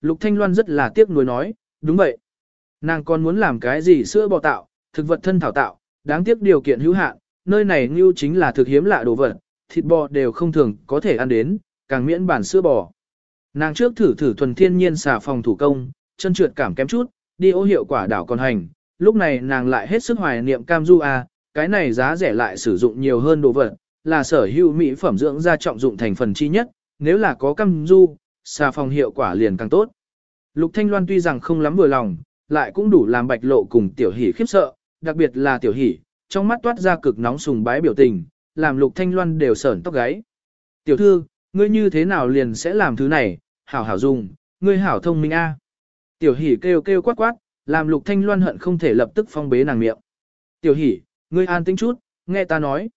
Lục Thanh Loan rất là tiếc nuối nói, đúng vậy. Nàng còn muốn làm cái gì sữa bò tạo, thực vật thân thảo tạo, đáng tiếc điều kiện hữu hạn, nơi này như chính là thực hiếm lạ đồ vật, thịt bò đều không thường có thể ăn đến, càng miễn bản sữa bò. Nàng trước thử thử thuần thiên nhiên xà phòng thủ công, chân trượt cảm kém chút, đi ô hiệu quả đảo còn hành, lúc này nàng lại hết sức hoài niệm cam du a, cái này giá rẻ lại sử dụng nhiều hơn đồ vật, là sở hữu mỹ phẩm dưỡng da trọng dụng thành phần chi nhất, nếu là có cam du, xà phòng hiệu quả liền càng tốt. Lục Thanh Loan tuy rằng không lắm vừa lòng, lại cũng đủ làm bạch lộ cùng tiểu hỷ khiếp sợ, đặc biệt là tiểu hỷ, trong mắt toát ra cực nóng sùng bái biểu tình, làm lục thanh loan đều sởn tóc gáy. Tiểu thư, ngươi như thế nào liền sẽ làm thứ này, hảo hảo dùng, ngươi hảo thông minh a. Tiểu hỷ kêu kêu quát quát, làm lục thanh loan hận không thể lập tức phong bế nàng miệng. Tiểu hỷ, ngươi an tĩnh chút, nghe ta nói.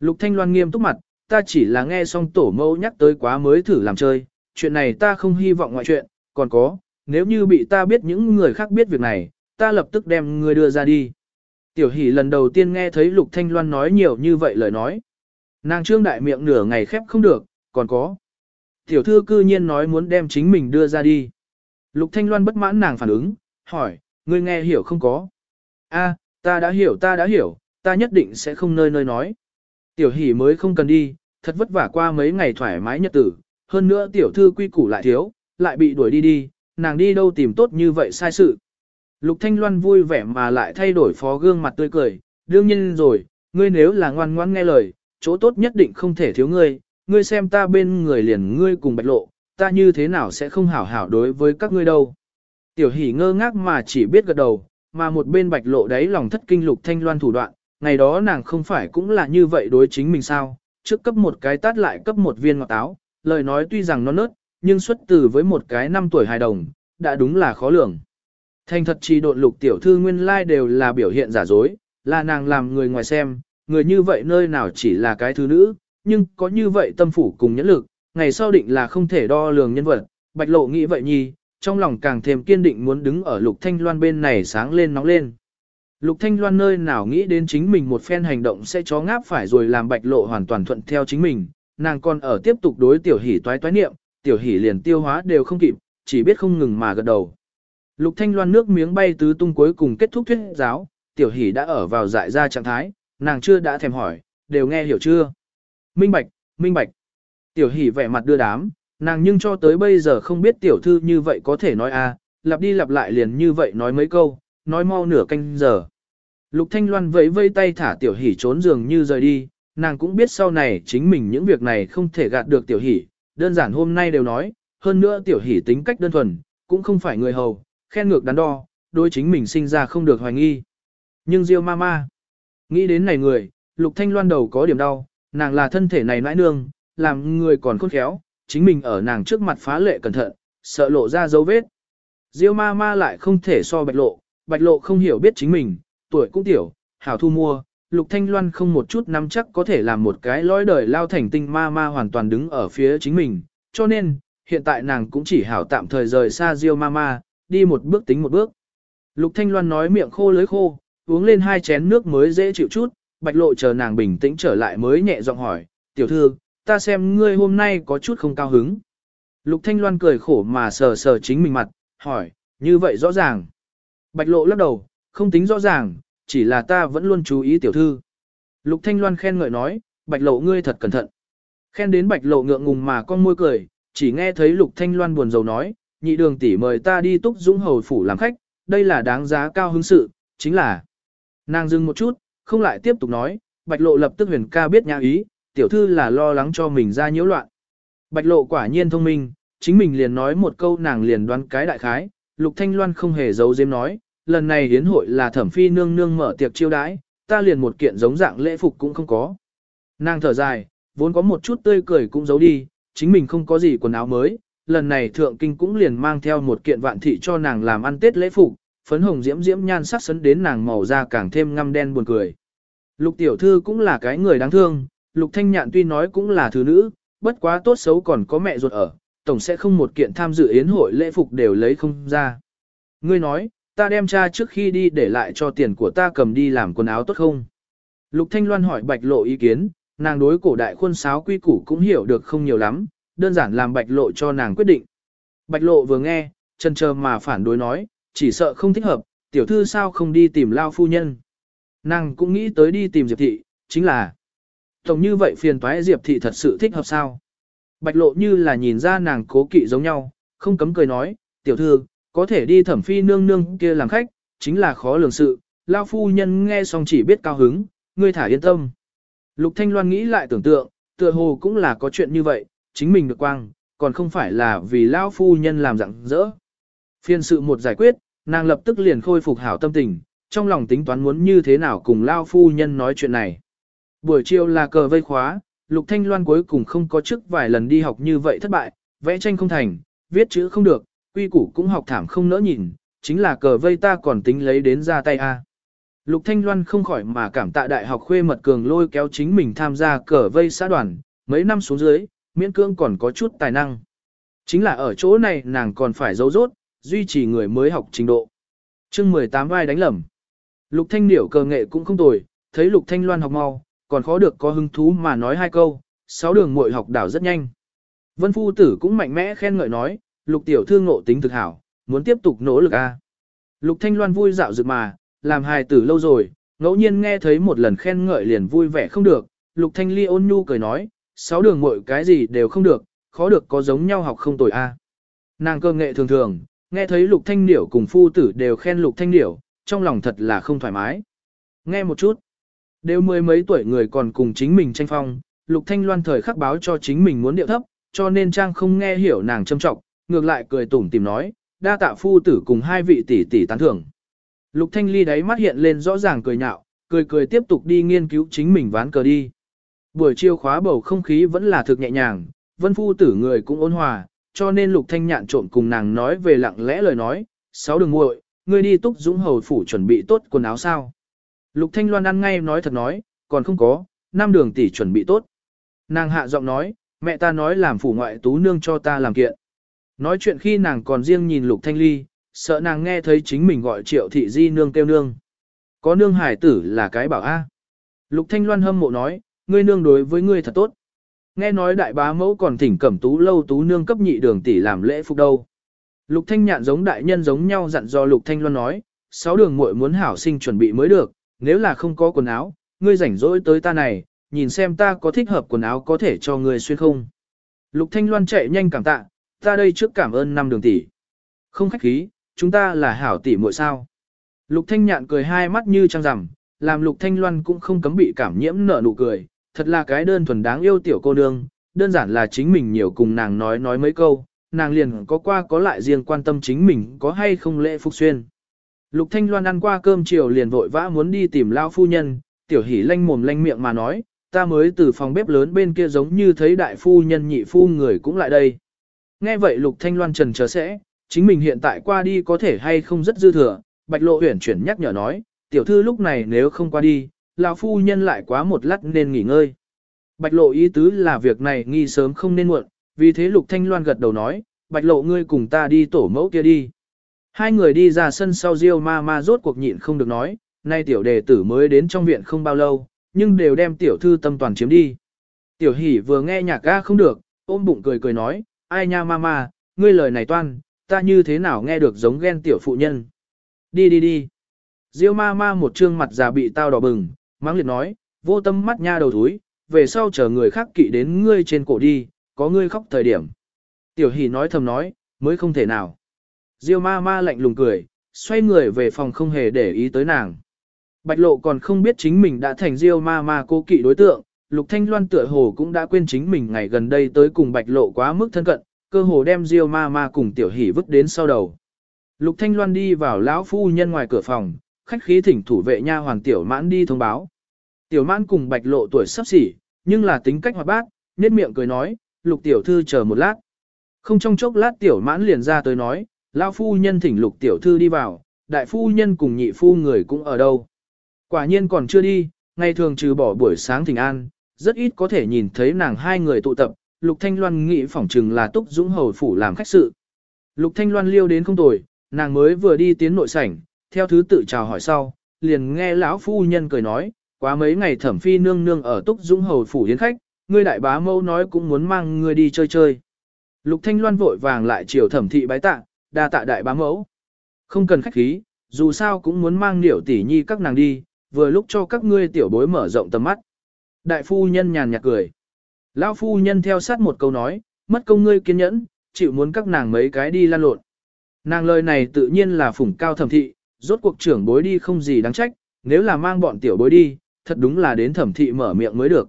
Lục thanh loan nghiêm túc mặt, ta chỉ là nghe xong tổ mẫu nhắc tới quá mới thử làm chơi, chuyện này ta không hy vọng ngoại chuyện, còn có, nếu như bị ta biết những người khác biết việc này, ta lập tức đem ngươi đưa ra đi. Tiểu hỷ lần đầu tiên nghe thấy Lục Thanh Loan nói nhiều như vậy lời nói. Nàng trương đại miệng nửa ngày khép không được, còn có. Tiểu thư cư nhiên nói muốn đem chính mình đưa ra đi. Lục Thanh Loan bất mãn nàng phản ứng, hỏi, ngươi nghe hiểu không có? A, ta đã hiểu ta đã hiểu, ta nhất định sẽ không nơi nơi nói. Tiểu hỷ mới không cần đi, thật vất vả qua mấy ngày thoải mái nhất tử, hơn nữa tiểu thư quy củ lại thiếu, lại bị đuổi đi đi, nàng đi đâu tìm tốt như vậy sai sự. Lục Thanh Loan vui vẻ mà lại thay đổi phó gương mặt tươi cười, đương nhiên rồi, ngươi nếu là ngoan ngoãn nghe lời, chỗ tốt nhất định không thể thiếu ngươi, ngươi xem ta bên người liền ngươi cùng bạch lộ, ta như thế nào sẽ không hảo hảo đối với các ngươi đâu. Tiểu hỷ ngơ ngác mà chỉ biết gật đầu, mà một bên bạch lộ đấy lòng thất kinh lục thanh loan thủ đoạn, ngày đó nàng không phải cũng là như vậy đối chính mình sao, trước cấp một cái tát lại cấp một viên ngọt táo, lời nói tuy rằng nó nớt, nhưng xuất từ với một cái năm tuổi hài đồng, đã đúng là khó lường. Thành thật chỉ độn lục tiểu thư nguyên lai đều là biểu hiện giả dối, là nàng làm người ngoài xem, người như vậy nơi nào chỉ là cái thứ nữ, nhưng có như vậy tâm phủ cùng nhẫn lực, ngày sau định là không thể đo lường nhân vật, bạch lộ nghĩ vậy nhi, trong lòng càng thêm kiên định muốn đứng ở lục thanh loan bên này sáng lên nóng lên. Lục thanh loan nơi nào nghĩ đến chính mình một phen hành động sẽ chó ngáp phải rồi làm bạch lộ hoàn toàn thuận theo chính mình, nàng còn ở tiếp tục đối tiểu hỷ toái toái niệm, tiểu hỷ liền tiêu hóa đều không kịp, chỉ biết không ngừng mà gật đầu. Lục Thanh Loan nước miếng bay tứ tung cuối cùng kết thúc thuyết giáo, tiểu hỷ đã ở vào dại ra trạng thái, nàng chưa đã thèm hỏi, đều nghe hiểu chưa? Minh bạch, minh bạch. Tiểu hỷ vẻ mặt đưa đám, nàng nhưng cho tới bây giờ không biết tiểu thư như vậy có thể nói a, à, lặp đi lặp lại liền như vậy nói mấy câu, nói mau nửa canh giờ. Lục Thanh Loan vẫy vây tay thả tiểu hỷ trốn giường như rời đi, nàng cũng biết sau này chính mình những việc này không thể gạt được tiểu hỷ, đơn giản hôm nay đều nói, hơn nữa tiểu hỷ tính cách đơn thuần, cũng không phải người hầu, khen ngược đắn đo, đôi chính mình sinh ra không được hoài nghi. Nhưng Diêu Mama, nghĩ đến này người, Lục Thanh Loan đầu có điểm đau, nàng là thân thể này nãi nương, làm người còn khôn khéo, chính mình ở nàng trước mặt phá lệ cẩn thận, sợ lộ ra dấu vết. Diêu Mama lại không thể so bạch lộ, bạch lộ không hiểu biết chính mình, tuổi cũng tiểu, hảo thu mua. Lục Thanh Loan không một chút nắm chắc có thể làm một cái lõi đời lao thành tinh ma ma hoàn toàn đứng ở phía chính mình, cho nên, hiện tại nàng cũng chỉ hảo tạm thời rời xa Diêu Mama, đi một bước tính một bước. Lục Thanh Loan nói miệng khô lưỡi khô, uống lên hai chén nước mới dễ chịu chút, bạch lộ chờ nàng bình tĩnh trở lại mới nhẹ giọng hỏi, tiểu thư, ta xem ngươi hôm nay có chút không cao hứng. Lục Thanh Loan cười khổ mà sờ sờ chính mình mặt, hỏi, như vậy rõ ràng. Bạch lộ lắc đầu, không tính rõ ràng, chỉ là ta vẫn luôn chú ý tiểu thư. Lục Thanh Loan khen ngợi nói, bạch lộ ngươi thật cẩn thận. Khen đến bạch lộ ngượng ngùng mà con môi cười, chỉ nghe thấy Lục Thanh Loan buồn rầu nói, nhị đường tỷ mời ta đi túc dũng hầu phủ làm khách, đây là đáng giá cao hứng sự, chính là. Nàng dừng một chút, không lại tiếp tục nói, bạch lộ lập tức huyền ca biết nhã ý, tiểu thư là lo lắng cho mình ra nhiễu loạn. Bạch lộ quả nhiên thông minh, chính mình liền nói một câu nàng liền đoán cái đại khái, lục thanh loan không hề giấu giếm nói, lần này hiến hội là thẩm phi nương nương mở tiệc chiêu đãi, ta liền một kiện giống dạng lễ phục cũng không có. Nàng thở dài, vốn có một chút tươi cười cũng giấu đi, chính mình không có gì quần áo mới, lần này thượng kinh cũng liền mang theo một kiện vạn thị cho nàng làm ăn tết lễ phục, phấn hồng diễm diễm nhan sắc sấn đến nàng màu da càng thêm ngăm đen buồn cười. Lục tiểu thư cũng là cái người đáng thương, lục thanh nhạn tuy nói cũng là thứ nữ, bất quá tốt xấu còn có mẹ ruột ở, tổng sẽ không một kiện tham dự yến hội lễ phục đều lấy không ra. Ngươi nói, ta đem cha trước khi đi để lại cho tiền của ta cầm đi làm quần áo tốt không? Lục Thanh Loan hỏi Bạch Lộ ý kiến, nàng đối cổ đại khuôn sáo quy củ cũng hiểu được không nhiều lắm, đơn giản làm bạch lộ cho nàng quyết định. Bạch lộ vừa nghe, chân chờ mà phản đối nói, chỉ sợ không thích hợp, tiểu thư sao không đi tìm lao phu nhân. Nàng cũng nghĩ tới đi tìm Diệp thị, chính là tổng như vậy phiền toái Diệp thị thật sự thích hợp sao. Bạch lộ như là nhìn ra nàng cố kỵ giống nhau, không cấm cười nói, tiểu thư, có thể đi thẩm phi nương nương kia làm khách, chính là khó lường sự, lao phu nhân nghe xong chỉ biết cao hứng, ngươi thả yên tâm. Lục Thanh Loan nghĩ lại tưởng tượng, tựa hồ cũng là có chuyện như vậy, chính mình được quang, còn không phải là vì lao phu nhân làm rặng rỡ. Phiên sự một giải quyết, nàng lập tức liền khôi phục hảo tâm tình, trong lòng tính toán muốn như thế nào cùng lao phu nhân nói chuyện này. Buổi chiều là cờ vây khóa, Lục Thanh Loan cuối cùng không có chức vài lần đi học như vậy thất bại, vẽ tranh không thành, viết chữ không được, quy củ cũng học thảm không nỡ nhìn, chính là cờ vây ta còn tính lấy đến ra tay a. Lục Thanh Loan không khỏi mà cảm tạ đại học khuê mật cường lôi kéo chính mình tham gia cờ vây xã đoàn, mấy năm xuống dưới, miễn cương còn có chút tài năng. Chính là ở chỗ này nàng còn phải giấu rốt, duy trì người mới học trình độ. chương 18 vai đánh lầm. Lục Thanh Điểu cờ nghệ cũng không tồi, thấy Lục Thanh Loan học mau, còn khó được có hứng thú mà nói hai câu, sáu đường muội học đảo rất nhanh. Vân Phu Tử cũng mạnh mẽ khen ngợi nói, Lục Tiểu Thư ngộ tính thực hảo, muốn tiếp tục nỗ lực a. Lục Thanh Loan vui dạo dực mà, làm hài tử lâu rồi, ngẫu nhiên nghe thấy một lần khen ngợi liền vui vẻ không được. Lục Thanh Ly ôn nhu cười nói, sáu đường muội cái gì đều không được, khó được có giống nhau học không tồi a. Nàng cơ nghệ thường thường, nghe thấy Lục Thanh Điểu cùng phu tử đều khen Lục Thanh Điểu, trong lòng thật là không thoải mái. Nghe một chút, đều mười mấy tuổi người còn cùng chính mình tranh phong, Lục Thanh Loan thời khắc báo cho chính mình muốn điệu thấp, cho nên Trang không nghe hiểu nàng châm trọng, ngược lại cười tủm tìm nói, đa tạ phu tử cùng hai vị tỷ tỷ tán thưởng. Lục Thanh Ly đáy mắt hiện lên rõ ràng cười nhạo, cười cười tiếp tục đi nghiên cứu chính mình ván cờ đi. Buổi chiều khóa bầu không khí vẫn là thực nhẹ nhàng, vân phu tử người cũng ôn hòa, cho nên Lục Thanh nhạn trộn cùng nàng nói về lặng lẽ lời nói, sáu đường muội, ngươi đi túc dũng hầu phủ chuẩn bị tốt quần áo sao. Lục Thanh Loan ăn ngay nói thật nói, còn không có, năm đường tỷ chuẩn bị tốt. Nàng hạ giọng nói, mẹ ta nói làm phủ ngoại tú nương cho ta làm kiện. Nói chuyện khi nàng còn riêng nhìn Lục Thanh Ly, sợ nàng nghe thấy chính mình gọi triệu thị di nương kêu nương. Có nương hải tử là cái bảo A. Lục Thanh Loan hâm mộ nói, ngươi nương đối với ngươi thật tốt. Nghe nói đại bá mẫu còn thỉnh cẩm tú lâu tú nương cấp nhị đường tỷ làm lễ phục đâu. Lục Thanh nhạn giống đại nhân giống nhau dặn do Lục Thanh Loan nói, sáu đường muội muốn hảo sinh chuẩn bị mới được, nếu là không có quần áo, ngươi rảnh rỗi tới ta này, nhìn xem ta có thích hợp quần áo có thể cho ngươi xuyên không. Lục Thanh Loan chạy nhanh cảm tạ, ta đây trước cảm ơn năm đường tỷ. Không khách khí, chúng ta là hảo tỷ muội sao. Lục Thanh Nhạn cười hai mắt như trăng rằm, làm Lục Thanh Loan cũng không cấm bị cảm nhiễm nở nụ cười, thật là cái đơn thuần đáng yêu tiểu cô nương, đơn giản là chính mình nhiều cùng nàng nói nói mấy câu, nàng liền có qua có lại riêng quan tâm chính mình có hay không lễ phục xuyên. Lục Thanh Loan ăn qua cơm chiều liền vội vã muốn đi tìm lão phu nhân, tiểu hỉ lanh mồm lanh miệng mà nói, ta mới từ phòng bếp lớn bên kia giống như thấy đại phu nhân nhị phu người cũng lại đây. Nghe vậy Lục Thanh Loan trần chờ sẽ, chính mình hiện tại qua đi có thể hay không rất dư thừa, Bạch Lộ Uyển chuyển nhắc nhở nói, tiểu thư lúc này nếu không qua đi, lão phu nhân lại quá một lát nên nghỉ ngơi. Bạch Lộ ý tứ là việc này nghi sớm không nên muộn, vì thế Lục Thanh Loan gật đầu nói, Bạch Lộ ngươi cùng ta đi tổ mẫu kia đi. Hai người đi ra sân sau Diêu ma ma rốt cuộc nhịn không được nói, nay tiểu đệ tử mới đến trong viện không bao lâu, nhưng đều đem tiểu thư tâm toàn chiếm đi. Tiểu hỉ vừa nghe nhạc ga không được, ôm bụng cười cười nói, ai nha ma ma, ngươi lời này toan, ta như thế nào nghe được giống ghen tiểu phụ nhân. Đi đi đi. Diêu ma ma một trương mặt già bị tao đỏ bừng, mắng liệt nói, vô tâm mắt nha đầu thúi, về sau chờ người khác kỵ đến ngươi trên cổ đi, có ngươi khóc thời điểm. Tiểu hỷ nói thầm nói, mới không thể nào. Diêu ma ma lạnh lùng cười, xoay người về phòng không hề để ý tới nàng. Bạch lộ còn không biết chính mình đã thành Diêu ma ma cô kỵ đối tượng, Lục Thanh Loan tựa hồ cũng đã quên chính mình ngày gần đây tới cùng Bạch lộ quá mức thân cận, cơ hồ đem Diêu ma ma cùng tiểu hỉ vứt đến sau đầu. Lục Thanh Loan đi vào lão phu nhân ngoài cửa phòng, khách khí thỉnh thủ vệ nha hoàng tiểu mãn đi thông báo. Tiểu mãn cùng bạch lộ tuổi sắp xỉ, nhưng là tính cách hoạt bát, nhếch miệng cười nói, lục tiểu thư chờ một lát. Không trong chốc lát tiểu mãn liền ra tới nói, lão phu nhân thỉnh lục tiểu thư đi vào, đại phu nhân cùng nhị phu người cũng ở đâu. Quả nhiên còn chưa đi, ngày thường trừ bỏ buổi sáng thỉnh an, rất ít có thể nhìn thấy nàng hai người tụ tập, Lục Thanh Loan nghĩ phỏng chừng là Túc Dũng Hầu Phủ làm khách sự. Lục Thanh Loan liêu đến không tồi, nàng mới vừa đi tiến nội sảnh, theo thứ tự chào hỏi sau, liền nghe lão phu nhân cười nói, quá mấy ngày thẩm phi nương nương ở Túc Dũng Hầu Phủ hiến khách, ngươi đại bá mâu nói cũng muốn mang ngươi đi chơi chơi. Lục Thanh Loan vội vàng lại chiều thẩm thị bái tạ, đa tạ đại bá mẫu. Không cần khách khí, dù sao cũng muốn mang điểu tỷ nhi các nàng đi, vừa lúc cho các ngươi tiểu bối mở rộng tầm mắt. Đại phu nhân nhàn nhạt cười. Lão phu nhân theo sát một câu nói, mất công ngươi kiên nhẫn, chịu muốn các nàng mấy cái đi lan lộn. Nàng lời này tự nhiên là phủng cao thẩm thị, rốt cuộc trưởng bối đi không gì đáng trách, nếu là mang bọn tiểu bối đi, thật đúng là đến thẩm thị mở miệng mới được.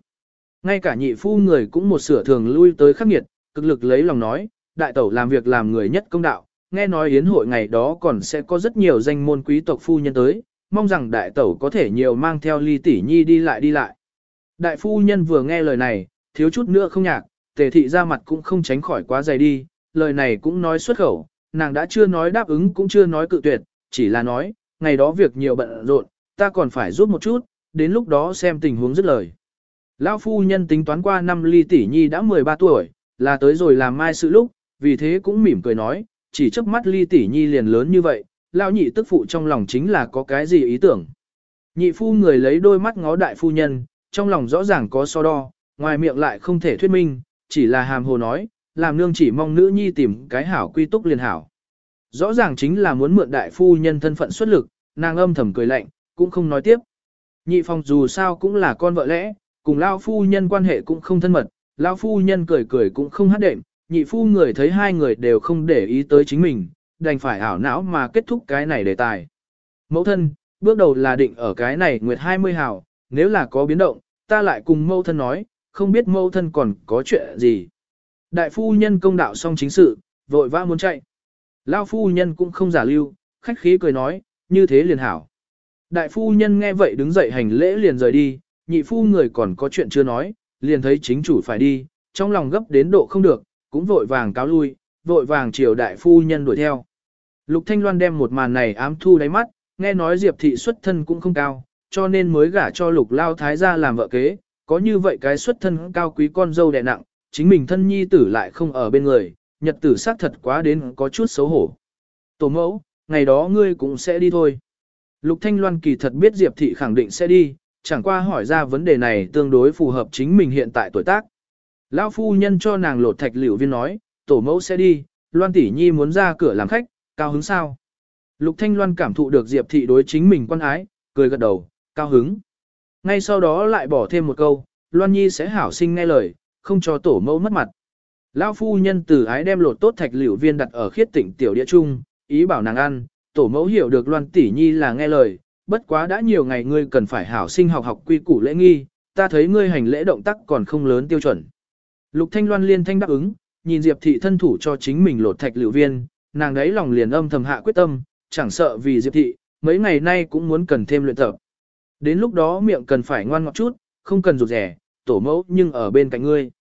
Ngay cả nhị phu người cũng một sửa thường lui tới khắc nghiệt, cực lực lấy lòng nói, đại tẩu làm việc làm người nhất công đạo, nghe nói yến hội ngày đó còn sẽ có rất nhiều danh môn quý tộc phu nhân tới, mong rằng đại tẩu có thể nhiều mang theo ly tỷ nhi đi lại đi lại. Đại phu nhân vừa nghe lời này, thiếu chút nữa không nhạc, tề thị ra mặt cũng không tránh khỏi quá dày đi, lời này cũng nói xuất khẩu, nàng đã chưa nói đáp ứng cũng chưa nói cự tuyệt, chỉ là nói, ngày đó việc nhiều bận rộn, ta còn phải giúp một chút, đến lúc đó xem tình huống dứt lời. Lão phu nhân tính toán qua năm ly tỷ nhi đã 13 tuổi, là tới rồi làm mai sự lúc, vì thế cũng mỉm cười nói, chỉ chớp mắt ly tỷ nhi liền lớn như vậy, lão nhị tức phụ trong lòng chính là có cái gì ý tưởng. Nhị phu người lấy đôi mắt ngó đại phu nhân, trong lòng rõ ràng có so đo, ngoài miệng lại không thể thuyết minh, chỉ là hàm hồ nói, làm nương chỉ mong nữ nhi tìm cái hảo quy túc liền hảo. Rõ ràng chính là muốn mượn đại phu nhân thân phận xuất lực, nàng âm thầm cười lạnh, cũng không nói tiếp. Nhị phong dù sao cũng là con vợ lẽ, cùng lao phu nhân quan hệ cũng không thân mật, lao phu nhân cười cười cũng không hát đệm, nhị phu người thấy hai người đều không để ý tới chính mình, đành phải ảo não mà kết thúc cái này đề tài. Mẫu thân, bước đầu là định ở cái này nguyệt 20 hào, nếu là có biến động, ta lại cùng Mâu thân nói, không biết Mâu thân còn có chuyện gì. Đại phu nhân công đạo xong chính sự, vội vã muốn chạy. Lao phu nhân cũng không giả lưu, khách khí cười nói, như thế liền hảo. Đại phu nhân nghe vậy đứng dậy hành lễ liền rời đi, nhị phu người còn có chuyện chưa nói, liền thấy chính chủ phải đi, trong lòng gấp đến độ không được, cũng vội vàng cáo lui, vội vàng chiều đại phu nhân đuổi theo. Lục Thanh Loan đem một màn này ám thu đáy mắt, nghe nói Diệp thị xuất thân cũng không cao, cho nên mới gả cho Lục Lao Thái gia làm vợ kế, có như vậy cái xuất thân cao quý con dâu đẻ nặng, chính mình thân nhi tử lại không ở bên người, nhật tử xác thật quá đến có chút xấu hổ. Tổ mẫu, ngày đó ngươi cũng sẽ đi thôi. Lục Thanh Loan kỳ thật biết Diệp thị khẳng định sẽ đi, chẳng qua hỏi ra vấn đề này tương đối phù hợp chính mình hiện tại tuổi tác. Lão phu nhân cho nàng lột thạch liễu viên nói, tổ mẫu sẽ đi, Loan tỷ nhi muốn ra cửa làm khách, cao hứng sao? Lục Thanh Loan cảm thụ được Diệp thị đối chính mình quan ái, cười gật đầu, cao hứng. Ngay sau đó lại bỏ thêm một câu, Loan Nhi sẽ hảo sinh nghe lời, không cho tổ mẫu mất mặt. Lão phu nhân từ ái đem lột tốt thạch liễu viên đặt ở khiết tỉnh tiểu địa trung, ý bảo nàng ăn, tổ mẫu hiểu được Loan tỷ nhi là nghe lời, bất quá đã nhiều ngày ngươi cần phải hảo sinh học học quy củ lễ nghi, ta thấy ngươi hành lễ động tác còn không lớn tiêu chuẩn. Lục Thanh Loan liên thanh đáp ứng, nhìn Diệp thị thân thủ cho chính mình lột thạch liễu viên, nàng đấy lòng liền âm thầm hạ quyết tâm, chẳng sợ vì Diệp thị, mấy ngày nay cũng muốn cần thêm luyện tập. Đến lúc đó miệng cần phải ngoan ngọt chút, không cần rụt rẻ, tổ mẫu nhưng ở bên cạnh ngươi.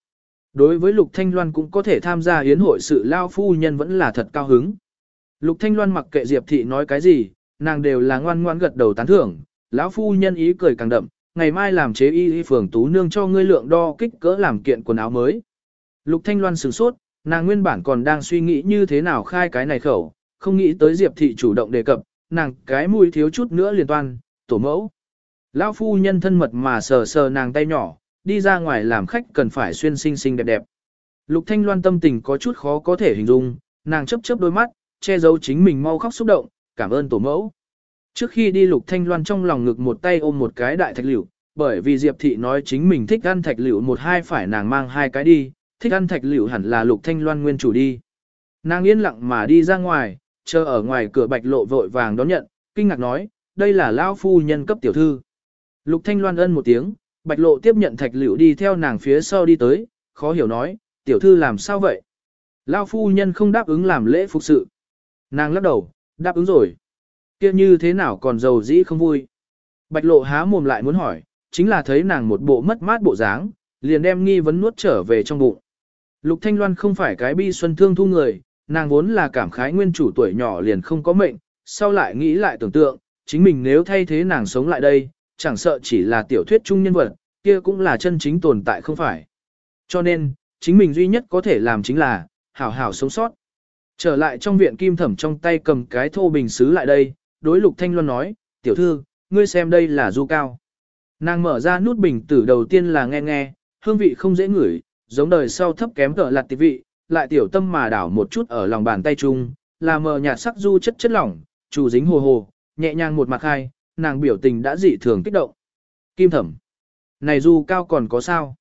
Đối với Lục Thanh Loan cũng có thể tham gia hiến hội sự lao phu nhân vẫn là thật cao hứng. Lục Thanh Loan mặc kệ Diệp thị nói cái gì, nàng đều là ngoan ngoan gật đầu tán thưởng, lão phu nhân ý cười càng đậm, ngày mai làm chế y y phường tú nương cho ngươi lượng đo kích cỡ làm kiện quần áo mới. Lục Thanh Loan sửng sốt, nàng nguyên bản còn đang suy nghĩ như thế nào khai cái này khẩu, không nghĩ tới Diệp thị chủ động đề cập, nàng cái mũi thiếu chút nữa liền toan, tổ mẫu. Lão phu nhân thân mật mà sờ sờ nàng tay nhỏ, đi ra ngoài làm khách cần phải xuyên xinh xinh đẹp đẹp. Lục Thanh Loan tâm tình có chút khó có thể hình dung, nàng chớp chớp đôi mắt, che giấu chính mình mau khóc xúc động, cảm ơn tổ mẫu. Trước khi đi Lục Thanh Loan trong lòng ngực một tay ôm một cái đại thạch liễu, bởi vì Diệp thị nói chính mình thích ăn thạch liễu một hai phải nàng mang hai cái đi, thích ăn thạch liễu hẳn là Lục Thanh Loan nguyên chủ đi. Nàng yên lặng mà đi ra ngoài, chờ ở ngoài cửa bạch lộ vội vàng đón nhận, kinh ngạc nói, đây là lão phu nhân cấp tiểu thư. Lục Thanh Loan ân một tiếng, bạch lộ tiếp nhận thạch liễu đi theo nàng phía sau đi tới, khó hiểu nói, tiểu thư làm sao vậy? Lão phu nhân không đáp ứng làm lễ phục sự. Nàng lắc đầu, đáp ứng rồi. kia như thế nào còn giàu dĩ không vui. Bạch lộ há mồm lại muốn hỏi, chính là thấy nàng một bộ mất mát bộ dáng, liền đem nghi vấn nuốt trở về trong bụng. Lục Thanh Loan không phải cái bi xuân thương thu người, nàng vốn là cảm khái nguyên chủ tuổi nhỏ liền không có mệnh, sau lại nghĩ lại tưởng tượng, chính mình nếu thay thế nàng sống lại đây, chẳng sợ chỉ là tiểu thuyết trung nhân vật, kia cũng là chân chính tồn tại không phải. Cho nên, chính mình duy nhất có thể làm chính là, hảo hảo sống sót. Trở lại trong viện kim thẩm trong tay cầm cái thô bình xứ lại đây, đối lục thanh loan nói, tiểu thư, ngươi xem đây là du cao. Nàng mở ra nút bình tử đầu tiên là nghe nghe, hương vị không dễ ngửi, giống đời sau thấp kém cỡ lạt tịch vị, lại tiểu tâm mà đảo một chút ở lòng bàn tay chung, là mờ nhạt sắc du chất chất lỏng, chủ dính hồ hồ, nhẹ nhàng một mặt hai, nàng biểu tình đã dị thường kích động. Kim thẩm. Này dù cao còn có sao?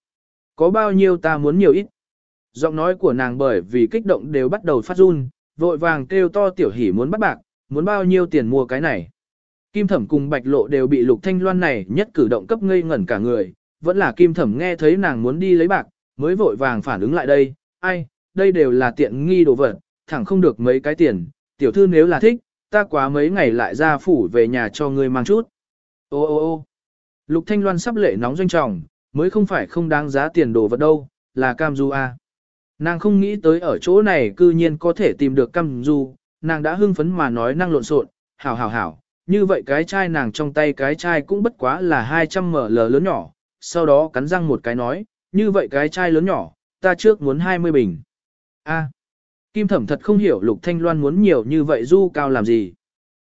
Có bao nhiêu ta muốn nhiều ít? Giọng nói của nàng bởi vì kích động đều bắt đầu phát run, vội vàng kêu to tiểu hỉ muốn bắt bạc, muốn bao nhiêu tiền mua cái này. Kim thẩm cùng bạch lộ đều bị lục thanh loan này nhất cử động cấp ngây ngẩn cả người, vẫn là kim thẩm nghe thấy nàng muốn đi lấy bạc, mới vội vàng phản ứng lại đây, ai, đây đều là tiện nghi đồ vật, thẳng không được mấy cái tiền, tiểu thư nếu là thích, ta quá mấy ngày lại ra phủ về nhà cho ngươi mang chút. Ô ô ô lục thanh loan sắp lệ nóng doanh trọng, mới không phải không đáng giá tiền đồ vật đâu, là cam du a. Nàng không nghĩ tới ở chỗ này cư nhiên có thể tìm được cam du, nàng đã hưng phấn mà nói năng lộn xộn, hảo hảo hảo, như vậy cái chai nàng trong tay cái chai cũng bất quá là 200 ml lớn nhỏ, sau đó cắn răng một cái nói, như vậy cái chai lớn nhỏ, ta trước muốn 20 bình. A. Kim Thẩm thật không hiểu Lục Thanh Loan muốn nhiều như vậy du cao làm gì.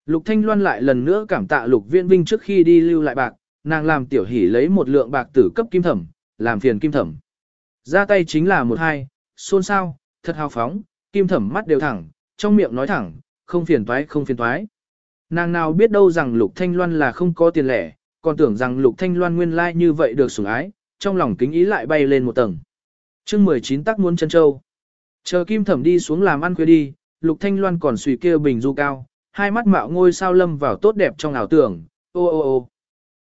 Lục Thanh Loan lại lần nữa cảm tạ Lục Viễn Vinh trước khi đi lưu lại bạc, nàng làm tiểu hỷ lấy một lượng bạc tử cấp Kim Thẩm, làm phiền Kim Thẩm. Ra tay chính là một hai, xôn xao, thật hào phóng, Kim Thẩm mắt đều thẳng, trong miệng nói thẳng, không phiền toái không phiền toái. Nàng nào biết đâu rằng Lục Thanh Loan là không có tiền lẻ, còn tưởng rằng Lục Thanh Loan nguyên lai like như vậy được sủng ái, trong lòng kính ý lại bay lên một tầng. Chương 19 tắc muốn chân châu. Chờ Kim Thẩm đi xuống làm ăn khuya đi, Lục Thanh Loan còn suy kia bình du cao, hai mắt mạo ngôi sao lâm vào tốt đẹp trong ảo tưởng, ô ô ô.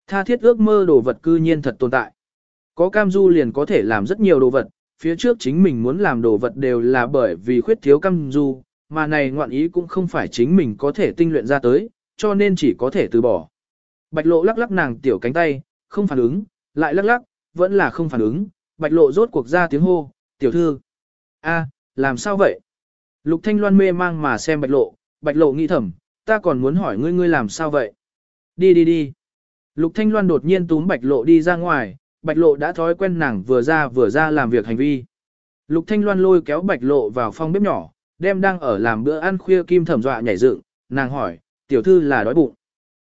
Tha thiết ước mơ đồ vật cư nhiên thật tồn tại. Có cam du liền có thể làm rất nhiều đồ vật, phía trước chính mình muốn làm đồ vật đều là bởi vì khuyết thiếu cam du, mà này ngoạn ý cũng không phải chính mình có thể tinh luyện ra tới, cho nên chỉ có thể từ bỏ. Bạch lộ lắc lắc nàng tiểu cánh tay, không phản ứng, lại lắc lắc, vẫn là không phản ứng, bạch lộ rốt cuộc ra tiếng hô, tiểu thư. a làm sao vậy? Lục Thanh Loan mê mang mà xem bạch lộ, bạch lộ nghĩ thầm, ta còn muốn hỏi ngươi ngươi làm sao vậy? Đi đi đi. Lục Thanh Loan đột nhiên túm bạch lộ đi ra ngoài, bạch lộ đã thói quen nàng vừa ra vừa ra làm việc hành vi. Lục Thanh Loan lôi kéo bạch lộ vào phòng bếp nhỏ, đem đang ở làm bữa ăn khuya kim thẩm dọa nhảy dựng, nàng hỏi, tiểu thư là đói bụng.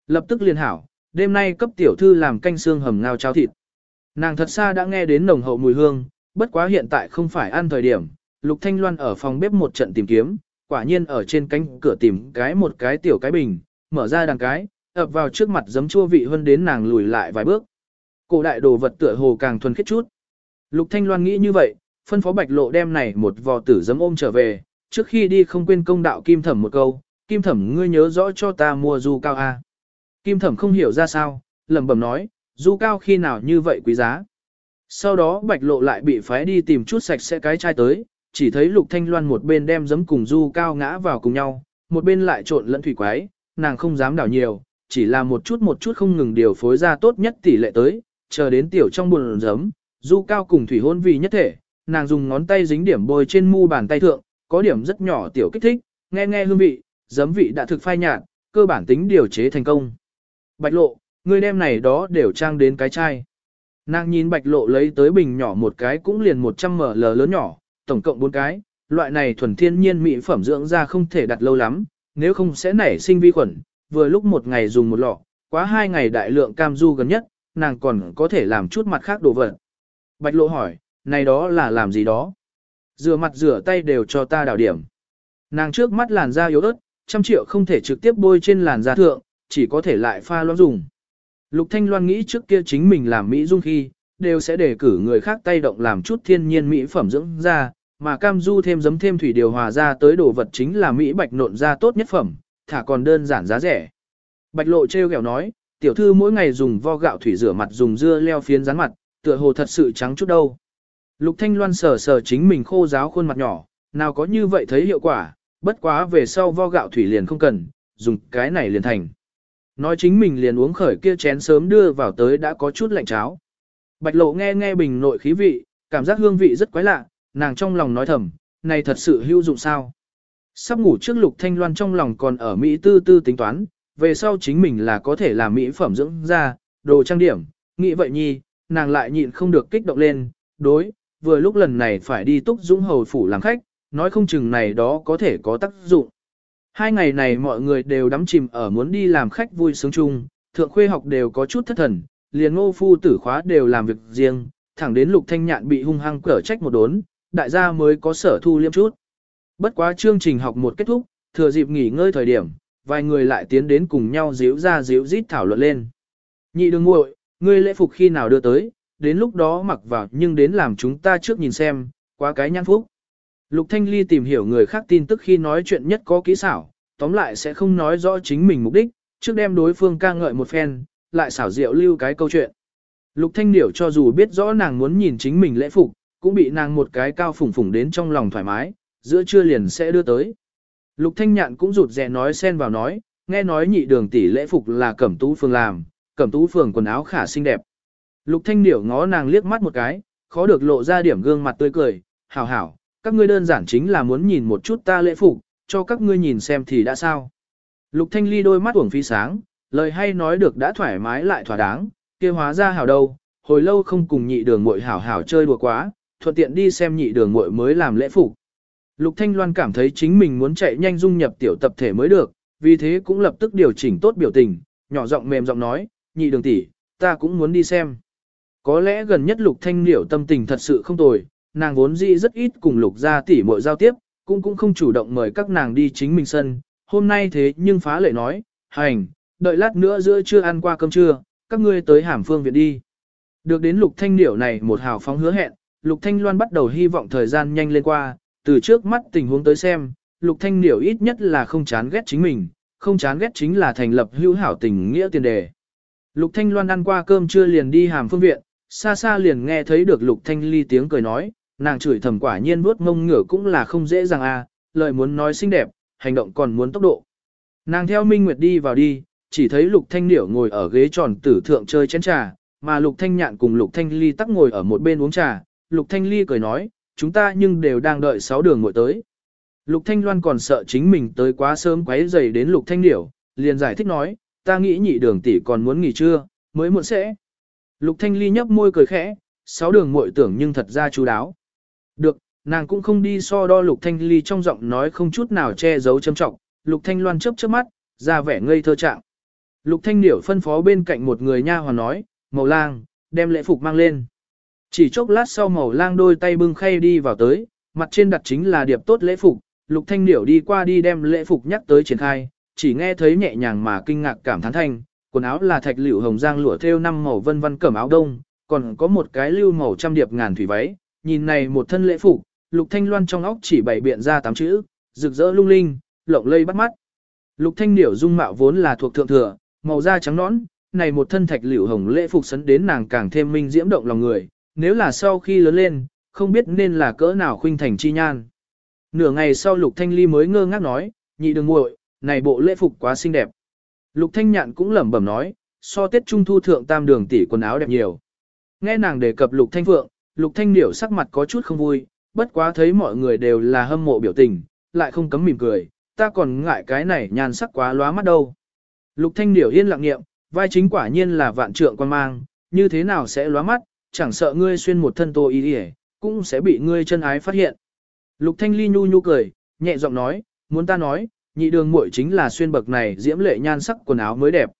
Lập tức liên hảo, đêm nay cấp tiểu thư làm canh xương hầm ngao cháo thịt. Nàng thật xa đã nghe đến nồng hậu mùi hương, bất quá hiện tại không phải ăn thời điểm, Lục Thanh Loan ở phòng bếp một trận tìm kiếm, quả nhiên ở trên cánh cửa tìm cái một cái tiểu cái bình, mở ra đằng cái, ập vào trước mặt giấm chua vị hơn đến nàng lùi lại vài bước. Cổ đại đồ vật tựa hồ càng thuần khiết chút. Lục Thanh Loan nghĩ như vậy, phân phó Bạch Lộ đem này một vò tử giấm ôm trở về, trước khi đi không quên công đạo Kim Thẩm một câu, Kim Thẩm ngươi nhớ rõ cho ta mua du cao a. Kim Thẩm không hiểu ra sao, lẩm bẩm nói, du cao khi nào như vậy quý giá. Sau đó Bạch Lộ lại bị phái đi tìm chút sạch sẽ cái chai tới, chỉ thấy Lục Thanh Loan một bên đem giấm cùng du cao ngã vào cùng nhau, một bên lại trộn lẫn thủy quái, nàng không dám đảo nhiều, chỉ là một chút một chút không ngừng điều phối ra tốt nhất tỷ lệ tới, chờ đến tiểu trong buồn giấm, du cao cùng thủy hôn vì nhất thể, nàng dùng ngón tay dính điểm bôi trên mu bàn tay thượng, có điểm rất nhỏ tiểu kích thích, nghe nghe hương vị, giấm vị đã thực phai nhạt, cơ bản tính điều chế thành công. Bạch lộ, người đem này đó đều trang đến cái chai. Nàng nhìn bạch lộ lấy tới bình nhỏ một cái cũng liền 100 ml lớn nhỏ, tổng cộng 4 cái, loại này thuần thiên nhiên mỹ phẩm dưỡng da không thể đặt lâu lắm, nếu không sẽ nảy sinh vi khuẩn, vừa lúc một ngày dùng một lọ, quá hai ngày đại lượng cam du gần nhất, nàng còn có thể làm chút mặt khác đồ vật. Bạch lộ hỏi, này đó là làm gì đó? Rửa mặt rửa tay đều cho ta đảo điểm. Nàng trước mắt làn da yếu ớt, trăm triệu không thể trực tiếp bôi trên làn da thượng, chỉ có thể lại pha loãng dùng. Lục Thanh Loan nghĩ trước kia chính mình làm mỹ dung khi, đều sẽ đề cử người khác tay động làm chút thiên nhiên mỹ phẩm dưỡng da, mà cam du thêm giấm thêm thủy điều hòa ra tới đồ vật chính là mỹ bạch nộn da tốt nhất phẩm, thả còn đơn giản giá rẻ. Bạch lộ treo kẹo nói, tiểu thư mỗi ngày dùng vo gạo thủy rửa mặt dùng dưa leo phiến rán mặt, tựa hồ thật sự trắng chút đâu. Lục Thanh Loan sờ sờ chính mình khô giáo khuôn mặt nhỏ, nào có như vậy thấy hiệu quả, bất quá về sau vo gạo thủy liền không cần, dùng cái này liền thành. Nói chính mình liền uống khởi kia chén sớm đưa vào tới đã có chút lạnh cháo. Bạch lộ nghe nghe bình nội khí vị, cảm giác hương vị rất quái lạ, nàng trong lòng nói thầm, này thật sự hữu dụng sao. Sắp ngủ trước lục thanh loan trong lòng còn ở Mỹ tư tư tính toán, về sau chính mình là có thể làm Mỹ phẩm dưỡng da, đồ trang điểm, nghĩ vậy nhi, nàng lại nhịn không được kích động lên, đối, vừa lúc lần này phải đi túc dũng hầu phủ làm khách, nói không chừng này đó có thể có tác dụng. Hai ngày này mọi người đều đắm chìm ở muốn đi làm khách vui sướng chung, thượng khuê học đều có chút thất thần, liền ngô phu tử khóa đều làm việc riêng, thẳng đến lục thanh nhạn bị hung hăng cở trách một đốn, đại gia mới có sở thu liêm chút. Bất quá chương trình học một kết thúc, thừa dịp nghỉ ngơi thời điểm, vài người lại tiến đến cùng nhau díu ra díu rít thảo luận lên. Nhị đường muội, ngươi lễ phục khi nào đưa tới, đến lúc đó mặc vào nhưng đến làm chúng ta trước nhìn xem, quá cái nhãn phúc. Lục Thanh Ly tìm hiểu người khác tin tức khi nói chuyện nhất có kỹ xảo, tóm lại sẽ không nói rõ chính mình mục đích, trước đem đối phương ca ngợi một phen, lại xảo diệu lưu cái câu chuyện. Lục Thanh Điểu cho dù biết rõ nàng muốn nhìn chính mình lễ phục, cũng bị nàng một cái cao phủng phủng đến trong lòng thoải mái, giữa trưa liền sẽ đưa tới. Lục Thanh Nhạn cũng rụt rè nói xen vào nói, nghe nói nhị đường tỷ lễ phục là cẩm tú phường làm, cẩm tú phường quần áo khả xinh đẹp. Lục Thanh Điểu ngó nàng liếc mắt một cái, khó được lộ ra điểm gương mặt tươi cười, hảo hảo, các ngươi đơn giản chính là muốn nhìn một chút ta lễ phục, cho các ngươi nhìn xem thì đã sao. Lục Thanh Ly đôi mắt uổng phi sáng, lời hay nói được đã thoải mái lại thỏa đáng, kia hóa ra hảo đâu, hồi lâu không cùng nhị đường muội hảo hảo chơi đùa quá, thuận tiện đi xem nhị đường muội mới làm lễ phục. Lục Thanh Loan cảm thấy chính mình muốn chạy nhanh dung nhập tiểu tập thể mới được, vì thế cũng lập tức điều chỉnh tốt biểu tình, nhỏ giọng mềm giọng nói, nhị đường tỷ, ta cũng muốn đi xem. Có lẽ gần nhất Lục Thanh Liễu tâm tình thật sự không tồi, nàng vốn dĩ rất ít cùng Lục gia tỷ muội giao tiếp, cũng cũng không chủ động mời các nàng đi chính mình sân, hôm nay thế nhưng phá lệ nói, hành, đợi lát nữa giữa trưa ăn qua cơm trưa, các ngươi tới hàm phương viện đi. Được đến Lục Thanh điểu này một hào phóng hứa hẹn, Lục Thanh Loan bắt đầu hy vọng thời gian nhanh lên qua, từ trước mắt tình huống tới xem, Lục Thanh điểu ít nhất là không chán ghét chính mình, không chán ghét chính là thành lập hữu hảo tình nghĩa tiền đề. Lục Thanh Loan ăn qua cơm trưa liền đi hàm phương viện, xa xa liền nghe thấy được Lục Thanh Ly tiếng cười nói, nàng chửi thầm quả nhiên vuốt mông ngửa cũng là không dễ dàng à, lời muốn nói xinh đẹp, hành động còn muốn tốc độ. Nàng theo Minh Nguyệt đi vào đi, chỉ thấy Lục Thanh Điểu ngồi ở ghế tròn tử thượng chơi chén trà, mà Lục Thanh Nhạn cùng Lục Thanh Ly tắc ngồi ở một bên uống trà, Lục Thanh Ly cười nói, chúng ta nhưng đều đang đợi sáu đường ngồi tới. Lục Thanh Loan còn sợ chính mình tới quá sớm quấy rầy đến Lục Thanh Điểu, liền giải thích nói, ta nghĩ nhị đường tỷ còn muốn nghỉ trưa, mới muộn sẽ. Lục Thanh Ly nhấp môi cười khẽ, sáu đường muội tưởng nhưng thật ra chú đáo. Được, nàng cũng không đi so đo Lục Thanh Ly trong giọng nói không chút nào che giấu châm trọng, Lục Thanh Loan chớp chớp mắt, ra vẻ ngây thơ trạng. Lục Thanh Điểu phân phó bên cạnh một người nha hoàn nói, màu lang, đem lễ phục mang lên. Chỉ chốc lát sau màu lang đôi tay bưng khay đi vào tới, mặt trên đặt chính là điệp tốt lễ phục, lục thanh điểu đi qua đi đem lễ phục nhắc tới triển khai, chỉ nghe thấy nhẹ nhàng mà kinh ngạc cảm thán thanh, quần áo là thạch liễu hồng giang lụa thêu năm màu vân vân cẩm áo đông, còn có một cái lưu màu trăm điệp ngàn thủy váy, nhìn này một thân lễ phục, lục thanh loan trong óc chỉ bảy biện ra tám chữ, rực rỡ lung linh, lộng lây bắt mắt. Lục thanh điểu dung mạo vốn là thuộc thượng thừa, màu da trắng nõn, này một thân thạch liễu hồng lễ phục sấn đến nàng càng thêm minh diễm động lòng người, nếu là sau khi lớn lên, không biết nên là cỡ nào khuynh thành chi nhan. Nửa ngày sau Lục Thanh Ly mới ngơ ngác nói, nhị đừng muội, này bộ lễ phục quá xinh đẹp. Lục Thanh Nhạn cũng lẩm bẩm nói, so Tết Trung Thu thượng tam đường tỷ quần áo đẹp nhiều. Nghe nàng đề cập Lục Thanh Phượng, Lục Thanh Điểu sắc mặt có chút không vui, bất quá thấy mọi người đều là hâm mộ biểu tình, lại không cấm mỉm cười, ta còn ngại cái này nhan sắc quá lóa mắt đâu. Lục Thanh Điểu yên lặng nghiệm, vai chính quả nhiên là vạn trượng quan mang, như thế nào sẽ lóa mắt, chẳng sợ ngươi xuyên một thân tô y đi cũng sẽ bị ngươi chân ái phát hiện. Lục Thanh Ly nhu nhu cười, nhẹ giọng nói, muốn ta nói, nhị đường muội chính là xuyên bậc này diễm lệ nhan sắc quần áo mới đẹp.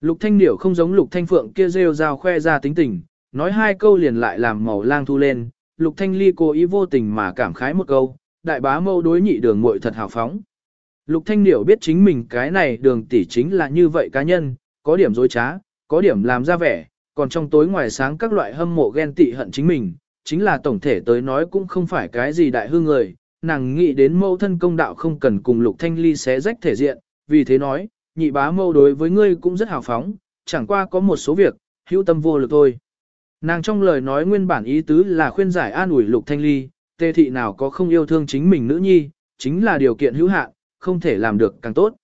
Lục Thanh Điểu không giống Lục Thanh Phượng kia rêu rao khoe ra tính tình, nói hai câu liền lại làm màu lang thu lên, Lục Thanh Ly cố ý vô tình mà cảm khái một câu, đại bá mâu đối nhị đường muội thật hào phóng. Lục Thanh Điểu biết chính mình cái này đường tỷ chính là như vậy cá nhân, có điểm dối trá, có điểm làm ra vẻ, còn trong tối ngoài sáng các loại hâm mộ ghen tị hận chính mình, chính là tổng thể tới nói cũng không phải cái gì đại hư người, nàng nghĩ đến mâu thân công đạo không cần cùng lục thanh ly xé rách thể diện, vì thế nói, nhị bá mâu đối với ngươi cũng rất hào phóng, chẳng qua có một số việc, hữu tâm vô lực thôi. Nàng trong lời nói nguyên bản ý tứ là khuyên giải an ủi lục thanh ly, tê thị nào có không yêu thương chính mình nữ nhi, chính là điều kiện hữu hạn, không thể làm được càng tốt.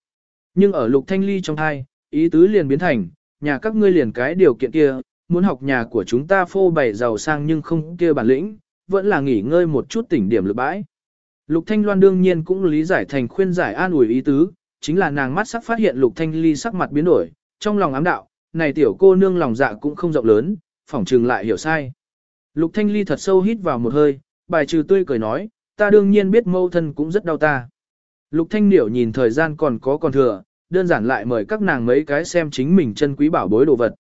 Nhưng ở lục thanh ly trong hai, ý tứ liền biến thành, nhà các ngươi liền cái điều kiện kia, muốn học nhà của chúng ta phô bày giàu sang nhưng không kia bản lĩnh, vẫn là nghỉ ngơi một chút tỉnh điểm lực bãi. Lục Thanh Loan đương nhiên cũng lý giải thành khuyên giải an ủi ý tứ, chính là nàng mắt sắc phát hiện Lục Thanh Ly sắc mặt biến đổi, trong lòng ám đạo, này tiểu cô nương lòng dạ cũng không rộng lớn, phỏng trừng lại hiểu sai. Lục Thanh Ly thật sâu hít vào một hơi, bài trừ tươi cười nói, ta đương nhiên biết mâu thân cũng rất đau ta. Lục Thanh Điểu nhìn thời gian còn có còn thừa, đơn giản lại mời các nàng mấy cái xem chính mình chân quý bảo bối đồ vật.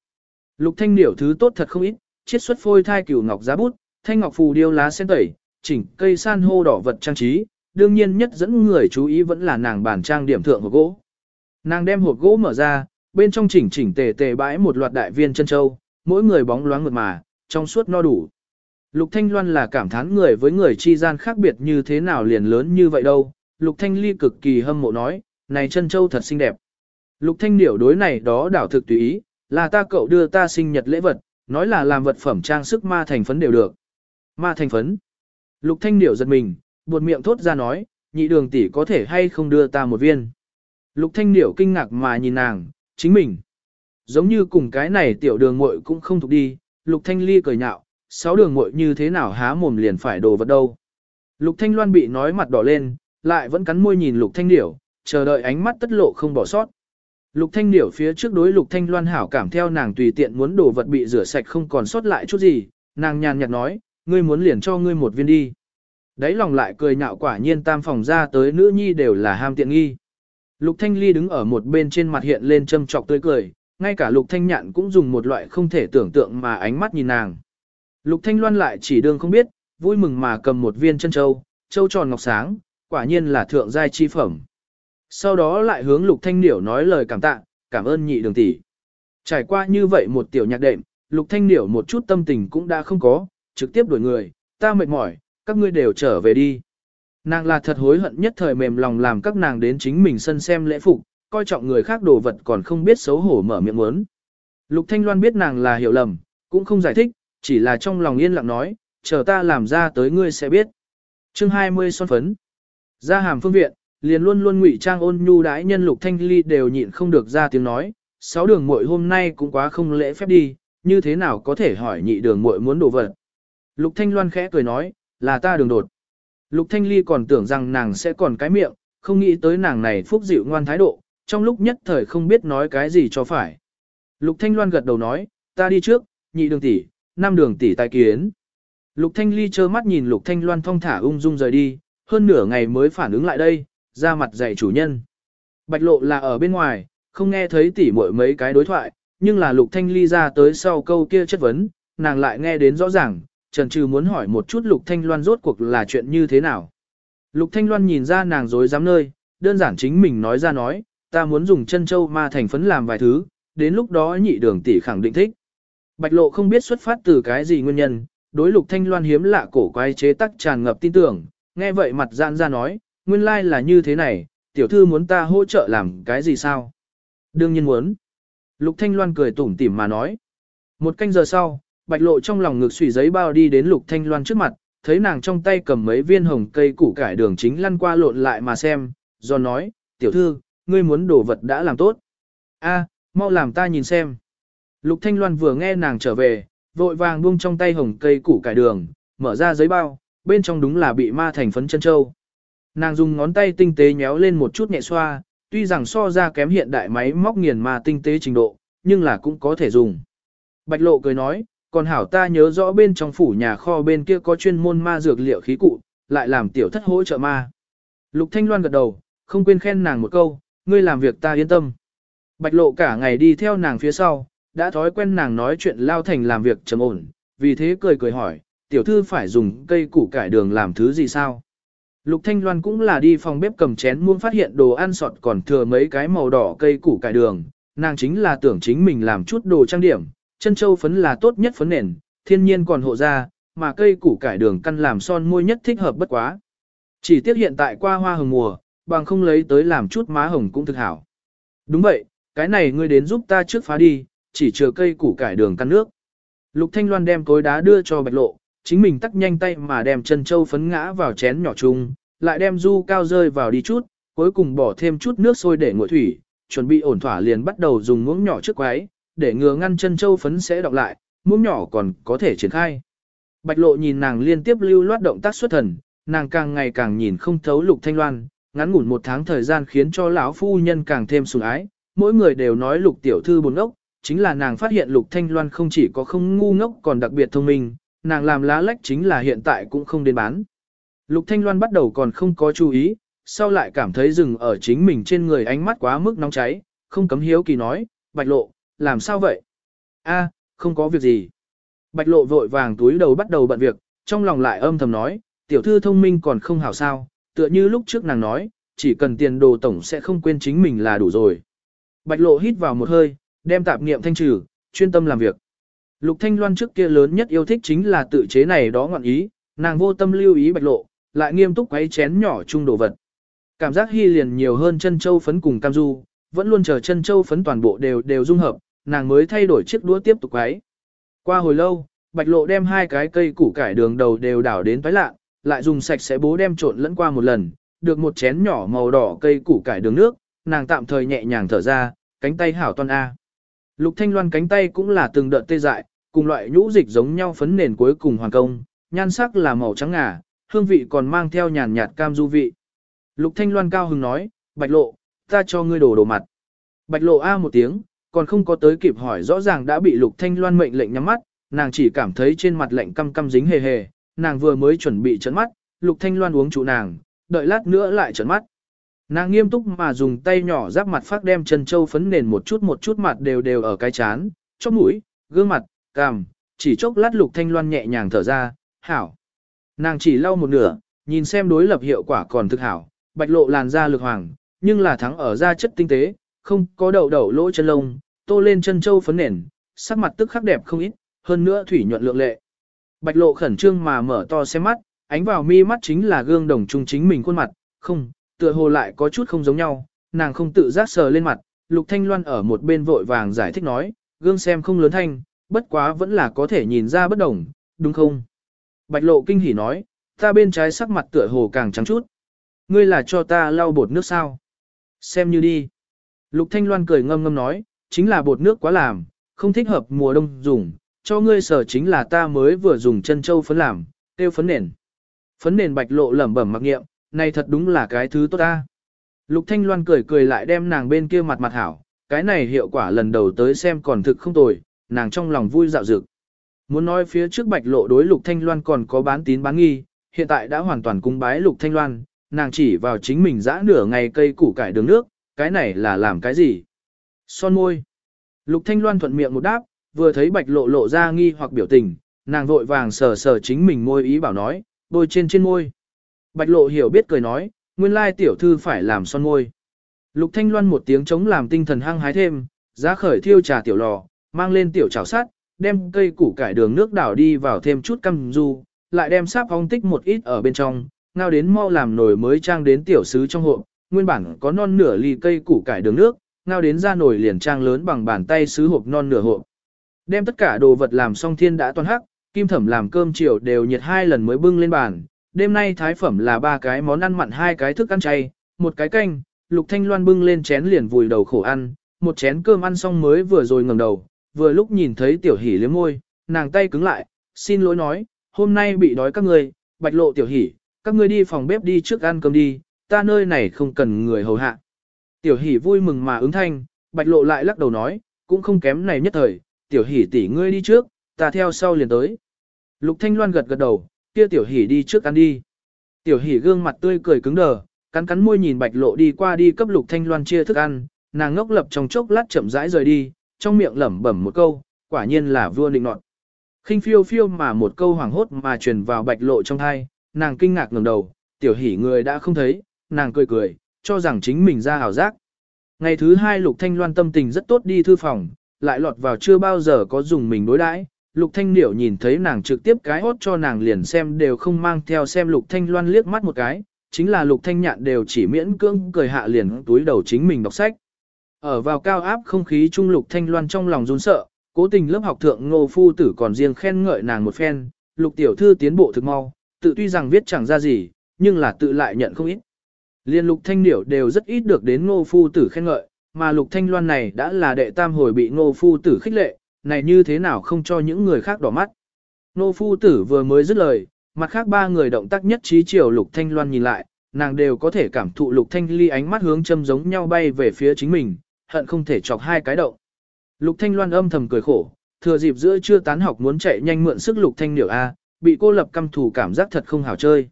Lục thanh điểu thứ tốt thật không ít, chiết xuất phôi thai cửu ngọc giá bút, thanh ngọc phù điêu lá sen tẩy, chỉnh cây san hô đỏ vật trang trí, đương nhiên nhất dẫn người chú ý vẫn là nàng bản trang điểm thượng hộp gỗ. Nàng đem hộp gỗ mở ra, bên trong chỉnh chỉnh tề tề bãi một loạt đại viên chân châu, mỗi người bóng loáng mượt mà, trong suốt no đủ. Lục Thanh Loan là cảm thán người với người chi gian khác biệt như thế nào liền lớn như vậy đâu. Lục Thanh Ly cực kỳ hâm mộ nói, này chân châu thật xinh đẹp. Lục Thanh điểu đối này đó đảo thực tùy ý, là ta cậu đưa ta sinh nhật lễ vật, nói là làm vật phẩm trang sức ma thành phấn đều được. Ma thành phấn. Lục Thanh điểu giật mình, buột miệng thốt ra nói, nhị đường tỷ có thể hay không đưa ta một viên. Lục Thanh điểu kinh ngạc mà nhìn nàng, chính mình. Giống như cùng cái này tiểu đường muội cũng không thuộc đi, Lục Thanh Ly cười nhạo, sáu đường muội như thế nào há mồm liền phải đồ vật đâu. Lục Thanh Loan bị nói mặt đỏ lên, lại vẫn cắn môi nhìn Lục Thanh Điểu, chờ đợi ánh mắt tất lộ không bỏ sót. Lục Thanh Điểu phía trước đối Lục Thanh Loan hảo cảm theo nàng tùy tiện muốn đồ vật bị rửa sạch không còn sót lại chút gì, nàng nhàn nhạt nói, ngươi muốn liền cho ngươi một viên đi. Đấy lòng lại cười nhạo quả nhiên tam phòng ra tới nữ nhi đều là ham tiện nghi. Lục Thanh Ly đứng ở một bên trên mặt hiện lên châm trọc tươi cười, ngay cả Lục Thanh Nhạn cũng dùng một loại không thể tưởng tượng mà ánh mắt nhìn nàng. Lục Thanh Loan lại chỉ đương không biết, vui mừng mà cầm một viên chân châu, châu tròn ngọc sáng, quả nhiên là thượng giai chi phẩm. Sau đó lại hướng Lục Thanh Điểu nói lời cảm tạ, cảm ơn nhị đường tỷ. Trải qua như vậy một tiểu nhạc đệm, Lục Thanh Điểu một chút tâm tình cũng đã không có, trực tiếp đuổi người, ta mệt mỏi, các ngươi đều trở về đi. Nàng là thật hối hận nhất thời mềm lòng làm các nàng đến chính mình sân xem lễ phục, coi trọng người khác đồ vật còn không biết xấu hổ mở miệng muốn. Lục Thanh Loan biết nàng là hiểu lầm, cũng không giải thích, chỉ là trong lòng yên lặng nói, chờ ta làm ra tới ngươi sẽ biết. Chương 20 son phấn. Ra hàm phương viện, liền luôn luôn ngụy trang ôn nhu đái nhân Lục Thanh Ly đều nhịn không được ra tiếng nói, sáu đường muội hôm nay cũng quá không lễ phép đi, như thế nào có thể hỏi nhị đường muội muốn đồ vật. Lục Thanh Loan khẽ cười nói, là ta đường đột. Lục Thanh Ly còn tưởng rằng nàng sẽ còn cái miệng, không nghĩ tới nàng này phúc dịu ngoan thái độ, trong lúc nhất thời không biết nói cái gì cho phải. Lục Thanh Loan gật đầu nói, ta đi trước, nhị đường tỷ, năm đường tỷ tài kiến. Lục Thanh Ly trơ mắt nhìn Lục Thanh Loan thong thả ung dung rời đi, hơn nửa ngày mới phản ứng lại đây, ra mặt dạy chủ nhân. Bạch lộ là ở bên ngoài, không nghe thấy tỉ muội mấy cái đối thoại, nhưng là Lục Thanh Ly ra tới sau câu kia chất vấn, nàng lại nghe đến rõ ràng, trần trừ muốn hỏi một chút Lục Thanh Loan rốt cuộc là chuyện như thế nào. Lục Thanh Loan nhìn ra nàng dối dám nơi, đơn giản chính mình nói ra nói, ta muốn dùng chân châu ma thành phấn làm vài thứ, đến lúc đó nhị đường tỷ khẳng định thích. Bạch lộ không biết xuất phát từ cái gì nguyên nhân, đối lục thanh loan hiếm lạ cổ quái chế tắc tràn ngập tin tưởng, nghe vậy mặt giãn ra nói, nguyên lai là như thế này, tiểu thư muốn ta hỗ trợ làm cái gì sao? Đương nhiên muốn. Lục thanh loan cười tủm tỉm mà nói. Một canh giờ sau, bạch lộ trong lòng ngực xùy giấy bao đi đến lục thanh loan trước mặt, thấy nàng trong tay cầm mấy viên hồng cây củ cải đường chính lăn qua lộn lại mà xem, do nói, tiểu thư, ngươi muốn đồ vật đã làm tốt. A, mau làm ta nhìn xem. Lục Thanh Loan vừa nghe nàng trở về, vội vàng buông trong tay hồng cây củ cải đường, mở ra giấy bao, bên trong đúng là bị ma thành phấn chân châu. Nàng dùng ngón tay tinh tế nhéo lên một chút nhẹ xoa, tuy rằng so ra kém hiện đại máy móc nghiền ma tinh tế trình độ, nhưng là cũng có thể dùng. Bạch lộ cười nói, còn hảo ta nhớ rõ bên trong phủ nhà kho bên kia có chuyên môn ma dược liệu khí cụ, lại làm tiểu thất hỗ trợ ma. Lục Thanh Loan gật đầu, không quên khen nàng một câu, ngươi làm việc ta yên tâm. Bạch lộ cả ngày đi theo nàng phía sau, đã thói quen nàng nói chuyện lao thành làm việc trầm ổn, vì thế cười cười hỏi, tiểu thư phải dùng cây củ cải đường làm thứ gì sao? Lục Thanh Loan cũng là đi phòng bếp cầm chén muông phát hiện đồ ăn sọt còn thừa mấy cái màu đỏ cây củ cải đường, nàng chính là tưởng chính mình làm chút đồ trang điểm, chân châu phấn là tốt nhất phấn nền, thiên nhiên còn hộ ra, mà cây củ cải đường căn làm son môi nhất thích hợp bất quá. Chỉ tiếc hiện tại qua hoa hồng mùa, bằng không lấy tới làm chút má hồng cũng thực hảo. Đúng vậy, cái này ngươi đến giúp ta trước phá đi, chỉ chờ cây củ cải đường căn nước. Lục Thanh Loan đem cối đá đưa cho Bạch Lộ, chính mình tắt nhanh tay mà đem chân châu phấn ngã vào chén nhỏ chung, lại đem du cao rơi vào đi chút, cuối cùng bỏ thêm chút nước sôi để nguội thủy, chuẩn bị ổn thỏa liền bắt đầu dùng muỗng nhỏ trước quái, để ngừa ngăn chân châu phấn sẽ đọc lại, muỗng nhỏ còn có thể triển khai. Bạch Lộ nhìn nàng liên tiếp lưu loát động tác xuất thần, nàng càng ngày càng nhìn không thấu Lục Thanh Loan, ngắn ngủn một tháng thời gian khiến cho lão phu nhân càng thêm sủng ái, mỗi người đều nói Lục tiểu thư buồn ốc, chính là nàng phát hiện Lục Thanh Loan không chỉ có không ngu ngốc còn đặc biệt thông minh, nàng làm lá lách chính là hiện tại cũng không đến bán. Lục Thanh Loan bắt đầu còn không có chú ý, sau lại cảm thấy rừng ở chính mình trên người ánh mắt quá mức nóng cháy, không cấm hiếu kỳ nói, bạch lộ, làm sao vậy? A, không có việc gì. Bạch lộ vội vàng túi đầu bắt đầu bận việc, trong lòng lại âm thầm nói, tiểu thư thông minh còn không hảo sao, tựa như lúc trước nàng nói, chỉ cần tiền đồ tổng sẽ không quên chính mình là đủ rồi. Bạch lộ hít vào một hơi, đem tạp niệm thanh trừ, chuyên tâm làm việc. Lục Thanh Loan trước kia lớn nhất yêu thích chính là tự chế này đó ngọn ý, nàng vô tâm lưu ý bạch lộ, lại nghiêm túc quấy chén nhỏ chung đồ vật. Cảm giác hy liền nhiều hơn chân châu phấn cùng cam du, vẫn luôn chờ chân châu phấn toàn bộ đều đều dung hợp, nàng mới thay đổi chiếc đũa tiếp tục quấy. Qua hồi lâu, bạch lộ đem hai cái cây củ cải đường đầu đều đảo đến toái lạ, lại dùng sạch sẽ bố đem trộn lẫn qua một lần, được một chén nhỏ màu đỏ cây củ cải đường nước, nàng tạm thời nhẹ nhàng thở ra, cánh tay hảo toan A. Lục Thanh Loan cánh tay cũng là từng đợt tê dại, cùng loại nhũ dịch giống nhau phấn nền cuối cùng hoàn công, nhan sắc là màu trắng ngà, hương vị còn mang theo nhàn nhạt cam du vị. Lục Thanh Loan cao hứng nói, Bạch Lộ, ta cho ngươi đổ đồ mặt. Bạch Lộ A một tiếng, còn không có tới kịp hỏi rõ ràng đã bị Lục Thanh Loan mệnh lệnh nhắm mắt, nàng chỉ cảm thấy trên mặt lạnh căm căm dính hề hề, nàng vừa mới chuẩn bị trấn mắt, Lục Thanh Loan uống trụ nàng, đợi lát nữa lại trấn mắt. Nàng nghiêm túc mà dùng tay nhỏ giáp mặt phát đem chân châu phấn nền một chút một chút mặt đều đều ở cái chán, chóp mũi, gương mặt, cằm, chỉ chốc lát Lục Thanh Loan nhẹ nhàng thở ra, hảo. Nàng chỉ lau một nửa, nhìn xem đối lập hiệu quả còn thực hảo, bạch lộ làn da lực hoàng, nhưng là thắng ở da chất tinh tế, không có đậu đậu lỗ chân lông, tô lên chân châu phấn nền, sắc mặt tức khắc đẹp không ít, hơn nữa thủy nhuận lượng lệ. Bạch lộ khẩn trương mà mở to xem mắt, ánh vào mi mắt chính là gương đồng trung chính mình khuôn mặt, không, tựa hồ lại có chút không giống nhau, nàng không tự giác sờ lên mặt, Lục Thanh Loan ở một bên vội vàng giải thích nói, gương xem không lớn thanh, bất quá vẫn là có thể nhìn ra bất đồng, đúng không? Bạch lộ kinh hỉ nói, ta bên trái sắc mặt tựa hồ càng trắng chút. Ngươi là cho ta lau bột nước sao? Xem như đi. Lục Thanh Loan cười ngâm ngâm nói, chính là bột nước quá làm, không thích hợp mùa đông dùng, cho ngươi sở chính là ta mới vừa dùng chân châu phấn làm, tiêu phấn nền. Phấn nền bạch lộ lẩm bẩm mặc nghiệm, này thật đúng là cái thứ tốt ta. Lục Thanh Loan cười cười lại đem nàng bên kia mặt mặt hảo, cái này hiệu quả lần đầu tới xem còn thực không tồi, nàng trong lòng vui dạo dực. Muốn nói phía trước bạch lộ đối Lục Thanh Loan còn có bán tín bán nghi, hiện tại đã hoàn toàn cung bái Lục Thanh Loan, nàng chỉ vào chính mình dã nửa ngày cây củ cải đường nước, cái này là làm cái gì? Son môi. Lục Thanh Loan thuận miệng một đáp, vừa thấy bạch lộ lộ ra nghi hoặc biểu tình, nàng vội vàng sờ sờ chính mình môi ý bảo nói, bôi trên trên môi. Bạch lộ hiểu biết cười nói, nguyên lai tiểu thư phải làm son môi. Lục Thanh Loan một tiếng chống làm tinh thần hăng hái thêm, giá khởi thiêu trà tiểu lò, mang lên tiểu chảo sắt, đem cây củ cải đường nước đảo đi vào thêm chút căm du, lại đem sáp ong tích một ít ở bên trong, ngao đến mau làm nồi mới trang đến tiểu sứ trong hộp, nguyên bản có non nửa ly cây củ cải đường nước, ngao đến ra nồi liền trang lớn bằng bàn tay sứ hộp non nửa hộp. Đem tất cả đồ vật làm xong thiên đã toàn hắc, kim thẩm làm cơm chiều đều nhiệt hai lần mới bưng lên bàn. Đêm nay thái phẩm là ba cái món ăn mặn hai cái thức ăn chay, một cái canh, lục thanh loan bưng lên chén liền vùi đầu khổ ăn, một chén cơm ăn xong mới vừa rồi ngẩng đầu, vừa lúc nhìn thấy tiểu hỉ liếm môi, nàng tay cứng lại, xin lỗi nói, hôm nay bị đói các ngươi, bạch lộ tiểu hỉ, các ngươi đi phòng bếp đi trước ăn cơm đi, ta nơi này không cần người hầu hạ. Tiểu hỉ vui mừng mà ứng thanh, bạch lộ lại lắc đầu nói, cũng không kém này nhất thời, tiểu hỉ tỷ ngươi đi trước, ta theo sau liền tới. Lục Thanh Loan gật gật đầu, kia tiểu hỉ đi trước ăn đi. Tiểu hỉ gương mặt tươi cười cứng đờ, cắn cắn môi nhìn bạch lộ đi qua đi cấp Lục Thanh Loan chia thức ăn, nàng ngốc lập trong chốc lát chậm rãi rời đi, trong miệng lẩm bẩm một câu, quả nhiên là vua định nọt. khinh phiêu phiêu mà một câu hoảng hốt mà truyền vào bạch lộ trong thai, nàng kinh ngạc ngẩng đầu, tiểu hỉ người đã không thấy, nàng cười cười, cho rằng chính mình ra hào giác. Ngày thứ hai Lục Thanh Loan tâm tình rất tốt đi thư phòng, lại lọt vào chưa bao giờ có dùng mình đối đãi. Lục Thanh Niểu nhìn thấy nàng trực tiếp cái hốt cho nàng liền xem đều không mang theo xem Lục Thanh Loan liếc mắt một cái, chính là Lục Thanh Nhạn đều chỉ miễn cưỡng cười hạ liền túi đầu chính mình đọc sách. Ở vào cao áp không khí trung Lục Thanh Loan trong lòng run sợ, cố tình lớp học thượng ngô phu tử còn riêng khen ngợi nàng một phen, Lục Tiểu Thư tiến bộ thực mau, tự tuy rằng viết chẳng ra gì, nhưng là tự lại nhận không ít. Liên Lục Thanh điểu đều rất ít được đến ngô phu tử khen ngợi, mà Lục Thanh Loan này đã là đệ tam hồi bị Ngô Phu Tử khích lệ, này như thế nào không cho những người khác đỏ mắt. Ngô Phu Tử vừa mới dứt lời, mặt khác ba người động tác nhất trí chiều Lục Thanh Loan nhìn lại, nàng đều có thể cảm thụ Lục Thanh Ly ánh mắt hướng châm giống nhau bay về phía chính mình, hận không thể chọc hai cái động. Lục Thanh Loan âm thầm cười khổ, thừa dịp giữa chưa tán học muốn chạy nhanh mượn sức Lục Thanh Điểu A, bị cô lập căm thù cảm giác thật không hảo chơi.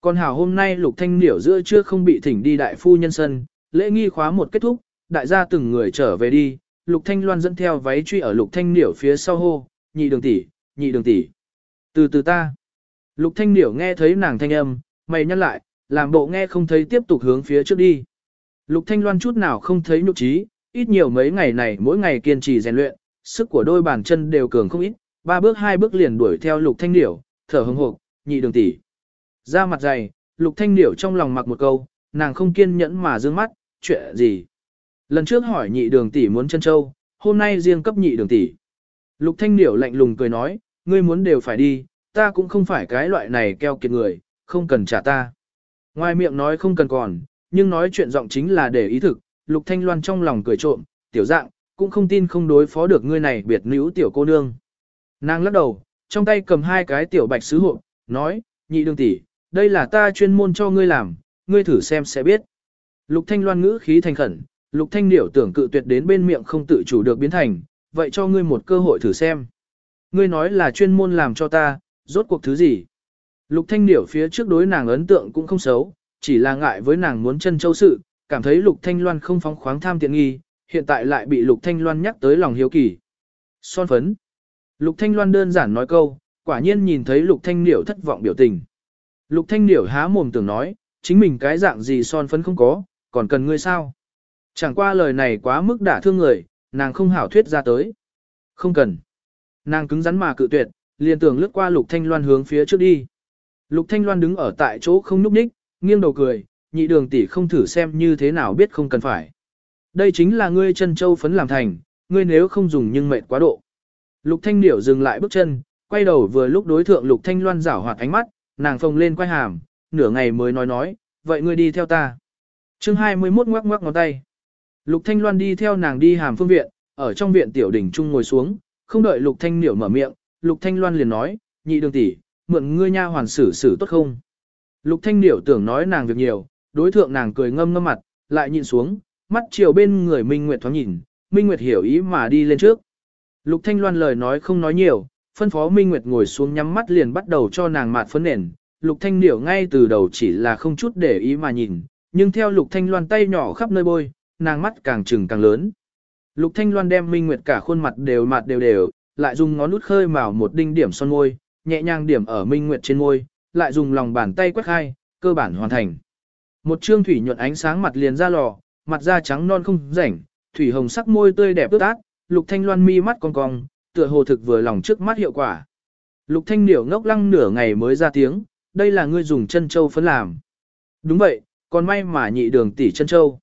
Còn hảo hôm nay Lục Thanh Điểu giữa chưa không bị thỉnh đi đại phu nhân sân, lễ nghi khóa một kết thúc, đại gia từng người trở về đi, Lục Thanh Loan dẫn theo váy truy ở Lục Thanh Niểu phía sau hô, nhị đường tỷ, nhị đường tỷ. Từ từ ta. Lục Thanh Niểu nghe thấy nàng thanh âm, mày nhăn lại, làm bộ nghe không thấy tiếp tục hướng phía trước đi. Lục Thanh Loan chút nào không thấy nhục trí, ít nhiều mấy ngày này mỗi ngày kiên trì rèn luyện, sức của đôi bàn chân đều cường không ít, ba bước hai bước liền đuổi theo Lục Thanh Điểu, thở hững hộp, nhị đường tỷ. Ra mặt dày, Lục Thanh Điểu trong lòng mặc một câu, nàng không kiên nhẫn mà dương mắt, chuyện gì? Lần trước hỏi nhị đường tỷ muốn chân châu, hôm nay riêng cấp nhị đường tỷ. Lục Thanh Điểu lạnh lùng cười nói, ngươi muốn đều phải đi, ta cũng không phải cái loại này keo kiệt người, không cần trả ta. Ngoài miệng nói không cần còn, nhưng nói chuyện giọng chính là để ý thực, Lục Thanh Loan trong lòng cười trộm, tiểu dạng, cũng không tin không đối phó được ngươi này biệt nữ tiểu cô nương. Nàng lắc đầu, trong tay cầm hai cái tiểu bạch sứ hộp, nói, nhị đường tỷ, đây là ta chuyên môn cho ngươi làm, ngươi thử xem sẽ biết. Lục Thanh Loan ngữ khí thành khẩn, Lục Thanh Điểu tưởng cự tuyệt đến bên miệng không tự chủ được biến thành, vậy cho ngươi một cơ hội thử xem. Ngươi nói là chuyên môn làm cho ta, rốt cuộc thứ gì? Lục Thanh Điểu phía trước đối nàng ấn tượng cũng không xấu, chỉ là ngại với nàng muốn chân châu sự, cảm thấy Lục Thanh Loan không phóng khoáng tham tiện nghi, hiện tại lại bị Lục Thanh Loan nhắc tới lòng hiếu kỳ. Son phấn. Lục Thanh Loan đơn giản nói câu, quả nhiên nhìn thấy Lục Thanh Điểu thất vọng biểu tình. Lục Thanh Điểu há mồm tưởng nói, chính mình cái dạng gì son phấn không có, còn cần ngươi sao? Chẳng qua lời này quá mức đả thương người, nàng không hảo thuyết ra tới. Không cần. Nàng cứng rắn mà cự tuyệt, liền tưởng lướt qua Lục Thanh Loan hướng phía trước đi. Lục Thanh Loan đứng ở tại chỗ không núp ních, nghiêng đầu cười, nhị đường tỷ không thử xem như thế nào biết không cần phải. Đây chính là ngươi chân châu phấn làm thành, ngươi nếu không dùng nhưng mệt quá độ. Lục Thanh Điểu dừng lại bước chân, quay đầu vừa lúc đối thượng Lục Thanh Loan rảo hoạt ánh mắt, nàng phồng lên quay hàm, nửa ngày mới nói nói, vậy ngươi đi theo ta. Chương 21 ngoắc ngoắc ngón tay. Lục Thanh Loan đi theo nàng đi hàm phương viện, ở trong viện tiểu đỉnh trung ngồi xuống, không đợi Lục Thanh Điểu mở miệng, Lục Thanh Loan liền nói, nhị đường tỷ, mượn ngươi nha hoàn xử xử tốt không? Lục Thanh Điểu tưởng nói nàng việc nhiều, đối thượng nàng cười ngâm ngâm mặt, lại nhìn xuống, mắt chiều bên người Minh Nguyệt thoáng nhìn, Minh Nguyệt hiểu ý mà đi lên trước. Lục Thanh Loan lời nói không nói nhiều, phân phó Minh Nguyệt ngồi xuống nhắm mắt liền bắt đầu cho nàng mạt phấn nền. Lục Thanh Điểu ngay từ đầu chỉ là không chút để ý mà nhìn, nhưng theo Lục Thanh Loan tay nhỏ khắp nơi bôi, nàng mắt càng trừng càng lớn. Lục Thanh Loan đem Minh Nguyệt cả khuôn mặt đều mạt đều đều, lại dùng ngón út khơi mào một đinh điểm son môi, nhẹ nhàng điểm ở Minh Nguyệt trên môi, lại dùng lòng bàn tay quét hai, cơ bản hoàn thành. Một trương thủy nhuận ánh sáng mặt liền ra lò, mặt da trắng non không rảnh, thủy hồng sắc môi tươi đẹp ướt át, Lục Thanh Loan mi mắt cong cong, tựa hồ thực vừa lòng trước mắt hiệu quả. Lục Thanh Điểu ngốc lăng nửa ngày mới ra tiếng, đây là ngươi dùng chân châu phấn làm. Đúng vậy, còn may mà nhị đường tỷ chân châu.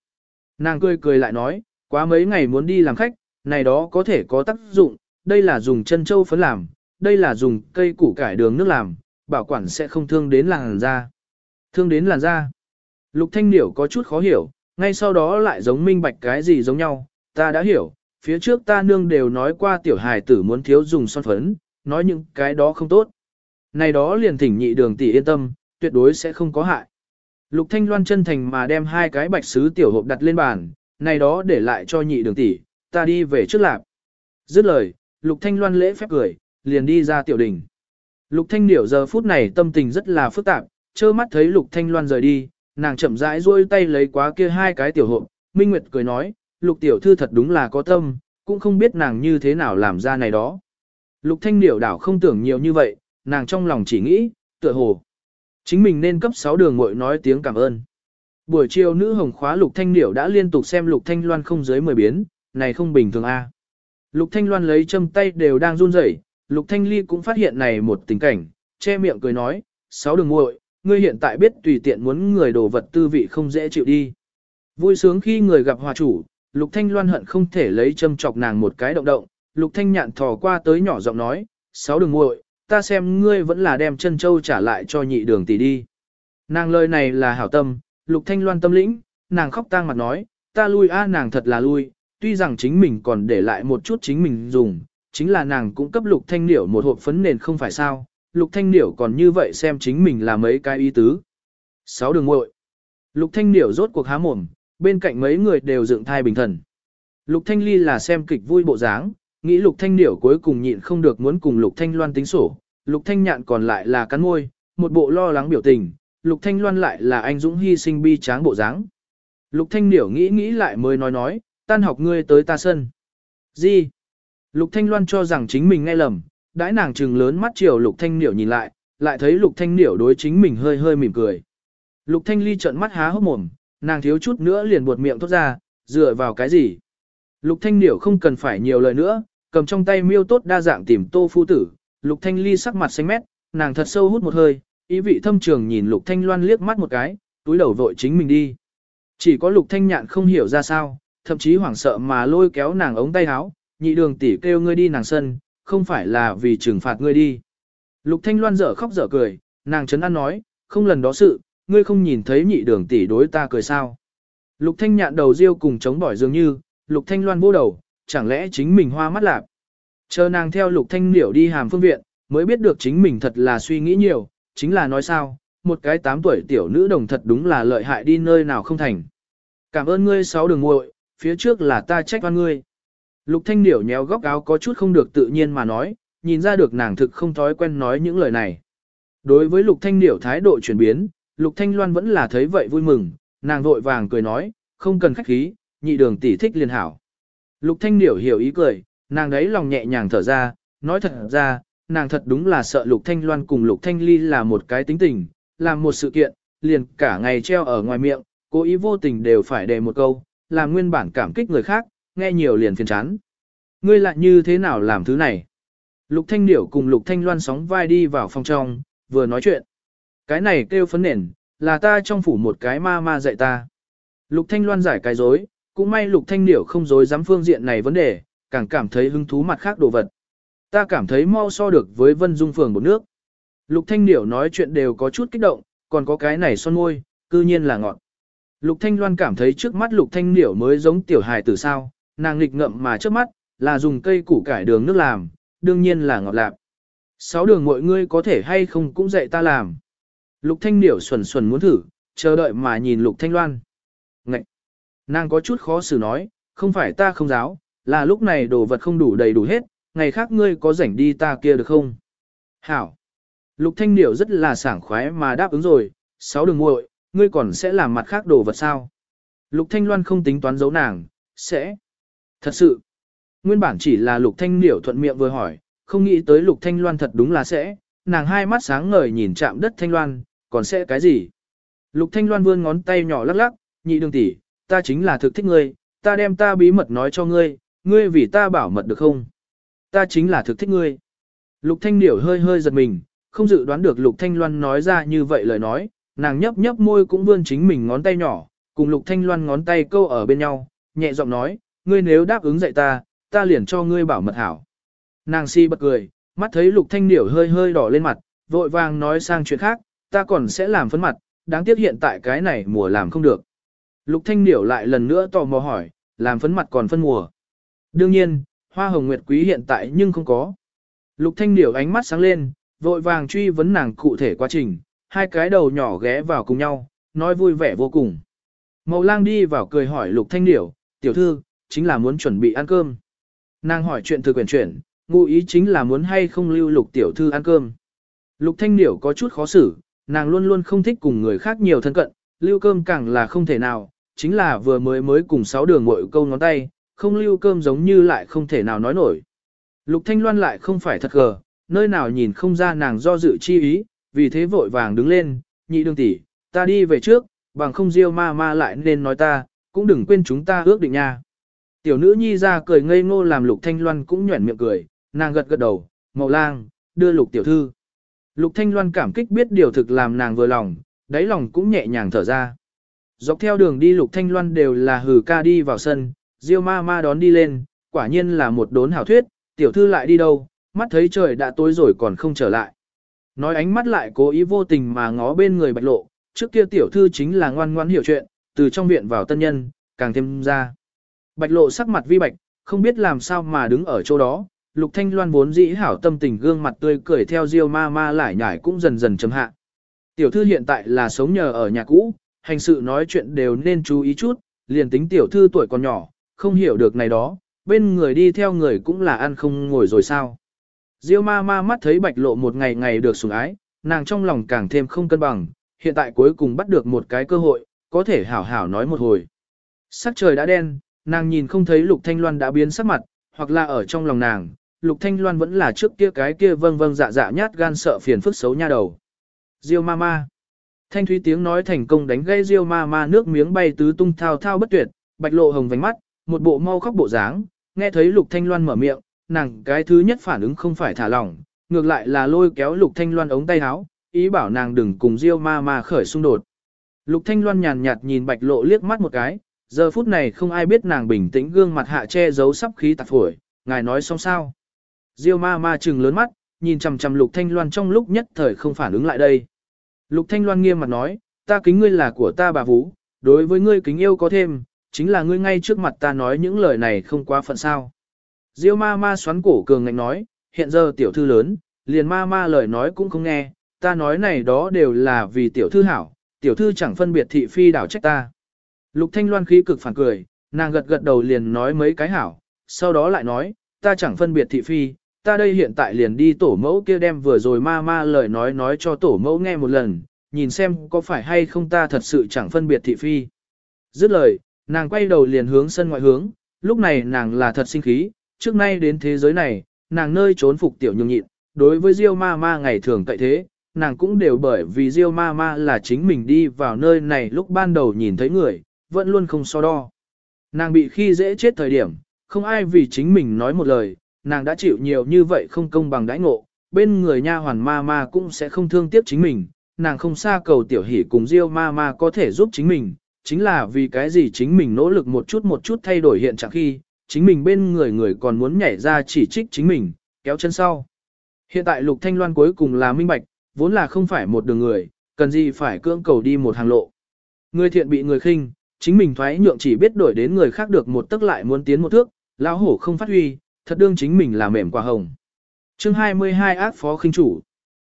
Nàng cười cười lại nói, quá mấy ngày muốn đi làm khách, này đó có thể có tác dụng, đây là dùng chân châu phấn làm, đây là dùng cây củ cải đường nước làm, bảo quản sẽ không thương đến làn da. Thương đến làn da. Lục Thanh Điểu có chút khó hiểu, ngay sau đó lại giống minh bạch cái gì giống nhau, ta đã hiểu, phía trước ta nương đều nói qua tiểu hài tử muốn thiếu dùng son phấn, nói những cái đó không tốt. Này đó liền thỉnh nhị đường tỷ yên tâm, tuyệt đối sẽ không có hại. Lục Thanh Loan chân thành mà đem hai cái bạch sứ tiểu hộp đặt lên bàn, này đó để lại cho nhị đường tỷ, ta đi về trước lạp. Dứt lời, Lục Thanh Loan lễ phép cười, liền đi ra tiểu đình. Lục Thanh Điểu giờ phút này tâm tình rất là phức tạp, trơ mắt thấy Lục Thanh Loan rời đi, nàng chậm rãi duỗi tay lấy quá kia hai cái tiểu hộp, Minh Nguyệt cười nói, Lục tiểu thư thật đúng là có tâm, cũng không biết nàng như thế nào làm ra này đó. Lục Thanh Điểu đảo không tưởng nhiều như vậy, nàng trong lòng chỉ nghĩ, tựa hồ. Chính mình nên cấp 6 đường muội nói tiếng cảm ơn. Buổi chiều nữ hồng khóa Lục Thanh Điểu đã liên tục xem Lục Thanh Loan không dưới 10 biến, này không bình thường a. Lục Thanh Loan lấy châm tay đều đang run rẩy, Lục Thanh Ly cũng phát hiện này một tình cảnh, che miệng cười nói, sáu đường muội, ngươi hiện tại biết tùy tiện muốn người đồ vật tư vị không dễ chịu đi. Vui sướng khi người gặp hòa chủ, Lục Thanh Loan hận không thể lấy châm chọc nàng một cái động động, Lục Thanh nhạn thò qua tới nhỏ giọng nói, sáu đường muội, ta xem ngươi vẫn là đem chân châu trả lại cho nhị đường tỷ đi. Nàng lời này là hảo tâm, Lục Thanh Loan tâm lĩnh, nàng khóc tang mặt nói, ta lui a nàng thật là lui, tuy rằng chính mình còn để lại một chút chính mình dùng, chính là nàng cũng cấp lục thanh liễu một hộp phấn nền không phải sao, lục thanh Điểu còn như vậy xem chính mình là mấy cái ý tứ. Sáu đường muội Lục thanh Điểu rốt cuộc há mồm, bên cạnh mấy người đều dựng thai bình thần. Lục thanh ly là xem kịch vui bộ dáng, nghĩ lục thanh Điểu cuối cùng nhịn không được muốn cùng lục thanh loan tính sổ, lục thanh nhạn còn lại là cắn môi, một bộ lo lắng biểu tình, lục thanh loan lại là anh dũng hy sinh bi tráng bộ dáng. Lục thanh Điểu nghĩ nghĩ lại mới nói nói, tan học ngươi tới ta sân. Gì? Lục Thanh Loan cho rằng chính mình nghe lầm, đãi nàng trừng lớn mắt chiều Lục Thanh Niểu nhìn lại, lại thấy Lục Thanh Niểu đối chính mình hơi hơi mỉm cười. Lục Thanh Ly trợn mắt há hốc mồm, nàng thiếu chút nữa liền buột miệng thốt ra, dựa vào cái gì? Lục Thanh niểu không cần phải nhiều lời nữa, cầm trong tay miêu tốt đa dạng tìm tô phu tử. Lục Thanh Ly sắc mặt xanh mét, nàng thật sâu hút một hơi, ý vị thâm trường nhìn Lục Thanh Loan liếc mắt một cái, túi đầu vội chính mình đi. Chỉ có Lục Thanh Nhạn không hiểu ra sao, thậm chí hoảng sợ mà lôi kéo nàng ống tay áo, nhị đường tỷ kêu ngươi đi nàng sân, không phải là vì trừng phạt ngươi đi. Lục Thanh Loan dở khóc dở cười, nàng chấn an nói, không lần đó sự, ngươi không nhìn thấy nhị đường tỷ đối ta cười sao. Lục Thanh nhạn đầu riêu cùng chống bỏi dường như, Lục Thanh Loan vô đầu, chẳng lẽ chính mình hoa mắt lạc. Chờ nàng theo Lục Thanh Liễu đi hàm phương viện, mới biết được chính mình thật là suy nghĩ nhiều, chính là nói sao, một cái 8 tuổi tiểu nữ đồng thật đúng là lợi hại đi nơi nào không thành. Cảm ơn ngươi sáu đường muội, phía trước là ta trách oan ngươi. Lục Thanh Điểu nhéo góc áo có chút không được tự nhiên mà nói, nhìn ra được nàng thực không thói quen nói những lời này. Đối với Lục Thanh Điểu thái độ chuyển biến, Lục Thanh Loan vẫn là thấy vậy vui mừng, nàng vội vàng cười nói, không cần khách khí, nhị đường tỷ thích liền hảo. Lục Thanh Điểu hiểu ý cười, nàng đấy lòng nhẹ nhàng thở ra, nói thật ra, nàng thật đúng là sợ Lục Thanh Loan cùng Lục Thanh Ly là một cái tính tình, làm một sự kiện, liền cả ngày treo ở ngoài miệng, cố ý vô tình đều phải đề một câu, làm nguyên bản cảm kích người khác, nghe nhiều liền phiền chán. Ngươi lại như thế nào làm thứ này? Lục Thanh Điểu cùng Lục Thanh Loan sóng vai đi vào phòng trong, vừa nói chuyện. Cái này kêu phấn nền, là ta trong phủ một cái ma ma dạy ta. Lục Thanh Loan giải cái dối, cũng may Lục Thanh Điểu không dối dám phương diện này vấn đề, càng cảm thấy hứng thú mặt khác đồ vật. Ta cảm thấy mau so được với Vân Dung Phường một nước. Lục Thanh Điểu nói chuyện đều có chút kích động, còn có cái này son môi, cư nhiên là ngọt. Lục Thanh Loan cảm thấy trước mắt Lục Thanh Điểu mới giống tiểu hài tử sao, nàng nghịch ngậm mà trước mắt, là dùng cây củ cải đường nước làm, đương nhiên là ngọt lạc. Sáu đường mọi ngươi có thể hay không cũng dạy ta làm. Lục Thanh Điểu xuẩn xuẩn muốn thử, chờ đợi mà nhìn Lục Thanh Loan. Ngậy! Nàng có chút khó xử nói, không phải ta không giáo, là lúc này đồ vật không đủ đầy đủ hết, ngày khác ngươi có rảnh đi ta kia được không? Hảo! Lục Thanh Điểu rất là sảng khoái mà đáp ứng rồi, sáu đường muội, ngươi còn sẽ làm mặt khác đồ vật sao? Lục Thanh Loan không tính toán giấu nàng, sẽ. Thật sự, nguyên bản chỉ là Lục Thanh liễu thuận miệng vừa hỏi, không nghĩ tới Lục Thanh Loan thật đúng là sẽ, nàng hai mắt sáng ngời nhìn chạm đất Thanh Loan, còn sẽ cái gì? Lục Thanh Loan vươn ngón tay nhỏ lắc lắc, nhị đường tỷ, ta chính là thực thích ngươi, ta đem ta bí mật nói cho ngươi, ngươi vì ta bảo mật được không? Ta chính là thực thích ngươi. Lục Thanh liễu hơi hơi giật mình, không dự đoán được Lục Thanh Loan nói ra như vậy lời nói, nàng nhấp nhấp môi cũng vươn chính mình ngón tay nhỏ, cùng Lục Thanh Loan ngón tay câu ở bên nhau, nhẹ giọng nói, ngươi nếu đáp ứng dạy ta, ta liền cho ngươi bảo mật hảo. Nàng si bật cười, mắt thấy Lục Thanh Điểu hơi hơi đỏ lên mặt, vội vàng nói sang chuyện khác, ta còn sẽ làm phấn mặt, đáng tiếc hiện tại cái này mùa làm không được. Lục Thanh Điểu lại lần nữa tò mò hỏi, làm phấn mặt còn phân mùa. Đương nhiên, hoa hồng nguyệt quý hiện tại nhưng không có. Lục Thanh Điểu ánh mắt sáng lên, vội vàng truy vấn nàng cụ thể quá trình, hai cái đầu nhỏ ghé vào cùng nhau, nói vui vẻ vô cùng. Mậu lang đi vào cười hỏi Lục Thanh Điểu, tiểu thư, chính là muốn chuẩn bị ăn cơm. Nàng hỏi chuyện từ quyển chuyển, ngụ ý chính là muốn hay không lưu Lục tiểu thư ăn cơm. Lục Thanh Điểu có chút khó xử, nàng luôn luôn không thích cùng người khác nhiều thân cận, lưu cơm càng là không thể nào, chính là vừa mới mới cùng sáu đường mội câu ngón tay, không lưu cơm giống như lại không thể nào nói nổi. Lục Thanh Loan lại không phải thật gờ, nơi nào nhìn không ra nàng do dự chi ý, vì thế vội vàng đứng lên, nhị đường tỷ, ta đi về trước, bằng không riêu ma ma lại nên nói ta, cũng đừng quên chúng ta ước định nha. Tiểu nữ nhi ra cười ngây ngô làm lục thanh loan cũng nhuẩn miệng cười, nàng gật gật đầu, màu lang, đưa lục tiểu thư. Lục thanh loan cảm kích biết điều thực làm nàng vừa lòng, đáy lòng cũng nhẹ nhàng thở ra. Dọc theo đường đi lục thanh loan đều là hừ ca đi vào sân, diêu ma ma đón đi lên, quả nhiên là một đốn hảo thuyết, tiểu thư lại đi đâu, mắt thấy trời đã tối rồi còn không trở lại. Nói ánh mắt lại cố ý vô tình mà ngó bên người bạch lộ, trước kia tiểu thư chính là ngoan ngoãn hiểu chuyện, từ trong viện vào tân nhân, càng thêm ra. Bạch lộ sắc mặt vi bạch, không biết làm sao mà đứng ở chỗ đó, lục thanh loan vốn dĩ hảo tâm tình gương mặt tươi cười theo diêu ma ma lại nhải cũng dần dần chấm hạ. Tiểu thư hiện tại là sống nhờ ở nhà cũ, hành sự nói chuyện đều nên chú ý chút, liền tính tiểu thư tuổi còn nhỏ, không hiểu được này đó, bên người đi theo người cũng là ăn không ngồi rồi sao. Diêu ma ma mắt thấy bạch lộ một ngày ngày được sủng ái, nàng trong lòng càng thêm không cân bằng, hiện tại cuối cùng bắt được một cái cơ hội, có thể hảo hảo nói một hồi. Sắc trời đã đen, nàng nhìn không thấy lục thanh loan đã biến sắc mặt, hoặc là ở trong lòng nàng, lục thanh loan vẫn là trước kia cái kia vâng vâng dạ dạ nhát gan sợ phiền phức xấu nha đầu. Diêu ma ma. Thanh thúy tiếng nói thành công đánh gây Diêu ma ma nước miếng bay tứ tung thao thao bất tuyệt, bạch lộ hồng vành mắt, một bộ mau khóc bộ dáng, nghe thấy Lục Thanh Loan mở miệng, nàng cái thứ nhất phản ứng không phải thả lỏng, ngược lại là lôi kéo Lục Thanh Loan ống tay áo, ý bảo nàng đừng cùng Diêu ma ma khởi xung đột. Lục Thanh Loan nhàn nhạt nhìn bạch lộ liếc mắt một cái, giờ phút này không ai biết nàng bình tĩnh gương mặt hạ che giấu sắp khí tạc phổi, ngài nói xong sao. Diêu ma ma trừng lớn mắt, nhìn chằm chằm Lục Thanh Loan trong lúc nhất thời không phản ứng lại đây. Lục Thanh Loan nghiêm mặt nói, ta kính ngươi là của ta bà Vũ, đối với ngươi kính yêu có thêm, chính là ngươi ngay trước mặt ta nói những lời này không quá phận sao. Diêu ma ma xoắn cổ cường ngạnh nói, hiện giờ tiểu thư lớn, liền ma ma lời nói cũng không nghe, ta nói này đó đều là vì tiểu thư hảo, tiểu thư chẳng phân biệt thị phi đảo trách ta. Lục Thanh Loan khí cực phản cười, nàng gật gật đầu liền nói mấy cái hảo, sau đó lại nói, ta chẳng phân biệt thị phi, ta đây hiện tại liền đi tổ mẫu kia đem vừa rồi ma ma lời nói nói cho tổ mẫu nghe một lần, nhìn xem có phải hay không ta thật sự chẳng phân biệt thị phi. Dứt lời, nàng quay đầu liền hướng sân ngoại hướng, lúc này nàng là thật sinh khí, trước nay đến thế giới này, nàng nơi trốn phục tiểu nhường nhịn, đối với Diêu ma ma ngày thường tại thế, nàng cũng đều bởi vì Diêu ma ma là chính mình đi vào nơi này lúc ban đầu nhìn thấy người, vẫn luôn không so đo. Nàng bị khi dễ chết thời điểm, không ai vì chính mình nói một lời, nàng đã chịu nhiều như vậy không công bằng đãi ngộ, bên người nha hoàn ma ma cũng sẽ không thương tiếc chính mình, nàng không xa cầu tiểu hỷ cùng Diêu ma ma có thể giúp chính mình, chính là vì cái gì chính mình nỗ lực một chút một chút thay đổi hiện trạng khi, chính mình bên người người còn muốn nhảy ra chỉ trích chính mình, kéo chân sau. Hiện tại Lục Thanh Loan cuối cùng là minh bạch, vốn là không phải một đường người, cần gì phải cưỡng cầu đi một hàng lộ. Người thiện bị người khinh, chính mình thoái nhượng chỉ biết đổi đến người khác được một tức lại muốn tiến một thước, lão hổ không phát huy, thật đương chính mình là mềm quả hồng. Chương 22 ác phó khinh chủ.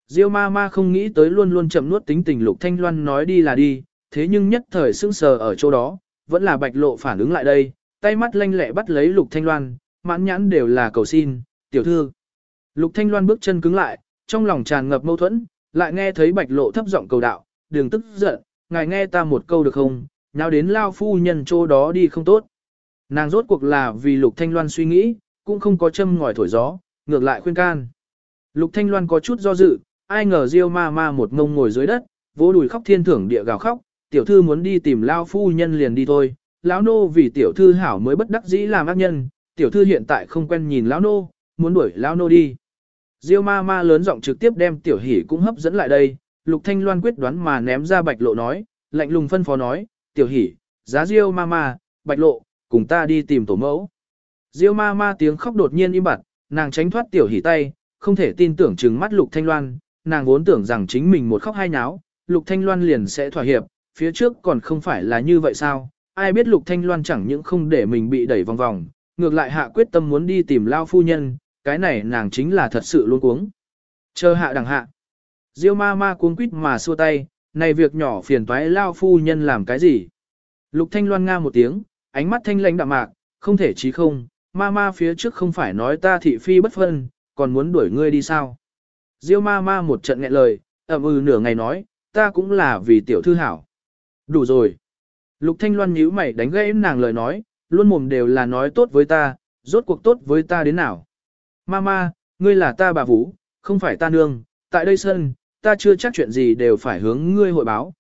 Diêu ma ma không nghĩ tới luôn luôn chậm nuốt tính tình lục thanh loan nói đi là đi, thế nhưng nhất thời sững sờ ở chỗ đó, vẫn là bạch lộ phản ứng lại đây, tay mắt lanh lẹ bắt lấy lục thanh loan, mãn nhãn đều là cầu xin, tiểu thư. Lục thanh loan bước chân cứng lại, trong lòng tràn ngập mâu thuẫn, lại nghe thấy bạch lộ thấp giọng cầu đạo, đừng tức giận, ngài nghe ta một câu được không, nào đến lao phu nhân chỗ đó đi không tốt. Nàng rốt cuộc là vì lục thanh loan suy nghĩ, cũng không có châm ngòi thổi gió, ngược lại khuyên can. Lục thanh loan có chút do dự, ai ngờ Diêu ma ma một ngông ngồi dưới đất, vỗ đùi khóc thiên thưởng địa gào khóc, tiểu thư muốn đi tìm lao phu nhân liền đi thôi, lão nô vì tiểu thư hảo mới bất đắc dĩ làm ác nhân, tiểu thư hiện tại không quen nhìn lão nô, muốn đuổi lão nô đi. Diêu ma ma lớn giọng trực tiếp đem tiểu hỉ cũng hấp dẫn lại đây, lục thanh loan quyết đoán mà ném ra bạch lộ nói, lạnh lùng phân phó nói, tiểu hỷ, giá Diêu ma ma, bạch lộ, cùng ta đi tìm tổ mẫu. Diêu ma ma tiếng khóc đột nhiên im bặt, nàng tránh thoát tiểu hỷ tay, không thể tin tưởng chừng mắt lục thanh loan, nàng vốn tưởng rằng chính mình một khóc hai nháo, Lục Thanh Loan liền sẽ thỏa hiệp, phía trước còn không phải là như vậy sao, ai biết Lục Thanh Loan chẳng những không để mình bị đẩy vòng vòng, ngược lại hạ quyết tâm muốn đi tìm Lao Phu Nhân, cái này nàng chính là thật sự luôn cuống. Chờ hạ đằng hạ. Diêu ma ma cuống quýt mà xua tay, này việc nhỏ phiền toái Lao Phu Nhân làm cái gì? Lục Thanh Loan nga một tiếng, ánh mắt thanh lãnh đạm mạc, không thể chí không, ma ma phía trước không phải nói ta thị phi bất phân, còn muốn đuổi ngươi đi sao? Diêu ma ma một trận nghẹn lời, ậm ừ nửa ngày nói, ta cũng là vì tiểu thư hảo. Đủ rồi. Lục Thanh Loan nhíu mày đánh gãy nàng lời nói, luôn mồm đều là nói tốt với ta, rốt cuộc tốt với ta đến nào. Mama, ngươi là ta bà Vũ, không phải ta nương, tại đây sân, ta chưa chắc chuyện gì đều phải hướng ngươi hội báo.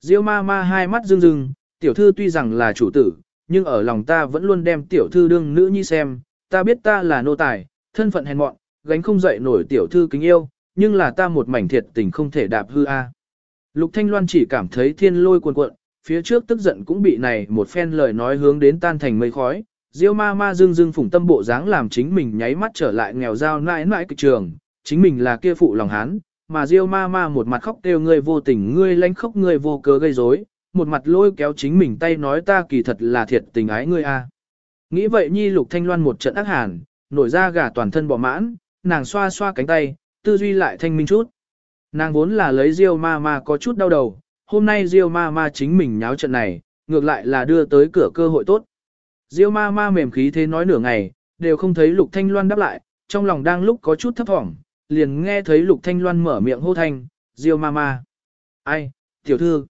Diêu ma ma hai mắt rưng rưng, tiểu thư tuy rằng là chủ tử, nhưng ở lòng ta vẫn luôn đem tiểu thư đương nữ nhi xem, ta biết ta là nô tài, thân phận hèn mọn, gánh không dậy nổi tiểu thư kính yêu, nhưng là ta một mảnh thiệt tình không thể đạp hư a. Lục Thanh Loan chỉ cảm thấy thiên lôi cuồn cuộn, phía trước tức giận cũng bị này một phen lời nói hướng đến tan thành mây khói. Diêu ma ma dương dương phủng tâm bộ dáng làm chính mình nháy mắt trở lại nghèo giao nãi nãi cực trường, chính mình là kia phụ lòng hán, mà Diêu ma ma một mặt khóc kêu ngươi vô tình ngươi lánh khóc ngươi vô cớ gây rối, một mặt lôi kéo chính mình tay nói ta kỳ thật là thiệt tình ái ngươi a. À. Nghĩ vậy nhi lục thanh loan một trận ác hàn, nổi ra gà toàn thân bỏ mãn, nàng xoa xoa cánh tay, tư duy lại thanh minh chút. Nàng vốn là lấy Diêu ma ma có chút đau đầu, hôm nay Diêu ma ma chính mình nháo trận này, ngược lại là đưa tới cửa cơ hội tốt. Diêu ma ma mềm khí thế nói nửa ngày, đều không thấy Lục Thanh Loan đáp lại, trong lòng đang lúc có chút thấp thỏm, liền nghe thấy Lục Thanh Loan mở miệng hô thanh, Diêu ma ma. Ai, tiểu thư,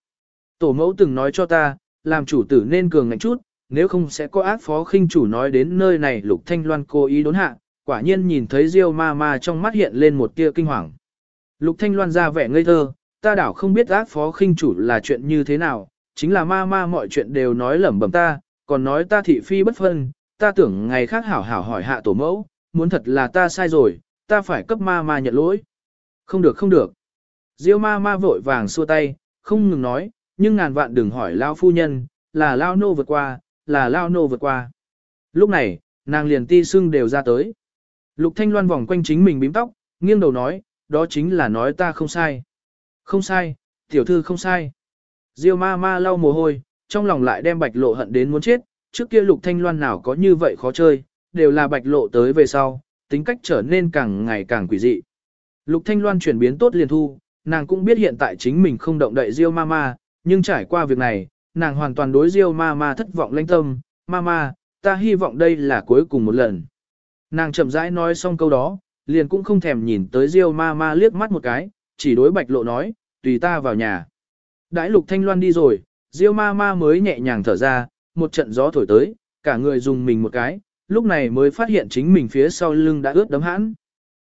tổ mẫu từng nói cho ta, làm chủ tử nên cường ngạnh chút, nếu không sẽ có ác phó khinh chủ nói đến nơi này Lục Thanh Loan cố ý đốn hạ, quả nhiên nhìn thấy Diêu ma ma trong mắt hiện lên một tia kinh hoàng. Lục Thanh Loan ra vẻ ngây thơ, ta đảo không biết ác phó khinh chủ là chuyện như thế nào, chính là ma ma mọi chuyện đều nói lẩm bẩm ta, còn nói ta thị phi bất phân, ta tưởng ngày khác hảo hảo hỏi hạ tổ mẫu, muốn thật là ta sai rồi, ta phải cấp ma ma nhận lỗi. Không được không được. Diêu ma ma vội vàng xua tay, không ngừng nói, nhưng ngàn vạn đừng hỏi lao phu nhân, là lao nô vượt qua, là lao nô vượt qua. Lúc này, nàng liền ti xưng đều ra tới. Lục Thanh Loan vòng quanh chính mình bím tóc, nghiêng đầu nói, đó chính là nói ta không sai. Không sai, tiểu thư không sai. Diêu ma ma lau mồ hôi, trong lòng lại đem bạch lộ hận đến muốn chết, trước kia Lục Thanh Loan nào có như vậy khó chơi, đều là bạch lộ tới về sau, tính cách trở nên càng ngày càng quỷ dị. Lục Thanh Loan chuyển biến tốt liền thu, nàng cũng biết hiện tại chính mình không động đậy Diêu Mama, nhưng trải qua việc này, nàng hoàn toàn đối Diêu Mama thất vọng lãnh tâm, Mama, ta hy vọng đây là cuối cùng một lần. Nàng chậm rãi nói xong câu đó, liền cũng không thèm nhìn tới Diêu Mama liếc mắt một cái, chỉ đối bạch lộ nói, tùy ta vào nhà. Đãi Lục Thanh Loan đi rồi, Diêu Mama mới nhẹ nhàng thở ra, một trận gió thổi tới, cả người dùng mình một cái, lúc này mới phát hiện chính mình phía sau lưng đã ướt đấm hãn.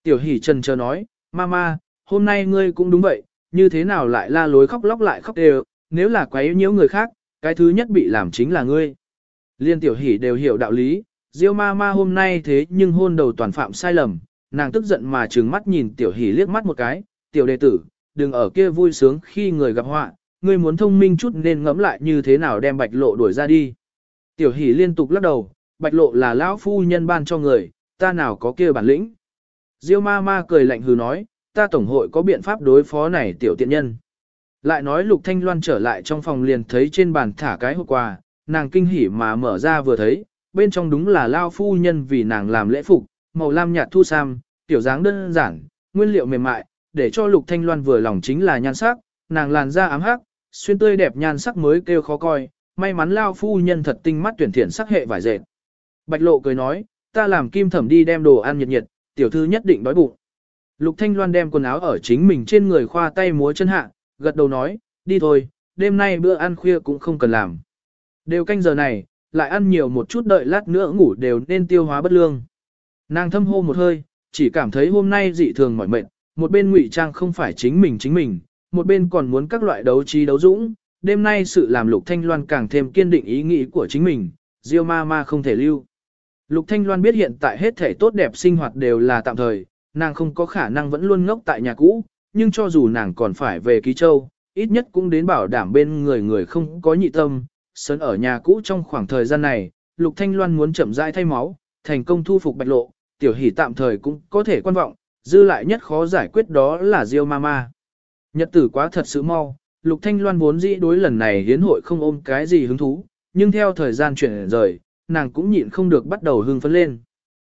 Tiểu hỷ trần chờ nói, Mama, hôm nay ngươi cũng đúng vậy, như thế nào lại la lối khóc lóc lại khóc đều, nếu là quấy nhiễu người khác, cái thứ nhất bị làm chính là ngươi. Liên tiểu hỷ đều hiểu đạo lý, Diêu ma ma hôm nay thế nhưng hôn đầu toàn phạm sai lầm, nàng tức giận mà trừng mắt nhìn tiểu hỷ liếc mắt một cái, tiểu đệ tử, đừng ở kia vui sướng khi người gặp họa, ngươi muốn thông minh chút nên ngẫm lại như thế nào đem bạch lộ đuổi ra đi. Tiểu hỷ liên tục lắc đầu, bạch lộ là lão phu nhân ban cho người, ta nào có kia bản lĩnh. Diêu ma ma cười lạnh hừ nói, ta tổng hội có biện pháp đối phó này tiểu tiện nhân. Lại nói Lục Thanh Loan trở lại trong phòng liền thấy trên bàn thả cái hộp quà, nàng kinh hỉ mà mở ra vừa thấy, bên trong đúng là lao phu nhân vì nàng làm lễ phục, màu lam nhạt thu sam, tiểu dáng đơn giản, nguyên liệu mềm mại, để cho Lục Thanh Loan vừa lòng chính là nhan sắc, nàng làn da ám hắc, xuyên tươi đẹp nhan sắc mới kêu khó coi, may mắn lao phu nhân thật tinh mắt tuyển thiện sắc hệ vải dệt. Bạch Lộ cười nói, ta làm kim thẩm đi đem đồ ăn nhiệt nhiệt, tiểu thư nhất định đói bụng. Lục Thanh Loan đem quần áo ở chính mình trên người khoa tay múa chân hạ, gật đầu nói, đi thôi, đêm nay bữa ăn khuya cũng không cần làm. Đều canh giờ này, lại ăn nhiều một chút đợi lát nữa ngủ đều nên tiêu hóa bất lương. Nàng thâm hô một hơi, chỉ cảm thấy hôm nay dị thường mỏi mệt, một bên ngụy trang không phải chính mình chính mình, một bên còn muốn các loại đấu trí đấu dũng. Đêm nay sự làm Lục Thanh Loan càng thêm kiên định ý nghĩ của chính mình, Diêu ma ma không thể lưu. Lục Thanh Loan biết hiện tại hết thể tốt đẹp sinh hoạt đều là tạm thời, nàng không có khả năng vẫn luôn ngốc tại nhà cũ, nhưng cho dù nàng còn phải về Ký Châu, ít nhất cũng đến bảo đảm bên người người không có nhị tâm. Sớn ở nhà cũ trong khoảng thời gian này, Lục Thanh Loan muốn chậm rãi thay máu, thành công thu phục bạch lộ, tiểu hỷ tạm thời cũng có thể quan vọng, dư lại nhất khó giải quyết đó là Diêu Mama. Nhật tử quá thật sự mau, Lục Thanh Loan vốn dĩ đối lần này hiến hội không ôm cái gì hứng thú, nhưng theo thời gian chuyển rời, nàng cũng nhịn không được bắt đầu hưng phấn lên.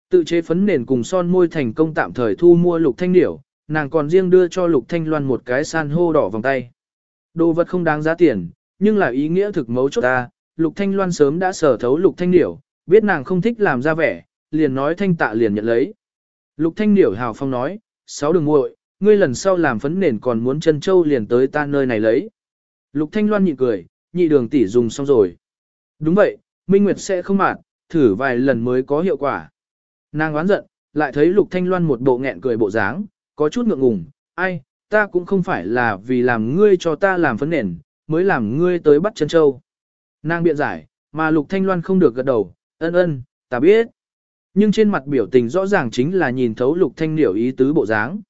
Tự chế phấn nền cùng son môi thành công tạm thời thu mua lục thanh điểu, nàng còn riêng đưa cho lục thanh loan một cái san hô đỏ vòng tay. Đồ vật không đáng giá tiền, nhưng là ý nghĩa thực mấu chốt ta, lục thanh loan sớm đã sở thấu lục thanh điểu, biết nàng không thích làm ra vẻ, liền nói thanh tạ liền nhận lấy. Lục thanh điểu hào phong nói, sáu đường muội, ngươi lần sau làm phấn nền còn muốn chân châu liền tới ta nơi này lấy. Lục thanh loan nhịn cười, nhị đường tỷ dùng xong rồi. Đúng vậy, Minh Nguyệt sẽ không mạn, thử vài lần mới có hiệu quả. Nàng oán giận, lại thấy Lục Thanh Loan một bộ nghẹn cười bộ dáng, có chút ngượng ngùng, ai, ta cũng không phải là vì làm ngươi cho ta làm phấn nền, mới làm ngươi tới bắt chân châu. Nàng biện giải, mà Lục Thanh Loan không được gật đầu, ân ân, ta biết. Nhưng trên mặt biểu tình rõ ràng chính là nhìn thấu Lục Thanh Điểu ý tứ bộ dáng.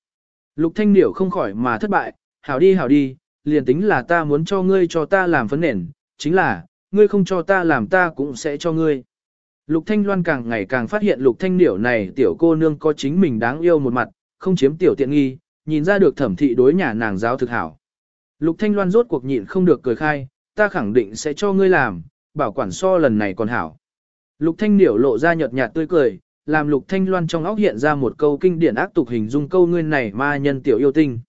Lục Thanh Điểu không khỏi mà thất bại, hảo đi hảo đi, liền tính là ta muốn cho ngươi cho ta làm phấn nền, chính là, ngươi không cho ta làm ta cũng sẽ cho ngươi. Lục Thanh Loan càng ngày càng phát hiện Lục Thanh Điểu này tiểu cô nương có chính mình đáng yêu một mặt, không chiếm tiểu tiện nghi, nhìn ra được thẩm thị đối nhà nàng giáo thực hảo. Lục Thanh Loan rốt cuộc nhịn không được cười khai, ta khẳng định sẽ cho ngươi làm, bảo quản so lần này còn hảo. Lục Thanh Điểu lộ ra nhợt nhạt tươi cười, làm Lục Thanh Loan trong óc hiện ra một câu kinh điển ác tục hình dung câu ngươi này ma nhân tiểu yêu tinh.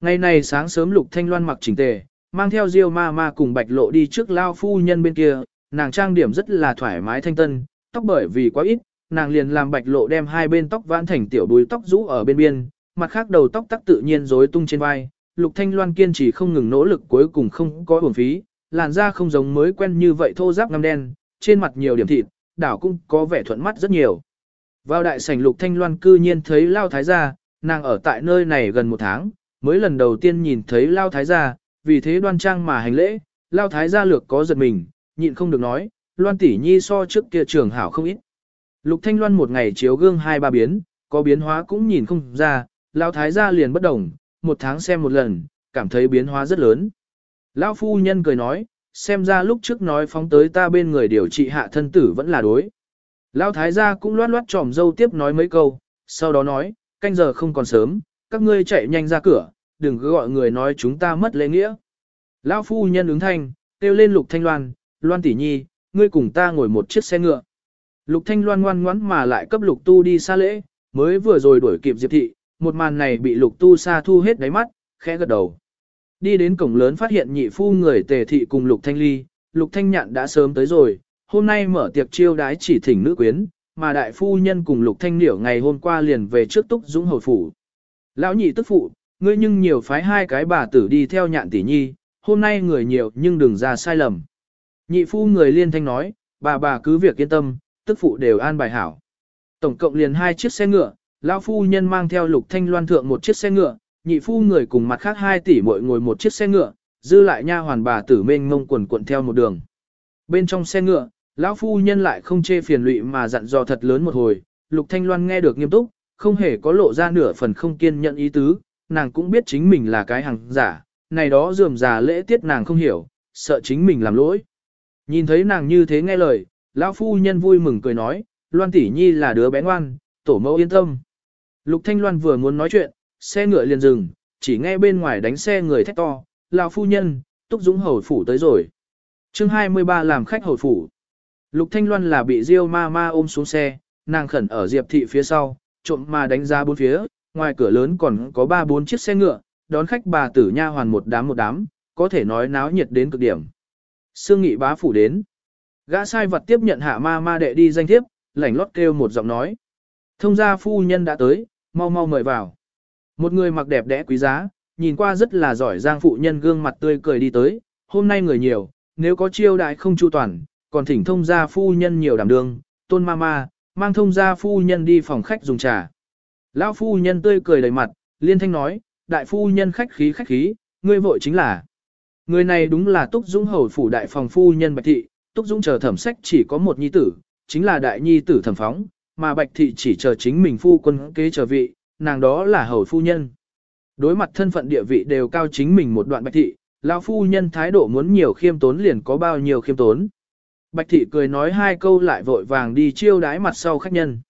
Ngày này sáng sớm Lục Thanh Loan mặc chỉnh tề, mang theo Diêu ma ma cùng Bạch Lộ đi trước lao phu nhân bên kia, nàng trang điểm rất là thoải mái thanh tân, tóc bởi vì quá ít, nàng liền làm bạch lộ đem hai bên tóc vãn thành tiểu đuôi tóc rũ ở bên biên, mặt khác đầu tóc tắc tự nhiên rối tung trên vai. Lục Thanh Loan kiên trì không ngừng nỗ lực cuối cùng không có uổng phí, làn da không giống mới quen như vậy thô ráp ngăm đen, trên mặt nhiều điểm thịt, đảo cũng có vẻ thuận mắt rất nhiều. Vào đại sảnh Lục Thanh Loan cư nhiên thấy Lao Thái gia, nàng ở tại nơi này gần một tháng, mới lần đầu tiên nhìn thấy Lao Thái gia, vì thế đoan trang mà hành lễ, Lao Thái gia lược có giật mình, nhịn không được nói, Loan tỷ nhi so trước kia trường hảo không ít. Lục Thanh Loan một ngày chiếu gương hai ba biến, có biến hóa cũng nhìn không ra, Lao Thái gia liền bất đồng, một tháng xem một lần, cảm thấy biến hóa rất lớn. Lão phu nhân cười nói, xem ra lúc trước nói phóng tới ta bên người điều trị hạ thân tử vẫn là đối. Lão thái gia cũng loát loát tròm dâu tiếp nói mấy câu, sau đó nói, canh giờ không còn sớm, các ngươi chạy nhanh ra cửa, đừng cứ gọi người nói chúng ta mất lễ nghĩa. Lão phu nhân ứng thanh, kêu lên lục thanh loan, loan tỷ nhi, ngươi cùng ta ngồi một chiếc xe ngựa. Lục thanh loan ngoan ngoãn mà lại cấp lục tu đi xa lễ, mới vừa rồi đuổi kịp diệp thị, một màn này bị lục tu xa thu hết đáy mắt, khẽ gật đầu. Đi đến cổng lớn phát hiện nhị phu người tề thị cùng lục thanh ly, lục thanh nhạn đã sớm tới rồi, hôm nay mở tiệc chiêu đái chỉ thỉnh nữ quyến, mà đại phu nhân cùng lục thanh niểu ngày hôm qua liền về trước túc dũng hồi phủ. Lão nhị tức phụ, ngươi nhưng nhiều phái hai cái bà tử đi theo nhạn tỷ nhi, hôm nay người nhiều nhưng đừng ra sai lầm. Nhị phu người liên thanh nói, bà bà cứ việc yên tâm, tức phụ đều an bài hảo. Tổng cộng liền hai chiếc xe ngựa, lão phu nhân mang theo lục thanh loan thượng một chiếc xe ngựa, nhị phu người cùng mặt khác hai tỷ muội ngồi một chiếc xe ngựa, dư lại nha hoàn bà tử mênh ngông quần cuộn theo một đường. Bên trong xe ngựa, lão phu nhân lại không chê phiền lụy mà dặn dò thật lớn một hồi, Lục Thanh Loan nghe được nghiêm túc, không hề có lộ ra nửa phần không kiên nhận ý tứ, nàng cũng biết chính mình là cái hàng giả, này đó dườm già lễ tiết nàng không hiểu, sợ chính mình làm lỗi. Nhìn thấy nàng như thế nghe lời, lão phu nhân vui mừng cười nói, Loan tỷ nhi là đứa bé ngoan, tổ mẫu yên tâm. Lục Thanh Loan vừa muốn nói chuyện, xe ngựa liền dừng, chỉ nghe bên ngoài đánh xe người thét to, lão phu nhân, Túc Dũng hầu phủ tới rồi. Chương 23 làm khách hầu phủ. Lục Thanh Loan là bị Diêu ma ma ôm xuống xe, nàng khẩn ở Diệp thị phía sau, trộm mà đánh ra bốn phía, ngoài cửa lớn còn có ba bốn chiếc xe ngựa, đón khách bà tử nha hoàn một đám một đám, có thể nói náo nhiệt đến cực điểm. Sương Nghị bá phủ đến. Gã sai vật tiếp nhận hạ ma ma đệ đi danh thiếp, lảnh lót kêu một giọng nói. Thông gia phu nhân đã tới, mau mau mời vào. Một người mặc đẹp đẽ quý giá, nhìn qua rất là giỏi giang phụ nhân gương mặt tươi cười đi tới, hôm nay người nhiều, nếu có chiêu đại không chu toàn, còn thỉnh thông gia phu nhân nhiều đảm đương, tôn ma ma, mang thông gia phu nhân đi phòng khách dùng trà. Lão phu nhân tươi cười đầy mặt, liên thanh nói, đại phu nhân khách khí khách khí, ngươi vội chính là. Người này đúng là Túc Dũng hầu phủ đại phòng phu nhân Bạch Thị, Túc Dũng chờ thẩm sách chỉ có một nhi tử, chính là đại nhi tử thẩm phóng, mà Bạch Thị chỉ chờ chính mình phu quân kế trở vị, nàng đó là hầu phu nhân. Đối mặt thân phận địa vị đều cao chính mình một đoạn Bạch Thị, lão phu nhân thái độ muốn nhiều khiêm tốn liền có bao nhiêu khiêm tốn. Bạch thị cười nói hai câu lại vội vàng đi chiêu đái mặt sau khách nhân.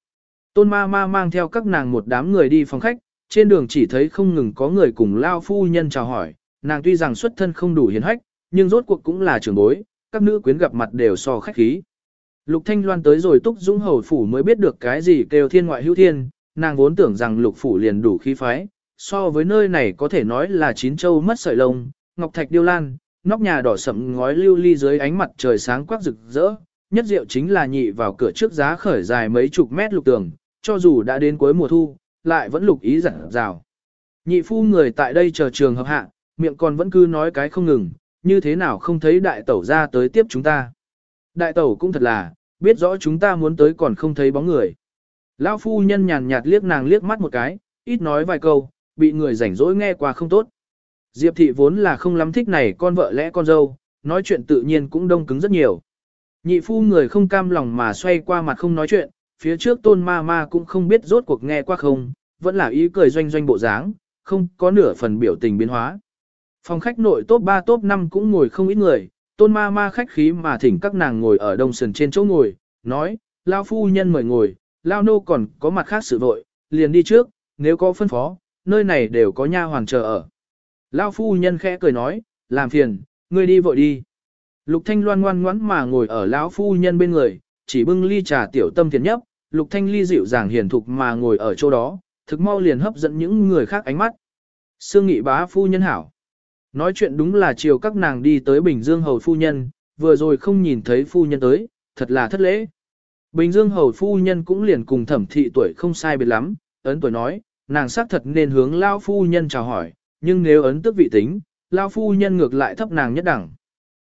Tôn ma ma mang theo các nàng một đám người đi phòng khách, trên đường chỉ thấy không ngừng có người cùng lao phu nhân chào hỏi, nàng tuy rằng xuất thân không đủ hiền hách, nhưng rốt cuộc cũng là trưởng bối, các nữ quyến gặp mặt đều so khách khí. Lục Thanh Loan tới rồi Túc Dũng Hầu Phủ mới biết được cái gì kêu thiên ngoại hữu thiên, nàng vốn tưởng rằng Lục Phủ liền đủ khí phái, so với nơi này có thể nói là chín châu mất sợi lông, ngọc thạch điêu lan, nóc nhà đỏ sậm ngói lưu ly dưới ánh mặt trời sáng quắc rực rỡ, nhất diệu chính là nhị vào cửa trước giá khởi dài mấy chục mét lục tường, cho dù đã đến cuối mùa thu, lại vẫn lục ý rạng rào. Nhị phu người tại đây chờ trường hợp hạ, miệng còn vẫn cứ nói cái không ngừng, như thế nào không thấy đại tẩu ra tới tiếp chúng ta. Đại tẩu cũng thật là, biết rõ chúng ta muốn tới còn không thấy bóng người. Lão phu nhân nhàn nhạt liếc nàng liếc mắt một cái, ít nói vài câu, bị người rảnh rỗi nghe qua không tốt. Diệp thị vốn là không lắm thích này con vợ lẽ con dâu, nói chuyện tự nhiên cũng đông cứng rất nhiều. Nhị phu người không cam lòng mà xoay qua mặt không nói chuyện, phía trước tôn ma ma cũng không biết rốt cuộc nghe qua không, vẫn là ý cười doanh doanh bộ dáng, không có nửa phần biểu tình biến hóa. Phòng khách nội top 3 top 5 cũng ngồi không ít người, tôn ma ma khách khí mà thỉnh các nàng ngồi ở đông sườn trên chỗ ngồi, nói, lao phu nhân mời ngồi, lao nô còn có mặt khác sự vội, liền đi trước, nếu có phân phó, nơi này đều có nha hoàn chờ ở. Lao phu nhân khẽ cười nói, làm phiền, ngươi đi vội đi. Lục Thanh Loan ngoan ngoãn mà ngồi ở lão phu nhân bên người, chỉ bưng ly trà tiểu tâm thiền nhấp, Lục Thanh ly dịu dàng hiền thục mà ngồi ở chỗ đó, thực mau liền hấp dẫn những người khác ánh mắt. Sương nghị bá phu nhân hảo. Nói chuyện đúng là chiều các nàng đi tới Bình Dương hầu phu nhân, vừa rồi không nhìn thấy phu nhân tới, thật là thất lễ. Bình Dương hầu phu nhân cũng liền cùng thẩm thị tuổi không sai biệt lắm, ấn tuổi nói, nàng xác thật nên hướng lao phu nhân chào hỏi, nhưng nếu ấn tức vị tính, Lao phu nhân ngược lại thấp nàng nhất đẳng.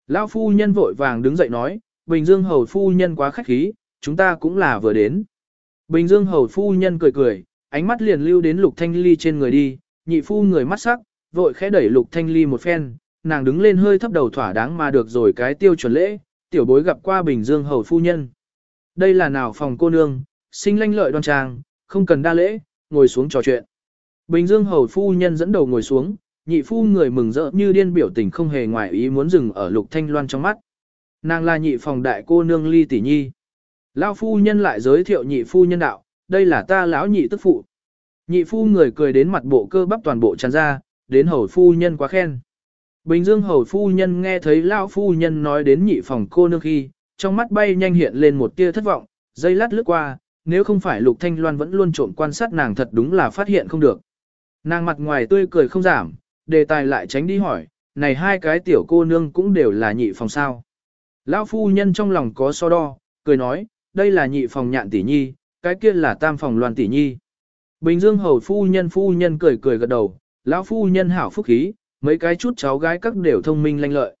Lao phu nhân vội vàng đứng dậy nói, Bình Dương hầu phu nhân quá khách khí, chúng ta cũng là vừa đến. Bình Dương hầu phu nhân cười cười, ánh mắt liền lưu đến lục thanh ly trên người đi, nhị phu người mắt sắc, vội khẽ đẩy Lục Thanh Ly một phen, nàng đứng lên hơi thấp đầu thỏa đáng mà được rồi cái tiêu chuẩn lễ, tiểu bối gặp qua Bình Dương hầu phu nhân. Đây là nào phòng cô nương, sinh lanh lợi đoan trang, không cần đa lễ, ngồi xuống trò chuyện. Bình Dương hầu phu nhân dẫn đầu ngồi xuống, nhị phu người mừng rỡ như điên biểu tình không hề ngoài ý muốn dừng ở Lục Thanh Loan trong mắt. Nàng là nhị phòng đại cô nương Ly Tỷ Nhi. Lão phu nhân lại giới thiệu nhị phu nhân đạo, đây là ta lão nhị tức phụ. Nhị phu người cười đến mặt bộ cơ bắp toàn bộ tràn ra, đến hầu phu nhân quá khen. Bình Dương hầu phu nhân nghe thấy lão phu nhân nói đến nhị phòng cô nương khi, trong mắt bay nhanh hiện lên một tia thất vọng, dây lát lướt qua, nếu không phải Lục Thanh Loan vẫn luôn trộm quan sát nàng thật đúng là phát hiện không được. Nàng mặt ngoài tươi cười không giảm, đề tài lại tránh đi hỏi, này hai cái tiểu cô nương cũng đều là nhị phòng sao. Lão phu nhân trong lòng có so đo, cười nói, đây là nhị phòng nhạn tỷ nhi, cái kia là tam phòng loan tỷ nhi. Bình Dương hầu phu nhân phu nhân cười cười gật đầu, lão phu nhân hảo phúc khí, mấy cái chút cháu gái các đều thông minh lanh lợi.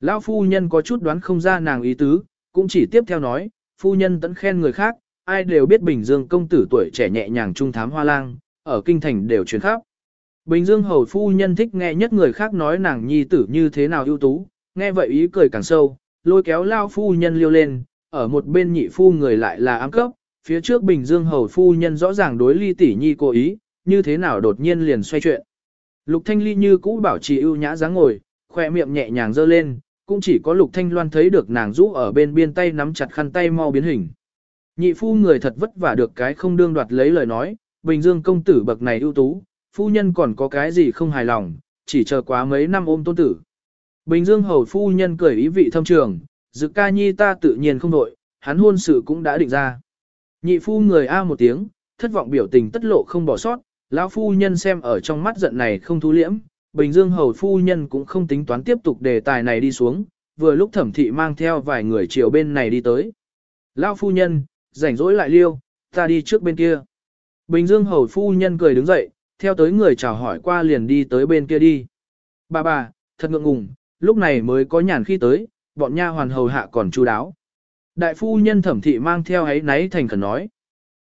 Lão phu nhân có chút đoán không ra nàng ý tứ, cũng chỉ tiếp theo nói, phu nhân tẫn khen người khác, ai đều biết Bình Dương công tử tuổi trẻ nhẹ nhàng trung thám hoa lang, ở kinh thành đều truyền khắp. Bình Dương hầu phu nhân thích nghe nhất người khác nói nàng nhi tử như thế nào ưu tú, nghe vậy ý cười càng sâu, lôi kéo lao phu nhân liêu lên, ở một bên nhị phu người lại là ám cấp, phía trước Bình Dương hầu phu nhân rõ ràng đối ly tỷ nhi cố ý, như thế nào đột nhiên liền xoay chuyện. Lục Thanh Ly như cũ bảo trì ưu nhã dáng ngồi, khoe miệng nhẹ nhàng dơ lên, cũng chỉ có Lục Thanh Loan thấy được nàng rũ ở bên biên tay nắm chặt khăn tay mau biến hình. Nhị phu người thật vất vả được cái không đương đoạt lấy lời nói, Bình Dương công tử bậc này ưu tú, phu nhân còn có cái gì không hài lòng, chỉ chờ quá mấy năm ôm tôn tử. Bình Dương hầu phu nhân cười ý vị thâm trường, dự ca nhi ta tự nhiên không đội, hắn hôn sự cũng đã định ra. Nhị phu người a một tiếng, thất vọng biểu tình tất lộ không bỏ sót, lão phu nhân xem ở trong mắt giận này không thu liễm, Bình Dương hầu phu nhân cũng không tính toán tiếp tục đề tài này đi xuống, vừa lúc thẩm thị mang theo vài người chiều bên này đi tới. Lão phu nhân, rảnh rỗi lại liêu, ta đi trước bên kia. Bình Dương hầu phu nhân cười đứng dậy, theo tới người chào hỏi qua liền đi tới bên kia đi. Bà bà, thật ngượng ngùng, lúc này mới có nhàn khi tới, bọn nha hoàn hầu hạ còn chu đáo. Đại phu nhân thẩm thị mang theo ấy náy thành khẩn nói.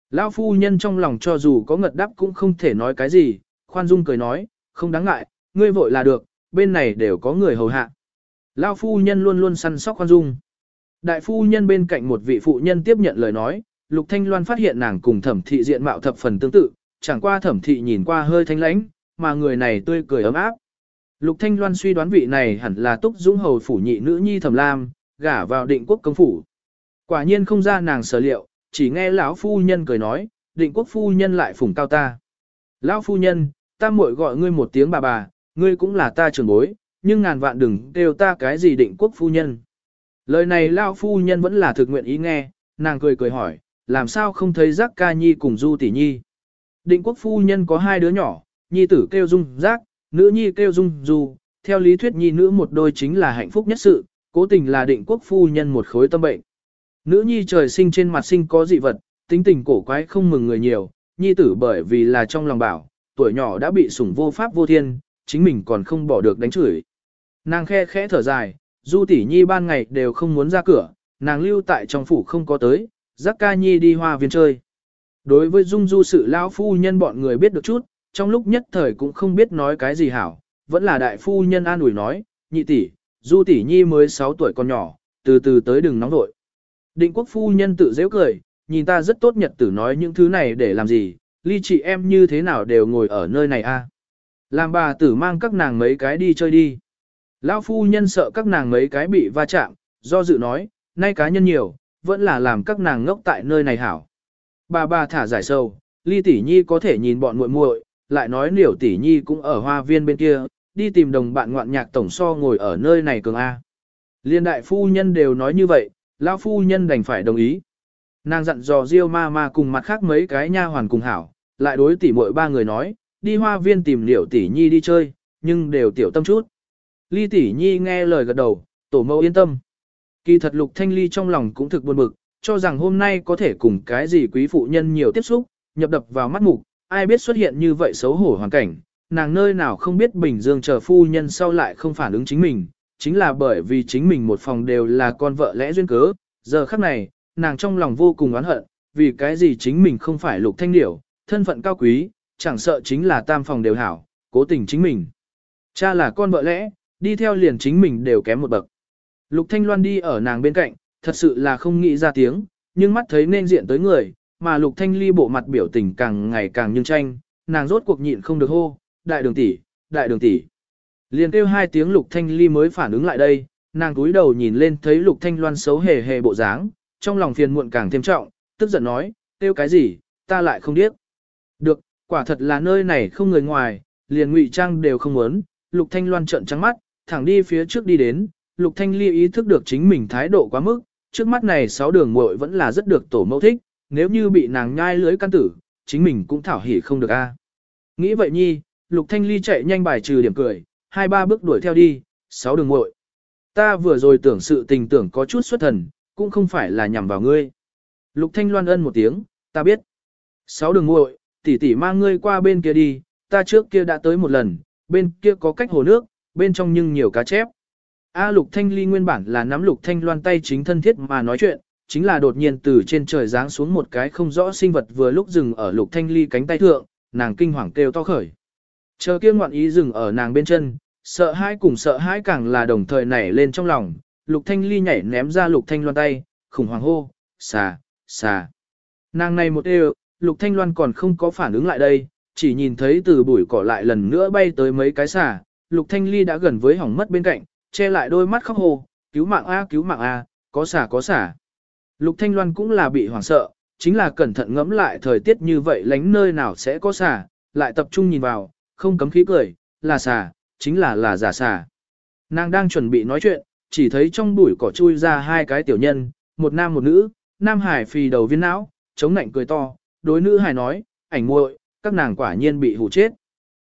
Lão phu nhân trong lòng cho dù có ngật đáp cũng không thể nói cái gì, khoan dung cười nói, không đáng ngại, ngươi vội là được, bên này đều có người hầu hạ. Lão phu nhân luôn luôn săn sóc khoan dung. Đại phu nhân bên cạnh một vị phụ nhân tiếp nhận lời nói, Lục Thanh Loan phát hiện nàng cùng thẩm thị diện mạo thập phần tương tự, chẳng qua thẩm thị nhìn qua hơi thanh lãnh, mà người này tươi cười ấm áp. Lục Thanh Loan suy đoán vị này hẳn là Túc Dũng Hầu phủ nhị nữ nhi Thẩm Lam, gả vào định quốc công phủ. Quả nhiên không ra nàng sở liệu, chỉ nghe lão phu nhân cười nói, định quốc phu nhân lại phủng cao ta. Lão phu nhân, ta muội gọi ngươi một tiếng bà bà, ngươi cũng là ta trưởng bối, nhưng ngàn vạn đừng kêu ta cái gì định quốc phu nhân. Lời này lão phu nhân vẫn là thực nguyện ý nghe, nàng cười cười hỏi, làm sao không thấy giác ca nhi cùng du tỷ nhi. Định quốc phu nhân có hai đứa nhỏ, nhi tử kêu dung giác, nữ nhi kêu dung du, theo lý thuyết nhi nữ một đôi chính là hạnh phúc nhất sự, cố tình là định quốc phu nhân một khối tâm bệnh. Nữ nhi trời sinh trên mặt sinh có dị vật, tính tình cổ quái không mừng người nhiều, nhi tử bởi vì là trong lòng bảo, tuổi nhỏ đã bị sủng vô pháp vô thiên, chính mình còn không bỏ được đánh chửi. Nàng khe khẽ thở dài, du tỷ nhi ban ngày đều không muốn ra cửa, nàng lưu tại trong phủ không có tới, giác ca nhi đi hoa viên chơi. Đối với dung du sự lão phu nhân bọn người biết được chút, trong lúc nhất thời cũng không biết nói cái gì hảo, vẫn là đại phu nhân an ủi nói, nhị tỷ, du tỷ nhi mới 6 tuổi còn nhỏ, từ từ tới đừng nóng vội. Định quốc phu nhân tự dễ cười, nhìn ta rất tốt nhật tử nói những thứ này để làm gì, ly chị em như thế nào đều ngồi ở nơi này a Làm bà tử mang các nàng mấy cái đi chơi đi. Lão phu nhân sợ các nàng mấy cái bị va chạm, do dự nói, nay cá nhân nhiều, vẫn là làm các nàng ngốc tại nơi này hảo. Bà bà thả giải sâu, ly tỷ nhi có thể nhìn bọn muội muội, lại nói liều tỷ nhi cũng ở hoa viên bên kia, đi tìm đồng bạn ngoạn nhạc tổng so ngồi ở nơi này cường A. Liên đại phu nhân đều nói như vậy, lão phu nhân đành phải đồng ý. Nàng dặn dò Diêu ma ma cùng mặt khác mấy cái nha hoàn cùng hảo, lại đối tỷ muội ba người nói, đi hoa viên tìm liều tỷ nhi đi chơi, nhưng đều tiểu tâm chút. Ly tỷ nhi nghe lời gật đầu, tổ mẫu yên tâm. Kỳ thật lục thanh ly trong lòng cũng thực buồn bực, cho rằng hôm nay có thể cùng cái gì quý phụ nhân nhiều tiếp xúc, nhập đập vào mắt mục, ai biết xuất hiện như vậy xấu hổ hoàn cảnh, nàng nơi nào không biết Bình Dương chờ phu nhân sau lại không phản ứng chính mình, chính là bởi vì chính mình một phòng đều là con vợ lẽ duyên cớ, giờ khắc này, nàng trong lòng vô cùng oán hận, vì cái gì chính mình không phải lục thanh điểu, thân phận cao quý, chẳng sợ chính là tam phòng đều hảo, cố tình chính mình. Cha là con vợ lẽ, đi theo liền chính mình đều kém một bậc. Lục Thanh Loan đi ở nàng bên cạnh, thật sự là không nghĩ ra tiếng, nhưng mắt thấy nên diện tới người, mà Lục Thanh Ly bộ mặt biểu tình càng ngày càng nhưng tranh, nàng rốt cuộc nhịn không được hô, đại đường tỷ, đại đường tỷ. Liền kêu hai tiếng Lục Thanh Ly mới phản ứng lại đây, nàng cúi đầu nhìn lên thấy Lục Thanh Loan xấu hề hề bộ dáng, trong lòng phiền muộn càng thêm trọng, tức giận nói, kêu cái gì, ta lại không biết. Được, quả thật là nơi này không người ngoài, liền ngụy trang đều không muốn, Lục Thanh Loan trợn trắng mắt, thẳng đi phía trước đi đến, Lục Thanh Ly ý thức được chính mình thái độ quá mức, trước mắt này sáu đường muội vẫn là rất được tổ mẫu thích, nếu như bị nàng nhai lưới căn tử, chính mình cũng thảo hỉ không được a. Nghĩ vậy nhi, Lục Thanh Ly chạy nhanh bài trừ điểm cười, hai ba bước đuổi theo đi, sáu đường muội. Ta vừa rồi tưởng sự tình tưởng có chút xuất thần, cũng không phải là nhằm vào ngươi. Lục Thanh Loan ân một tiếng, ta biết. Sáu đường muội, tỷ tỷ mang ngươi qua bên kia đi, ta trước kia đã tới một lần, bên kia có cách hồ nước, bên trong nhưng nhiều cá chép. A Lục Thanh Ly nguyên bản là nắm Lục Thanh Loan tay chính thân thiết mà nói chuyện, chính là đột nhiên từ trên trời giáng xuống một cái không rõ sinh vật vừa lúc dừng ở Lục Thanh Ly cánh tay thượng, nàng kinh hoàng kêu to khởi. Chờ kia ngoạn ý dừng ở nàng bên chân, sợ hãi cùng sợ hãi càng là đồng thời nảy lên trong lòng, Lục Thanh Ly nhảy ném ra Lục Thanh Loan tay, khủng hoảng hô, xà, xà. Nàng này một đều, Lục Thanh Loan còn không có phản ứng lại đây, chỉ nhìn thấy từ bụi cỏ lại lần nữa bay tới mấy cái xà, Lục Thanh Ly đã gần với hỏng mất bên cạnh, che lại đôi mắt khóc hô cứu mạng a cứu mạng a, có xà có xà. Lục Thanh Loan cũng là bị hoảng sợ, chính là cẩn thận ngẫm lại thời tiết như vậy lánh nơi nào sẽ có xà, lại tập trung nhìn vào, không cấm khí cười, là xà, chính là là giả xà. Nàng đang chuẩn bị nói chuyện, chỉ thấy trong bụi cỏ chui ra hai cái tiểu nhân, một nam một nữ, nam hải phì đầu viên não, chống nạnh cười to, đối nữ hải nói, ảnh muội, các nàng quả nhiên bị hù chết.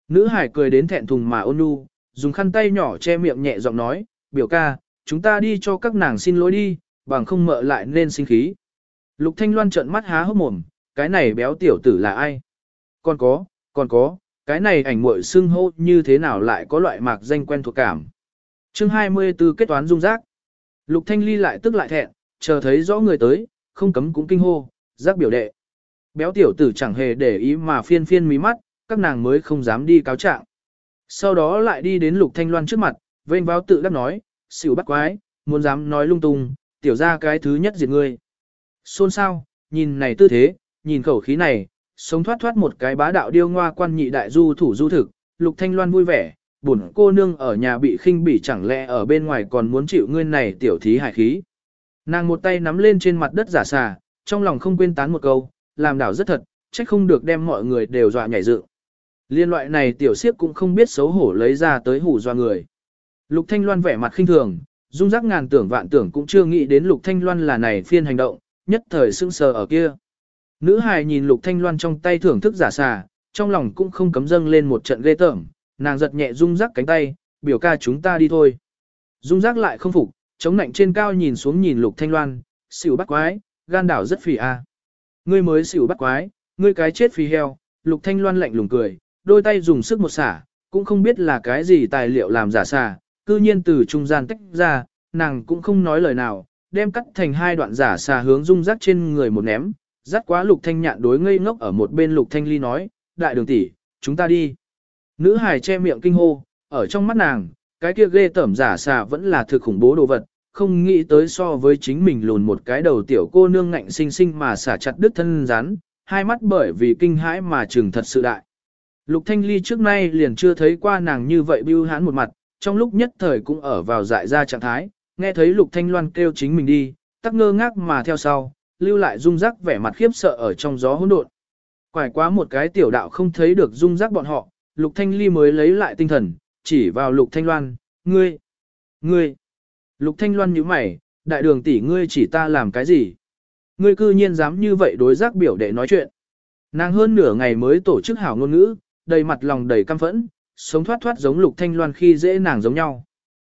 Nữ hải cười đến thẹn thùng mà ôn nhu, dùng khăn tay nhỏ che miệng nhẹ giọng nói, biểu ca, chúng ta đi cho các nàng xin lỗi đi, bằng không mợ lại nên sinh khí. Lục Thanh Loan trợn mắt há hốc mồm, cái này béo tiểu tử là ai? Còn có, còn có, cái này ảnh muội xưng hô như thế nào lại có loại mạc danh quen thuộc cảm. Chương 24 kết toán dung giác. Lục Thanh Ly lại tức lại thẹn, chờ thấy rõ người tới, không cấm cũng kinh hô, giác biểu đệ. Béo tiểu tử chẳng hề để ý mà phiên phiên mí mắt, các nàng mới không dám đi cáo trạng. Sau đó lại đi đến Lục Thanh Loan trước mặt, vênh báo tự đắc nói, xỉu bắt quái, muốn dám nói lung tung, tiểu ra cái thứ nhất diệt ngươi. Xôn sao, nhìn này tư thế, nhìn khẩu khí này, sống thoát thoát một cái bá đạo điêu ngoa quan nhị đại du thủ du thực, Lục Thanh Loan vui vẻ, bổn cô nương ở nhà bị khinh bỉ chẳng lẽ ở bên ngoài còn muốn chịu ngươi này tiểu thí hải khí. Nàng một tay nắm lên trên mặt đất giả xà, trong lòng không quên tán một câu, làm đảo rất thật, trách không được đem mọi người đều dọa nhảy dựng. Liên loại này tiểu siếp cũng không biết xấu hổ lấy ra tới hủ dọa người. Lục Thanh Loan vẻ mặt khinh thường, dung giác ngàn tưởng vạn tưởng cũng chưa nghĩ đến Lục Thanh Loan là này phiên hành động, nhất thời sững sờ ở kia. Nữ hài nhìn Lục Thanh Loan trong tay thưởng thức giả xà, trong lòng cũng không cấm dâng lên một trận ghê tởm, nàng giật nhẹ dung giác cánh tay, biểu ca chúng ta đi thôi. Dung giác lại không phục, chống nạnh trên cao nhìn xuống nhìn Lục Thanh Loan, xỉu bắt quái, gan đảo rất phì a. Ngươi mới xỉu bắt quái, ngươi cái chết phì heo, Lục Thanh Loan lạnh lùng cười, đôi tay dùng sức một xả, cũng không biết là cái gì tài liệu làm giả xà, cư nhiên từ trung gian tách ra, nàng cũng không nói lời nào, đem cắt thành hai đoạn giả xà hướng dung rắc trên người một ném, rắc quá lục thanh nhạn đối ngây ngốc ở một bên lục thanh ly nói, đại đường tỷ, chúng ta đi. Nữ hài che miệng kinh hô, ở trong mắt nàng, cái kia ghê tẩm giả xà vẫn là thực khủng bố đồ vật, không nghĩ tới so với chính mình lùn một cái đầu tiểu cô nương ngạnh sinh sinh mà xả chặt đứt thân rắn, hai mắt bởi vì kinh hãi mà trừng thật sự đại. Lục Thanh Ly trước nay liền chưa thấy qua nàng như vậy bưu hãn một mặt, trong lúc nhất thời cũng ở vào dại ra trạng thái, nghe thấy Lục Thanh Loan kêu chính mình đi, tắc ngơ ngác mà theo sau, lưu lại dung rắc vẻ mặt khiếp sợ ở trong gió hỗn độn. Quải quá một cái tiểu đạo không thấy được dung rắc bọn họ, Lục Thanh Ly mới lấy lại tinh thần, chỉ vào Lục Thanh Loan, ngươi, ngươi. Lục Thanh Loan nhíu mày, đại đường tỷ ngươi chỉ ta làm cái gì? Ngươi cư nhiên dám như vậy đối giác biểu để nói chuyện. Nàng hơn nửa ngày mới tổ chức hảo ngôn ngữ, đầy mặt lòng đầy căm phẫn, sống thoát thoát giống Lục Thanh Loan khi dễ nàng giống nhau.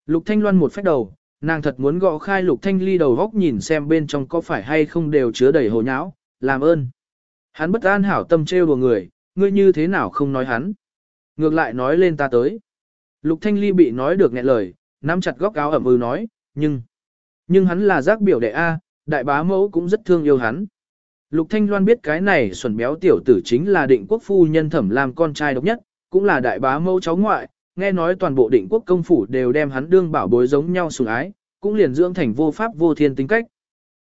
Lục Thanh Loan một phép đầu, nàng thật muốn gõ khai Lục Thanh Ly đầu góc nhìn xem bên trong có phải hay không đều chứa đầy hồ nháo, làm ơn. Hắn bất an hảo tâm trêu đùa người, ngươi như thế nào không nói hắn. Ngược lại nói lên ta tới. Lục Thanh Ly bị nói được nghẹn lời, nắm chặt góc áo ẩm ư nói, nhưng, nhưng hắn là giác biểu đệ A, đại bá mẫu cũng rất thương yêu hắn. Lục Thanh Loan biết cái này xuẩn béo tiểu tử chính là định quốc phu nhân thẩm làm con trai độc nhất, cũng là đại bá mẫu cháu ngoại, nghe nói toàn bộ định quốc công phủ đều đem hắn đương bảo bối giống nhau sủng ái, cũng liền dưỡng thành vô pháp vô thiên tính cách.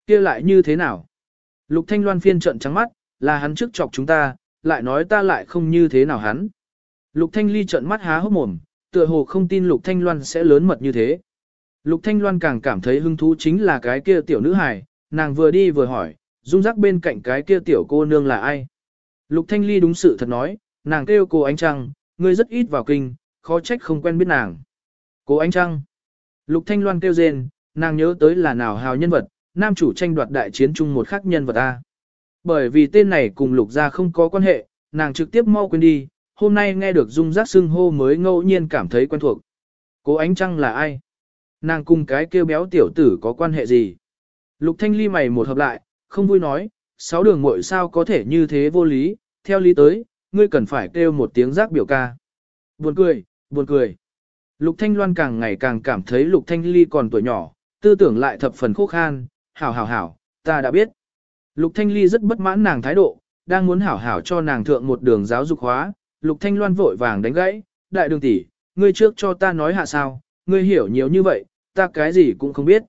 kia lại như thế nào? Lục Thanh Loan phiên trận trắng mắt, là hắn trước chọc chúng ta, lại nói ta lại không như thế nào hắn. Lục Thanh Ly trợn mắt há hốc mồm, tựa hồ không tin Lục Thanh Loan sẽ lớn mật như thế. Lục Thanh Loan càng cảm thấy hứng thú chính là cái kia tiểu nữ hài, nàng vừa đi vừa hỏi, dung rắc bên cạnh cái kia tiểu cô nương là ai. Lục Thanh Ly đúng sự thật nói, nàng kêu cô ánh trăng, ngươi rất ít vào kinh, khó trách không quen biết nàng. cố ánh trăng. Lục Thanh Loan kêu rên, nàng nhớ tới là nào hào nhân vật, nam chủ tranh đoạt đại chiến chung một khắc nhân vật A. Bởi vì tên này cùng lục gia không có quan hệ, nàng trực tiếp mau quên đi, hôm nay nghe được dung giác xưng hô mới ngẫu nhiên cảm thấy quen thuộc. cố ánh trăng là ai? Nàng cùng cái kêu béo tiểu tử có quan hệ gì? Lục thanh ly mày một hợp lại, không vui nói, sáu đường muội sao có thể như thế vô lý, theo lý tới, ngươi cần phải kêu một tiếng giác biểu ca. Buồn cười, buồn cười. Lục Thanh Loan càng ngày càng cảm thấy Lục Thanh Ly còn tuổi nhỏ, tư tưởng lại thập phần khô khan, hảo hảo hảo, ta đã biết. Lục Thanh Ly rất bất mãn nàng thái độ, đang muốn hảo hảo cho nàng thượng một đường giáo dục hóa, Lục Thanh Loan vội vàng đánh gãy, đại đường tỷ, ngươi trước cho ta nói hạ sao, ngươi hiểu nhiều như vậy, ta cái gì cũng không biết.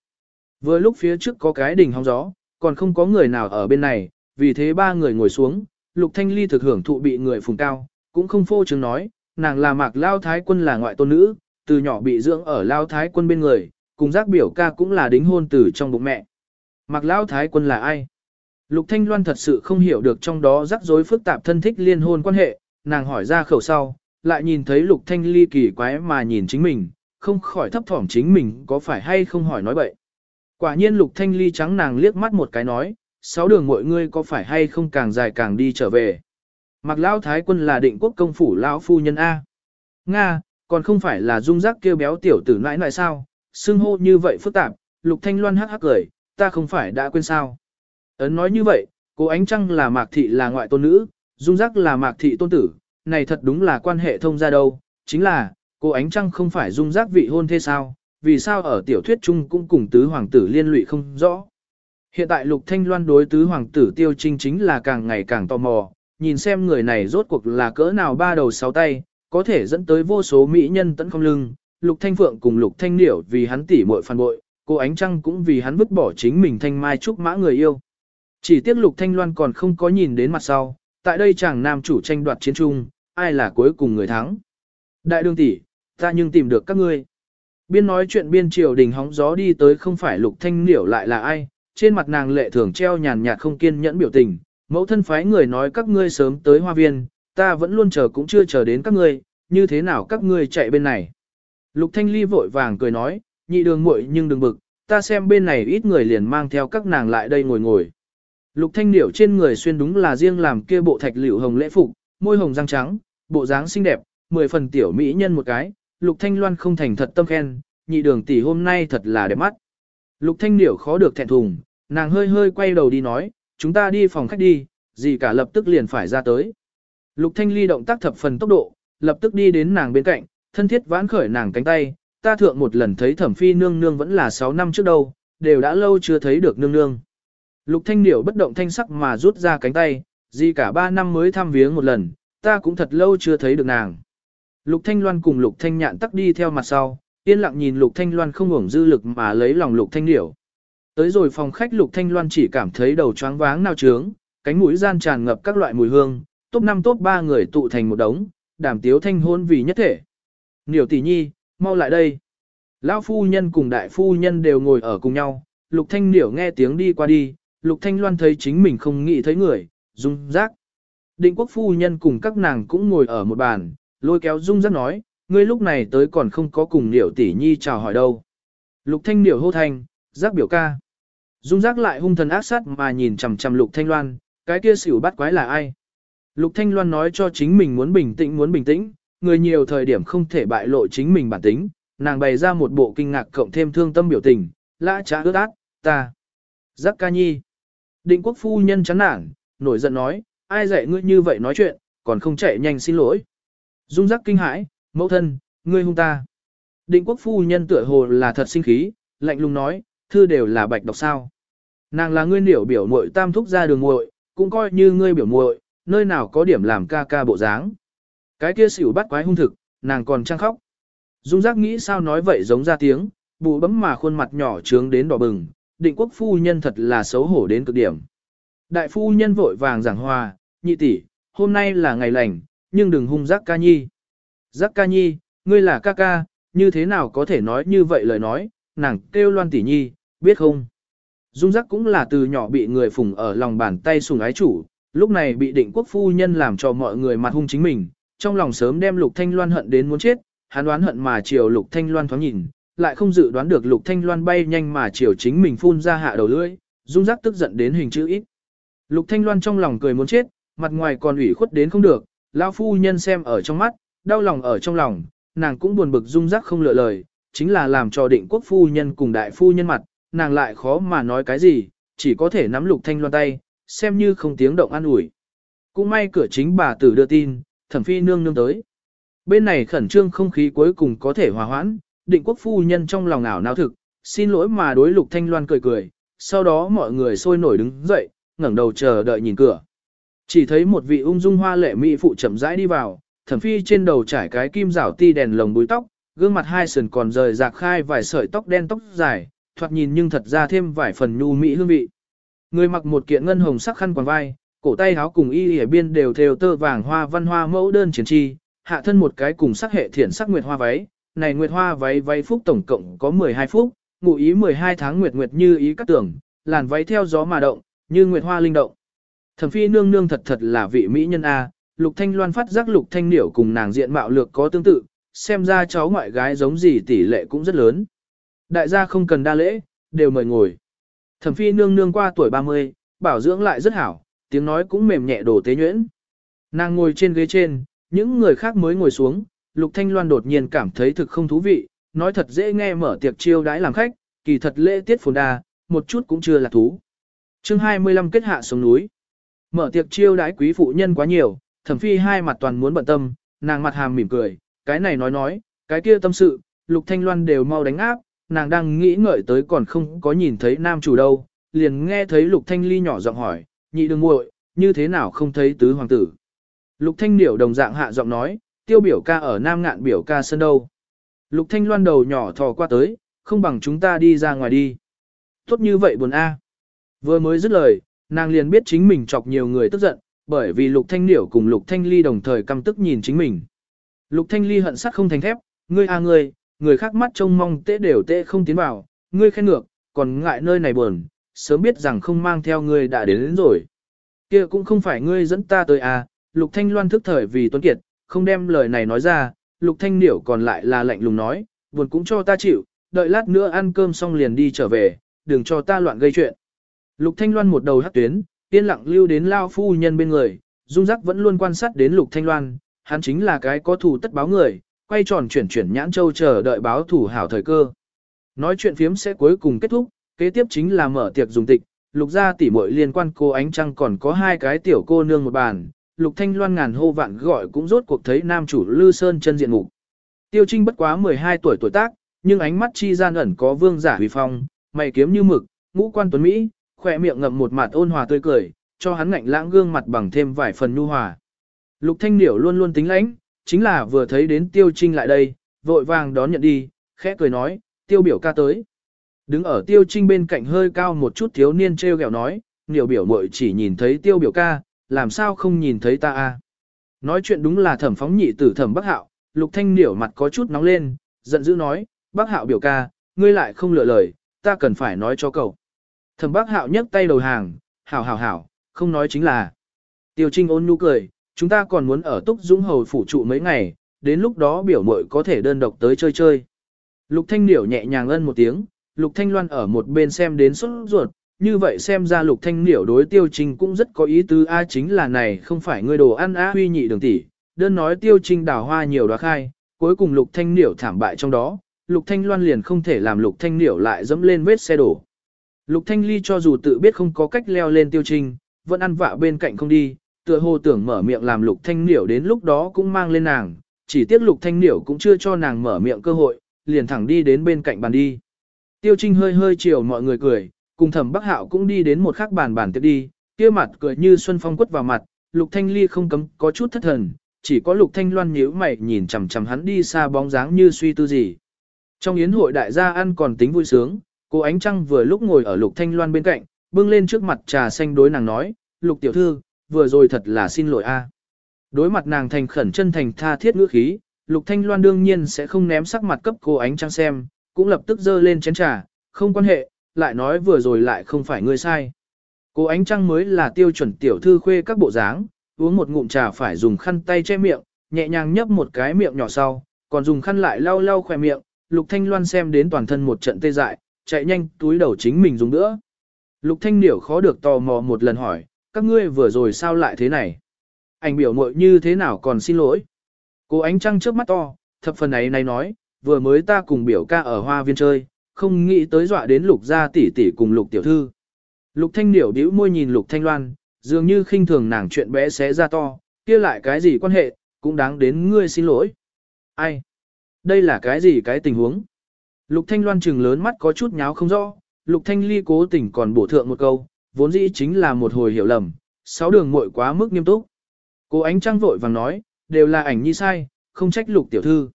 Vừa lúc phía trước có cái đỉnh hóng gió, còn không có người nào ở bên này, vì thế ba người ngồi xuống, Lục Thanh Ly thực hưởng thụ bị người phùng cao, cũng không phô trương nói, nàng là mạc lao thái quân là ngoại tôn nữ, từ nhỏ bị dưỡng ở lao thái quân bên người, cùng giác biểu ca cũng là đính hôn từ trong bụng mẹ. Mạc lao thái quân là ai? Lục Thanh Loan thật sự không hiểu được trong đó rắc rối phức tạp thân thích liên hôn quan hệ, nàng hỏi ra khẩu sau, lại nhìn thấy Lục Thanh Ly kỳ quái mà nhìn chính mình, không khỏi thấp thỏm chính mình có phải hay không hỏi nói bậy. Quả nhiên Lục Thanh Ly trắng nàng liếc mắt một cái nói, sáu đường mọi ngươi có phải hay không càng dài càng đi trở về. Mạc Lão Thái quân là định quốc công phủ Lão Phu Nhân A. Nga, còn không phải là dung giác kêu béo tiểu tử nãi nãi sao, xưng hô như vậy phức tạp, Lục Thanh Loan hắc hắc cười, ta không phải đã quên sao. Ấn nói như vậy, cô ánh trăng là mạc thị là ngoại tôn nữ, dung giác là mạc thị tôn tử, này thật đúng là quan hệ thông gia đâu, chính là, cô ánh trăng không phải dung giác vị hôn thế sao, vì sao ở tiểu thuyết chung cũng cùng tứ hoàng tử liên lụy không rõ. Hiện tại lục thanh loan đối tứ hoàng tử tiêu trinh chính là càng ngày càng tò mò, nhìn xem người này rốt cuộc là cỡ nào ba đầu sáu tay, có thể dẫn tới vô số mỹ nhân tận không lưng, lục thanh phượng cùng lục thanh điểu vì hắn tỉ muội phản bội, cô ánh trăng cũng vì hắn vứt bỏ chính mình thanh mai trúc mã người yêu. Chỉ tiếc lục thanh loan còn không có nhìn đến mặt sau, tại đây chàng nam chủ tranh đoạt chiến trung, ai là cuối cùng người thắng. Đại đương tỷ, ta nhưng tìm được các ngươi. Biên nói chuyện biên triều đình hóng gió đi tới không phải lục thanh liễu lại là ai, trên mặt nàng lệ thường treo nhàn nhạt không kiên nhẫn biểu tình, mẫu thân phái người nói các ngươi sớm tới hoa viên, ta vẫn luôn chờ cũng chưa chờ đến các ngươi, như thế nào các ngươi chạy bên này. Lục thanh ly vội vàng cười nói, nhị đường muội nhưng đừng bực, ta xem bên này ít người liền mang theo các nàng lại đây ngồi ngồi. Lục thanh điểu trên người xuyên đúng là riêng làm kia bộ thạch liễu hồng lễ phục, môi hồng răng trắng, bộ dáng xinh đẹp, mười phần tiểu mỹ nhân một cái, lục thanh loan không thành thật tâm khen, nhị đường tỷ hôm nay thật là đẹp mắt. Lục thanh điểu khó được thẹn thùng, nàng hơi hơi quay đầu đi nói, chúng ta đi phòng khách đi, gì cả lập tức liền phải ra tới. Lục thanh ly động tác thập phần tốc độ, lập tức đi đến nàng bên cạnh, thân thiết vãn khởi nàng cánh tay, ta thượng một lần thấy thẩm phi nương nương vẫn là 6 năm trước đâu, đều đã lâu chưa thấy được nương nương. Lục thanh điểu bất động thanh sắc mà rút ra cánh tay, gì cả 3 năm mới thăm viếng một lần, ta cũng thật lâu chưa thấy được nàng. Lục thanh loan cùng lục thanh nhạn tắc đi theo mặt sau, yên lặng nhìn lục thanh loan không hưởng dư lực mà lấy lòng lục thanh điểu. Tới rồi phòng khách lục thanh loan chỉ cảm thấy đầu choáng váng nao trướng, cánh mũi gian tràn ngập các loại mùi hương, top năm top ba người tụ thành một đống, đàm tiếu thanh hôn vì nhất thể. Niểu tỷ nhi, mau lại đây. Lão phu nhân cùng đại phu nhân đều ngồi ở cùng nhau, lục thanh niểu nghe tiếng đi qua đi, lục thanh loan thấy chính mình không nghĩ thấy người, dung giác. Định quốc phu nhân cùng các nàng cũng ngồi ở một bàn, lôi kéo dung giác nói, ngươi lúc này tới còn không có cùng niểu tỷ nhi chào hỏi đâu. Lục thanh niểu hô thanh, giác biểu ca. Dung giác lại hung thần ác sát mà nhìn chằm chằm lục thanh loan, cái kia xỉu bắt quái là ai? Lục thanh loan nói cho chính mình muốn bình tĩnh muốn bình tĩnh, người nhiều thời điểm không thể bại lộ chính mình bản tính, nàng bày ra một bộ kinh ngạc cộng thêm thương tâm biểu tình, lã trá ướt át, ta. Giác ca nhi. Định quốc phu nhân chán nản, nổi giận nói, ai dạy ngươi như vậy nói chuyện, còn không chạy nhanh xin lỗi. Dung giác kinh hãi, mẫu thân, ngươi hung ta. Định quốc phu nhân tựa hồ là thật sinh khí, lạnh lùng nói, thư đều là bạch đọc sao. Nàng là ngươi niểu biểu muội tam thúc ra đường muội, cũng coi như ngươi biểu muội, nơi nào có điểm làm ca ca bộ dáng. Cái kia xỉu bắt quái hung thực, nàng còn trăng khóc. Dung giác nghĩ sao nói vậy giống ra tiếng, bụ bấm mà khuôn mặt nhỏ trướng đến đỏ bừng, định quốc phu nhân thật là xấu hổ đến cực điểm. Đại phu nhân vội vàng giảng hòa, nhị tỷ, hôm nay là ngày lành, nhưng đừng hung giác ca nhi. Giác ca nhi, ngươi là ca ca, như thế nào có thể nói như vậy lời nói, nàng kêu loan tỷ nhi, biết không? Dung giác cũng là từ nhỏ bị người phụng ở lòng bàn tay sùng ái chủ, lúc này bị định quốc phu nhân làm cho mọi người mặt hung chính mình, trong lòng sớm đem lục thanh loan hận đến muốn chết, hắn đoán hận mà chiều lục thanh loan thoáng nhìn, lại không dự đoán được lục thanh loan bay nhanh mà chiều chính mình phun ra hạ đầu lưỡi, dung giác tức giận đến hình chữ ít. Lục thanh loan trong lòng cười muốn chết, mặt ngoài còn ủy khuất đến không được, lão phu nhân xem ở trong mắt, đau lòng ở trong lòng, nàng cũng buồn bực dung giác không lựa lời, chính là làm cho định quốc phu nhân cùng đại phu nhân mặt, nàng lại khó mà nói cái gì, chỉ có thể nắm lục thanh loan tay, xem như không tiếng động an ủi. Cũng may cửa chính bà tử đưa tin, thẩm phi nương nương tới. Bên này khẩn trương không khí cuối cùng có thể hòa hoãn, định quốc phu nhân trong lòng ảo não thực, xin lỗi mà đối lục thanh loan cười cười, sau đó mọi người sôi nổi đứng dậy, ngẩng đầu chờ đợi nhìn cửa. Chỉ thấy một vị ung dung hoa lệ mỹ phụ chậm rãi đi vào, thẩm phi trên đầu trải cái kim rảo ti đèn lồng búi tóc, gương mặt hai sườn còn rời rạc khai vài sợi tóc đen tóc dài, thoạt nhìn nhưng thật ra thêm vài phần nhu mỹ hương vị. Người mặc một kiện ngân hồng sắc khăn quàng vai, cổ tay áo cùng y ở biên đều thêu tơ vàng hoa văn hoa mẫu đơn chiến chi, hạ thân một cái cùng sắc hệ thiển sắc nguyệt hoa váy, này nguyệt hoa váy váy phúc tổng cộng có 12 phúc, ngụ ý 12 tháng nguyệt nguyệt như ý các tưởng, làn váy theo gió mà động, như nguyệt hoa linh động. Thẩm phi nương nương thật thật là vị mỹ nhân a, Lục Thanh Loan phát giác Lục Thanh Điểu cùng nàng diện mạo lược có tương tự, xem ra cháu ngoại gái giống gì tỷ lệ cũng rất lớn. Đại gia không cần đa lễ, đều mời ngồi. Thẩm phi nương nương qua tuổi 30, bảo dưỡng lại rất hảo, tiếng nói cũng mềm nhẹ đổ tế nhuyễn. Nàng ngồi trên ghế trên, những người khác mới ngồi xuống, Lục Thanh Loan đột nhiên cảm thấy thực không thú vị, nói thật dễ nghe mở tiệc chiêu đãi làm khách, kỳ thật lễ tiết phồn đa, một chút cũng chưa là thú. Chương 25 kết hạ xuống núi. Mở tiệc chiêu đãi quý phụ nhân quá nhiều, thẩm phi hai mặt toàn muốn bận tâm, nàng mặt hàm mỉm cười, cái này nói nói, cái kia tâm sự, Lục Thanh Loan đều mau đánh áp, nàng đang nghĩ ngợi tới còn không có nhìn thấy nam chủ đâu, liền nghe thấy Lục Thanh Ly nhỏ giọng hỏi, nhị đừng muội, như thế nào không thấy tứ hoàng tử. Lục Thanh Điểu đồng dạng hạ giọng nói, tiêu biểu ca ở Nam Ngạn biểu ca sân đâu. Lục Thanh Loan đầu nhỏ thò qua tới, không bằng chúng ta đi ra ngoài đi. Tốt như vậy buồn a. Vừa mới dứt lời, nàng liền biết chính mình chọc nhiều người tức giận, bởi vì Lục Thanh Điểu cùng Lục Thanh Ly đồng thời căm tức nhìn chính mình. Lục Thanh Ly hận sắt không thành thép, ngươi a ngươi, người khác mắt trông mong tê đều tê không tiến vào, ngươi khen ngược, còn ngại nơi này buồn, sớm biết rằng không mang theo ngươi đã đến, đến rồi. Kia cũng không phải ngươi dẫn ta tới à, Lục Thanh Loan thức thời vì tuấn kiệt, không đem lời này nói ra, Lục Thanh Điểu còn lại là lạnh lùng nói, buồn cũng cho ta chịu, đợi lát nữa ăn cơm xong liền đi trở về, đừng cho ta loạn gây chuyện. Lục Thanh Loan một đầu hắt tuyến, yên lặng lưu đến lao phu nhân bên người, Dung Giác vẫn luôn quan sát đến Lục Thanh Loan, hắn chính là cái có thủ tất báo người, quay tròn chuyển chuyển nhãn châu chờ đợi báo thủ hảo thời cơ. Nói chuyện phiếm sẽ cuối cùng kết thúc, kế tiếp chính là mở tiệc dùng tịch, lục gia tỷ muội liên quan cô ánh trăng còn có hai cái tiểu cô nương một bàn, lục thanh loan ngàn hô vạn gọi cũng rốt cuộc thấy nam chủ lư sơn chân diện mục. Tiêu trinh bất quá 12 tuổi tuổi tác, nhưng ánh mắt chi gian ẩn có vương giả huy phong, mày kiếm như mực, ngũ quan tuấn Mỹ, khỏe miệng ngậm một mặt ôn hòa tươi cười, cho hắn ngạnh lãng gương mặt bằng thêm vài phần nhu hòa. Lục thanh điểu luôn luôn tính lãnh, chính là vừa thấy đến tiêu trinh lại đây, vội vàng đón nhận đi, khẽ cười nói, tiêu biểu ca tới. Đứng ở tiêu trinh bên cạnh hơi cao một chút thiếu niên treo gẹo nói, nhiều biểu mội chỉ nhìn thấy tiêu biểu ca, làm sao không nhìn thấy ta a? Nói chuyện đúng là thẩm phóng nhị tử thẩm bắc hạo, lục thanh niểu mặt có chút nóng lên, giận dữ nói, bắc hạo biểu ca, ngươi lại không lựa lời, ta cần phải nói cho cậu. Thẩm bắc hạo nhấc tay đầu hàng, hảo hảo hảo, không nói chính là. Tiêu trinh ôn nhu cười, chúng ta còn muốn ở túc dũng hầu phủ trụ mấy ngày, đến lúc đó biểu muội có thể đơn độc tới chơi chơi. Lục thanh niểu nhẹ nhàng ân một tiếng, Lục Thanh Loan ở một bên xem đến sốt ruột, như vậy xem ra Lục Thanh Niểu đối Tiêu Trình cũng rất có ý tứ a chính là này không phải người đồ ăn á huy nhị đường tỷ, đơn nói Tiêu Trình đào hoa nhiều đoá khai, cuối cùng Lục Thanh Niểu thảm bại trong đó, Lục Thanh Loan liền không thể làm Lục Thanh Niểu lại dẫm lên vết xe đổ. Lục Thanh Ly cho dù tự biết không có cách leo lên Tiêu Trình, vẫn ăn vạ bên cạnh không đi, tựa hồ tưởng mở miệng làm Lục Thanh Niểu đến lúc đó cũng mang lên nàng, chỉ tiếc Lục Thanh Niểu cũng chưa cho nàng mở miệng cơ hội, liền thẳng đi đến bên cạnh bàn đi. Tiêu Trinh hơi hơi chiều mọi người cười, cùng Thẩm Bắc Hạo cũng đi đến một khắc bàn bàn tiếp đi, kia mặt cười như xuân phong quất vào mặt, Lục Thanh Ly không cấm có chút thất thần, chỉ có Lục Thanh Loan nhíu mày nhìn chằm chằm hắn đi xa bóng dáng như suy tư gì. Trong yến hội đại gia ăn còn tính vui sướng, cô Ánh Trăng vừa lúc ngồi ở Lục Thanh Loan bên cạnh, bưng lên trước mặt trà xanh đối nàng nói, Lục tiểu thư, vừa rồi thật là xin lỗi a. Đối mặt nàng thành khẩn chân thành tha thiết ngữ khí, Lục Thanh Loan đương nhiên sẽ không ném sắc mặt cấp cô Ánh Trăng xem, cũng lập tức dơ lên chén trà, không quan hệ, lại nói vừa rồi lại không phải ngươi sai. Cô Ánh Trăng mới là tiêu chuẩn tiểu thư khuê các bộ dáng, uống một ngụm trà phải dùng khăn tay che miệng, nhẹ nhàng nhấp một cái miệng nhỏ sau, còn dùng khăn lại lau lau khỏe miệng, Lục Thanh Loan xem đến toàn thân một trận tê dại, chạy nhanh túi đầu chính mình dùng nữa. Lục Thanh Điểu khó được tò mò một lần hỏi, các ngươi vừa rồi sao lại thế này? Anh biểu muội như thế nào còn xin lỗi? Cô ánh trăng trước mắt to, thập phần ấy này nói, vừa mới ta cùng biểu ca ở hoa viên chơi, không nghĩ tới dọa đến lục gia tỷ tỷ cùng lục tiểu thư. Lục thanh điểu bĩu môi nhìn lục thanh loan, dường như khinh thường nàng chuyện bé xé ra to, kia lại cái gì quan hệ, cũng đáng đến ngươi xin lỗi. Ai? Đây là cái gì cái tình huống? Lục thanh loan trừng lớn mắt có chút nháo không rõ, lục thanh ly cố tình còn bổ thượng một câu, vốn dĩ chính là một hồi hiểu lầm, sáu đường muội quá mức nghiêm túc. Cô ánh trăng vội vàng nói, đều là ảnh nhi sai, không trách lục tiểu thư.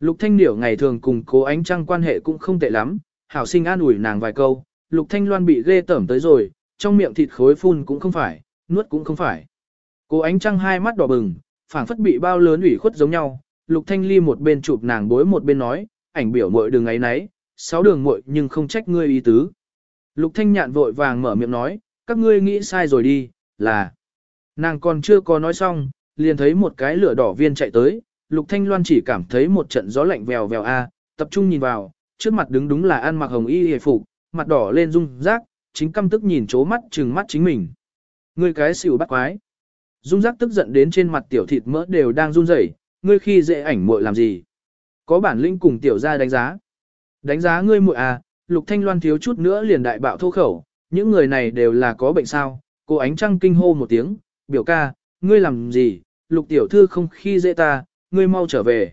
Lục Thanh Điểu ngày thường cùng cố ánh trăng quan hệ cũng không tệ lắm, hảo sinh an ủi nàng vài câu, Lục Thanh Loan bị ghê tởm tới rồi, trong miệng thịt khối phun cũng không phải, nuốt cũng không phải. Cố ánh trăng hai mắt đỏ bừng, phảng phất bị bao lớn ủy khuất giống nhau, Lục Thanh Ly một bên chụp nàng bối một bên nói, ảnh biểu muội đường ấy nấy, sáu đường muội nhưng không trách ngươi ý tứ. Lục Thanh nhạn vội vàng mở miệng nói, các ngươi nghĩ sai rồi đi, là. Nàng còn chưa có nói xong, liền thấy một cái lửa đỏ viên chạy tới, Lục Thanh Loan chỉ cảm thấy một trận gió lạnh vèo vèo a, tập trung nhìn vào, trước mặt đứng đúng là ăn mặc hồng y hề phục, mặt đỏ lên rung rác, chính căm tức nhìn chố mắt trừng mắt chính mình. Ngươi cái xỉu bắt quái. Dung rác tức giận đến trên mặt tiểu thịt mỡ đều đang run rẩy, ngươi khi dễ ảnh muội làm gì? Có bản lĩnh cùng tiểu gia đánh giá. Đánh giá ngươi muội à, Lục Thanh Loan thiếu chút nữa liền đại bạo thô khẩu, những người này đều là có bệnh sao? Cô ánh trăng kinh hô một tiếng, biểu ca, ngươi làm gì? Lục tiểu thư không khi dễ ta, ngươi mau trở về.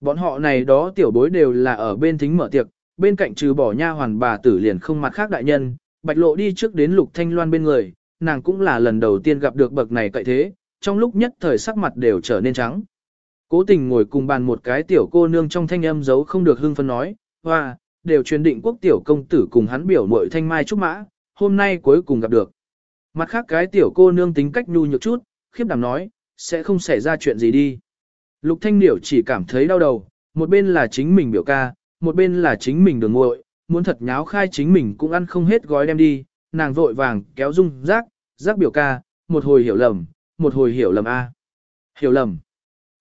Bọn họ này đó tiểu bối đều là ở bên thính mở tiệc, bên cạnh trừ bỏ nha hoàn bà tử liền không mặt khác đại nhân, bạch lộ đi trước đến lục thanh loan bên người, nàng cũng là lần đầu tiên gặp được bậc này cậy thế, trong lúc nhất thời sắc mặt đều trở nên trắng. Cố tình ngồi cùng bàn một cái tiểu cô nương trong thanh âm giấu không được hưng phân nói, hoa, đều truyền định quốc tiểu công tử cùng hắn biểu muội thanh mai trúc mã, hôm nay cuối cùng gặp được. Mặt khác cái tiểu cô nương tính cách nhu nhược chút, khiếp đảm nói, sẽ không xảy ra chuyện gì đi. Lục Thanh Điểu chỉ cảm thấy đau đầu, một bên là chính mình biểu ca, một bên là chính mình đường muội, muốn thật nháo khai chính mình cũng ăn không hết gói đem đi, nàng vội vàng kéo dung rác, rác biểu ca, một hồi hiểu lầm, một hồi hiểu lầm a. Hiểu lầm.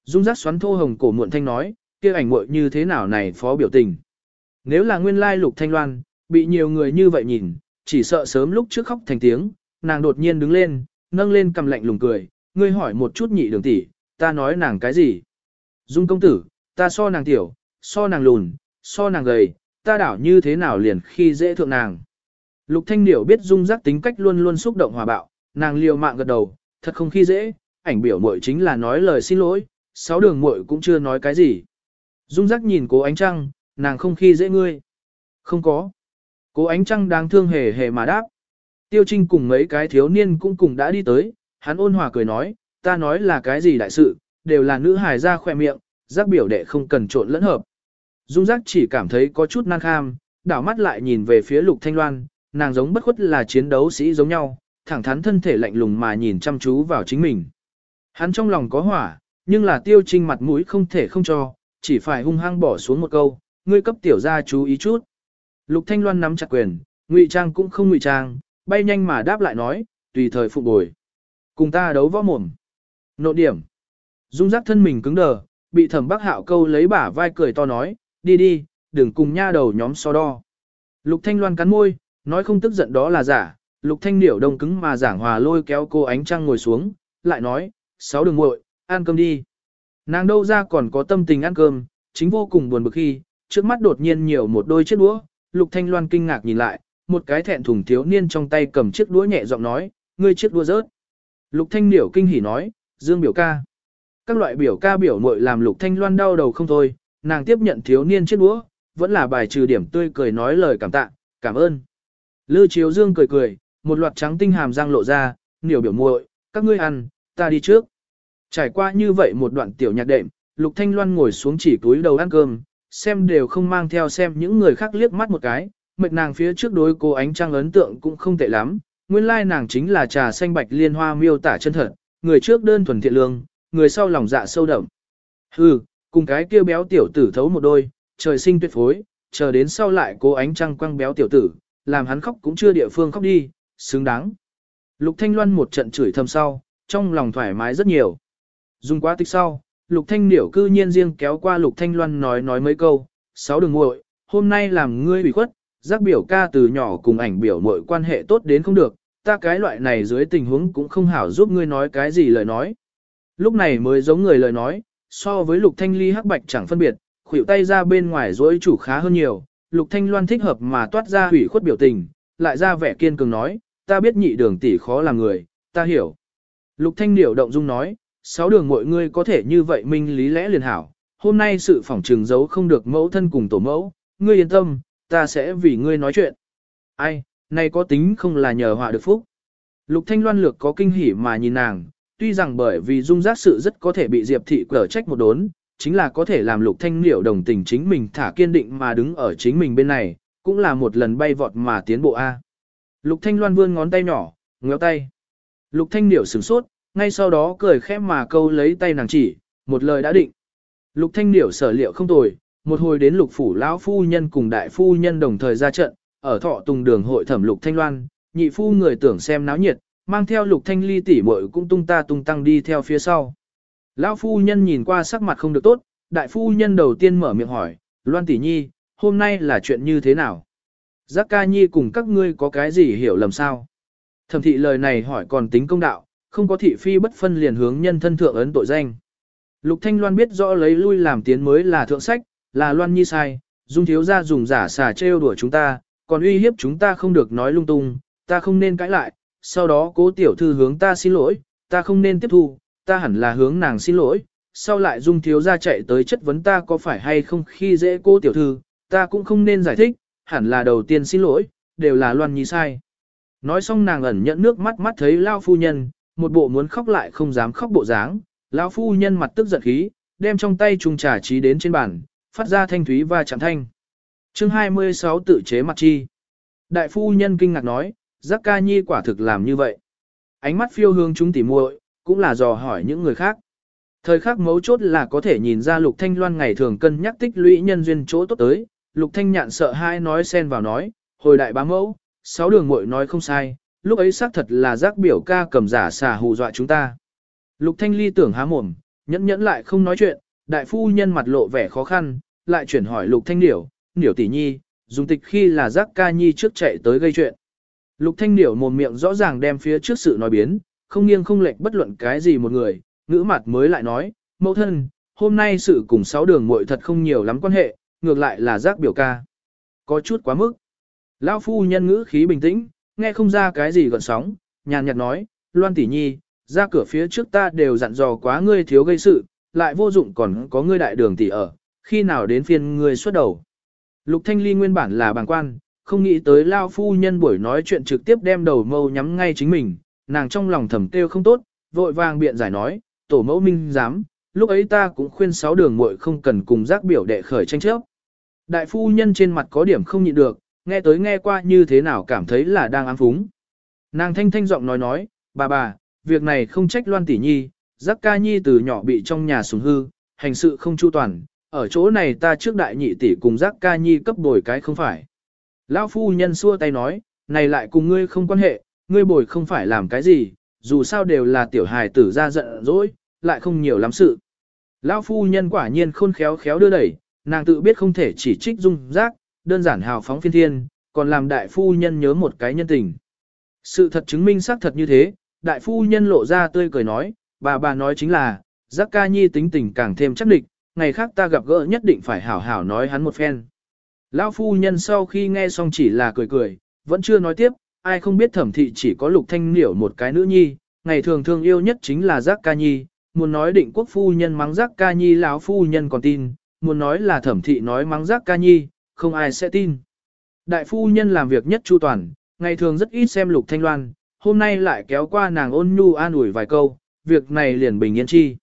Dung rác xoắn thô hồng cổ muộn thanh nói, kia ảnh muội như thế nào này phó biểu tình. Nếu là nguyên lai lục thanh loan, bị nhiều người như vậy nhìn, chỉ sợ sớm lúc trước khóc thành tiếng, nàng đột nhiên đứng lên, nâng lên cầm lạnh lùng cười, ngươi hỏi một chút nhị đường tỷ, ta nói nàng cái gì? Dung công tử, ta so nàng tiểu, so nàng lùn, so nàng gầy, ta đảo như thế nào liền khi dễ thượng nàng. Lục Thanh Điểu biết Dung giác tính cách luôn luôn xúc động hòa bạo, nàng liều mạng gật đầu, thật không khi dễ, ảnh biểu muội chính là nói lời xin lỗi, sáu đường muội cũng chưa nói cái gì. Dung giác nhìn cố ánh trăng, nàng không khi dễ ngươi. Không có. Cố ánh trăng đáng thương hề hề mà đáp. Tiêu Trinh cùng mấy cái thiếu niên cũng cùng đã đi tới, hắn ôn hòa cười nói, ta nói là cái gì đại sự, đều là nữ hài ra khỏe miệng, giác biểu đệ không cần trộn lẫn hợp. Dung giác chỉ cảm thấy có chút năng kham, đảo mắt lại nhìn về phía lục thanh loan, nàng giống bất khuất là chiến đấu sĩ giống nhau, thẳng thắn thân thể lạnh lùng mà nhìn chăm chú vào chính mình. Hắn trong lòng có hỏa, nhưng là tiêu trinh mặt mũi không thể không cho, chỉ phải hung hăng bỏ xuống một câu, ngươi cấp tiểu gia chú ý chút. Lục thanh loan nắm chặt quyền, ngụy trang cũng không ngụy trang, bay nhanh mà đáp lại nói, tùy thời phụ bồi. Cùng ta đấu võ mồm. Nộ điểm. Dung giác thân mình cứng đờ, bị thẩm bác hạo câu lấy bả vai cười to nói, đi đi, đừng cùng nha đầu nhóm so đo. Lục Thanh Loan cắn môi, nói không tức giận đó là giả, Lục Thanh điểu đông cứng mà giảng hòa lôi kéo cô ánh trăng ngồi xuống, lại nói, sáu đường muội, ăn cơm đi. Nàng đâu ra còn có tâm tình ăn cơm, chính vô cùng buồn bực khi, trước mắt đột nhiên nhiều một đôi chiếc đũa, Lục Thanh Loan kinh ngạc nhìn lại, một cái thẹn thùng thiếu niên trong tay cầm chiếc đũa nhẹ giọng nói, ngươi chiếc đũa rớt. Lục Thanh điểu kinh hỉ nói, Dương biểu ca các loại biểu ca biểu muội làm lục thanh loan đau đầu không thôi, nàng tiếp nhận thiếu niên chiếc đũa, vẫn là bài trừ điểm tươi cười nói lời cảm tạ, cảm ơn. Lư Chiếu Dương cười cười, một loạt trắng tinh hàm răng lộ ra, niểu biểu muội, các ngươi ăn, ta đi trước. Trải qua như vậy một đoạn tiểu nhạc đệm, Lục Thanh Loan ngồi xuống chỉ túi đầu ăn cơm, xem đều không mang theo xem những người khác liếc mắt một cái, mệt nàng phía trước đối cô ánh trăng ấn tượng cũng không tệ lắm, nguyên lai nàng chính là trà xanh bạch liên hoa miêu tả chân thật, người trước đơn thuần thiện lương, người sau lòng dạ sâu đậm. Hừ, cùng cái kia béo tiểu tử thấu một đôi, trời sinh tuyệt phối, chờ đến sau lại cô ánh trăng quăng béo tiểu tử, làm hắn khóc cũng chưa địa phương khóc đi, xứng đáng. Lục Thanh Loan một trận chửi thầm sau, trong lòng thoải mái rất nhiều. Dùng quá tích sau, Lục Thanh Điểu cư nhiên riêng kéo qua Lục Thanh Loan nói nói mấy câu, sáu đường muội, hôm nay làm ngươi bị khuất, giác biểu ca từ nhỏ cùng ảnh biểu muội quan hệ tốt đến không được, ta cái loại này dưới tình huống cũng không hảo giúp ngươi nói cái gì lời nói. Lúc này mới giống người lời nói, so với Lục Thanh Ly hắc bạch chẳng phân biệt, khuỷu tay ra bên ngoài dối chủ khá hơn nhiều, Lục Thanh Loan thích hợp mà toát ra hủy khuất biểu tình, lại ra vẻ kiên cường nói, ta biết nhị đường tỷ khó là người, ta hiểu. Lục Thanh Điểu động dung nói, sáu đường mọi ngươi có thể như vậy minh lý lẽ liền hảo, hôm nay sự phỏng trừng giấu không được mẫu thân cùng tổ mẫu, ngươi yên tâm, ta sẽ vì ngươi nói chuyện. Ai, này có tính không là nhờ họa được phúc. Lục Thanh Loan lược có kinh hỉ mà nhìn nàng, tuy rằng bởi vì dung giác sự rất có thể bị Diệp thị cở trách một đốn, chính là có thể làm Lục Thanh Liễu đồng tình chính mình thả kiên định mà đứng ở chính mình bên này, cũng là một lần bay vọt mà tiến bộ A. Lục Thanh Loan vươn ngón tay nhỏ, ngéo tay. Lục Thanh Liệu sửng sốt, ngay sau đó cười khẽ mà câu lấy tay nàng chỉ, một lời đã định. Lục Thanh Điểu sở liệu không tồi, một hồi đến Lục phủ lão phu nhân cùng đại phu nhân đồng thời ra trận, ở thọ tùng đường hội thẩm Lục Thanh Loan, nhị phu người tưởng xem náo nhiệt, mang theo Lục Thanh Ly tỷ muội cũng tung ta tung tăng đi theo phía sau. Lão phu nhân nhìn qua sắc mặt không được tốt, đại phu nhân đầu tiên mở miệng hỏi, Loan tỷ nhi, hôm nay là chuyện như thế nào? Giác ca nhi cùng các ngươi có cái gì hiểu lầm sao? Thẩm thị lời này hỏi còn tính công đạo, không có thị phi bất phân liền hướng nhân thân thượng ấn tội danh. Lục Thanh Loan biết rõ lấy lui làm tiến mới là thượng sách, là Loan Nhi sai, dung thiếu gia dùng giả xà trêu đùa chúng ta, còn uy hiếp chúng ta không được nói lung tung, ta không nên cãi lại, sau đó cố tiểu thư hướng ta xin lỗi, ta không nên tiếp thu, ta hẳn là hướng nàng xin lỗi, sau lại dung thiếu gia chạy tới chất vấn ta có phải hay không khi dễ cô tiểu thư, ta cũng không nên giải thích, hẳn là đầu tiên xin lỗi, đều là Loan Nhi sai. Nói xong nàng ẩn nhận nước mắt mắt thấy Lao phu nhân, một bộ muốn khóc lại không dám khóc bộ dáng, lão phu nhân mặt tức giận khí, đem trong tay chung trà trí đến trên bàn, phát ra thanh thúy và chạm thanh. chương 26 tự chế mặt chi. Đại phu nhân kinh ngạc nói, giác ca nhi quả thực làm như vậy. Ánh mắt phiêu hương chúng tỉ muội cũng là dò hỏi những người khác. Thời khắc mấu chốt là có thể nhìn ra Lục Thanh Loan ngày thường cân nhắc tích lũy nhân duyên chỗ tốt tới, Lục Thanh Nhạn sợ hai nói xen vào nói, hồi đại bá mẫu, sáu đường muội nói không sai, lúc ấy xác thật là giác biểu ca cầm giả xà hù dọa chúng ta. Lục Thanh Ly tưởng há mồm, nhẫn nhẫn lại không nói chuyện, đại phu nhân mặt lộ vẻ khó khăn, lại chuyển hỏi Lục Thanh Điểu, Điểu tỷ nhi, dùng tịch khi là giác ca nhi trước chạy tới gây chuyện. Lục Thanh Điểu mồm miệng rõ ràng đem phía trước sự nói biến, không nghiêng không lệch bất luận cái gì một người, ngữ mặt mới lại nói, mẫu thân, hôm nay sự cùng sáu đường muội thật không nhiều lắm quan hệ, ngược lại là giác biểu ca. Có chút quá mức. Lão phu nhân ngữ khí bình tĩnh, nghe không ra cái gì gần sóng, nhàn nhạt nói, Loan tỷ nhi, ra cửa phía trước ta đều dặn dò quá ngươi thiếu gây sự, lại vô dụng còn có ngươi đại đường tỷ ở, khi nào đến phiên ngươi xuất đầu. Lục Thanh Ly nguyên bản là bàng quan, không nghĩ tới Lao phu nhân buổi nói chuyện trực tiếp đem đầu mâu nhắm ngay chính mình, nàng trong lòng thầm kêu không tốt, vội vàng biện giải nói, tổ mẫu minh dám, lúc ấy ta cũng khuyên sáu đường muội không cần cùng giác biểu đệ khởi tranh chấp. Đại phu nhân trên mặt có điểm không nhịn được, nghe tới nghe qua như thế nào cảm thấy là đang ám phúng. Nàng thanh thanh giọng nói nói, bà bà, việc này không trách loan tỷ nhi, giác ca nhi từ nhỏ bị trong nhà sùng hư, hành sự không chu toàn, ở chỗ này ta trước đại nhị tỷ cùng giác ca nhi cấp bồi cái không phải. Lão phu nhân xua tay nói, này lại cùng ngươi không quan hệ, ngươi bồi không phải làm cái gì, dù sao đều là tiểu hài tử ra giận dỗi, lại không nhiều lắm sự. Lão phu nhân quả nhiên khôn khéo khéo đưa đẩy, nàng tự biết không thể chỉ trích dung giác, đơn giản hào phóng phiên thiên, còn làm đại phu nhân nhớ một cái nhân tình. Sự thật chứng minh xác thật như thế, đại phu nhân lộ ra tươi cười nói, bà bà nói chính là, giác ca nhi tính tình càng thêm chắc địch, ngày khác ta gặp gỡ nhất định phải hảo hảo nói hắn một phen. Lão phu nhân sau khi nghe xong chỉ là cười cười, vẫn chưa nói tiếp, ai không biết thẩm thị chỉ có lục thanh niểu một cái nữ nhi, ngày thường thương yêu nhất chính là giác ca nhi, muốn nói định quốc phu nhân mắng giác ca nhi lão phu nhân còn tin, muốn nói là thẩm thị nói mắng giác ca nhi, không ai sẽ tin. Đại phu nhân làm việc nhất chu toàn, ngày thường rất ít xem lục thanh loan, hôm nay lại kéo qua nàng ôn nhu an ủi vài câu, việc này liền bình yên chi.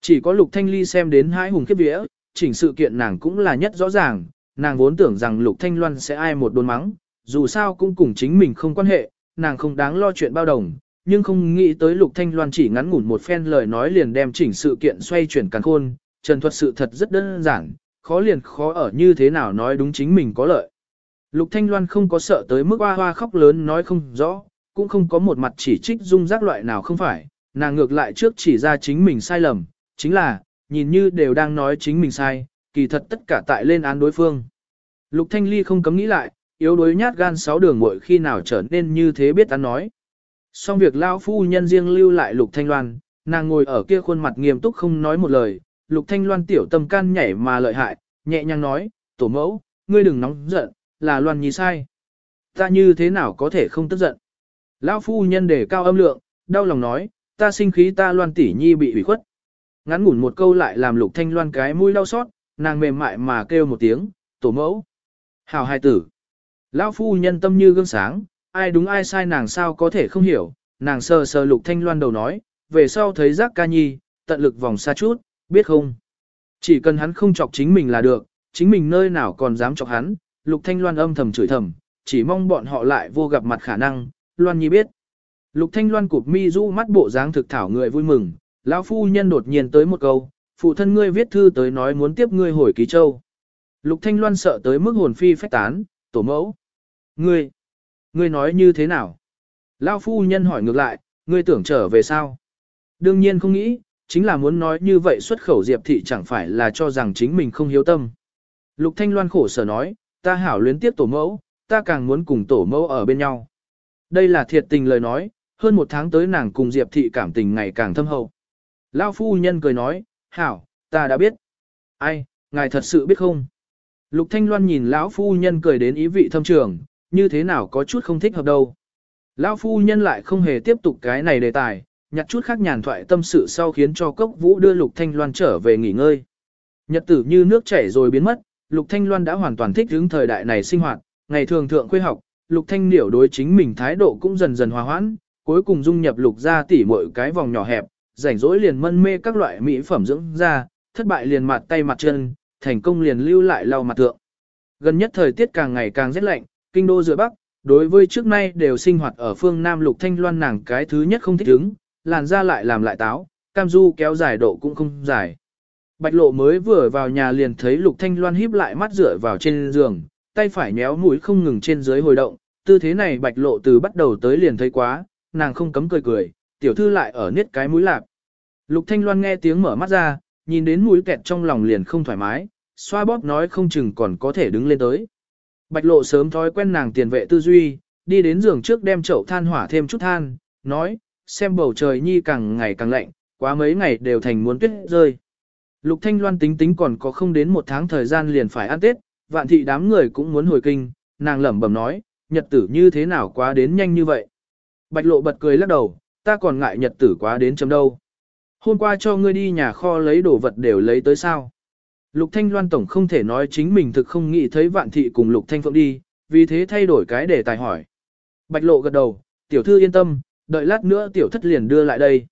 Chỉ có Lục Thanh Ly xem đến hai hùng khiếp vía, chỉnh sự kiện nàng cũng là nhất rõ ràng, nàng vốn tưởng rằng Lục Thanh Loan sẽ ai một đồn mắng, dù sao cũng cùng chính mình không quan hệ, nàng không đáng lo chuyện bao đồng, nhưng không nghĩ tới Lục Thanh Loan chỉ ngắn ngủn một phen lời nói liền đem chỉnh sự kiện xoay chuyển càng khôn, trần thuật sự thật rất đơn giản, khó liền khó ở như thế nào nói đúng chính mình có lợi. Lục Thanh Loan không có sợ tới mức hoa hoa khóc lớn nói không rõ, cũng không có một mặt chỉ trích dung giác loại nào không phải, nàng ngược lại trước chỉ ra chính mình sai lầm, chính là, nhìn như đều đang nói chính mình sai, kỳ thật tất cả tại lên án đối phương. Lục Thanh Ly không cấm nghĩ lại, yếu đối nhát gan sáu đường muội khi nào trở nên như thế biết ăn nói. Xong việc lao phu nhân riêng lưu lại Lục Thanh Loan, nàng ngồi ở kia khuôn mặt nghiêm túc không nói một lời, Lục Thanh Loan tiểu tâm can nhảy mà lợi hại, nhẹ nhàng nói, tổ mẫu, ngươi đừng nóng giận, là Loan Nhi sai. Ta như thế nào có thể không tức giận. Lão phu nhân đề cao âm lượng, đau lòng nói, ta sinh khí ta Loan tỷ nhi bị ủy khuất. Ngắn ngủn một câu lại làm Lục Thanh Loan cái mũi đau xót, nàng mềm mại mà kêu một tiếng, tổ mẫu. Hào hai tử. Lão phu nhân tâm như gương sáng, ai đúng ai sai nàng sao có thể không hiểu, nàng sờ sờ Lục Thanh Loan đầu nói, về sau thấy giác ca nhi, tận lực vòng xa chút, biết không? Chỉ cần hắn không chọc chính mình là được, chính mình nơi nào còn dám chọc hắn, Lục Thanh Loan âm thầm chửi thầm, chỉ mong bọn họ lại vô gặp mặt khả năng, Loan Nhi biết. Lục Thanh Loan cụp mi du mắt bộ dáng thực thảo người vui mừng, lão phu nhân đột nhiên tới một câu, phụ thân ngươi viết thư tới nói muốn tiếp ngươi hồi ký châu. Lục Thanh Loan sợ tới mức hồn phi phách tán, tổ mẫu. Ngươi, ngươi nói như thế nào? Lão phu nhân hỏi ngược lại, ngươi tưởng trở về sao? Đương nhiên không nghĩ, chính là muốn nói như vậy xuất khẩu Diệp thị chẳng phải là cho rằng chính mình không hiếu tâm. Lục Thanh Loan khổ sở nói, ta hảo luyến tiếp tổ mẫu, ta càng muốn cùng tổ mẫu ở bên nhau. Đây là thiệt tình lời nói, hơn một tháng tới nàng cùng Diệp thị cảm tình ngày càng thâm hậu. Lão phu nhân cười nói, hảo, ta đã biết. Ai, ngài thật sự biết không? Lục Thanh Loan nhìn lão phu nhân cười đến ý vị thâm trường, như thế nào có chút không thích hợp đâu. Lão phu nhân lại không hề tiếp tục cái này đề tài, nhặt chút khác nhàn thoại tâm sự sau khiến cho cốc vũ đưa Lục Thanh Loan trở về nghỉ ngơi. Nhật tử như nước chảy rồi biến mất, Lục Thanh Loan đã hoàn toàn thích ứng thời đại này sinh hoạt, ngày thường thượng khuê học, Lục Thanh Điểu đối chính mình thái độ cũng dần dần hòa hoãn, cuối cùng dung nhập Lục gia tỉ mọi cái vòng nhỏ hẹp, rảnh rỗi liền mân mê các loại mỹ phẩm dưỡng da, thất bại liền mặt tay mặt chân, thành công liền lưu lại lau mặt thượng. Gần nhất thời tiết càng ngày càng rét lạnh, kinh đô giữa bắc, đối với trước nay đều sinh hoạt ở phương Nam Lục Thanh Loan nàng cái thứ nhất không thích ứng, làn da lại làm lại táo, cam du kéo dài độ cũng không dài. Bạch lộ mới vừa vào nhà liền thấy Lục Thanh Loan híp lại mắt dựa vào trên giường, tay phải nhéo mũi không ngừng trên dưới hồi động, tư thế này bạch lộ từ bắt đầu tới liền thấy quá, nàng không cấm cười cười, tiểu thư lại ở niết cái mũi lạp. Lục Thanh Loan nghe tiếng mở mắt ra, nhìn đến mũi kẹt trong lòng liền không thoải mái, xoa bóp nói không chừng còn có thể đứng lên tới. Bạch lộ sớm thói quen nàng tiền vệ tư duy, đi đến giường trước đem chậu than hỏa thêm chút than, nói, xem bầu trời nhi càng ngày càng lạnh, quá mấy ngày đều thành muốn tuyết rơi. Lục Thanh Loan tính tính còn có không đến một tháng thời gian liền phải ăn Tết, vạn thị đám người cũng muốn hồi kinh, nàng lẩm bẩm nói, nhật tử như thế nào quá đến nhanh như vậy. Bạch lộ bật cười lắc đầu, ta còn ngại nhật tử quá đến chấm đâu. Hôm qua cho ngươi đi nhà kho lấy đồ vật đều lấy tới sao. Lục Thanh Loan Tổng không thể nói chính mình thực không nghĩ thấy vạn thị cùng Lục Thanh Phượng đi, vì thế thay đổi cái để tài hỏi. Bạch lộ gật đầu, tiểu thư yên tâm, đợi lát nữa tiểu thất liền đưa lại đây.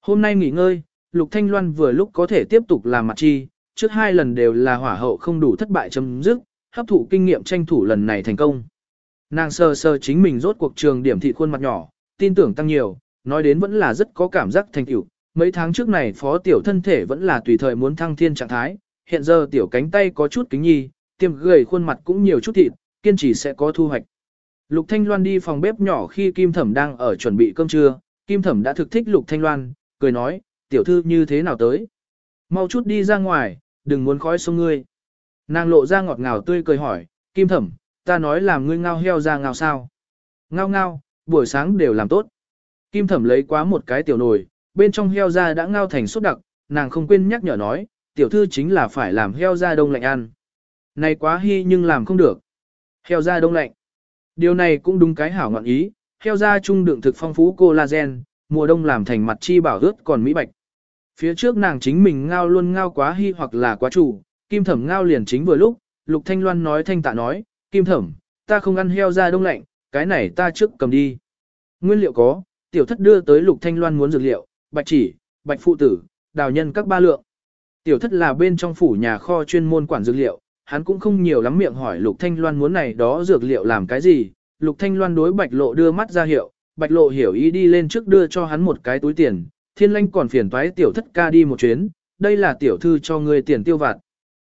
Hôm nay nghỉ ngơi, Lục Thanh Loan vừa lúc có thể tiếp tục làm mặt chi, trước hai lần đều là hỏa hậu không đủ thất bại chấm dứt, hấp thụ kinh nghiệm tranh thủ lần này thành công. Nàng sơ sơ chính mình rốt cuộc trường điểm thị khuôn mặt nhỏ, tin tưởng tăng nhiều, nói đến vẫn là rất có cảm giác thành tựu. Mấy tháng trước này phó tiểu thân thể vẫn là tùy thời muốn thăng thiên trạng thái, hiện giờ tiểu cánh tay có chút kính nhi, tiêm gầy khuôn mặt cũng nhiều chút thịt, kiên trì sẽ có thu hoạch. Lục Thanh Loan đi phòng bếp nhỏ khi Kim Thẩm đang ở chuẩn bị cơm trưa, Kim Thẩm đã thực thích Lục Thanh Loan, cười nói, tiểu thư như thế nào tới. Mau chút đi ra ngoài, đừng muốn khói sông ngươi. Nàng lộ ra ngọt ngào tươi cười hỏi, Kim Thẩm, ta nói làm ngươi ngao heo ra ngao sao. Ngao ngao, buổi sáng đều làm tốt. Kim Thẩm lấy quá một cái tiểu nồi, bên trong heo ra đã ngao thành sốt đặc, nàng không quên nhắc nhở nói, tiểu thư chính là phải làm heo ra đông lạnh ăn. Này quá hy nhưng làm không được. Heo ra đông lạnh. Điều này cũng đúng cái hảo ngọn ý, heo da trung đựng thực phong phú collagen, mùa đông làm thành mặt chi bảo ướt còn mỹ bạch. Phía trước nàng chính mình ngao luôn ngao quá hy hoặc là quá chủ, kim thẩm ngao liền chính vừa lúc, lục thanh loan nói thanh tạ nói, kim thẩm, ta không ăn heo da đông lạnh, cái này ta trước cầm đi. Nguyên liệu có, tiểu thất đưa tới lục thanh loan muốn dược liệu, bạch chỉ, bạch phụ tử, đào nhân các ba lượng. Tiểu thất là bên trong phủ nhà kho chuyên môn quản dược liệu, hắn cũng không nhiều lắm miệng hỏi Lục Thanh Loan muốn này đó dược liệu làm cái gì. Lục Thanh Loan đối Bạch Lộ đưa mắt ra hiệu, Bạch Lộ hiểu ý đi lên trước đưa cho hắn một cái túi tiền, thiên lanh còn phiền toái tiểu thất ca đi một chuyến, đây là tiểu thư cho ngươi tiền tiêu vặt.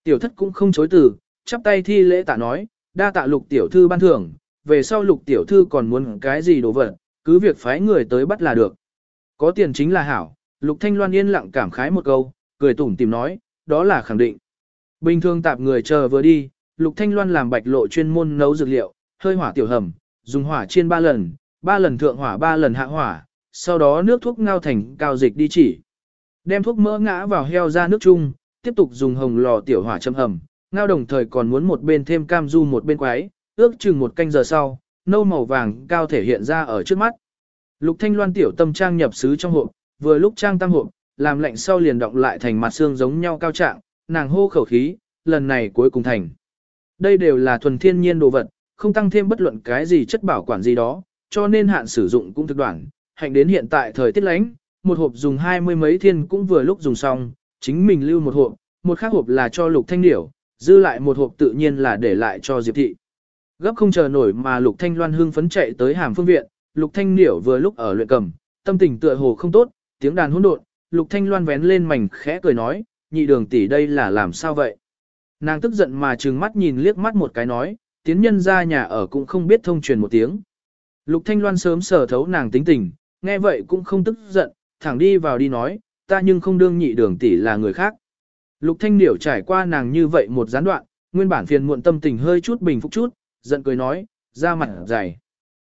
Tiểu thất cũng không chối từ, chắp tay thi lễ tạ nói, đa tạ lục tiểu thư ban thưởng, về sau lục tiểu thư còn muốn cái gì đồ vật, cứ việc phái người tới bắt là được. Có tiền chính là hảo, lục thanh loan yên lặng cảm khái một câu, cười tủm tỉm nói, đó là khẳng định. Bình thường tạp người chờ vừa đi, lục thanh loan làm bạch lộ chuyên môn nấu dược liệu, hơi hỏa tiểu hầm, dùng hỏa chiên ba lần, ba lần thượng hỏa ba lần hạ hỏa, sau đó nước thuốc ngao thành cao dịch đi chỉ. Đem thuốc mỡ ngã vào heo ra nước chung, tiếp tục dùng hồng lò tiểu hỏa châm hầm, ngao đồng thời còn muốn một bên thêm cam du một bên quái, ước chừng một canh giờ sau, nâu màu vàng cao thể hiện ra ở trước mắt. Lục Thanh Loan tiểu tâm trang nhập sứ trong hộp, vừa lúc trang tam hộp, làm lạnh sau liền động lại thành mặt xương giống nhau cao trạng, nàng hô khẩu khí, lần này cuối cùng thành. Đây đều là thuần thiên nhiên đồ vật, không tăng thêm bất luận cái gì chất bảo quản gì đó, cho nên hạn sử dụng cũng thực đoạn, hạnh đến hiện tại thời tiết lánh, một hộp dùng hai mươi mấy thiên cũng vừa lúc dùng xong, chính mình lưu một hộp, một khác hộp là cho lục thanh điểu, dư lại một hộp tự nhiên là để lại cho Diệp Thị. Gấp không chờ nổi mà lục thanh loan hưng phấn chạy tới hàm phương viện, lục thanh điểu vừa lúc ở luyện cầm, tâm tình tựa hồ không tốt, tiếng đàn hỗn độn, lục thanh loan vén lên mảnh khẽ cười nói, nhị đường tỷ đây là làm sao vậy? Nàng tức giận mà trừng mắt nhìn liếc mắt một cái nói, tiến nhân ra nhà ở cũng không biết thông truyền một tiếng. Lục Thanh Loan sớm sở thấu nàng tính tình, nghe vậy cũng không tức giận, thẳng đi vào đi nói, ta nhưng không đương nhị đường tỷ là người khác. Lục Thanh Điểu trải qua nàng như vậy một gián đoạn, nguyên bản phiền muộn tâm tình hơi chút bình phục chút, giận cười nói, ra mặt dày.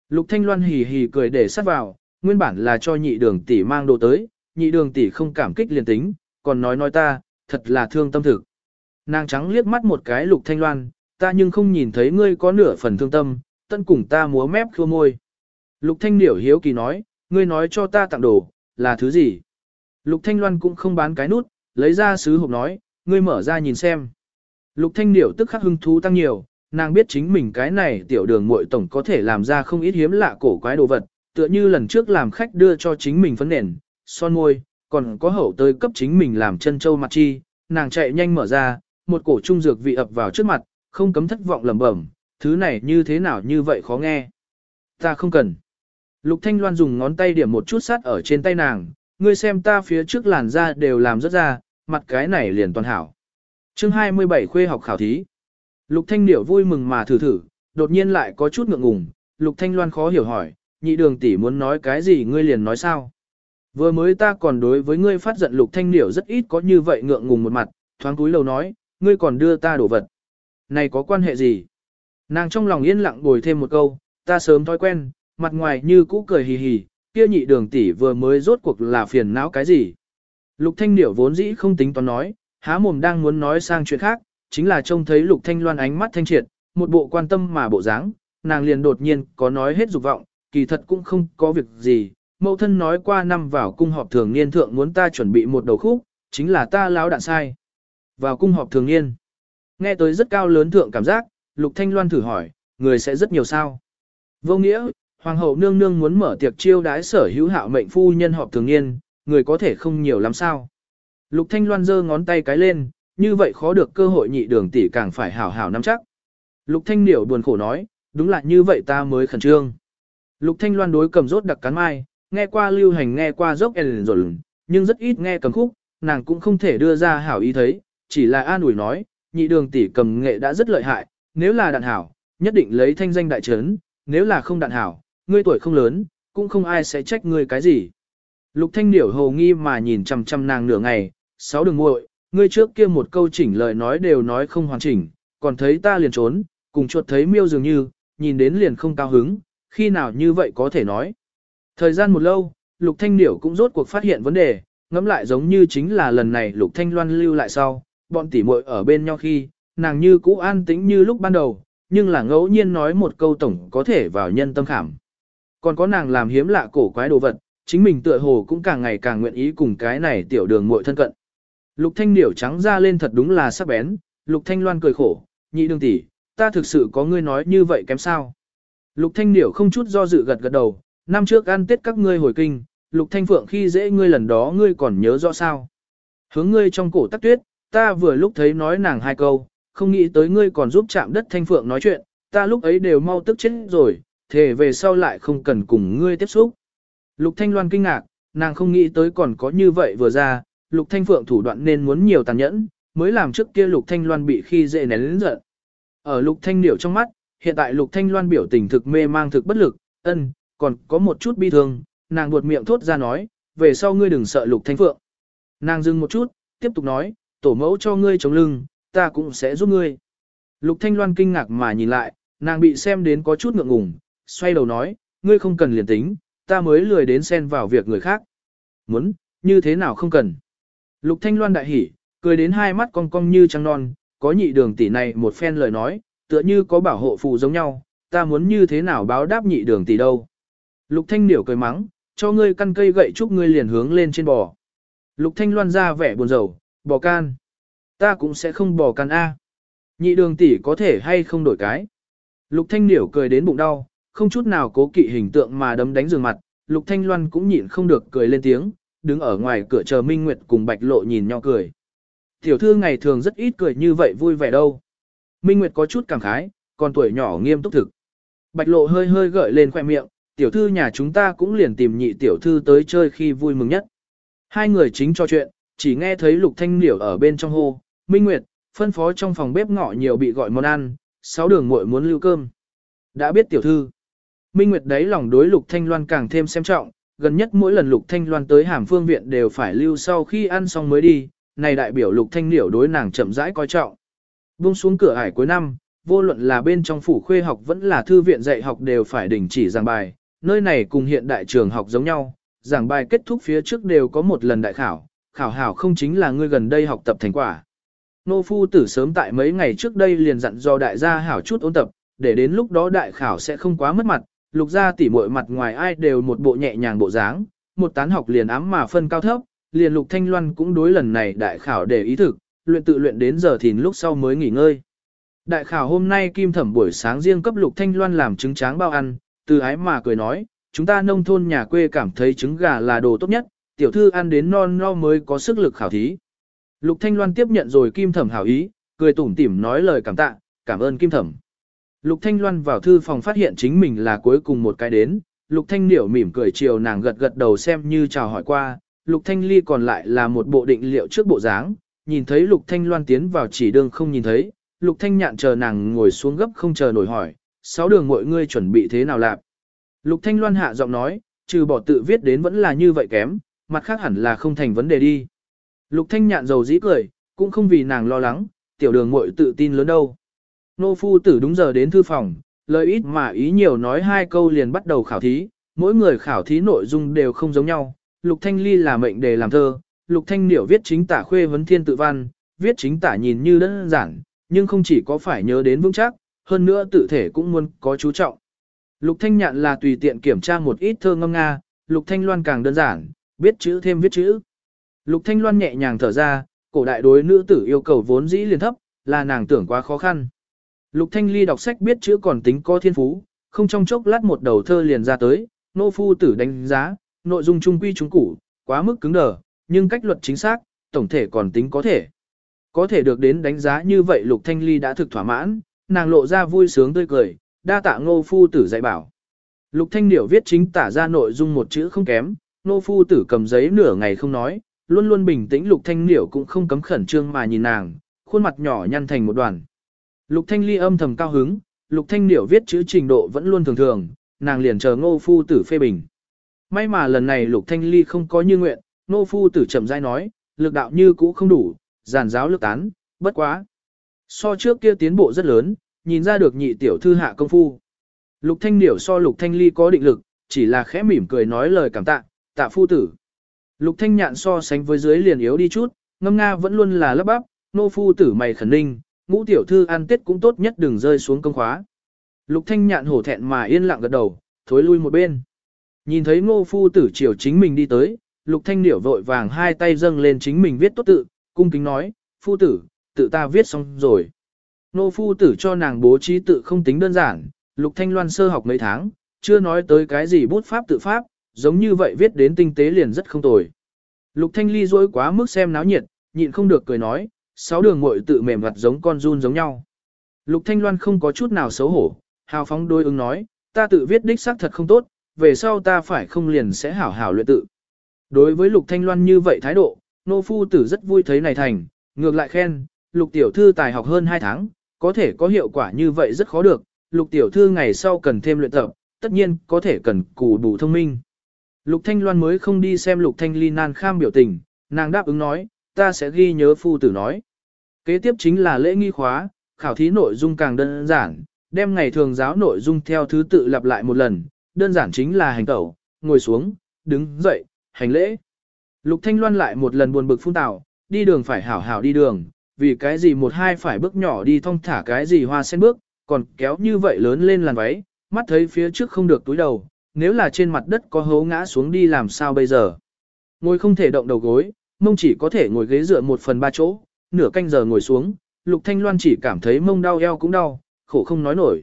Lục Thanh Loan hì hì cười để sát vào, nguyên bản là cho nhị đường tỷ mang đồ tới, nhị đường tỷ không cảm kích liền tính, còn nói nói ta, thật là thương tâm thực. Nàng trắng liếc mắt một cái Lục Thanh Loan, ta nhưng không nhìn thấy ngươi có nửa phần thương tâm, tân cùng ta múa mép khua môi. Lục Thanh Điểu hiếu kỳ nói, ngươi nói cho ta tặng đồ, là thứ gì? Lục Thanh Loan cũng không bán cái nút, lấy ra sứ hộp nói, ngươi mở ra nhìn xem. Lục Thanh Điểu tức khắc hứng thú tăng nhiều, nàng biết chính mình cái này tiểu đường muội tổng có thể làm ra không ít hiếm lạ cổ quái đồ vật, tựa như lần trước làm khách đưa cho chính mình phấn nền, son môi, còn có hậu tới cấp chính mình làm chân châu mặt chi, nàng chạy nhanh mở ra, một cổ trung dược vị ập vào trước mặt, không cấm thất vọng lẩm bẩm, thứ này như thế nào như vậy khó nghe. Ta không cần. Lục Thanh Loan dùng ngón tay điểm một chút sát ở trên tay nàng, ngươi xem ta phía trước làn da đều làm rất ra, mặt cái này liền toàn hảo. Chương 27 khuê học khảo thí. Lục Thanh Điểu vui mừng mà thử thử, đột nhiên lại có chút ngượng ngùng, Lục Thanh Loan khó hiểu hỏi, nhị đường tỷ muốn nói cái gì ngươi liền nói sao. Vừa mới ta còn đối với ngươi phát giận Lục Thanh niểu rất ít có như vậy ngượng ngùng một mặt, thoáng cúi lầu nói, ngươi còn đưa ta đồ vật. Này có quan hệ gì? Nàng trong lòng yên lặng bồi thêm một câu, ta sớm thói quen, mặt ngoài như cũ cười hì hì, kia nhị đường tỷ vừa mới rốt cuộc là phiền não cái gì. Lục Thanh Điểu vốn dĩ không tính toán nói, há mồm đang muốn nói sang chuyện khác, chính là trông thấy Lục Thanh Loan ánh mắt thanh triệt, một bộ quan tâm mà bộ dáng, nàng liền đột nhiên có nói hết dục vọng, kỳ thật cũng không có việc gì. Mẫu thân nói qua năm vào cung họp thường niên thượng muốn ta chuẩn bị một đầu khúc, chính là ta láo đạn sai. Vào cung họp thường niên, nghe tới rất cao lớn thượng cảm giác, Lục Thanh Loan thử hỏi, người sẽ rất nhiều sao. Vô nghĩa, Hoàng hậu nương nương muốn mở tiệc chiêu đái sở hữu hạo mệnh phu nhân họp thường niên, người có thể không nhiều lắm sao. Lục Thanh Loan giơ ngón tay cái lên, như vậy khó được cơ hội nhị đường tỷ càng phải hảo hảo nắm chắc. Lục Thanh Điểu buồn khổ nói, đúng là như vậy ta mới khẩn trương. Lục Thanh Loan đối cầm rốt đặc cắn mai, nghe qua lưu hành nghe qua dốc ellen rồi, nhưng rất ít nghe cầm khúc, nàng cũng không thể đưa ra hảo ý thấy, chỉ là an ủi nói, nhị đường tỷ cầm nghệ đã rất lợi hại, nếu là đạn hảo, nhất định lấy thanh danh đại trấn, nếu là không đạn hảo, ngươi tuổi không lớn, cũng không ai sẽ trách ngươi cái gì. Lục Thanh Điểu hồ nghi mà nhìn chằm chằm nàng nửa ngày, sáu đường muội, ngươi trước kia một câu chỉnh lời nói đều nói không hoàn chỉnh, còn thấy ta liền trốn, cùng chuột thấy miêu dường như, nhìn đến liền không cao hứng, khi nào như vậy có thể nói. Thời gian một lâu, Lục Thanh Điểu cũng rốt cuộc phát hiện vấn đề, ngẫm lại giống như chính là lần này Lục Thanh Loan lưu lại sau, bọn tỉ muội ở bên nhau khi, nàng như cũ an tĩnh như lúc ban đầu, nhưng là ngẫu nhiên nói một câu tổng có thể vào nhân tâm khảm. Còn có nàng làm hiếm lạ cổ quái đồ vật, chính mình tựa hồ cũng càng ngày càng nguyện ý cùng cái này tiểu đường muội thân cận. Lục Thanh điểu trắng ra lên thật đúng là sắc bén, Lục Thanh loan cười khổ, nhị đường tỷ, ta thực sự có ngươi nói như vậy kém sao. Lục Thanh điểu không chút do dự gật gật đầu, năm trước ăn tết các ngươi hồi kinh, Lục Thanh Phượng khi dễ ngươi lần đó ngươi còn nhớ rõ sao. Hướng ngươi trong cổ tắc tuyết, ta vừa lúc thấy nói nàng hai câu, không nghĩ tới ngươi còn giúp chạm đất thanh phượng nói chuyện, ta lúc ấy đều mau tức chết rồi, thề về sau lại không cần cùng ngươi tiếp xúc. Lục Thanh Loan kinh ngạc, nàng không nghĩ tới còn có như vậy vừa ra, Lục Thanh Phượng thủ đoạn nên muốn nhiều tàn nhẫn, mới làm trước kia Lục Thanh Loan bị khi dễ nén lớn giận. Ở Lục Thanh Điểu trong mắt, hiện tại Lục Thanh Loan biểu tình thực mê mang thực bất lực, ân, còn có một chút bi thương, nàng buột miệng thốt ra nói, về sau ngươi đừng sợ Lục Thanh Phượng. Nàng dừng một chút, tiếp tục nói, tổ mẫu cho ngươi chống lưng, ta cũng sẽ giúp ngươi. Lục Thanh Loan kinh ngạc mà nhìn lại, nàng bị xem đến có chút ngượng ngùng, xoay đầu nói, ngươi không cần liền tính, ta mới lười đến xen vào việc người khác. Muốn, như thế nào không cần. Lục Thanh Loan đại hỉ, cười đến hai mắt cong cong như trăng non, có nhị đường tỷ này một phen lời nói, tựa như có bảo hộ phù giống nhau, ta muốn như thế nào báo đáp nhị đường tỷ đâu. Lục Thanh Niểu cười mắng, cho ngươi căn cây gậy chúc ngươi liền hướng lên trên bò. Lục Thanh Loan ra vẻ buồn rầu, bò can. Ta cũng sẽ không bò can A. Nhị đường tỷ có thể hay không đổi cái. Lục Thanh Niểu cười đến bụng đau, không chút nào cố kỵ hình tượng mà đấm đánh giường mặt. Lục Thanh Loan cũng nhịn không được cười lên tiếng, đứng ở ngoài cửa chờ Minh Nguyệt cùng Bạch Lộ nhìn nhau cười. Tiểu thư ngày thường rất ít cười như vậy vui vẻ đâu. Minh Nguyệt có chút cảm khái, còn tuổi nhỏ nghiêm túc thực. Bạch Lộ hơi hơi gợi lên khoẻ miệng, tiểu thư nhà chúng ta cũng liền tìm nhị tiểu thư tới chơi khi vui mừng nhất. Hai người chính trò chuyện, chỉ nghe thấy Lục Thanh Liễu ở bên trong hô, Minh Nguyệt, phân phó trong phòng bếp ngọ nhiều bị gọi món ăn, sáu đường muội muốn lưu cơm. Đã biết tiểu thư. Minh Nguyệt đấy lòng đối Lục Thanh Loan càng thêm xem trọng, gần nhất mỗi lần Lục Thanh Loan tới Hàm Phương viện đều phải lưu sau khi ăn xong mới đi, này đại biểu Lục Thanh Liễu đối nàng chậm rãi coi trọng. Buông xuống cửa ải cuối năm, vô luận là bên trong phủ khuê học vẫn là thư viện dạy học đều phải đình chỉ giảng bài, nơi này cùng hiện đại trường học giống nhau, giảng bài kết thúc phía trước đều có một lần đại khảo, khảo hảo không chính là ngươi gần đây học tập thành quả. Nô phu tử sớm tại mấy ngày trước đây liền dặn do đại gia hảo chút ôn tập, để đến lúc đó đại khảo sẽ không quá mất mặt, lục gia tỉ muội mặt ngoài ai đều một bộ nhẹ nhàng bộ dáng, một tán học liền ám mà phân cao thấp, liền lục thanh loan cũng đối lần này đại khảo để ý thực, luyện tự luyện đến giờ thìn lúc sau mới nghỉ ngơi. Đại khảo hôm nay kim thẩm buổi sáng riêng cấp lục thanh loan làm trứng tráng bao ăn, từ ái mà cười nói, chúng ta nông thôn nhà quê cảm thấy trứng gà là đồ tốt nhất, tiểu thư ăn đến non no mới có sức lực khảo thí. Lục Thanh Loan tiếp nhận rồi Kim Thẩm hảo ý, cười tủm tỉm nói lời cảm tạ, cảm ơn Kim Thẩm. Lục Thanh Loan vào thư phòng phát hiện chính mình là cuối cùng một cái đến, Lục Thanh Niểu mỉm cười chiều nàng gật gật đầu xem như chào hỏi qua, Lục Thanh Ly còn lại là một bộ định liệu trước bộ dáng, nhìn thấy Lục Thanh Loan tiến vào chỉ đường không nhìn thấy, Lục Thanh nhạn chờ nàng ngồi xuống gấp không chờ nổi hỏi, sáu đường mọi ngươi chuẩn bị thế nào lạp. Lục Thanh Loan hạ giọng nói, trừ bỏ tự viết đến vẫn là như vậy kém, mặt khác hẳn là không thành vấn đề đi. Lục Thanh nhạn dầu dĩ cười, cũng không vì nàng lo lắng, tiểu đường muội tự tin lớn đâu. Nô phu tử đúng giờ đến thư phòng, lời ít mà ý nhiều nói hai câu liền bắt đầu khảo thí, mỗi người khảo thí nội dung đều không giống nhau. Lục Thanh Ly là mệnh đề làm thơ, Lục Thanh Niểu viết chính tả khuê vấn thiên tự văn, viết chính tả nhìn như đơn giản, nhưng không chỉ có phải nhớ đến vững chắc, hơn nữa tự thể cũng muốn có chú trọng. Lục Thanh Nhạn là tùy tiện kiểm tra một ít thơ ngâm nga, Lục Thanh Loan càng đơn giản, biết chữ thêm viết chữ. Lục Thanh Loan nhẹ nhàng thở ra, cổ đại đối nữ tử yêu cầu vốn dĩ liền thấp, là nàng tưởng quá khó khăn. Lục Thanh Ly đọc sách biết chữ còn tính có thiên phú, không trong chốc lát một đầu thơ liền ra tới, nô phu tử đánh giá, nội dung trung quy trung củ, quá mức cứng đờ, nhưng cách luật chính xác, tổng thể còn tính có thể. Có thể được đến đánh giá như vậy Lục Thanh Ly đã thực thỏa mãn, nàng lộ ra vui sướng tươi cười, đa tạ ngô phu tử dạy bảo. Lục Thanh Điểu viết chính tả ra nội dung một chữ không kém, ngô phu tử cầm giấy nửa ngày không nói, luôn luôn bình tĩnh Lục Thanh Điểu cũng không cấm khẩn trương mà nhìn nàng, khuôn mặt nhỏ nhăn thành một đoàn. Lục Thanh Ly âm thầm cao hứng, Lục Thanh Điểu viết chữ trình độ vẫn luôn thường thường, nàng liền chờ ngô phu tử phê bình. May mà lần này Lục Thanh Ly không có như nguyện, ngô phu tử chậm rãi nói, lực đạo như cũ không đủ, giàn giáo lực tán, bất quá. So trước kia tiến bộ rất lớn, nhìn ra được nhị tiểu thư hạ công phu. Lục Thanh Điểu so Lục Thanh Ly có định lực, chỉ là khẽ mỉm cười nói lời cảm tạ, tạ phu tử. Lục Thanh Nhạn so sánh với dưới liền yếu đi chút, ngâm nga vẫn luôn là lấp bắp, nô phu tử mày khẩn ninh, ngũ tiểu thư ăn tết cũng tốt nhất đừng rơi xuống công khóa. Lục Thanh Nhạn hổ thẹn mà yên lặng gật đầu, thối lui một bên. Nhìn thấy ngô phu tử chiều chính mình đi tới, Lục Thanh Điểu vội vàng hai tay dâng lên chính mình viết tốt tự, cung kính nói, phu tử, tự ta viết xong rồi. Nô phu tử cho nàng bố trí tự không tính đơn giản, Lục Thanh Loan sơ học mấy tháng, chưa nói tới cái gì bút pháp tự pháp, giống như vậy viết đến tinh tế liền rất không tồi. Lục Thanh Ly dối quá mức xem náo nhiệt, nhịn không được cười nói, sáu đường muội tự mềm mặt giống con run giống nhau. Lục Thanh Loan không có chút nào xấu hổ, hào phóng đôi ứng nói, ta tự viết đích xác thật không tốt, về sau ta phải không liền sẽ hảo hảo luyện tự. Đối với Lục Thanh Loan như vậy thái độ, nô phu tử rất vui thấy này thành, ngược lại khen, Lục tiểu thư tài học hơn 2 tháng, có thể có hiệu quả như vậy rất khó được, Lục tiểu thư ngày sau cần thêm luyện tập, tất nhiên có thể cần cù bù thông minh. Lục Thanh Loan mới không đi xem Lục Thanh Ly nan kham biểu tình, nàng đáp ứng nói, ta sẽ ghi nhớ phu tử nói. Kế tiếp chính là lễ nghi khóa, khảo thí nội dung càng đơn giản, đem ngày thường giáo nội dung theo thứ tự lặp lại một lần, đơn giản chính là hành tẩu, ngồi xuống, đứng dậy, hành lễ. Lục Thanh Loan lại một lần buồn bực phun tào, đi đường phải hảo hảo đi đường, vì cái gì một hai phải bước nhỏ đi thong thả cái gì hoa sen bước, còn kéo như vậy lớn lên làn váy, mắt thấy phía trước không được túi đầu, nếu là trên mặt đất có hố ngã xuống đi làm sao bây giờ. Ngồi không thể động đầu gối, mông chỉ có thể ngồi ghế dựa một phần ba chỗ, nửa canh giờ ngồi xuống, Lục Thanh Loan chỉ cảm thấy mông đau eo cũng đau, khổ không nói nổi.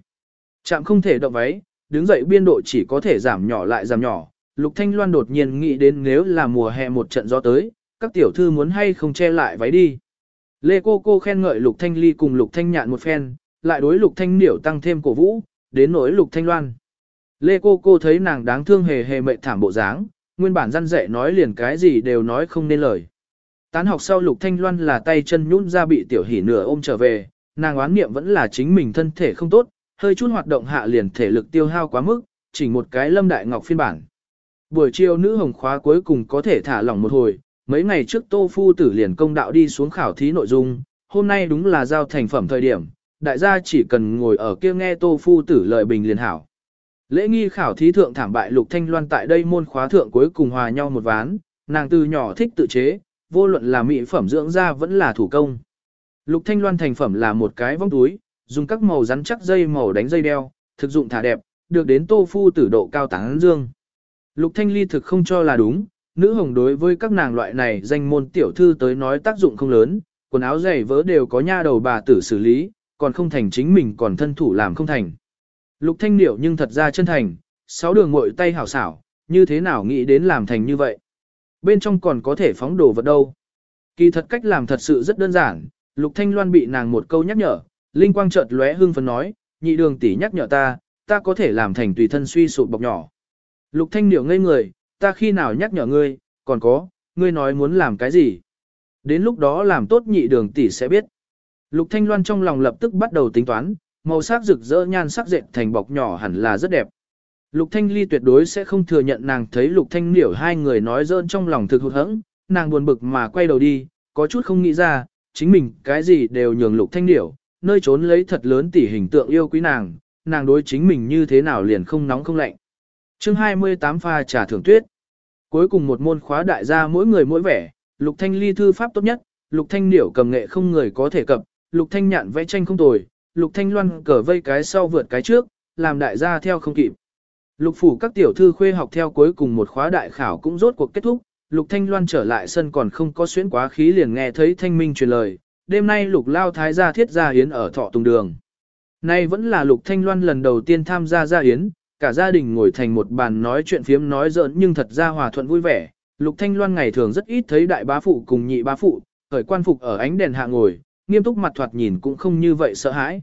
Chạm không thể động váy, đứng dậy biên độ chỉ có thể giảm nhỏ lại giảm nhỏ. Lục Thanh Loan đột nhiên nghĩ đến nếu là mùa hè một trận gió tới, các tiểu thư muốn hay không che lại váy đi. Lê cô cô khen ngợi Lục Thanh Ly cùng Lục Thanh Nhạn một phen, lại đối Lục Thanh Niểu tăng thêm cổ vũ, đến nỗi Lục Thanh Loan. Lê cô cô thấy nàng đáng thương hề hề mệt thảm bộ dáng, nguyên bản răn dạy nói liền cái gì đều nói không nên lời. Tán học sau Lục Thanh Loan là tay chân nhũn ra bị tiểu hỉ nửa ôm trở về, nàng oán niệm vẫn là chính mình thân thể không tốt, hơi chút hoạt động hạ liền thể lực tiêu hao quá mức, chỉ một cái lâm đại ngọc phiên bản. Buổi chiều nữ hồng khóa cuối cùng có thể thả lỏng một hồi, mấy ngày trước tô phu tử liền công đạo đi xuống khảo thí nội dung, hôm nay đúng là giao thành phẩm thời điểm, đại gia chỉ cần ngồi ở kia nghe tô phu tử lời bình liền hảo. Lễ nghi khảo thí thượng thảm bại lục thanh loan tại đây môn khóa thượng cuối cùng hòa nhau một ván, nàng từ nhỏ thích tự chế, vô luận là mỹ phẩm dưỡng da vẫn là thủ công. Lục thanh loan thành phẩm là một cái vong túi, dùng các màu rắn chắc dây màu đánh dây đeo, thực dụng thả đẹp, được đến tô phu tử độ cao tán dương. Lục thanh ly thực không cho là đúng, nữ hồng đối với các nàng loại này danh môn tiểu thư tới nói tác dụng không lớn, quần áo giày vớ đều có nha đầu bà tử xử lý, còn không thành chính mình còn thân thủ làm không thành. Lục thanh điểu nhưng thật ra chân thành, sáu đường mội tay hảo xảo, như thế nào nghĩ đến làm thành như vậy. Bên trong còn có thể phóng đồ vật đâu. Kỳ thật cách làm thật sự rất đơn giản, Lục Thanh Loan bị nàng một câu nhắc nhở, Linh Quang chợt lóe hưng phấn nói, nhị đường tỷ nhắc nhở ta, ta có thể làm thành tùy thân suy sụp bọc nhỏ. Lục Thanh điểu ngây người, ta khi nào nhắc nhở ngươi, còn có, ngươi nói muốn làm cái gì. Đến lúc đó làm tốt nhị đường tỷ sẽ biết. Lục Thanh Loan trong lòng lập tức bắt đầu tính toán, màu sắc rực rỡ nhan sắc dệt thành bọc nhỏ hẳn là rất đẹp. Lục Thanh Ly tuyệt đối sẽ không thừa nhận nàng thấy Lục Thanh Liễu hai người nói dơn trong lòng thực hụt hẫng, nàng buồn bực mà quay đầu đi, có chút không nghĩ ra, chính mình cái gì đều nhường Lục Thanh Liễu, nơi trốn lấy thật lớn tỉ hình tượng yêu quý nàng, nàng đối chính mình như thế nào liền không nóng không lạnh. Chương 28 pha trà thưởng tuyết. Cuối cùng một môn khóa đại gia mỗi người mỗi vẻ, Lục Thanh Ly thư pháp tốt nhất, Lục Thanh điểu cầm nghệ không người có thể cập, Lục Thanh Nhạn vẽ tranh không tồi, Lục Thanh Loan cờ vây cái sau vượt cái trước, làm đại gia theo không kịp. Lục phủ các tiểu thư khuê học theo cuối cùng một khóa đại khảo cũng rốt cuộc kết thúc, Lục Thanh Loan trở lại sân còn không có xuyến quá khí liền nghe thấy Thanh Minh truyền lời, đêm nay Lục Lao Thái gia thiết gia yến ở thọ tùng đường. Nay vẫn là Lục Thanh Loan lần đầu tiên tham gia gia yến, cả gia đình ngồi thành một bàn nói chuyện phiếm nói giỡn nhưng thật ra hòa thuận vui vẻ. Lục Thanh Loan ngày thường rất ít thấy đại bá phụ cùng nhị bá phụ, khởi quan phục ở ánh đèn hạ ngồi, nghiêm túc mặt thoạt nhìn cũng không như vậy sợ hãi.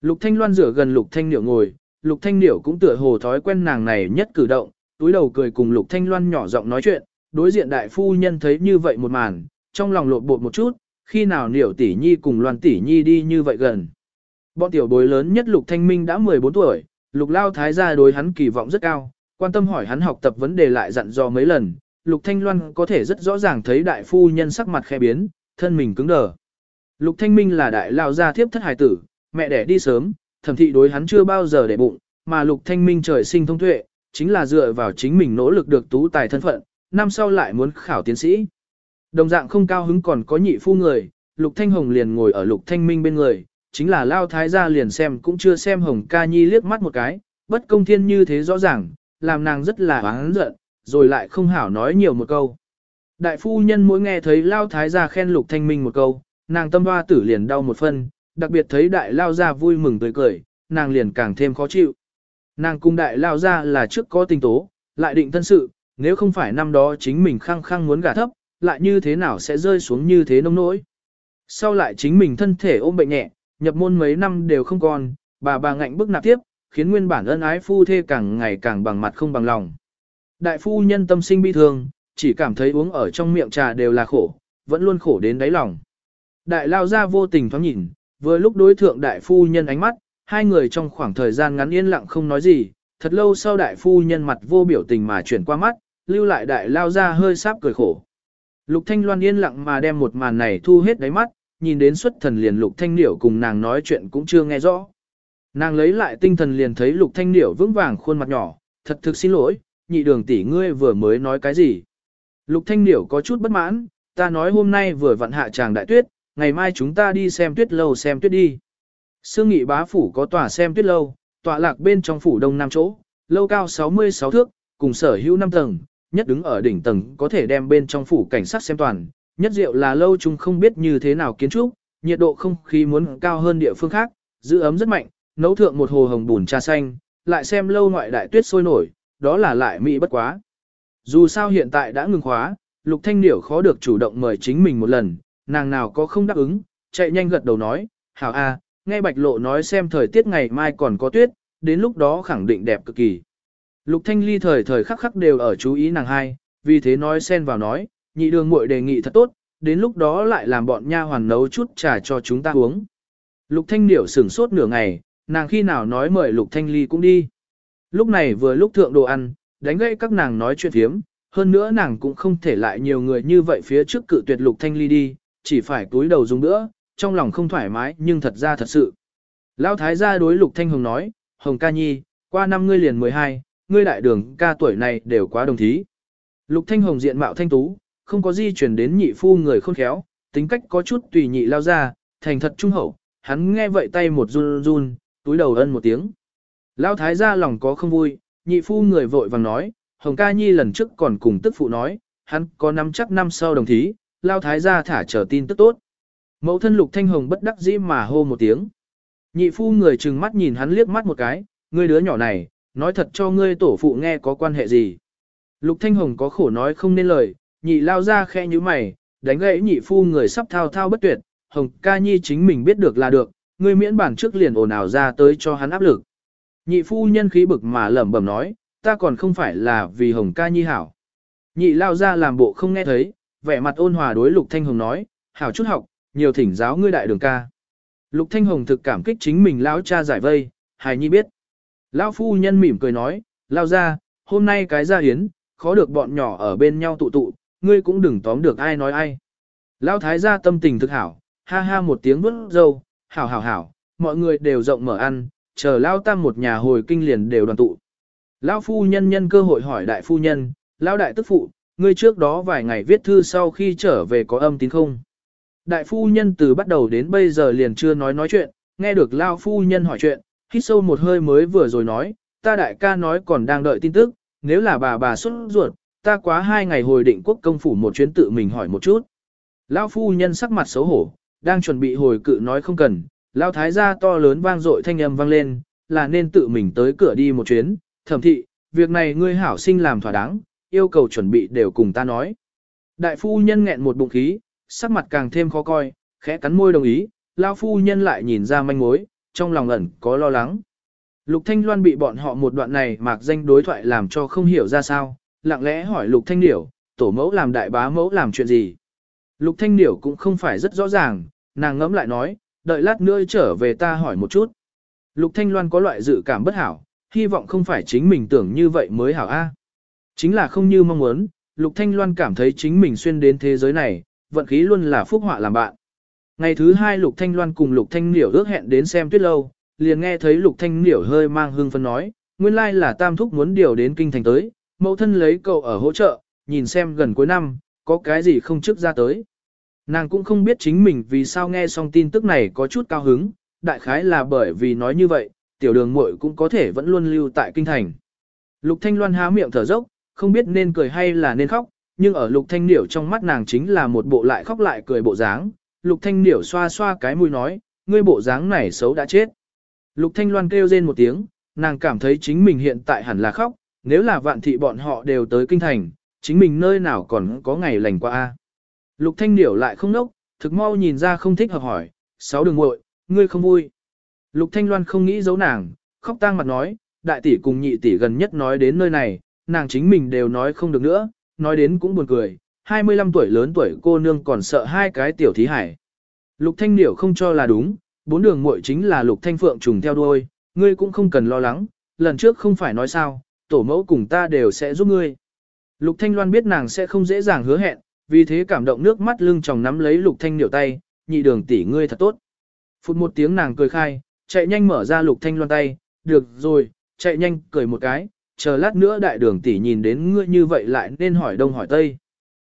Lục Thanh Loan rửa gần Lục Thanh niệu ngồi, Lục Thanh niệu cũng tựa hồ thói quen nàng này nhất cử động, túi đầu cười cùng Lục Thanh Loan nhỏ giọng nói chuyện, đối diện đại phu nhân thấy như vậy một màn, trong lòng lộn bột một chút, khi nào niệu tỷ nhi cùng Loan tỷ nhi đi như vậy gần. Bọn tiểu bối lớn nhất Lục Thanh Minh đã 14 tuổi, Lục Lao Thái gia đối hắn kỳ vọng rất cao, quan tâm hỏi hắn học tập vấn đề lại dặn dò mấy lần, Lục Thanh Loan có thể rất rõ ràng thấy đại phu nhân sắc mặt khẽ biến, thân mình cứng đờ. Lục Thanh Minh là đại lao gia thiếp thất hài tử, mẹ đẻ đi sớm, thẩm thị đối hắn chưa bao giờ để bụng, mà Lục Thanh Minh trời sinh thông tuệ, chính là dựa vào chính mình nỗ lực được tú tài thân phận, năm sau lại muốn khảo tiến sĩ. Đồng dạng không cao hứng còn có nhị phu người, Lục Thanh Hồng liền ngồi ở Lục Thanh Minh bên người, chính là Lao Thái gia liền xem cũng chưa xem Hồng Ca Nhi liếc mắt một cái, bất công thiên như thế rõ ràng, làm nàng rất là oán giận, rồi lại không hảo nói nhiều một câu. Đại phu nhân mỗi nghe thấy Lao Thái gia khen Lục Thanh Minh một câu, nàng tâm hoa tử liền đau một phân, đặc biệt thấy đại lao gia vui mừng tươi cười, nàng liền càng thêm khó chịu. Nàng cung đại lao gia là trước có tình tố, lại định thân sự, nếu không phải năm đó chính mình khăng khăng muốn gả thấp, lại như thế nào sẽ rơi xuống như thế nông nỗi. Sau lại chính mình thân thể ôm bệnh nhẹ, nhập môn mấy năm đều không còn, bà bà ngạnh bức nạp tiếp, khiến nguyên bản ân ái phu thê càng ngày càng bằng mặt không bằng lòng. Đại phu nhân tâm sinh bi thương, chỉ cảm thấy uống ở trong miệng trà đều là khổ, vẫn luôn khổ đến đáy lòng. Đại lao ra vô tình thoáng nhìn, vừa lúc đối thượng đại phu nhân ánh mắt, hai người trong khoảng thời gian ngắn yên lặng không nói gì, thật lâu sau đại phu nhân mặt vô biểu tình mà chuyển qua mắt, lưu lại đại lao ra hơi sáp cười khổ. Lục Thanh Loan yên lặng mà đem một màn này thu hết đáy mắt, nhìn đến xuất thần liền Lục Thanh Điểu cùng nàng nói chuyện cũng chưa nghe rõ. Nàng lấy lại tinh thần liền thấy Lục Thanh Điểu vững vàng khuôn mặt nhỏ, thật thực xin lỗi, nhị đường tỷ ngươi vừa mới nói cái gì. Lục Thanh Điểu có chút bất mãn, ta nói hôm nay vừa vặn hạ tràng đại tuyết, ngày mai chúng ta đi xem tuyết lâu xem tuyết đi. Sương nghị bá phủ có tòa xem tuyết lâu, tọa lạc bên trong phủ đông nam chỗ, lâu cao 66 thước, cùng sở hữu 5 tầng, nhất đứng ở đỉnh tầng có thể đem bên trong phủ cảnh sát xem toàn, nhất diệu là lâu chung không biết như thế nào kiến trúc, nhiệt độ không khí muốn cao hơn địa phương khác, giữ ấm rất mạnh, nấu thượng một hồ hồng bùn trà xanh, lại xem lâu ngoại đại tuyết sôi nổi, đó là lại mỹ bất quá. Dù sao hiện tại đã ngừng khóa, Lục Thanh Điểu khó được chủ động mời chính mình một lần, nàng nào có không đáp ứng, chạy nhanh gật đầu nói, hảo a, nghe Bạch Lộ nói xem thời tiết ngày mai còn có tuyết, đến lúc đó khẳng định đẹp cực kỳ. Lục Thanh Ly thời thời khắc khắc đều ở chú ý nàng hai, vì thế nói xen vào nói, nhị đường muội đề nghị thật tốt, đến lúc đó lại làm bọn nha hoàn nấu chút trà cho chúng ta uống. Lục Thanh Điểu sửng sốt nửa ngày, nàng khi nào nói mời Lục Thanh Ly cũng đi. Lúc này vừa lúc thượng đồ ăn, đánh gãy các nàng nói chuyện thiếm, hơn nữa nàng cũng không thể lại nhiều người như vậy phía trước cự tuyệt Lục Thanh Ly đi, chỉ phải túi đầu dùng nữa, trong lòng không thoải mái nhưng thật ra thật sự. Lão thái gia đối Lục Thanh Hồng nói, Hồng ca nhi, qua năm ngươi liền 12, ngươi đại đường ca tuổi này đều quá đồng thí. Lục Thanh Hồng diện mạo thanh tú, không có di chuyển đến nhị phu người khôn khéo, tính cách có chút tùy nhị lao ra, thành thật trung hậu, hắn nghe vậy tay một run run, túi đầu ân một tiếng. Lao thái gia lòng có không vui, nhị phu người vội vàng nói, Hồng ca nhi lần trước còn cùng tức phụ nói, hắn có năm chắc năm sau đồng thí, Lao thái gia thả trở tin tức tốt. Mẫu thân lục thanh hồng bất đắc dĩ mà hô một tiếng. Nhị phu người trừng mắt nhìn hắn liếc mắt một cái, ngươi đứa nhỏ này, nói thật cho ngươi tổ phụ nghe có quan hệ gì. Lục Thanh Hồng có khổ nói không nên lời, nhị lao ra khe như mày, đánh gãy nhị phu người sắp thao thao bất tuyệt, Hồng ca nhi chính mình biết được là được, ngươi miễn bản trước liền ồn ào ra tới cho hắn áp lực. Nhị phu nhân khí bực mà lẩm bẩm nói, ta còn không phải là vì Hồng ca nhi hảo. Nhị lao ra làm bộ không nghe thấy, vẻ mặt ôn hòa đối Lục Thanh Hồng nói, hảo chút học, nhiều thỉnh giáo ngươi đại đường ca. Lục Thanh Hồng thực cảm kích chính mình lão cha giải vây, hài nhi biết. Lão phu nhân mỉm cười nói, lao ra, hôm nay cái gia hiến, khó được bọn nhỏ ở bên nhau tụ tụ, ngươi cũng đừng tóm được ai nói ai. Lão thái gia tâm tình thực hảo, ha ha một tiếng bước dâu, hảo hảo hảo, mọi người đều rộng mở ăn, chờ Lão tam một nhà hồi kinh liền đều đoàn tụ. Lão phu nhân nhân cơ hội hỏi đại phu nhân, Lão đại tức phụ, ngươi trước đó vài ngày viết thư sau khi trở về có âm tín không? Đại phu nhân từ bắt đầu đến bây giờ liền chưa nói nói chuyện, nghe được Lão phu nhân hỏi chuyện, hít sâu một hơi mới vừa rồi nói, ta đại ca nói còn đang đợi tin tức, nếu là bà bà xuất ruột, ta quá hai ngày hồi định quốc công phủ một chuyến tự mình hỏi một chút. Lão phu nhân sắc mặt xấu hổ, đang chuẩn bị hồi cự nói không cần, lão thái gia to lớn vang dội thanh âm vang lên, là nên tự mình tới cửa đi một chuyến, thẩm thị, việc này ngươi hảo sinh làm thỏa đáng, yêu cầu chuẩn bị đều cùng ta nói. Đại phu nhân nghẹn một bụng khí, sắc mặt càng thêm khó coi, khẽ cắn môi đồng ý, lão phu nhân lại nhìn ra manh mối, trong lòng ẩn có lo lắng. Lục Thanh Loan bị bọn họ một đoạn này mạc danh đối thoại làm cho không hiểu ra sao, lặng lẽ hỏi Lục Thanh Điểu, tổ mẫu làm đại bá mẫu làm chuyện gì. Lục Thanh Điểu cũng không phải rất rõ ràng, nàng ngẫm lại nói, đợi lát nữa trở về ta hỏi một chút. Lục Thanh Loan có loại dự cảm bất hảo, hy vọng không phải chính mình tưởng như vậy mới hảo a. Chính là không như mong muốn, Lục Thanh Loan cảm thấy chính mình xuyên đến thế giới này, vận khí luôn là phúc họa làm bạn. Ngày thứ hai Lục Thanh Loan cùng Lục Thanh Niểu ước hẹn đến xem tuyết lâu, liền nghe thấy Lục Thanh Niểu hơi mang hương phân nói, nguyên lai là Tam Thúc muốn điều đến kinh thành tới, mẫu thân lấy cậu ở hỗ trợ, nhìn xem gần cuối năm, có cái gì không trước ra tới. Nàng cũng không biết chính mình vì sao nghe xong tin tức này có chút cao hứng, đại khái là bởi vì nói như vậy, tiểu đường muội cũng có thể vẫn luôn lưu tại kinh thành. Lục Thanh Loan há miệng thở dốc, không biết nên cười hay là nên khóc, nhưng ở Lục Thanh Điểu trong mắt nàng chính là một bộ lại khóc lại cười bộ dáng, Lục Thanh Điểu xoa xoa cái mũi nói, ngươi bộ dáng này xấu đã chết. Lục Thanh Loan kêu rên một tiếng, nàng cảm thấy chính mình hiện tại hẳn là khóc, nếu là vạn thị bọn họ đều tới kinh thành, chính mình nơi nào còn có ngày lành qua a. Lục Thanh Điểu lại không nốc, thực mau nhìn ra không thích hợp hỏi, sáu đường muội, ngươi không vui. Lục Thanh Loan không nghĩ giấu nàng, khóc tang mặt nói, đại tỷ cùng nhị tỷ gần nhất nói đến nơi này, nàng chính mình đều nói không được nữa, nói đến cũng buồn cười, 25 tuổi lớn tuổi cô nương còn sợ hai cái tiểu thí hải. Lục Thanh Điểu không cho là đúng, bốn đường muội chính là Lục Thanh Phượng trùng theo đuôi, ngươi cũng không cần lo lắng, lần trước không phải nói sao, tổ mẫu cùng ta đều sẽ giúp ngươi. Lục Thanh Loan biết nàng sẽ không dễ dàng hứa hẹn, vì thế cảm động nước mắt lưng tròng nắm lấy Lục Thanh Điểu tay, nhị đường tỷ ngươi thật tốt. Phút một tiếng nàng cười khai, chạy nhanh mở ra Lục Thanh Loan tay, được rồi, chạy nhanh cười một cái, chờ lát nữa đại đường tỷ nhìn đến ngươi như vậy lại nên hỏi đông hỏi tây.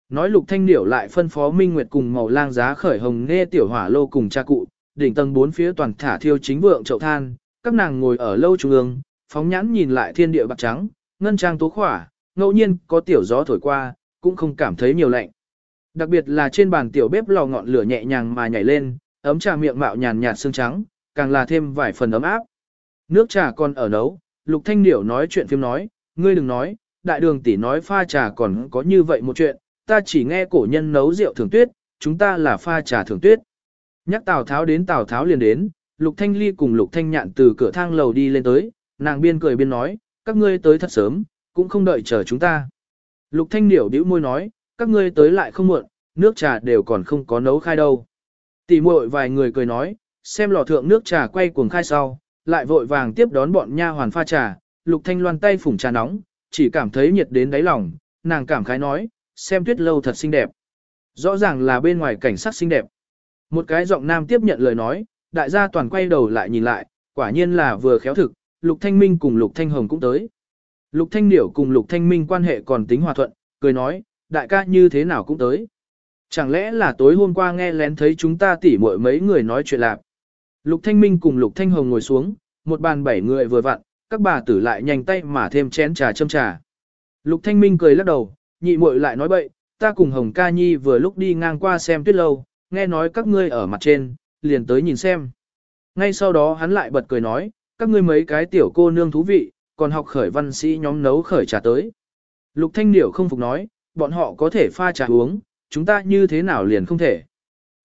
Nói lục thanh điểu lại phân phó Minh Nguyệt cùng màu lang giá khởi hồng nghe tiểu hỏa lô cùng cha cụ, đỉnh tầng bốn phía toàn thả thiêu chính vượng chậu than, các nàng ngồi ở lâu trung ương, phóng nhãn nhìn lại thiên địa bạc trắng, ngân trang tố khỏa, ngẫu nhiên có tiểu gió thổi qua, cũng không cảm thấy nhiều lạnh. Đặc biệt là trên bàn tiểu bếp lò ngọn lửa nhẹ nhàng mà nhảy lên, ấm trà miệng mạo nhàn nhạt xương trắng, càng là thêm vài phần ấm áp. Nước trà còn ở nấu, Lục Thanh Điểu nói chuyện phim nói, ngươi đừng nói, đại đường tỷ nói pha trà còn có như vậy một chuyện, ta chỉ nghe cổ nhân nấu rượu thường tuyết, chúng ta là pha trà thường tuyết. Nhắc Tào Tháo đến Tào Tháo liền đến, Lục Thanh Ly cùng Lục Thanh Nhạn từ cửa thang lầu đi lên tới, nàng biên cười biên nói, các ngươi tới thật sớm, cũng không đợi chờ chúng ta. Lục Thanh Điểu bĩu môi nói, các ngươi tới lại không muộn, nước trà đều còn không có nấu khai đâu. Tỷ muội vài người cười nói, xem lò thượng nước trà quay cuồng khai sau, lại vội vàng tiếp đón bọn nha hoàn pha trà, Lục Thanh Loan tay phủng trà nóng, chỉ cảm thấy nhiệt đến đáy lòng, nàng cảm khái nói, xem tuyết lâu thật xinh đẹp. Rõ ràng là bên ngoài cảnh sắc xinh đẹp. Một cái giọng nam tiếp nhận lời nói, đại gia toàn quay đầu lại nhìn lại, quả nhiên là vừa khéo thực, Lục Thanh Minh cùng Lục Thanh Hồng cũng tới. Lục Thanh Điểu cùng Lục Thanh Minh quan hệ còn tính hòa thuận, cười nói, đại ca như thế nào cũng tới. Chẳng lẽ là tối hôm qua nghe lén thấy chúng ta tỉ muội mấy người nói chuyện lạc. Lục Thanh Minh cùng Lục Thanh Hồng ngồi xuống, một bàn bảy người vừa vặn, các bà tử lại nhanh tay mà thêm chén trà châm trà. Lục Thanh Minh cười lắc đầu, nhị muội lại nói bậy, ta cùng Hồng Ca Nhi vừa lúc đi ngang qua xem tuyết lâu, nghe nói các ngươi ở mặt trên, liền tới nhìn xem. Ngay sau đó hắn lại bật cười nói, các ngươi mấy cái tiểu cô nương thú vị, còn học khởi văn sĩ nhóm nấu khởi trà tới. Lục Thanh Điểu không phục nói, bọn họ có thể pha trà uống, chúng ta như thế nào liền không thể.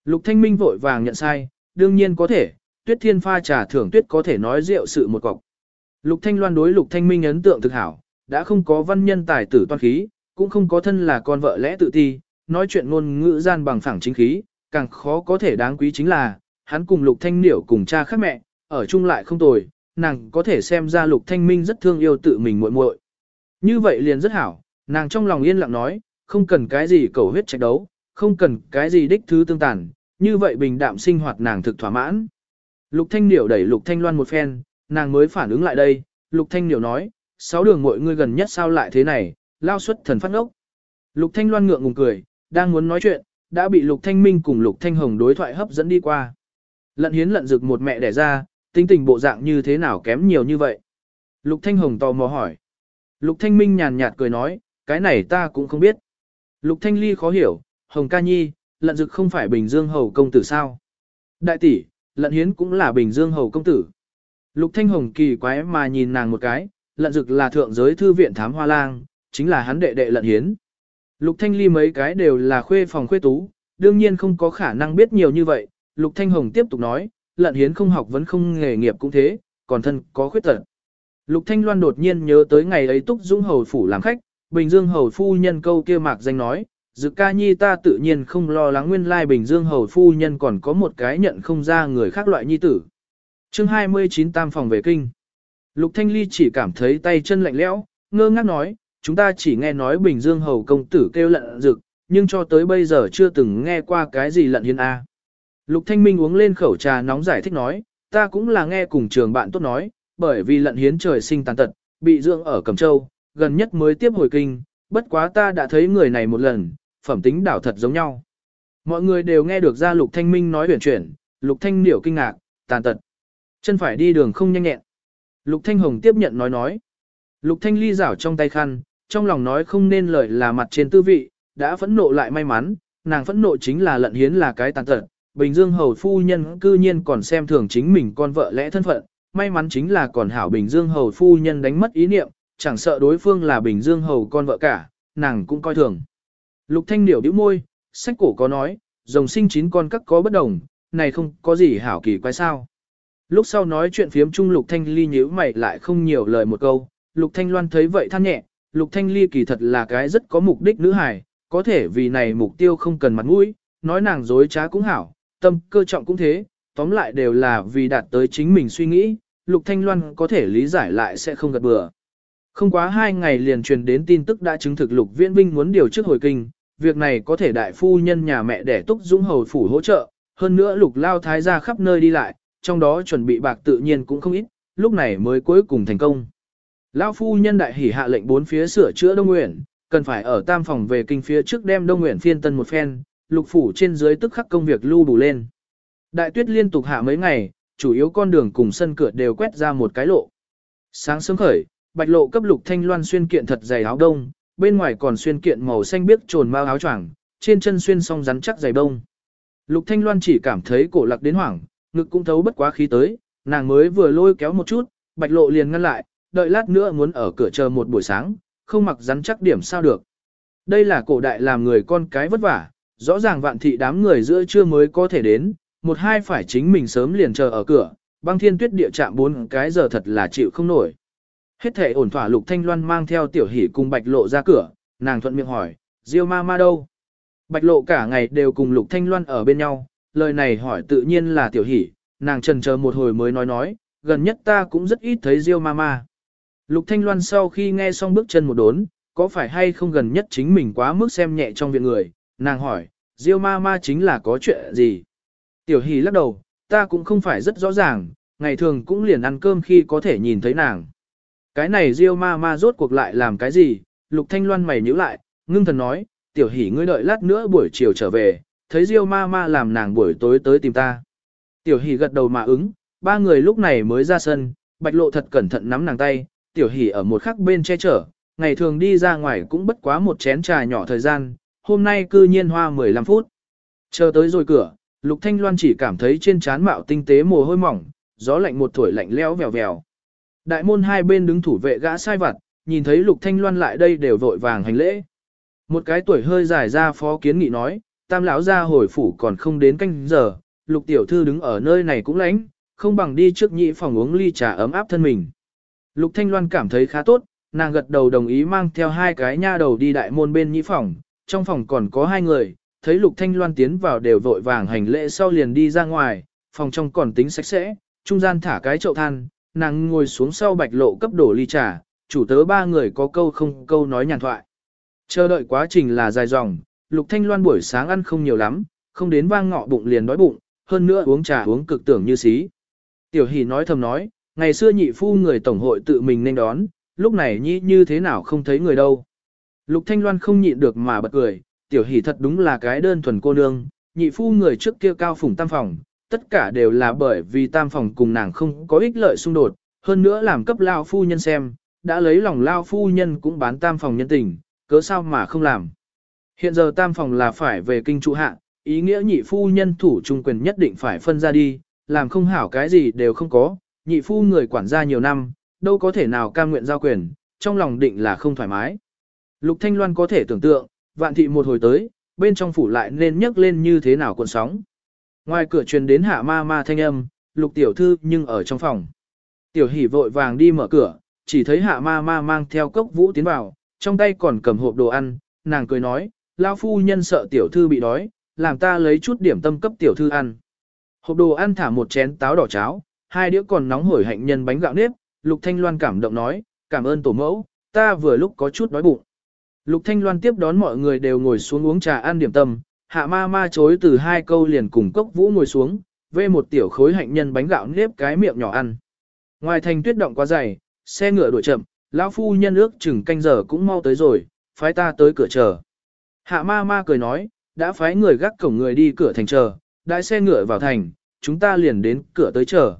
Lục Thanh Minh vội vàng nhận sai, đương nhiên có thể, tuyết thiên pha trà thưởng tuyết có thể nói rượu sự một cọc. Lục Thanh Loan đối Lục Thanh Minh ấn tượng thực hảo, đã không có văn nhân tài tử toan khí, cũng không có thân là con vợ lẽ tự ti, nói chuyện ngôn ngữ gian bằng phẳng chính khí, càng khó có thể đáng quý chính là, hắn cùng Lục Thanh Điểu cùng cha khác mẹ, ở chung lại không tồi, nàng có thể xem ra Lục Thanh Minh rất thương yêu tự mình muội muội. Như vậy liền rất hảo, nàng trong lòng yên lặng nói, không cần cái gì cầu huyết trạch đấu, không cần cái gì đích thứ tương tàn, như vậy bình đạm sinh hoạt nàng thực thỏa mãn. Lục Thanh điểu đẩy Lục Thanh Loan một phen, nàng mới phản ứng lại đây, Lục Thanh điểu nói, sáu đường mọi người gần nhất sao lại thế này, lao suất thần phát ngốc. Lục Thanh Loan ngượng ngùng cười, đang muốn nói chuyện, đã bị Lục Thanh Minh cùng Lục Thanh Hồng đối thoại hấp dẫn đi qua. Lận hiến lận rực một mẹ đẻ ra, tính tình bộ dạng như thế nào kém nhiều như vậy. Lục Thanh Hồng tò mò hỏi. Lục Thanh Minh nhàn nhạt cười nói, cái này ta cũng không biết. Lục Thanh Ly khó hiểu, Hồng ca nhi, lận dực không phải Bình Dương Hầu công tử sao. Đại tỷ, lận hiến cũng là Bình Dương Hầu công tử. Lục Thanh Hồng kỳ quái mà nhìn nàng một cái, lận dực là thượng giới thư viện thám hoa lang, chính là hắn đệ đệ lận hiến. Lục Thanh Ly mấy cái đều là khuê phòng khuê tú, đương nhiên không có khả năng biết nhiều như vậy. Lục Thanh Hồng tiếp tục nói, lận hiến không học vẫn không nghề nghiệp cũng thế, còn thân có khuyết tật. Lục Thanh Loan đột nhiên nhớ tới ngày ấy Túc Dũng Hầu Phủ làm khách, Bình Dương Hầu Phu Nhân câu kia mạc danh nói, Dự ca nhi ta tự nhiên không lo lắng nguyên lai Bình Dương Hầu Phu Nhân còn có một cái nhận không ra người khác loại nhi tử. chương 29 tam phòng về kinh. Lục Thanh Ly chỉ cảm thấy tay chân lạnh lẽo, ngơ ngác nói, chúng ta chỉ nghe nói Bình Dương Hầu công tử kêu lận dực, nhưng cho tới bây giờ chưa từng nghe qua cái gì lận hiên A. Lục Thanh Minh uống lên khẩu trà nóng giải thích nói, ta cũng là nghe cùng trường bạn tốt nói, bởi vì lận hiến trời sinh tàn tật, bị dưỡng ở Cẩm Châu, gần nhất mới tiếp hồi kinh, bất quá ta đã thấy người này một lần, phẩm tính đảo thật giống nhau. Mọi người đều nghe được ra Lục Thanh Minh nói huyền chuyển, Lục Thanh Điểu kinh ngạc, tàn tật. Chân phải đi đường không nhanh nhẹn. Lục Thanh Hồng tiếp nhận nói nói. Lục Thanh Ly rảo trong tay khăn, trong lòng nói không nên lời là mặt trên tư vị, đã phẫn nộ lại may mắn, nàng phẫn nộ chính là lận hiến là cái tàn tật. Bình Dương Hầu Phu Nhân cư nhiên còn xem thường chính mình con vợ lẽ thân phận, may mắn chính là còn hảo Bình Dương Hầu Phu Nhân đánh mất ý niệm, chẳng sợ đối phương là Bình Dương Hầu con vợ cả, nàng cũng coi thường. Lục Thanh Điểu điếu môi, sách cổ có nói, rồng sinh chín con các có bất đồng, này không có gì hảo kỳ quái sao. Lúc sau nói chuyện phiếm chung Lục Thanh Ly nhíu mày lại không nhiều lời một câu, Lục Thanh Loan thấy vậy than nhẹ, Lục Thanh Ly kỳ thật là cái rất có mục đích nữ hài, có thể vì này mục tiêu không cần mặt mũi, nói nàng dối trá cũng hảo, tâm cơ trọng cũng thế, tóm lại đều là vì đạt tới chính mình suy nghĩ, Lục Thanh Loan có thể lý giải lại sẽ không gật bừa. Không quá hai ngày liền truyền đến tin tức đã chứng thực Lục Viễn Vinh muốn điều trước hồi kinh, việc này có thể đại phu nhân nhà mẹ để Túc Dũng Hầu Phủ hỗ trợ, hơn nữa Lục Lao Thái ra khắp nơi đi lại, trong đó chuẩn bị bạc tự nhiên cũng không ít, lúc này mới cuối cùng thành công. lão phu nhân đại hỉ hạ lệnh bốn phía sửa chữa Đông Nguyện, cần phải ở tam phòng về kinh phía trước đem Đông Nguyện phiên tân một phen, lục phủ trên dưới tức khắc công việc lưu đủ lên. Đại tuyết liên tục hạ mấy ngày, chủ yếu con đường cùng sân cửa đều quét ra một cái lộ. Sáng sớm khởi, bạch lộ cấp lục thanh loan xuyên kiện thật dày áo đông, bên ngoài còn xuyên kiện màu xanh biếc trồn mau áo choàng, trên chân xuyên song rắn chắc dày đông. Lục thanh loan chỉ cảm thấy cổ lạc đến hoảng, ngực cũng thấu bất quá khí tới, nàng mới vừa lôi kéo một chút, bạch lộ liền ngăn lại, đợi lát nữa muốn ở cửa chờ một buổi sáng, không mặc rắn chắc điểm sao được. Đây là cổ đại làm người con cái vất vả, rõ ràng vạn thị đám người giữa trưa mới có thể đến, một hai phải chính mình sớm liền chờ ở cửa, băng thiên tuyết địa chạm bốn cái giờ thật là chịu không nổi. Hết thể ổn thỏa lục thanh loan mang theo tiểu hỷ cùng bạch lộ ra cửa, nàng thuận miệng hỏi, Diêu ma ma đâu? Bạch lộ cả ngày đều cùng lục thanh loan ở bên nhau, lời này hỏi tự nhiên là tiểu hỷ, nàng trần chờ một hồi mới nói nói, gần nhất ta cũng rất ít thấy Diêu ma ma. Lục thanh loan sau khi nghe xong bước chân một đốn, có phải hay không gần nhất chính mình quá mức xem nhẹ trong viện người, nàng hỏi, Diêu ma ma chính là có chuyện gì? Tiểu hỷ lắc đầu, ta cũng không phải rất rõ ràng, ngày thường cũng liền ăn cơm khi có thể nhìn thấy nàng. Cái này Diêu ma ma rốt cuộc lại làm cái gì? Lục Thanh Loan mày nhíu lại, ngưng thần nói, tiểu hỷ ngươi đợi lát nữa buổi chiều trở về, thấy Diêu ma ma làm nàng buổi tối tới tìm ta. Tiểu hỷ gật đầu mà ứng, ba người lúc này mới ra sân, bạch lộ thật cẩn thận nắm nàng tay, tiểu hỷ ở một khắc bên che chở, ngày thường đi ra ngoài cũng bất quá một chén trà nhỏ thời gian, hôm nay cư nhiên hoa 15 phút. Chờ tới rồi cửa, Lục Thanh Loan chỉ cảm thấy trên trán mạo tinh tế mồ hôi mỏng, gió lạnh một tuổi lạnh lẽo vèo vèo. Đại môn hai bên đứng thủ vệ gã sai vặt, nhìn thấy Lục Thanh Loan lại đây đều vội vàng hành lễ. Một cái tuổi hơi dài ra phó kiến nghị nói, tam lão gia hồi phủ còn không đến canh giờ, Lục tiểu thư đứng ở nơi này cũng lạnh, không bằng đi trước nhị phòng uống ly trà ấm áp thân mình. Lục Thanh Loan cảm thấy khá tốt, nàng gật đầu đồng ý mang theo hai cái nha đầu đi đại môn bên nhị phòng, trong phòng còn có hai người, thấy Lục Thanh Loan tiến vào đều vội vàng hành lễ sau liền đi ra ngoài, phòng trong còn tính sạch sẽ, trung gian thả cái chậu than, nàng ngồi xuống sau bạch lộ cấp đổ ly trà, chủ tớ ba người có câu không câu nói nhàn thoại. Chờ đợi quá trình là dài dòng, Lục Thanh Loan buổi sáng ăn không nhiều lắm, không đến vang ngọ bụng liền đói bụng, hơn nữa uống trà uống cực tưởng như xí. Tiểu Hỷ nói thầm nói, ngày xưa nhị phu người tổng hội tự mình nên đón, lúc này nhị như thế nào không thấy người đâu. Lục Thanh Loan không nhịn được mà bật cười, tiểu hỷ thật đúng là cái đơn thuần cô nương, nhị phu người trước kia cao phủng tam phòng, tất cả đều là bởi vì tam phòng cùng nàng không có ích lợi xung đột, hơn nữa làm cấp lao phu nhân xem, đã lấy lòng lao phu nhân cũng bán tam phòng nhân tình, cớ sao mà không làm. Hiện giờ tam phòng là phải về kinh trụ hạ, ý nghĩa nhị phu nhân thủ trung quyền nhất định phải phân ra đi, làm không hảo cái gì đều không có, nhị phu người quản gia nhiều năm, đâu có thể nào cam nguyện giao quyền, trong lòng định là không thoải mái. Lục Thanh Loan có thể tưởng tượng, vạn thị một hồi tới, bên trong phủ lại nên nhấc lên như thế nào cuộn sóng. Ngoài cửa truyền đến hạ ma ma thanh âm, lục tiểu thư nhưng ở trong phòng. Tiểu hỷ vội vàng đi mở cửa, chỉ thấy hạ ma ma mang theo cốc vũ tiến vào, trong tay còn cầm hộp đồ ăn, nàng cười nói, lão phu nhân sợ tiểu thư bị đói, làm ta lấy chút điểm tâm cấp tiểu thư ăn. Hộp đồ ăn thả một chén táo đỏ cháo, hai đĩa còn nóng hổi hạnh nhân bánh gạo nếp, lục thanh loan cảm động nói, cảm ơn tổ mẫu, ta vừa lúc có chút đói bụng. Lục Thanh Loan tiếp đón mọi người đều ngồi xuống uống trà ăn điểm tâm, hạ ma ma chối từ hai câu liền cùng cốc vũ ngồi xuống, vê một tiểu khối hạnh nhân bánh gạo nếp cái miệng nhỏ ăn. Ngoài thành tuyết động quá dày, xe ngựa đuổi chậm, lão phu nhân ước chừng canh giờ cũng mau tới rồi, phái ta tới cửa chờ. Hạ ma ma cười nói, đã phái người gác cổng người đi cửa thành chờ, đại xe ngựa vào thành, chúng ta liền đến cửa tới chờ.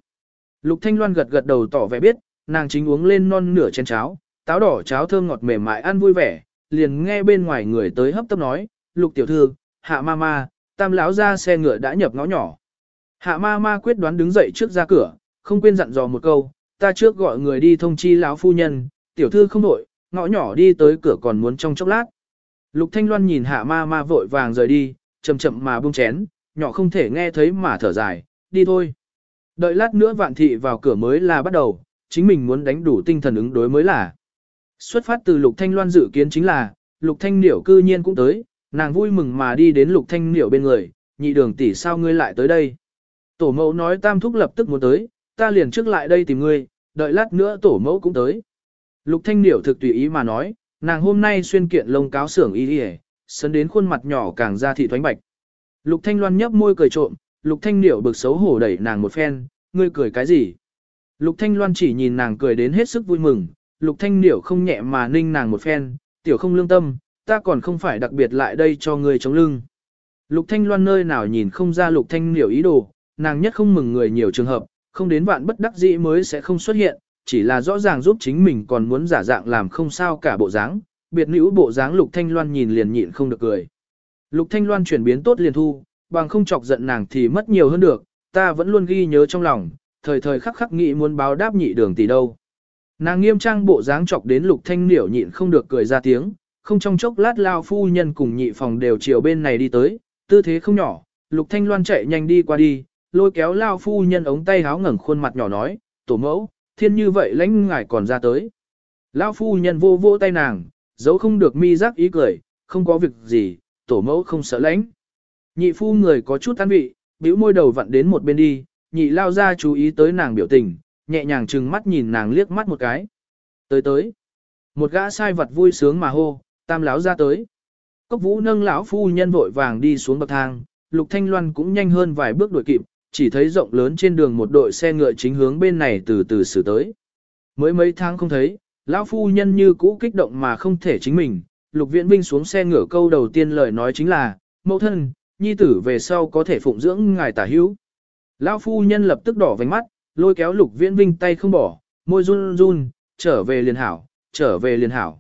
Lục Thanh Loan gật gật đầu tỏ vẻ biết, nàng chính uống lên non nửa chén cháo, táo đỏ cháo thơm ngọt mềm mại ăn vui vẻ, liền nghe bên ngoài người tới hấp tấp nói, lục tiểu thư, hạ ma ma, tam lão ra xe ngựa đã nhập ngõ nhỏ. Hạ ma ma quyết đoán đứng dậy trước ra cửa, không quên dặn dò một câu, ta trước gọi người đi thông chi lão phu nhân, tiểu thư không đổi, ngõ nhỏ đi tới cửa còn muốn trong chốc lát. Lục Thanh Loan nhìn hạ ma ma vội vàng rời đi, chậm chậm mà buông chén, nhỏ không thể nghe thấy mà thở dài, đi thôi. Đợi lát nữa vạn thị vào cửa mới là bắt đầu, chính mình muốn đánh đủ tinh thần ứng đối mới là. Xuất phát từ Lục Thanh Loan dự kiến chính là, Lục Thanh Niểu cư nhiên cũng tới, nàng vui mừng mà đi đến Lục Thanh Niểu bên người, nhị đường tỷ sao ngươi lại tới đây. Tổ mẫu nói tam thúc lập tức muốn tới, ta liền trước lại đây tìm ngươi, đợi lát nữa tổ mẫu cũng tới. Lục Thanh Niểu thực tùy ý mà nói, nàng hôm nay xuyên kiện lông cáo xưởng y y, sấn đến khuôn mặt nhỏ càng ra thị thoánh bạch. Lục Thanh Loan nhấp môi cười trộm, Lục Thanh Niểu bực xấu hổ đẩy nàng một phen, ngươi cười cái gì? Lục Thanh Loan chỉ nhìn nàng cười đến hết sức vui mừng, Lục Thanh điểu không nhẹ mà ninh nàng một phen, tiểu không lương tâm, ta còn không phải đặc biệt lại đây cho ngươi chống lưng. Lục Thanh Loan nơi nào nhìn không ra Lục Thanh điểu ý đồ, nàng nhất không mừng người nhiều trường hợp, không đến vạn bất đắc dĩ mới sẽ không xuất hiện, chỉ là rõ ràng giúp chính mình còn muốn giả dạng làm không sao cả bộ dáng, biệt nữ bộ dáng Lục Thanh Loan nhìn liền nhịn không được cười. Lục Thanh Loan chuyển biến tốt liền thu, bằng không chọc giận nàng thì mất nhiều hơn được, ta vẫn luôn ghi nhớ trong lòng, thời thời khắc khắc nghĩ muốn báo đáp nhị đường tỷ đâu. Nàng nghiêm trang bộ dáng chọc đến Lục Thanh Niểu nhịn không được cười ra tiếng, không trong chốc lát lao phu nhân cùng nhị phòng đều chiều bên này đi tới, tư thế không nhỏ, Lục Thanh Loan chạy nhanh đi qua đi, lôi kéo lao phu nhân ống tay háo ngẩng khuôn mặt nhỏ nói, tổ mẫu, thiên như vậy lãnh ngài còn ra tới. Lao phu nhân vô vô tay nàng, giấu không được mi giác ý cười, không có việc gì, tổ mẫu không sợ lãnh. Nhị phu người có chút an vị, bĩu môi đầu vặn đến một bên đi, nhị lao ra chú ý tới nàng biểu tình, nhẹ nhàng trừng mắt nhìn nàng liếc mắt một cái. Tới tới, một gã sai vật vui sướng mà hô, tam lão ra tới. Cốc vũ nâng lão phu nhân vội vàng đi xuống bậc thang, lục thanh loan cũng nhanh hơn vài bước đuổi kịp, chỉ thấy rộng lớn trên đường một đội xe ngựa chính hướng bên này từ từ xử tới. Mới mấy tháng không thấy, lão phu nhân như cũ kích động mà không thể chính mình, lục viễn vinh xuống xe ngựa câu đầu tiên lời nói chính là, mẫu thân, nhi tử về sau có thể phụng dưỡng ngài tả hữu. Lão phu nhân lập tức đỏ vành mắt, lôi kéo lục viễn vinh tay không bỏ, môi run run, trở về liền hảo, trở về liền hảo.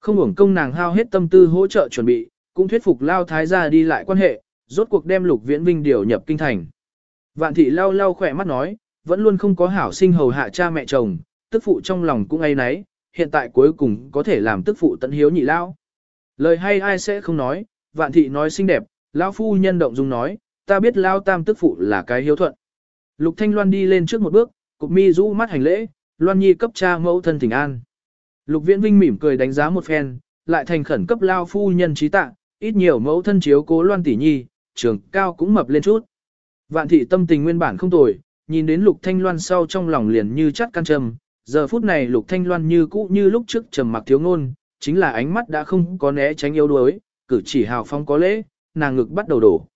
Không hưởng công nàng hao hết tâm tư hỗ trợ chuẩn bị, cũng thuyết phục lao thái gia đi lại quan hệ, rốt cuộc đem lục viễn vinh điều nhập kinh thành. Vạn thị lau lau khỏe mắt nói, vẫn luôn không có hảo sinh hầu hạ cha mẹ chồng, tức phụ trong lòng cũng ấy nấy, hiện tại cuối cùng có thể làm tức phụ tận hiếu nhị lao. Lời hay ai sẽ không nói, vạn thị nói xinh đẹp, lão phu nhân động dung nói, ta biết lao tam tức phụ là cái hiếu thuận. Lục Thanh Loan đi lên trước một bước, cục mi rũ mắt hành lễ, Loan Nhi cấp cha mẫu thân thỉnh an. Lục Viễn Vinh mỉm cười đánh giá một phen, lại thành khẩn cấp lao phu nhân trí tạ, ít nhiều mẫu thân chiếu cố Loan tỷ nhi, trường cao cũng mập lên chút. Vạn thị tâm tình nguyên bản không tồi, nhìn đến Lục Thanh Loan sau trong lòng liền như chắt can trầm, giờ phút này Lục Thanh Loan như cũ như lúc trước trầm mặc thiếu ngôn, chính là ánh mắt đã không có né tránh yếu đuối, cử chỉ hào phong có lễ, nàng ngực bắt đầu đổ.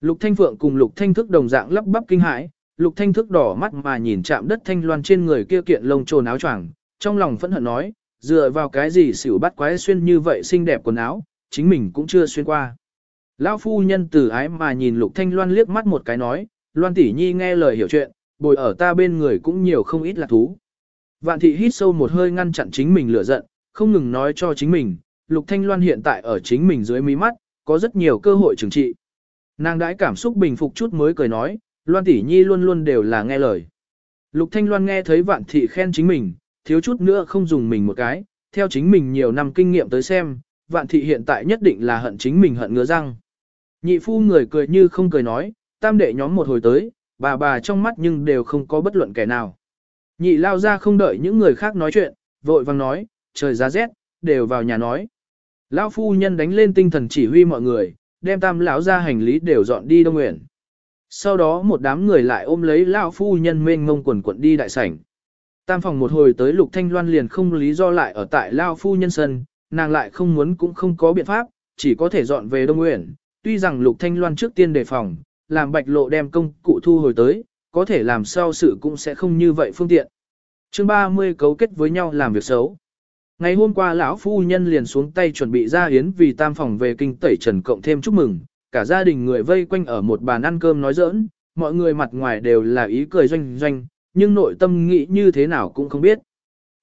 Lục Thanh Phượng cùng Lục Thanh Thức đồng dạng lắp bắp kinh hãi, Lục Thanh Thức đỏ mắt mà nhìn chạm đất Thanh Loan trên người kia kiện lông trồn áo choàng, trong lòng phẫn hận nói, dựa vào cái gì xỉu bắt quái xuyên như vậy xinh đẹp quần áo, chính mình cũng chưa xuyên qua. Lão phu nhân từ ái mà nhìn Lục Thanh Loan liếc mắt một cái nói, Loan tỷ nhi nghe lời hiểu chuyện, bồi ở ta bên người cũng nhiều không ít là thú. Vạn thị hít sâu một hơi ngăn chặn chính mình lửa giận, không ngừng nói cho chính mình, Lục Thanh Loan hiện tại ở chính mình dưới mí mắt, có rất nhiều cơ hội trừng trị. Nàng đãi cảm xúc bình phục chút mới cười nói, Loan tỷ nhi luôn luôn đều là nghe lời. Lục Thanh Loan nghe thấy vạn thị khen chính mình, thiếu chút nữa không dùng mình một cái, theo chính mình nhiều năm kinh nghiệm tới xem, vạn thị hiện tại nhất định là hận chính mình hận ngứa răng. Nhị phu người cười như không cười nói, tam đệ nhóm một hồi tới, bà bà trong mắt nhưng đều không có bất luận kẻ nào. Nhị lao ra không đợi những người khác nói chuyện, vội vàng nói, trời giá rét, đều vào nhà nói. Lão phu nhân đánh lên tinh thần chỉ huy mọi người, đem tam lão ra hành lý đều dọn đi Đông Nguyện. Sau đó một đám người lại ôm lấy lão phu nhân mênh ngông quần quận đi đại sảnh. Tam phòng một hồi tới Lục Thanh Loan liền không lý do lại ở tại lão phu nhân sân, nàng lại không muốn cũng không có biện pháp, chỉ có thể dọn về Đông Nguyện. Tuy rằng Lục Thanh Loan trước tiên đề phòng, làm bạch lộ đem công cụ thu hồi tới, có thể làm sao sự cũng sẽ không như vậy phương tiện. Chương 30 cấu kết với nhau làm việc xấu. Ngày hôm qua lão phu nhân liền xuống tay chuẩn bị ra yến vì tam phòng về kinh tẩy trần cộng thêm chúc mừng, cả gia đình người vây quanh ở một bàn ăn cơm nói giỡn, mọi người mặt ngoài đều là ý cười doanh doanh, nhưng nội tâm nghĩ như thế nào cũng không biết.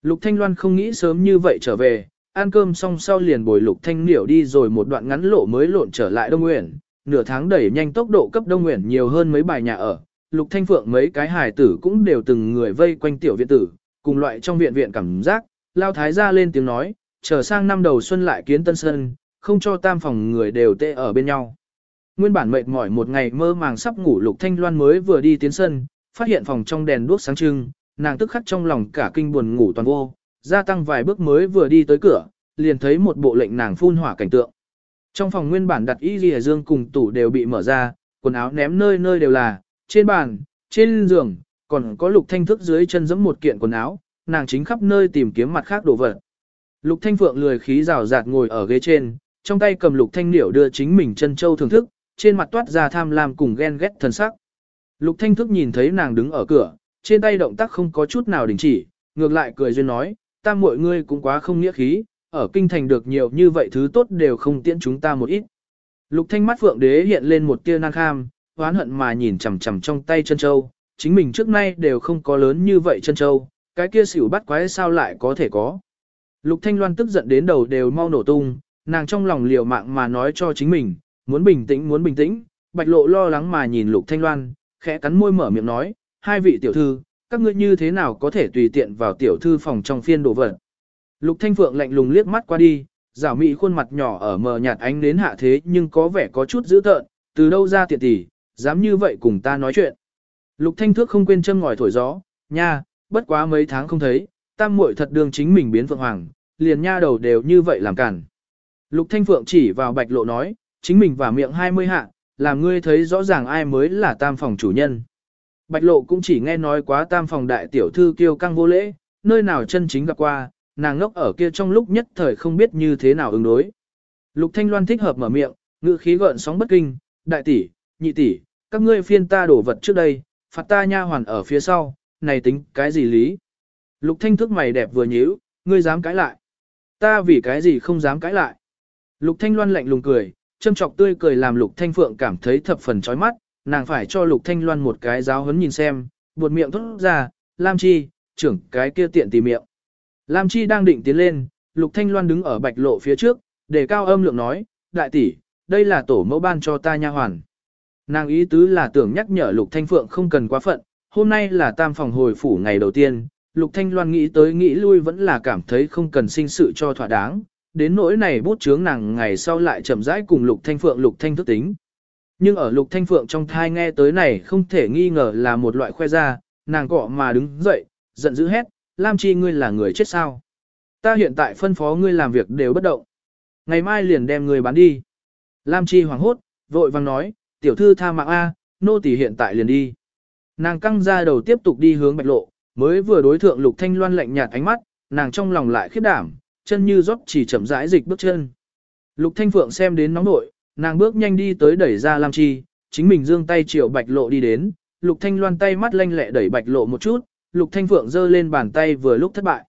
Lục Thanh Loan không nghĩ sớm như vậy trở về, ăn cơm xong sau liền bồi Lục Thanh Niểu đi rồi một đoạn ngắn lộ mới lộn trở lại Đông Nguyễn, nửa tháng đẩy nhanh tốc độ cấp Đông Nguyễn nhiều hơn mấy bài nhà ở. Lục Thanh Phượng mấy cái hài tử cũng đều từng người vây quanh tiểu viện tử, cùng loại trong viện viện cảm giác, lao thái gia lên tiếng nói, chờ sang năm đầu xuân lại kiến tân sơn, không cho tam phòng người đều tê ở bên nhau nguyên bản mệt mỏi một ngày mơ màng sắp ngủ Lục Thanh Loan mới vừa đi tiến sân, phát hiện phòng trong đèn đuốc sáng trưng, nàng tức khắc trong lòng cả kinh buồn ngủ toàn vô, gia tăng vài bước mới vừa đi tới cửa, liền thấy một bộ lệnh nàng phun hỏa cảnh tượng. Trong phòng nguyên bản đặt y lìa dương cùng tủ đều bị mở ra, quần áo ném nơi nơi đều là, trên bàn, trên giường, còn có lục thanh thức dưới chân giẫm một kiện quần áo, nàng chính khắp nơi tìm kiếm mặt khác đồ vật. Lục thanh phượng lười khí rào rạt ngồi ở ghế trên, trong tay cầm lục thanh điểu đưa chính mình chân châu thưởng thức, trên mặt toát ra tham lam cùng ghen ghét thần sắc. Lục thanh thức nhìn thấy nàng đứng ở cửa, trên tay động tác không có chút nào đình chỉ, ngược lại cười duyên nói, ta muội ngươi cũng quá không nghĩa khí, ở kinh thành được nhiều như vậy thứ tốt đều không tiễn chúng ta một ít. Lục thanh mắt phượng đế hiện lên một tia nan kham, oán hận mà nhìn chằm chằm trong tay chân châu, chính mình trước nay đều không có lớn như vậy chân châu, cái kia xỉu bắt quái sao lại có thể có. Lục thanh loan tức giận đến đầu đều mau nổ tung, nàng trong lòng liều mạng mà nói cho chính mình, muốn bình tĩnh muốn bình tĩnh, bạch lộ lo lắng mà nhìn lục thanh loan, khẽ cắn môi mở miệng nói, hai vị tiểu thư, các ngươi như thế nào có thể tùy tiện vào tiểu thư phòng trong phiên đồ vật. Lục Thanh Phượng lạnh lùng liếc mắt qua đi, giả mị khuôn mặt nhỏ ở mờ nhạt ánh đến hạ thế nhưng có vẻ có chút dữ tợn, từ đâu ra tiện tỷ, dám như vậy cùng ta nói chuyện. Lục Thanh Thước không quên châm ngòi thổi gió, nha, bất quá mấy tháng không thấy, tam muội thật đương chính mình biến phượng hoàng, liền nha đầu đều như vậy làm cản. Lục Thanh Phượng chỉ vào bạch lộ nói, chính mình và miệng 20 hạ, làm ngươi thấy rõ ràng ai mới là tam phòng chủ nhân. Bạch lộ cũng chỉ nghe nói quá tam phòng đại tiểu thư kiêu căng vô lễ, nơi nào chân chính gặp qua, nàng ngốc ở kia trong lúc nhất thời không biết như thế nào ứng đối. Lục Thanh Loan thích hợp mở miệng, ngữ khí gợn sóng bất kinh, đại tỷ, nhị tỷ, các ngươi phiên ta đổ vật trước đây, phạt ta nha hoàn ở phía sau, này tính cái gì lý? Lục Thanh thức mày đẹp vừa nhíu, ngươi dám cãi lại? Ta vì cái gì không dám cãi lại? Lục Thanh Loan lạnh lùng cười, châm chọc tươi cười làm Lục Thanh Phượng cảm thấy thập phần chói mắt, nàng phải cho Lục Thanh Loan một cái giáo huấn nhìn xem, buột miệng thốt ra, Lam Chi, trưởng cái kia tiện tì miệng. Lam Chi đang định tiến lên, Lục Thanh Loan đứng ở bạch lộ phía trước, để cao âm lượng nói, đại tỷ, đây là tổ mẫu ban cho ta nha hoàn. Nàng ý tứ là tưởng nhắc nhở Lục Thanh Phượng không cần quá phận, hôm nay là tam phòng hồi phủ ngày đầu tiên, Lục Thanh Loan nghĩ tới nghĩ lui vẫn là cảm thấy không cần sinh sự cho thỏa đáng, đến nỗi này bút chướng nàng ngày sau lại chậm rãi cùng Lục Thanh Phượng Lục Thanh thức tính. Nhưng ở Lục Thanh Phượng trong thai nghe tới này không thể nghi ngờ là một loại khoe ra, nàng cọ mà đứng dậy, giận dữ hét, Lam Chi ngươi là người chết sao? Ta hiện tại phân phó ngươi làm việc đều bất động. Ngày mai liền đem ngươi bán đi. Lam Chi hoảng hốt, vội vàng nói, tiểu thư tha mạng A, nô tỳ hiện tại liền đi. Nàng căng ra đầu tiếp tục đi hướng bạch lộ, mới vừa đối thượng lục thanh loan lạnh nhạt ánh mắt, nàng trong lòng lại khiếp đảm, chân như rót chỉ chậm rãi dịch bước chân. Lục thanh phượng xem đến nóng nội, nàng bước nhanh đi tới đẩy ra Lam Chi, chính mình giương tay chiều bạch lộ đi đến, lục thanh loan tay mắt lanh lẹ đẩy bạch lộ một chút, Lục Thanh Phượng giơ lên bàn tay vừa lúc thất bại.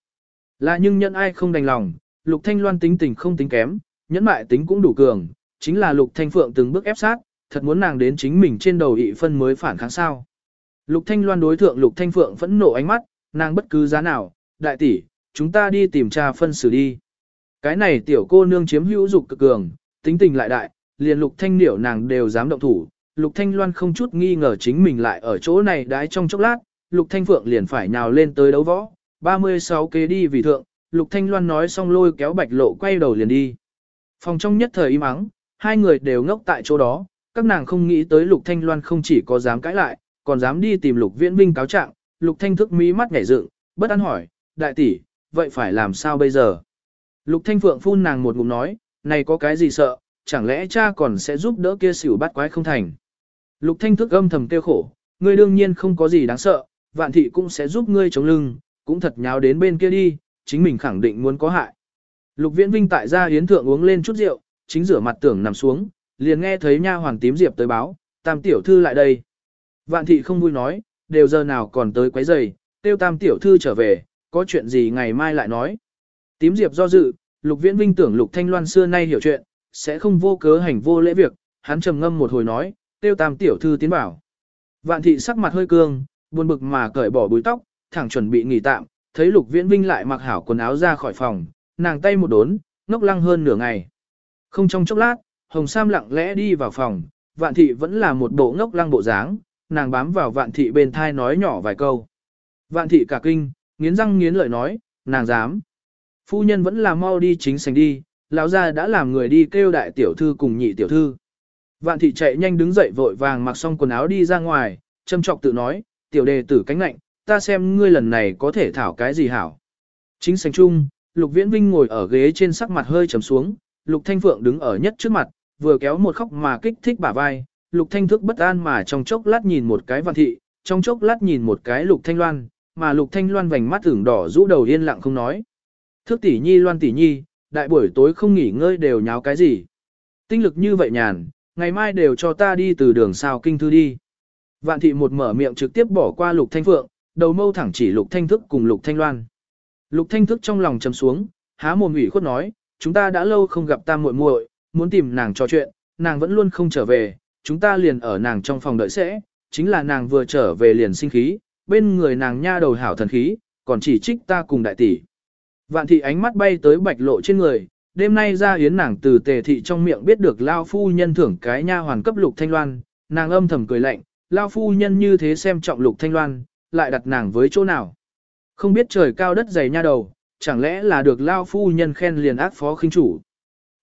Là nhưng nhận ai không đành lòng, Lục Thanh Loan tính tình không tính kém, nhẫn mại tính cũng đủ cường, chính là Lục Thanh Phượng từng bước ép sát, thật muốn nàng đến chính mình trên đầu ị phân mới phản kháng sao. Lục Thanh Loan đối thượng Lục Thanh Phượng vẫn nộ ánh mắt, nàng bất cứ giá nào, đại tỷ, chúng ta đi tìm cha phân xử đi. Cái này tiểu cô nương chiếm hữu dục cực cường, tính tình lại đại, liền Lục Thanh điểu nàng đều dám động thủ. Lục Thanh Loan không chút nghi ngờ chính mình lại ở chỗ này đái trong chốc lát, Lục Thanh Phượng liền phải nhào lên tới đấu võ, 36 kế đi vì thượng, Lục Thanh Loan nói xong lôi kéo bạch lộ quay đầu liền đi. Phòng trong nhất thời im ắng, hai người đều ngốc tại chỗ đó, các nàng không nghĩ tới Lục Thanh Loan không chỉ có dám cãi lại, còn dám đi tìm Lục Viễn Vinh cáo trạng. Lục Thanh thức mí mắt nhảy dựng, bất an hỏi, đại tỷ, vậy phải làm sao bây giờ? Lục Thanh Phượng phun nàng một ngụm nói, này có cái gì sợ, chẳng lẽ cha còn sẽ giúp đỡ kia xỉu bắt quái không thành? Lục Thanh thức âm thầm kêu khổ, ngươi đương nhiên không có gì đáng sợ, vạn thị cũng sẽ giúp ngươi chống lưng, cũng thật nháo đến bên kia đi, chính mình khẳng định muốn có hại. Lục Viễn Vinh tại gia yến thượng uống lên chút rượu, chính rửa mặt tưởng nằm xuống, liền nghe thấy nha hoàng tím diệp tới báo, tam tiểu thư lại đây. Vạn thị không vui nói, đều giờ nào còn tới quấy giày, tiêu tam tiểu thư trở về, có chuyện gì ngày mai lại nói. Tím diệp do dự, Lục Viễn Vinh tưởng Lục Thanh Loan xưa nay hiểu chuyện, sẽ không vô cớ hành vô lễ việc, hắn trầm ngâm một hồi nói, tiêu tam tiểu thư tiến bảo. Vạn thị sắc mặt hơi cương, buồn bực mà cởi bỏ búi tóc, thẳng chuẩn bị nghỉ tạm, thấy Lục Viễn Vinh lại mặc hảo quần áo ra khỏi phòng, nàng tay một đốn, ngốc lăng hơn nửa ngày. Không trong chốc lát, Hồng Sam lặng lẽ đi vào phòng, Vạn Thị vẫn là một bộ ngốc lăng bộ dáng, nàng bám vào Vạn Thị bên thai nói nhỏ vài câu. Vạn Thị cả kinh, nghiến răng nghiến lợi nói, nàng dám. Phu nhân vẫn là mau đi chính sành đi, lão gia đã làm người đi kêu đại tiểu thư cùng nhị tiểu thư. Vạn thị chạy nhanh đứng dậy vội vàng mặc xong quần áo đi ra ngoài, châm trọc tự nói, tiểu đề tử cánh lạnh, ta xem ngươi lần này có thể thảo cái gì hảo. Chính sành chung, Lục Viễn Vinh ngồi ở ghế trên sắc mặt hơi trầm xuống, Lục Thanh Phượng đứng ở nhất trước mặt, vừa kéo một khóc mà kích thích bả vai, Lục Thanh thức bất an mà trong chốc lát nhìn một cái Vạn thị, trong chốc lát nhìn một cái Lục Thanh Loan, mà Lục Thanh Loan vành mắt ửng đỏ rũ đầu yên lặng không nói. Thước tỷ nhi Loan tỷ nhi, đại buổi tối không nghỉ ngơi đều nháo cái gì? Tinh lực như vậy nhàn, ngày mai đều cho ta đi từ đường sao kinh thư đi. Vạn thị một mở miệng trực tiếp bỏ qua Lục Thanh Phượng, đầu mâu thẳng chỉ Lục Thanh Thức cùng Lục Thanh Loan. Lục Thanh Thức trong lòng trầm xuống, há mồm ủy khuất nói, chúng ta đã lâu không gặp ta muội muội, muốn tìm nàng trò chuyện, nàng vẫn luôn không trở về, chúng ta liền ở nàng trong phòng đợi sẽ, chính là nàng vừa trở về liền sinh khí, bên người nàng nha đầu hảo thần khí, còn chỉ trích ta cùng đại tỷ. Vạn thị ánh mắt bay tới bạch lộ trên người, đêm nay ra yến nàng từ tề thị trong miệng biết được lao phu nhân thưởng cái nha hoàn cấp lục thanh loan, nàng âm thầm cười lạnh, lao phu nhân như thế xem trọng lục thanh loan, lại đặt nàng với chỗ nào. Không biết trời cao đất dày nha đầu, chẳng lẽ là được lao phu nhân khen liền ác phó khinh chủ.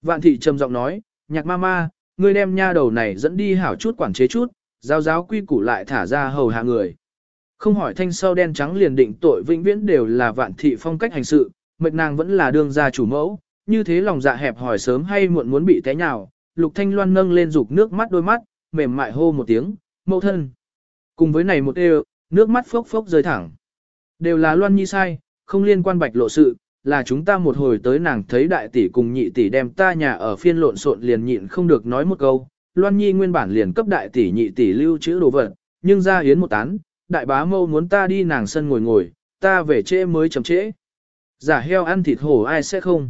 Vạn thị trầm giọng nói, nhạc ma ma, ngươi đem nha đầu này dẫn đi hảo chút quản chế chút, giáo giáo quy củ lại thả ra hầu hạ người. Không hỏi thanh sau đen trắng liền định tội vĩnh viễn đều là vạn thị phong cách hành sự, mệt nàng vẫn là đương gia chủ mẫu, như thế lòng dạ hẹp hỏi sớm hay muộn muốn bị té nhào, lục thanh loan nâng lên dục nước mắt đôi mắt, mềm mại hô một tiếng, mẫu thân. Cùng với này một đều, nước mắt phốc phốc rơi thẳng. Đều là loan nhi sai, không liên quan bạch lộ sự, là chúng ta một hồi tới nàng thấy đại tỷ cùng nhị tỷ đem ta nhà ở phiên lộn xộn liền nhịn không được nói một câu. Loan Nhi nguyên bản liền cấp đại tỷ nhị tỷ lưu trữ đồ vật, nhưng ra hiến một tán, đại bá mâu muốn ta đi nàng sân ngồi ngồi, ta về trễ mới chậm trễ. Giả heo ăn thịt hổ ai sẽ không.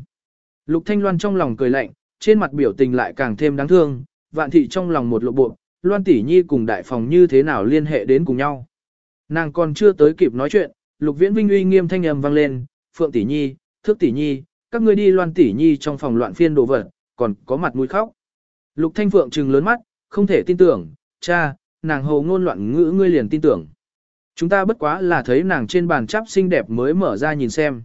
Lục Thanh Loan trong lòng cười lạnh, trên mặt biểu tình lại càng thêm đáng thương, vạn thị trong lòng một lộ bộ, Loan tỷ nhi cùng đại phòng như thế nào liên hệ đến cùng nhau. Nàng còn chưa tới kịp nói chuyện, Lục Viễn Vinh uy nghiêm thanh âm vang lên, Phượng tỷ nhi, Thước tỷ nhi, các ngươi đi Loan tỷ nhi trong phòng loạn phiên đồ vật, còn có mặt mũi khóc. Lục Thanh Phượng trừng lớn mắt, không thể tin tưởng, cha, nàng hồ ngôn loạn ngữ ngươi liền tin tưởng. Chúng ta bất quá là thấy nàng trên bàn chắp xinh đẹp mới mở ra nhìn xem.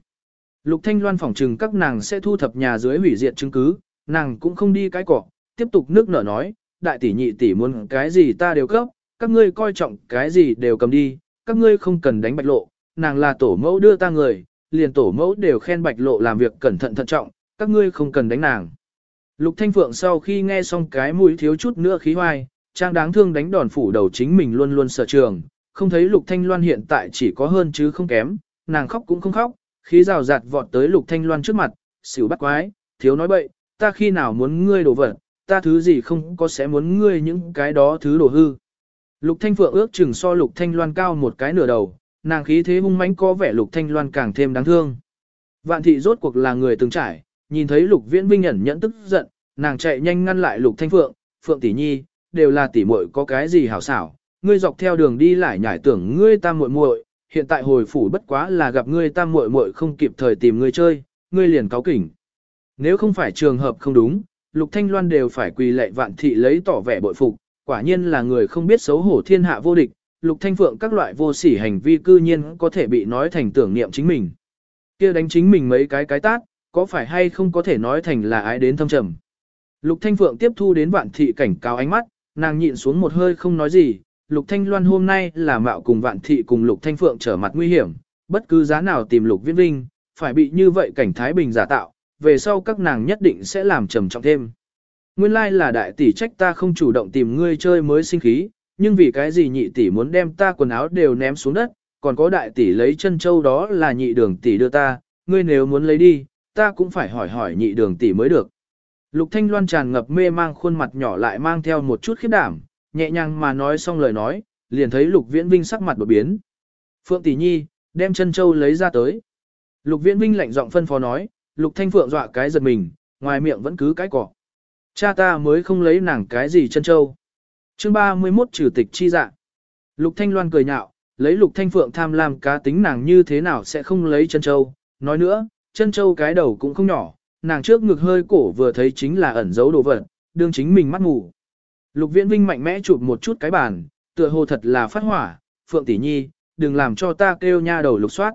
Lục Thanh Loan phỏng trừng các nàng sẽ thu thập nhà dưới hủy diệt chứng cứ, nàng cũng không đi cái cỏ, tiếp tục nước nở nói, đại tỷ nhị tỷ muốn cái gì ta đều cấp, các ngươi coi trọng cái gì đều cầm đi, các ngươi không cần đánh bạch lộ, nàng là tổ mẫu đưa ta người, liền tổ mẫu đều khen bạch lộ làm việc cẩn thận thận trọng, các ngươi không cần đánh nàng. Lục Thanh Phượng sau khi nghe xong cái mũi thiếu chút nữa khí hoai, trang đáng thương đánh đòn phủ đầu chính mình luôn luôn sợ trường, không thấy Lục Thanh Loan hiện tại chỉ có hơn chứ không kém, nàng khóc cũng không khóc, khí rào rạt vọt tới Lục Thanh Loan trước mặt, xỉu bắt quái, thiếu nói bậy, ta khi nào muốn ngươi đổ vật, ta thứ gì không có sẽ muốn ngươi những cái đó thứ đổ hư. Lục Thanh Phượng ước chừng so Lục Thanh Loan cao một cái nửa đầu, nàng khí thế hung mãnh có vẻ Lục Thanh Loan càng thêm đáng thương. Vạn thị rốt cuộc là người từng trải, nhìn thấy Lục Viễn Vinh ẩn nhẫn tức giận, nàng chạy nhanh ngăn lại Lục Thanh Phượng, Phượng tỷ nhi, đều là tỷ muội có cái gì hảo xảo, ngươi dọc theo đường đi lại nhải tưởng ngươi ta muội muội, hiện tại hồi phủ bất quá là gặp ngươi ta muội muội không kịp thời tìm ngươi chơi, ngươi liền cáo kỉnh. Nếu không phải trường hợp không đúng, Lục Thanh Loan đều phải quỳ lạy vạn thị lấy tỏ vẻ bội phục, quả nhiên là người không biết xấu hổ thiên hạ vô địch, Lục Thanh Phượng các loại vô sỉ hành vi cư nhiên có thể bị nói thành tưởng niệm chính mình. kia đánh chính mình mấy cái cái tát, có phải hay không có thể nói thành là ái đến thâm trầm. Lục Thanh Phượng tiếp thu đến vạn thị cảnh cáo ánh mắt, nàng nhịn xuống một hơi không nói gì, Lục Thanh Loan hôm nay là mạo cùng vạn thị cùng Lục Thanh Phượng trở mặt nguy hiểm, bất cứ giá nào tìm Lục Viễn Vinh, phải bị như vậy cảnh Thái Bình giả tạo, về sau các nàng nhất định sẽ làm trầm trọng thêm. Nguyên lai là đại tỷ trách ta không chủ động tìm ngươi chơi mới sinh khí, nhưng vì cái gì nhị tỷ muốn đem ta quần áo đều ném xuống đất, còn có đại tỷ lấy chân châu đó là nhị đường tỷ đưa ta, ngươi nếu muốn lấy đi, ta cũng phải hỏi hỏi nhị đường tỷ mới được. Lục Thanh Loan tràn ngập mê mang khuôn mặt nhỏ lại mang theo một chút khiếp đảm, nhẹ nhàng mà nói xong lời nói, liền thấy Lục Viễn Vinh sắc mặt đột biến. Phượng tỷ nhi, đem chân châu lấy ra tới. Lục Viễn Vinh lạnh giọng phân phó nói, Lục Thanh Phượng dọa cái giật mình, ngoài miệng vẫn cứ cái cỏ. Cha ta mới không lấy nàng cái gì chân châu. Chương 31 trừ tịch chi dạ. Lục Thanh Loan cười nhạo, lấy Lục Thanh Phượng tham lam cá tính nàng như thế nào sẽ không lấy chân châu. Nói nữa, chân châu cái đầu cũng không nhỏ, nàng trước ngực hơi cổ vừa thấy chính là ẩn giấu đồ vật, đương chính mình mắt ngủ. Lục Viễn Vinh mạnh mẽ chụp một chút cái bàn, tựa hồ thật là phát hỏa, Phượng tỷ nhi, đừng làm cho ta kêu nha đầu lục soát.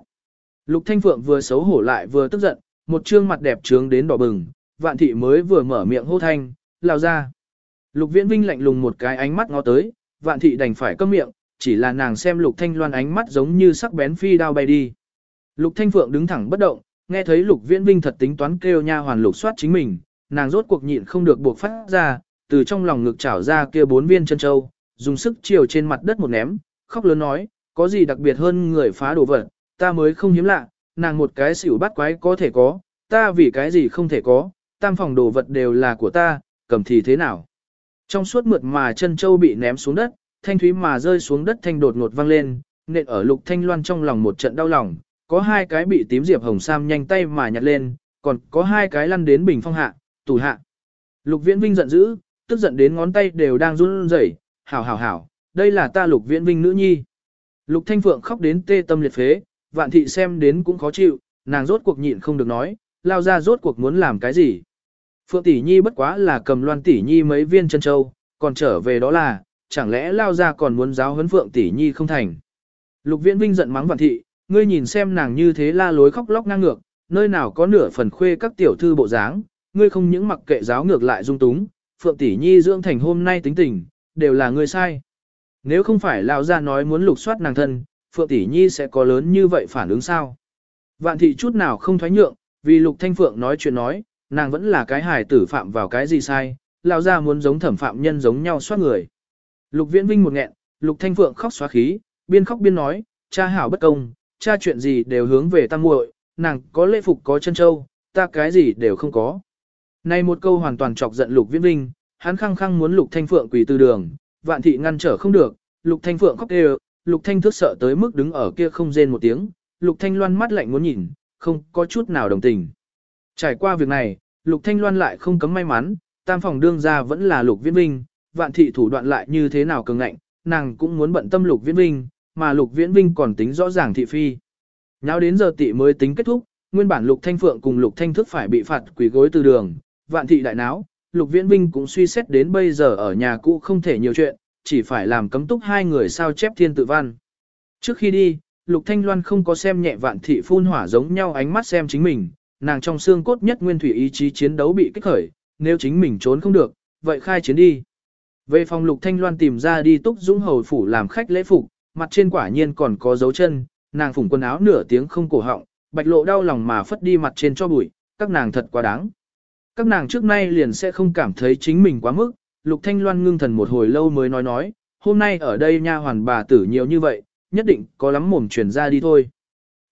Lục Thanh Phượng vừa xấu hổ lại vừa tức giận, một trương mặt đẹp trướng đến đỏ bừng, vạn thị mới vừa mở miệng hô thanh, lao ra. Lục Viễn Vinh lạnh lùng một cái ánh mắt ngó tới, vạn thị đành phải câm miệng, chỉ là nàng xem Lục Thanh Loan ánh mắt giống như sắc bén phi đao bay đi. Lục Thanh Phượng đứng thẳng bất động, nghe thấy Lục Viễn Vinh thật tính toán kêu nha hoàn lục soát chính mình, nàng rốt cuộc nhịn không được buộc phát ra, từ trong lòng ngực trảo ra kia bốn viên chân châu, dùng sức chiều trên mặt đất một ném, khóc lớn nói, có gì đặc biệt hơn người phá đồ vật, ta mới không hiếm lạ, nàng một cái xỉu bắt quái có thể có, ta vì cái gì không thể có, tam phòng đồ vật đều là của ta, cầm thì thế nào. Trong suốt mượt mà chân châu bị ném xuống đất, thanh thúy mà rơi xuống đất thanh đột ngột vang lên, nện ở lục thanh loan trong lòng một trận đau lòng, có hai cái bị tím diệp hồng sam nhanh tay mà nhặt lên, còn có hai cái lăn đến bình phong hạ, tủ hạ. Lục viễn vinh giận dữ, tức giận đến ngón tay đều đang run rẩy, hảo hảo hảo, đây là ta lục viễn vinh nữ nhi. Lục thanh phượng khóc đến tê tâm liệt phế, vạn thị xem đến cũng khó chịu, nàng rốt cuộc nhịn không được nói, lao ra rốt cuộc muốn làm cái gì. Phượng tỷ nhi bất quá là cầm loan tỷ nhi mấy viên chân châu, còn trở về đó là, chẳng lẽ lao ra còn muốn giáo huấn Phượng tỷ nhi không thành. Lục viễn vinh giận mắng vạn thị, ngươi nhìn xem nàng như thế la lối khóc lóc ngang ngược, nơi nào có nửa phần khuê các tiểu thư bộ dáng, ngươi không những mặc kệ giáo ngược lại dung túng, Phượng tỷ nhi dưỡng thành hôm nay tính tình, đều là ngươi sai. Nếu không phải lão gia nói muốn lục soát nàng thân, Phượng tỷ nhi sẽ có lớn như vậy phản ứng sao? Vạn thị chút nào không thoái nhượng, vì lục thanh phượng nói chuyện nói, nàng vẫn là cái hài tử phạm vào cái gì sai, lão gia muốn giống thẩm phạm nhân giống nhau soát người. Lục viễn vinh một nghẹn, lục thanh phượng khóc xóa khí, biên khóc biên nói, cha hảo bất công, cha chuyện gì đều hướng về tăng muội, nàng có lễ phục có chân châu, ta cái gì đều không có. Này một câu hoàn toàn chọc giận lục viễn vinh, hắn khăng khăng muốn lục thanh phượng quỳ từ đường, vạn thị ngăn trở không được, lục thanh phượng khóc đều, lục thanh thức sợ tới mức đứng ở kia không rên một tiếng, lục thanh loan mắt lạnh muốn nhìn, không có chút nào đồng tình. Trải qua việc này, lục thanh loan lại không cấm may mắn, tam phòng đương gia vẫn là lục viễn vinh, vạn thị thủ đoạn lại như thế nào cường ngạnh, nàng cũng muốn bận tâm lục viễn vinh, mà lục viễn vinh còn tính rõ ràng thị phi. Nháo đến giờ tị mới tính kết thúc, nguyên bản lục thanh phượng cùng lục thanh thức phải bị phạt quỳ gối từ đường, vạn thị đại náo, lục viễn vinh cũng suy xét đến bây giờ ở nhà cũ không thể nhiều chuyện, chỉ phải làm cấm túc hai người sao chép thiên tự văn. Trước khi đi, lục thanh loan không có xem nhẹ vạn thị phun hỏa giống nhau ánh mắt xem chính mình, nàng trong xương cốt nhất nguyên thủy ý chí chiến đấu bị kích khởi, nếu chính mình trốn không được, vậy khai chiến đi. Về phòng lục thanh loan tìm ra đi túc dũng hầu phủ làm khách lễ phục, mặt trên quả nhiên còn có dấu chân, nàng phủng quần áo nửa tiếng không cổ họng, bạch lộ đau lòng mà phất đi mặt trên cho bụi, các nàng thật quá đáng. Các nàng trước nay liền sẽ không cảm thấy chính mình quá mức, lục thanh loan ngưng thần một hồi lâu mới nói nói, hôm nay ở đây nha hoàn bà tử nhiều như vậy, nhất định có lắm mồm truyền ra đi thôi.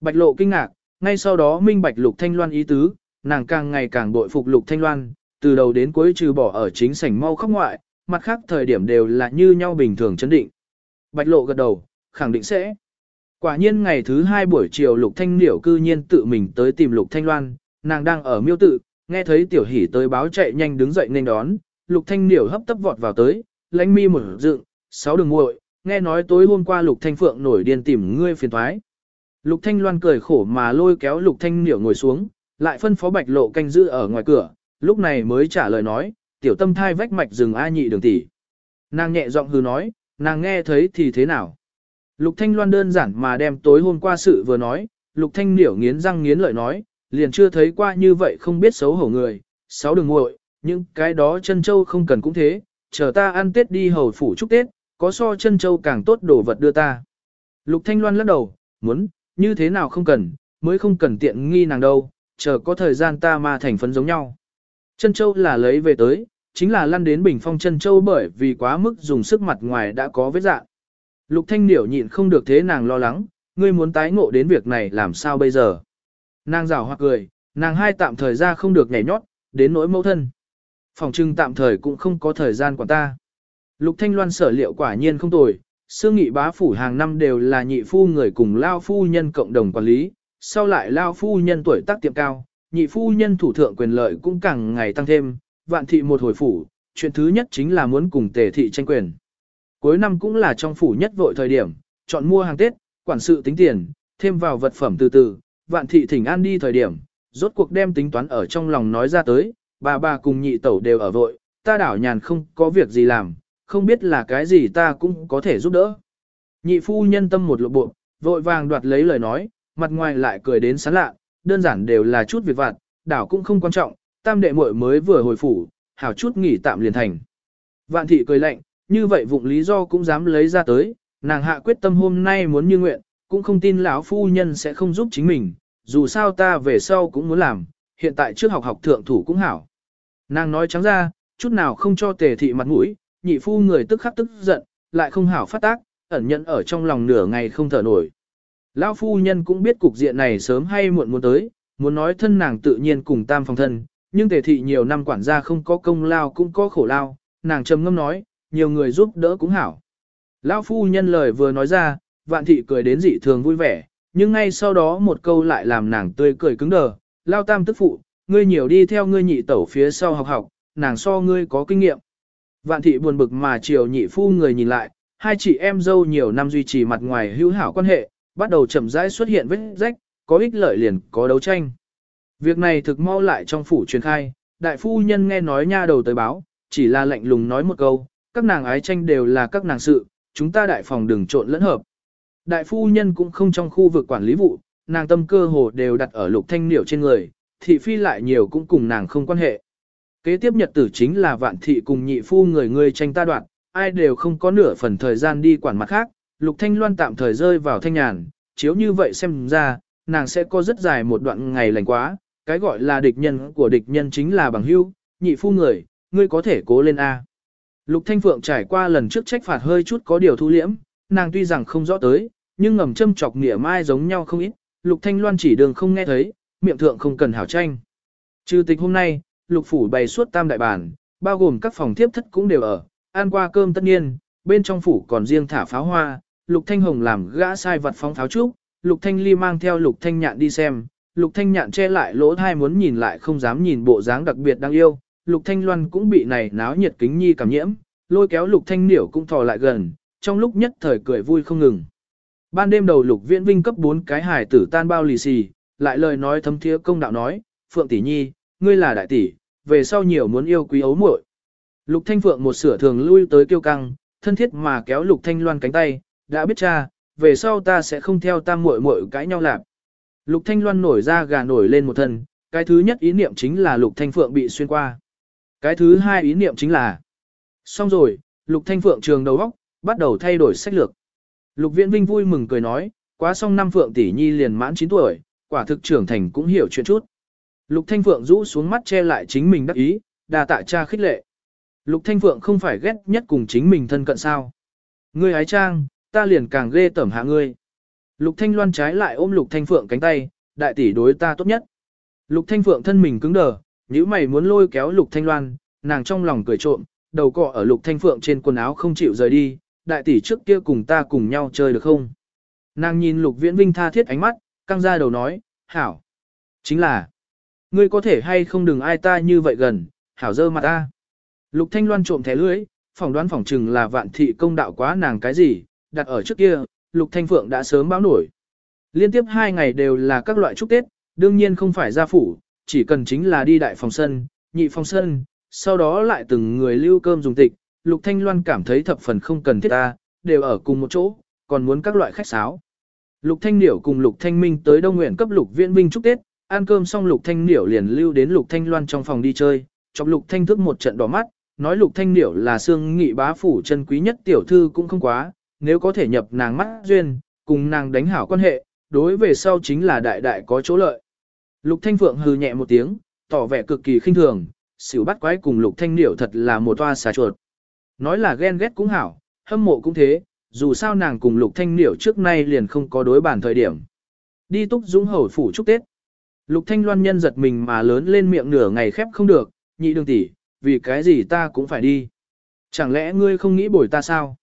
Bạch lộ kinh ngạc, ngay sau đó minh bạch lục thanh loan ý tứ, nàng càng ngày càng bội phục lục thanh loan, từ đầu đến cuối trừ bỏ ở chính sảnh mau khóc ngoại, mặt khác thời điểm đều là như nhau bình thường chấn định. Bạch lộ gật đầu, khẳng định sẽ. Quả nhiên ngày thứ hai buổi chiều Lục Thanh Liễu cư nhiên tự mình tới tìm Lục Thanh Loan, nàng đang ở miêu tự, nghe thấy tiểu hỷ tới báo chạy nhanh đứng dậy nên đón, Lục Thanh Niểu hấp tấp vọt vào tới, lãnh mi một dựng, sáu đường muội nghe nói tối hôm qua Lục Thanh Phượng nổi điên tìm ngươi phiền thoái. Lục Thanh Loan cười khổ mà lôi kéo Lục Thanh Niểu ngồi xuống, lại phân phó Bạch Lộ canh giữ ở ngoài cửa, lúc này mới trả lời nói, tiểu tâm thai vách mạch rừng A nhị đường tỷ. Nàng nhẹ giọng hừ nói, nàng nghe thấy thì thế nào? Lục Thanh Loan đơn giản mà đem tối hôm qua sự vừa nói, Lục Thanh Niểu nghiến răng nghiến lợi nói, liền chưa thấy qua như vậy không biết xấu hổ người, sáu đường nguội, nhưng cái đó chân châu không cần cũng thế, chờ ta ăn Tết đi hầu phủ chúc Tết, có so chân châu càng tốt đồ vật đưa ta. Lục Thanh Loan lắc đầu, muốn, như thế nào không cần, mới không cần tiện nghi nàng đâu, chờ có thời gian ta mà thành phấn giống nhau. Chân châu là lấy về tới, chính là lăn đến bình phong chân châu bởi vì quá mức dùng sức mặt ngoài đã có vết dạng. Lục Thanh Điểu nhịn không được thế nàng lo lắng, ngươi muốn tái ngộ đến việc này làm sao bây giờ. Nàng rảo hoặc cười, nàng hai tạm thời ra không được nhảy nhót, đến nỗi mẫu thân. Phòng trưng tạm thời cũng không có thời gian quản ta. Lục Thanh Loan sở liệu quả nhiên không tồi, xương nghị bá phủ hàng năm đều là nhị phu người cùng lao phu nhân cộng đồng quản lý, sau lại lao phu nhân tuổi tác tiệm cao, nhị phu nhân thủ thượng quyền lợi cũng càng ngày tăng thêm, vạn thị một hồi phủ, chuyện thứ nhất chính là muốn cùng tề thị tranh quyền. Cuối năm cũng là trong phủ nhất vội thời điểm, chọn mua hàng Tết, quản sự tính tiền, thêm vào vật phẩm từ từ, vạn thị thỉnh an đi thời điểm, rốt cuộc đem tính toán ở trong lòng nói ra tới, bà bà cùng nhị tẩu đều ở vội, ta đảo nhàn không có việc gì làm, không biết là cái gì ta cũng có thể giúp đỡ. Nhị phu nhân tâm một lộ bộ, vội vàng đoạt lấy lời nói, mặt ngoài lại cười đến sán lạ, đơn giản đều là chút việc vặt, đảo cũng không quan trọng, tam đệ muội mới vừa hồi phủ, hảo chút nghỉ tạm liền thành. Vạn thị cười lạnh, như vậy vụng lý do cũng dám lấy ra tới, nàng hạ quyết tâm hôm nay muốn như nguyện, cũng không tin lão phu nhân sẽ không giúp chính mình, dù sao ta về sau cũng muốn làm, hiện tại trước học học thượng thủ cũng hảo. Nàng nói trắng ra, chút nào không cho tề thị mặt mũi, nhị phu người tức khắc tức giận, lại không hảo phát tác, ẩn nhận ở trong lòng nửa ngày không thở nổi. Lão phu nhân cũng biết cục diện này sớm hay muộn muốn tới, muốn nói thân nàng tự nhiên cùng tam phòng thân, nhưng tề thị nhiều năm quản gia không có công lao cũng có khổ lao, nàng trầm ngâm nói, nhiều người giúp đỡ cũng hảo. Lão phu nhân lời vừa nói ra, vạn thị cười đến dị thường vui vẻ, nhưng ngay sau đó một câu lại làm nàng tươi cười cứng đờ, lao tam tức phụ, ngươi nhiều đi theo ngươi nhị tẩu phía sau học học, nàng so ngươi có kinh nghiệm. Vạn thị buồn bực mà chiều nhị phu người nhìn lại, hai chị em dâu nhiều năm duy trì mặt ngoài hữu hảo quan hệ, bắt đầu chậm rãi xuất hiện vết rách, có ích lợi liền có đấu tranh. Việc này thực mau lại trong phủ truyền khai, đại phu nhân nghe nói nha đầu tới báo, chỉ là lạnh lùng nói một câu, các nàng ái tranh đều là các nàng sự, chúng ta đại phòng đừng trộn lẫn hợp. Đại phu nhân cũng không trong khu vực quản lý vụ, nàng tâm cơ hồ đều đặt ở lục thanh niểu trên người, thị phi lại nhiều cũng cùng nàng không quan hệ. Kế tiếp nhật tử chính là vạn thị cùng nhị phu người người tranh ta đoạn, ai đều không có nửa phần thời gian đi quản mặt khác, lục thanh loan tạm thời rơi vào thanh nhàn, chiếu như vậy xem ra, nàng sẽ có rất dài một đoạn ngày lành quá, cái gọi là địch nhân của địch nhân chính là bằng hữu, nhị phu người, ngươi có thể cố lên A. Lục Thanh Phượng trải qua lần trước trách phạt hơi chút có điều thu liễm, nàng tuy rằng không rõ tới, nhưng ngầm châm chọc nghĩa mai giống nhau không ít, Lục Thanh Loan chỉ đường không nghe thấy, miệng thượng không cần hảo tranh. Trừ tịch hôm nay, Lục Phủ bày suốt tam đại bản, bao gồm các phòng tiếp thất cũng đều ở, ăn qua cơm tất nhiên, bên trong phủ còn riêng thả pháo hoa, Lục Thanh Hồng làm gã sai vật phóng pháo trúc, Lục Thanh Ly mang theo Lục Thanh Nhạn đi xem, Lục Thanh Nhạn che lại lỗ tai muốn nhìn lại không dám nhìn bộ dáng đặc biệt đáng yêu, Lục Thanh Loan cũng bị này náo nhiệt kính nhi cảm nhiễm, lôi kéo Lục Thanh Niểu cũng thò lại gần, trong lúc nhất thời cười vui không ngừng. Ban đêm đầu Lục Viễn Vinh cấp 4 cái hải tử tan bao lì xì, lại lời nói thấm thiế công đạo nói, Phượng tỷ nhi, ngươi là đại tỷ, về sau nhiều muốn yêu quý ấu muội. Lục Thanh Phượng một sửa thường lui tới kiêu căng, thân thiết mà kéo Lục Thanh Loan cánh tay, đã biết cha, về sau ta sẽ không theo tam muội muội cãi nhau lạp. Lục Thanh Loan nổi ra gà nổi lên một thân, cái thứ nhất ý niệm chính là Lục Thanh Phượng bị xuyên qua. Cái thứ hai ý niệm chính là Xong rồi, Lục Thanh Phượng trường đầu óc, bắt đầu thay đổi sách lược. Lục Viễn Vinh vui mừng cười nói, quá xong năm Phượng tỷ nhi liền mãn 9 tuổi, quả thực trưởng thành cũng hiểu chuyện chút. Lục Thanh Phượng rũ xuống mắt che lại chính mình đắc ý, đà tạ cha khích lệ. Lục Thanh Phượng không phải ghét nhất cùng chính mình thân cận sao. Ngươi ái trang, ta liền càng ghê tẩm hạ ngươi. Lục Thanh Loan trái lại ôm Lục Thanh Phượng cánh tay, đại tỷ đối ta tốt nhất. Lục Thanh Phượng thân mình cứng đờ, nếu mày muốn lôi kéo Lục Thanh Loan, nàng trong lòng cười trộm, đầu cọ ở Lục Thanh Phượng trên quần áo không chịu rời đi, đại tỷ trước kia cùng ta cùng nhau chơi được không? Nàng nhìn Lục Viễn Vinh tha thiết ánh mắt, căng ra đầu nói, hảo. Chính là, ngươi có thể hay không đừng ai ta như vậy gần, hảo dơ mặt ta. Lục Thanh Loan trộm thẻ lưới, phỏng đoán phỏng chừng là vạn thị công đạo quá nàng cái gì, đặt ở trước kia, Lục Thanh Phượng đã sớm báo nổi. Liên tiếp hai ngày đều là các loại chúc Tết, đương nhiên không phải gia phủ, chỉ cần chính là đi đại phòng sân, nhị phòng sân, sau đó lại từng người lưu cơm dùng tịch, Lục Thanh Loan cảm thấy thập phần không cần thiết ta, đều ở cùng một chỗ, còn muốn các loại khách sáo. Lục Thanh Niểu cùng Lục Thanh Minh tới Đông Nguyện cấp Lục Viễn Minh chúc Tết, ăn cơm xong Lục Thanh Niểu liền lưu đến Lục Thanh Loan trong phòng đi chơi, chọc Lục Thanh thức một trận đỏ mắt, nói Lục Thanh Niểu là xương nghị bá phủ chân quý nhất tiểu thư cũng không quá, nếu có thể nhập nàng mắt duyên, cùng nàng đánh hảo quan hệ, đối về sau chính là đại đại có chỗ lợi. Lục Thanh Phượng hừ nhẹ một tiếng, tỏ vẻ cực kỳ khinh thường, xỉu bắt quái cùng Lục Thanh Niểu thật là một toa xà chuột. Nói là ghen ghét cũng hảo, hâm mộ cũng thế, dù sao nàng cùng Lục Thanh Niểu trước nay liền không có đối bản thời điểm. Đi túc dũng hầu phủ chúc Tết. Lục Thanh Loan nhân giật mình mà lớn lên miệng nửa ngày khép không được, nhị đường tỷ, vì cái gì ta cũng phải đi. Chẳng lẽ ngươi không nghĩ bồi ta sao?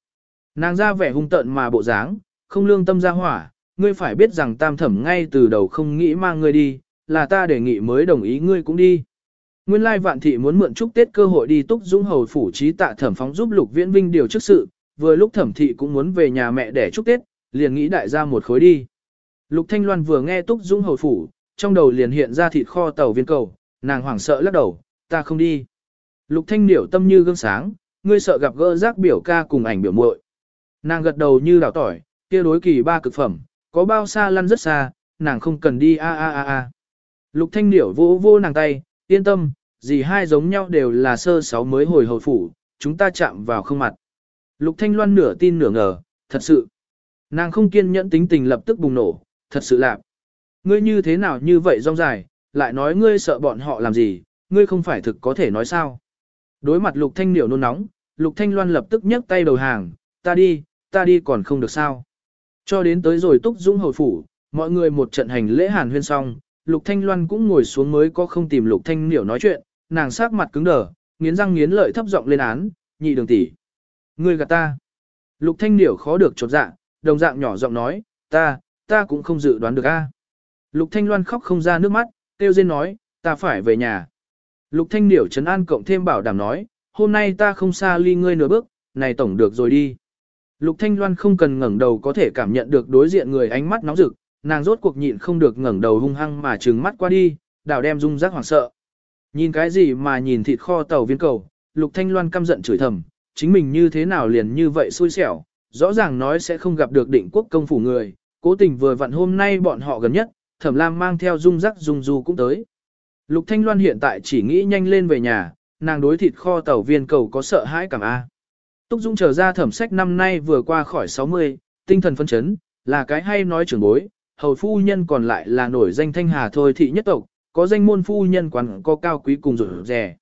Nàng ra vẻ hung tợn mà bộ dáng, không lương tâm ra hỏa, ngươi phải biết rằng tam thẩm ngay từ đầu không nghĩ mang ngươi đi, là ta đề nghị mới đồng ý ngươi cũng đi. Nguyên lai vạn thị muốn mượn chúc Tết cơ hội đi túc dũng hầu phủ trí tạ thẩm phóng giúp lục viễn vinh điều chức sự, vừa lúc thẩm thị cũng muốn về nhà mẹ để chúc Tết, liền nghĩ đại gia một khối đi. Lục Thanh Loan vừa nghe túc dũng hầu phủ, trong đầu liền hiện ra thịt kho tàu viên cầu, nàng hoảng sợ lắc đầu, ta không đi. Lục Thanh Niểu tâm như gương sáng, ngươi sợ gặp gỡ giác biểu ca cùng ảnh biểu muội. Nàng gật đầu như đảo tỏi, kia đối kỳ ba cực phẩm, có bao xa lăn rất xa, nàng không cần đi a a a a. Lục Thanh Niểu vỗ vô nàng tay, yên tâm, gì hai giống nhau đều là sơ sáu mới hồi hồi phủ, chúng ta chạm vào không mặt. Lục Thanh Loan nửa tin nửa ngờ, thật sự. Nàng không kiên nhẫn tính tình lập tức bùng nổ, thật sự lạc. Ngươi như thế nào như vậy rong dài, lại nói ngươi sợ bọn họ làm gì, ngươi không phải thực có thể nói sao. Đối mặt Lục Thanh Niểu nôn nóng, Lục Thanh Loan lập tức nhấc tay đầu hàng, ta đi, ta đi còn không được sao. Cho đến tới rồi túc dũng hồi phủ, mọi người một trận hành lễ hàn huyên xong, Lục Thanh Loan cũng ngồi xuống mới có không tìm Lục Thanh Niểu nói chuyện, nàng sắc mặt cứng đờ, nghiến răng nghiến lợi thấp giọng lên án, nhị đường tỷ, Ngươi gạt ta. Lục Thanh Niểu khó được chột dạ, đồng dạng nhỏ giọng nói, ta, ta cũng không dự đoán được a. Lục Thanh Loan khóc không ra nước mắt, tiêu rên nói, ta phải về nhà. Lục Thanh Niểu trấn an cộng thêm bảo đảm nói, hôm nay ta không xa ly ngươi nửa bước, này tổng được rồi đi. Lục Thanh Loan không cần ngẩng đầu có thể cảm nhận được đối diện người ánh mắt nóng rực, nàng rốt cuộc nhịn không được ngẩng đầu hung hăng mà trừng mắt qua đi, đảo đem rung rắc hoảng sợ. Nhìn cái gì mà nhìn thịt kho tàu viên cầu, Lục Thanh Loan căm giận chửi thầm, chính mình như thế nào liền như vậy xui xẻo, rõ ràng nói sẽ không gặp được định quốc công phủ người, cố tình vừa vặn hôm nay bọn họ gần nhất, Thẩm Lam mang theo dung rắc dung du cũng tới. Lục Thanh Loan hiện tại chỉ nghĩ nhanh lên về nhà, nàng đối thịt kho tàu viên cầu có sợ hãi cảm A. Túc Dung trở ra thẩm sách năm nay vừa qua khỏi 60, tinh thần phân chấn, là cái hay nói trưởng bối, hầu phu nhân còn lại là nổi danh thanh hà thôi thị nhất tộc, có danh môn phu nhân quán có cao quý cùng rủi rẻ.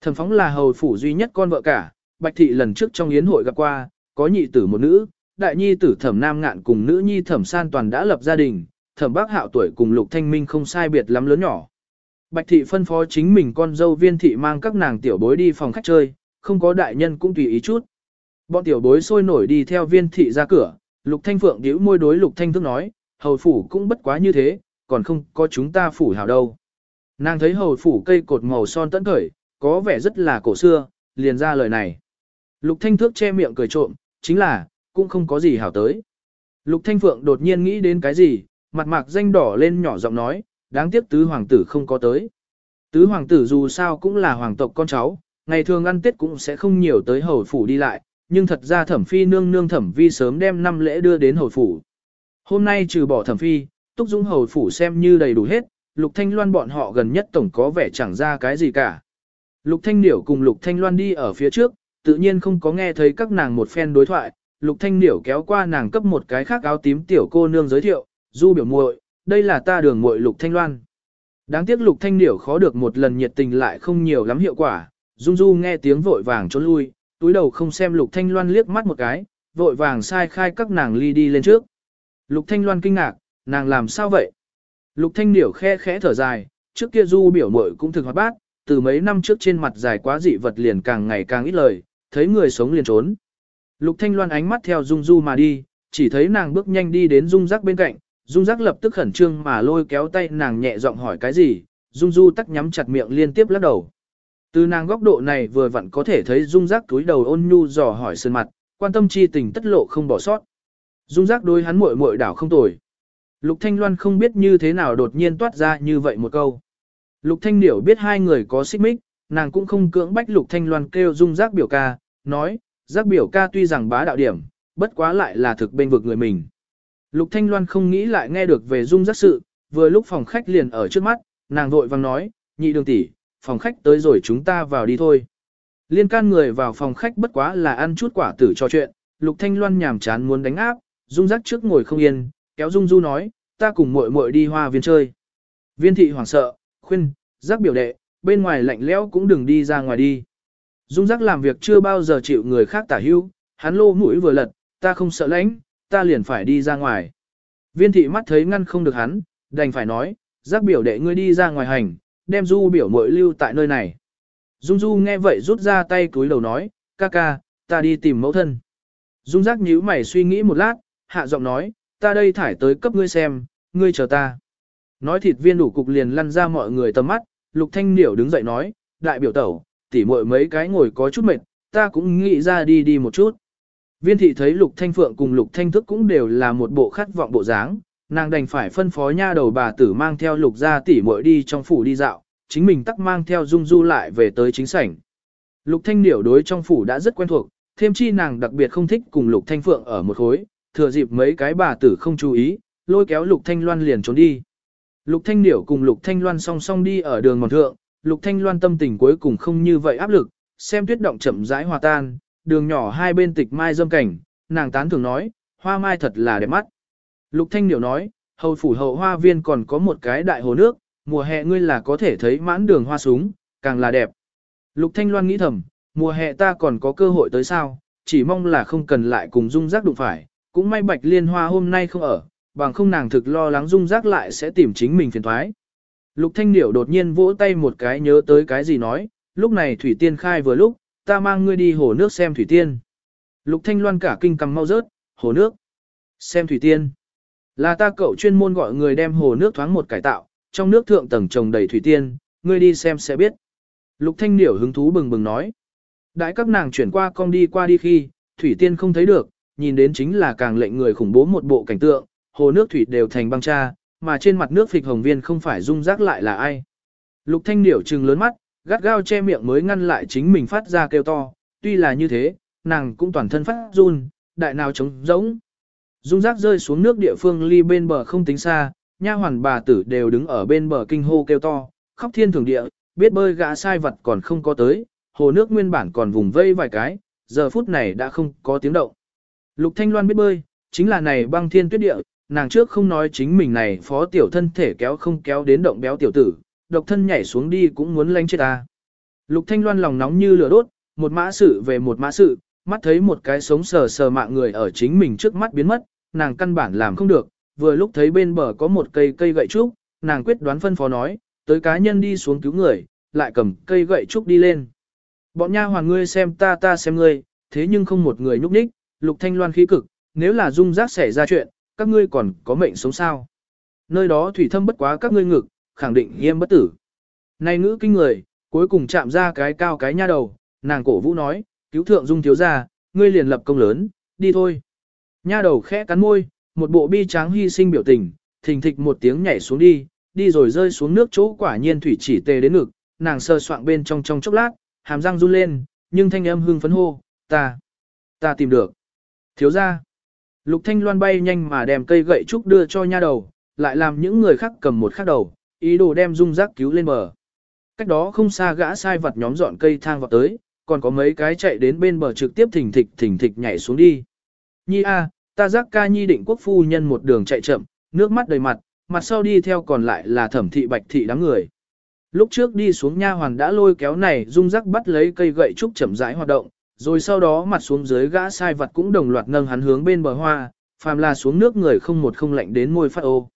Thẩm phóng là hầu phủ duy nhất con vợ cả, bạch thị lần trước trong yến hội gặp qua, có nhị tử một nữ, đại nhi tử thẩm nam ngạn cùng nữ nhi thẩm san toàn đã lập gia đình, thẩm bác hạo tuổi cùng lục thanh minh không sai biệt lắm lớn nhỏ. Bạch thị phân phó chính mình con dâu viên thị mang các nàng tiểu bối đi phòng khách chơi, không có đại nhân cũng tùy ý chút. Bọn tiểu bối sôi nổi đi theo viên thị ra cửa, lục thanh phượng điếu môi đối lục thanh thức nói, hầu phủ cũng bất quá như thế, còn không có chúng ta phủ hào đâu. Nàng thấy hầu phủ cây cột màu son tẫn khởi, có vẻ rất là cổ xưa, liền ra lời này. Lục thanh thước che miệng cười trộm, chính là, cũng không có gì hảo tới. Lục thanh phượng đột nhiên nghĩ đến cái gì, mặt mạc danh đỏ lên nhỏ giọng nói, đáng tiếc tứ hoàng tử không có tới. Tứ hoàng tử dù sao cũng là hoàng tộc con cháu, ngày thường ăn tết cũng sẽ không nhiều tới hầu phủ đi lại, nhưng thật ra thẩm phi nương nương thẩm vi sớm đem năm lễ đưa đến hầu phủ. Hôm nay trừ bỏ thẩm phi, túc dũng hầu phủ xem như đầy đủ hết, lục thanh loan bọn họ gần nhất tổng có vẻ chẳng ra cái gì cả. Lục thanh điểu cùng lục thanh loan đi ở phía trước, tự nhiên không có nghe thấy các nàng một phen đối thoại, lục thanh điểu kéo qua nàng cấp một cái khác áo tím tiểu cô nương giới thiệu, du biểu muội, đây là ta đường muội lục thanh loan. Đáng tiếc lục thanh điểu khó được một lần nhiệt tình lại không nhiều lắm hiệu quả, dung du nghe tiếng vội vàng trốn lui, túi đầu không xem lục thanh loan liếc mắt một cái, vội vàng sai khai các nàng ly đi lên trước. Lục thanh loan kinh ngạc, nàng làm sao vậy? Lục thanh điểu khe khẽ thở dài, trước kia du biểu mội cũng thực hoạt bát, từ mấy năm trước trên mặt dài quá dị vật liền càng ngày càng ít lời, thấy người sống liền trốn. Lục thanh loan ánh mắt theo dung du mà đi, chỉ thấy nàng bước nhanh đi đến dung giác bên cạnh, dung giác lập tức khẩn trương mà lôi kéo tay nàng nhẹ giọng hỏi cái gì, dung du tắc nhắm chặt miệng liên tiếp lắc đầu. Từ nàng góc độ này vừa vặn có thể thấy dung giác túi đầu ôn nhu dò hỏi sơn mặt, quan tâm chi tình tất lộ không bỏ sót. Dung giác đối hắn muội muội đảo không tồi. Lục Thanh Loan không biết như thế nào đột nhiên toát ra như vậy một câu. Lục Thanh Điểu biết hai người có xích mích, nàng cũng không cưỡng bách Lục Thanh Loan kêu dung giác biểu ca, nói, giác biểu ca tuy rằng bá đạo điểm, bất quá lại là thực bên vực người mình. Lục Thanh Loan không nghĩ lại nghe được về dung giác sự, vừa lúc phòng khách liền ở trước mắt, nàng vội vang nói, nhị đường tỷ, phòng khách tới rồi chúng ta vào đi thôi. Liên can người vào phòng khách bất quá là ăn chút quả tử cho chuyện, Lục Thanh Loan nhàm chán muốn đánh áp, dung giác trước ngồi không yên, kéo dung du nói, ta cùng muội muội đi hoa viên chơi. Viên thị hoảng sợ, khuyên, giác biểu đệ, bên ngoài lạnh lẽo cũng đừng đi ra ngoài đi. Dung giác làm việc chưa bao giờ chịu người khác tả hữu, hắn lô mũi vừa lật, ta không sợ lạnh, ta liền phải đi ra ngoài. Viên thị mắt thấy ngăn không được hắn, đành phải nói, giác biểu đệ ngươi đi ra ngoài hành, đem du biểu muội lưu tại nơi này. Dung du nghe vậy rút ra tay túi đầu nói, ca ca, ta đi tìm mẫu thân. Dung giác nhíu mày suy nghĩ một lát, hạ giọng nói, ta đây thải tới cấp ngươi xem, ngươi chờ ta. Nói thịt viên đủ cục liền lăn ra mọi người tầm mắt, lục thanh niểu đứng dậy nói, đại biểu tẩu, tỉ muội mấy cái ngồi có chút mệt, ta cũng nghĩ ra đi đi một chút. Viên thị thấy lục thanh phượng cùng lục thanh thức cũng đều là một bộ khát vọng bộ dáng, nàng đành phải phân phó nha đầu bà tử mang theo lục gia tỷ muội đi trong phủ đi dạo, chính mình tắc mang theo dung du lại về tới chính sảnh. Lục thanh điểu đối trong phủ đã rất quen thuộc, thêm chi nàng đặc biệt không thích cùng lục thanh phượng ở một khối, thừa dịp mấy cái bà tử không chú ý, lôi kéo lục thanh loan liền trốn đi. Lục thanh điểu cùng lục thanh loan song song đi ở đường mòn thượng, lục thanh loan tâm tình cuối cùng không như vậy áp lực, xem tuyết động chậm rãi hòa tan, đường nhỏ hai bên tịch mai dâm cảnh, nàng tán thường nói, hoa mai thật là đẹp mắt. Lục Thanh Điểu nói, hầu phủ hậu hoa viên còn có một cái đại hồ nước, mùa hè ngươi là có thể thấy mãn đường hoa súng, càng là đẹp. Lục Thanh Loan nghĩ thầm, mùa hè ta còn có cơ hội tới sao, chỉ mong là không cần lại cùng dung rác đụng phải, cũng may bạch liên hoa hôm nay không ở, bằng không nàng thực lo lắng dung giác lại sẽ tìm chính mình phiền thoái. Lục Thanh Điểu đột nhiên vỗ tay một cái nhớ tới cái gì nói, lúc này Thủy Tiên khai vừa lúc, ta mang ngươi đi hồ nước xem Thủy Tiên. Lục Thanh Loan cả kinh cầm mau rớt, hồ nước. Xem Thủy Tiên. Là ta cậu chuyên môn gọi người đem hồ nước thoáng một cải tạo, trong nước thượng tầng trồng đầy Thủy Tiên, ngươi đi xem sẽ biết. Lục Thanh Điểu hứng thú bừng bừng nói. Đại các nàng chuyển qua con đi qua đi khi, Thủy Tiên không thấy được, nhìn đến chính là càng lệnh người khủng bố một bộ cảnh tượng, hồ nước thủy đều thành băng cha, mà trên mặt nước phịch hồng viên không phải dung rác lại là ai. Lục Thanh Điểu trừng lớn mắt, gắt gao che miệng mới ngăn lại chính mình phát ra kêu to, tuy là như thế, nàng cũng toàn thân phát run, đại nào trống rỗng. Dung rác rơi xuống nước địa phương ly bên bờ không tính xa, nha hoàn bà tử đều đứng ở bên bờ kinh hô kêu to, khóc thiên thường địa, biết bơi gã sai vật còn không có tới, hồ nước nguyên bản còn vùng vây vài cái, giờ phút này đã không có tiếng động. Lục Thanh Loan biết bơi, chính là này băng thiên tuyết địa, nàng trước không nói chính mình này phó tiểu thân thể kéo không kéo đến động béo tiểu tử, độc thân nhảy xuống đi cũng muốn lánh chết ta. Lục Thanh Loan lòng nóng như lửa đốt, một mã sự về một mã sự, mắt thấy một cái sống sờ sờ mạng người ở chính mình trước mắt biến mất, nàng căn bản làm không được, vừa lúc thấy bên bờ có một cây cây gậy trúc, nàng quyết đoán phân phó nói, tới cá nhân đi xuống cứu người, lại cầm cây gậy trúc đi lên. Bọn nha hoàn ngươi xem ta ta xem ngươi, thế nhưng không một người nhúc nhích, lục thanh loan khí cực, nếu là dung giác xảy ra chuyện, các ngươi còn có mệnh sống sao. Nơi đó thủy thâm bất quá các ngươi ngực, khẳng định nghiêm bất tử. Này ngữ kinh người, cuối cùng chạm ra cái cao cái nha đầu, nàng cổ vũ nói, cứu thượng dung thiếu gia, ngươi liền lập công lớn, đi thôi. Nha đầu khẽ cắn môi, một bộ bi tráng hy sinh biểu tình, thình thịch một tiếng nhảy xuống đi, đi rồi rơi xuống nước chỗ quả nhiên thủy chỉ tề đến ngực, nàng sơ soạn bên trong trong chốc lát, hàm răng run lên, nhưng thanh âm hưng phấn hô, ta, ta tìm được. Thiếu ra, lục thanh loan bay nhanh mà đem cây gậy trúc đưa cho nha đầu, lại làm những người khác cầm một khắc đầu, ý đồ đem dung rác cứu lên bờ. Cách đó không xa gã sai vật nhóm dọn cây thang vào tới, còn có mấy cái chạy đến bên bờ trực tiếp thỉnh thịch thỉnh thịch nhảy xuống đi. Nhi a, ta giác ca nhi định quốc phu nhân một đường chạy chậm, nước mắt đầy mặt, mặt sau đi theo còn lại là thẩm thị bạch thị đám người. Lúc trước đi xuống nha hoàn đã lôi kéo này dung rắc bắt lấy cây gậy trúc chậm rãi hoạt động, rồi sau đó mặt xuống dưới gã sai vật cũng đồng loạt nâng hắn hướng bên bờ hoa, phàm là xuống nước người không một không lạnh đến môi phát ô.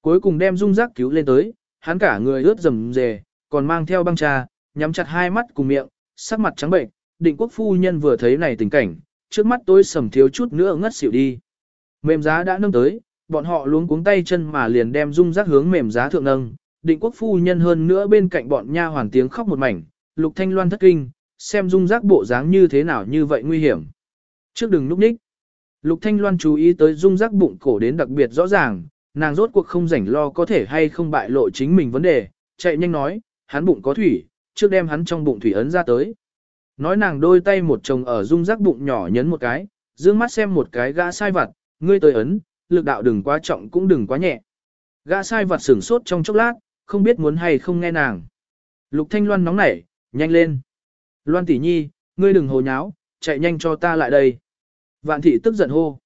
Cuối cùng đem dung giác cứu lên tới, hắn cả người ướt rầm rề, còn mang theo băng trà, nhắm chặt hai mắt cùng miệng, sắc mặt trắng bệnh, định quốc phu nhân vừa thấy này tình cảnh, trước mắt tôi sầm thiếu chút nữa ngất xỉu đi. Mềm giá đã nâng tới, bọn họ luống cuống tay chân mà liền đem dung giác hướng mềm giá thượng nâng, định quốc phu nhân hơn nữa bên cạnh bọn nha hoàn tiếng khóc một mảnh, lục thanh loan thất kinh, xem dung giác bộ dáng như thế nào như vậy nguy hiểm. Trước đừng núp ních. Lục thanh loan chú ý tới dung giác bụng cổ đến đặc biệt rõ ràng, nàng rốt cuộc không rảnh lo có thể hay không bại lộ chính mình vấn đề, chạy nhanh nói, hắn bụng có thủy, trước đem hắn trong bụng thủy ấn ra tới. Nói nàng đôi tay một chồng ở dung giác bụng nhỏ nhấn một cái, dương mắt xem một cái gã sai vặt, ngươi tới ấn, lực đạo đừng quá trọng cũng đừng quá nhẹ. Gã sai vặt sửng sốt trong chốc lát, không biết muốn hay không nghe nàng. Lục Thanh Loan nóng nảy, nhanh lên. Loan tỷ nhi, ngươi đừng hồ nháo, chạy nhanh cho ta lại đây. Vạn thị tức giận hô.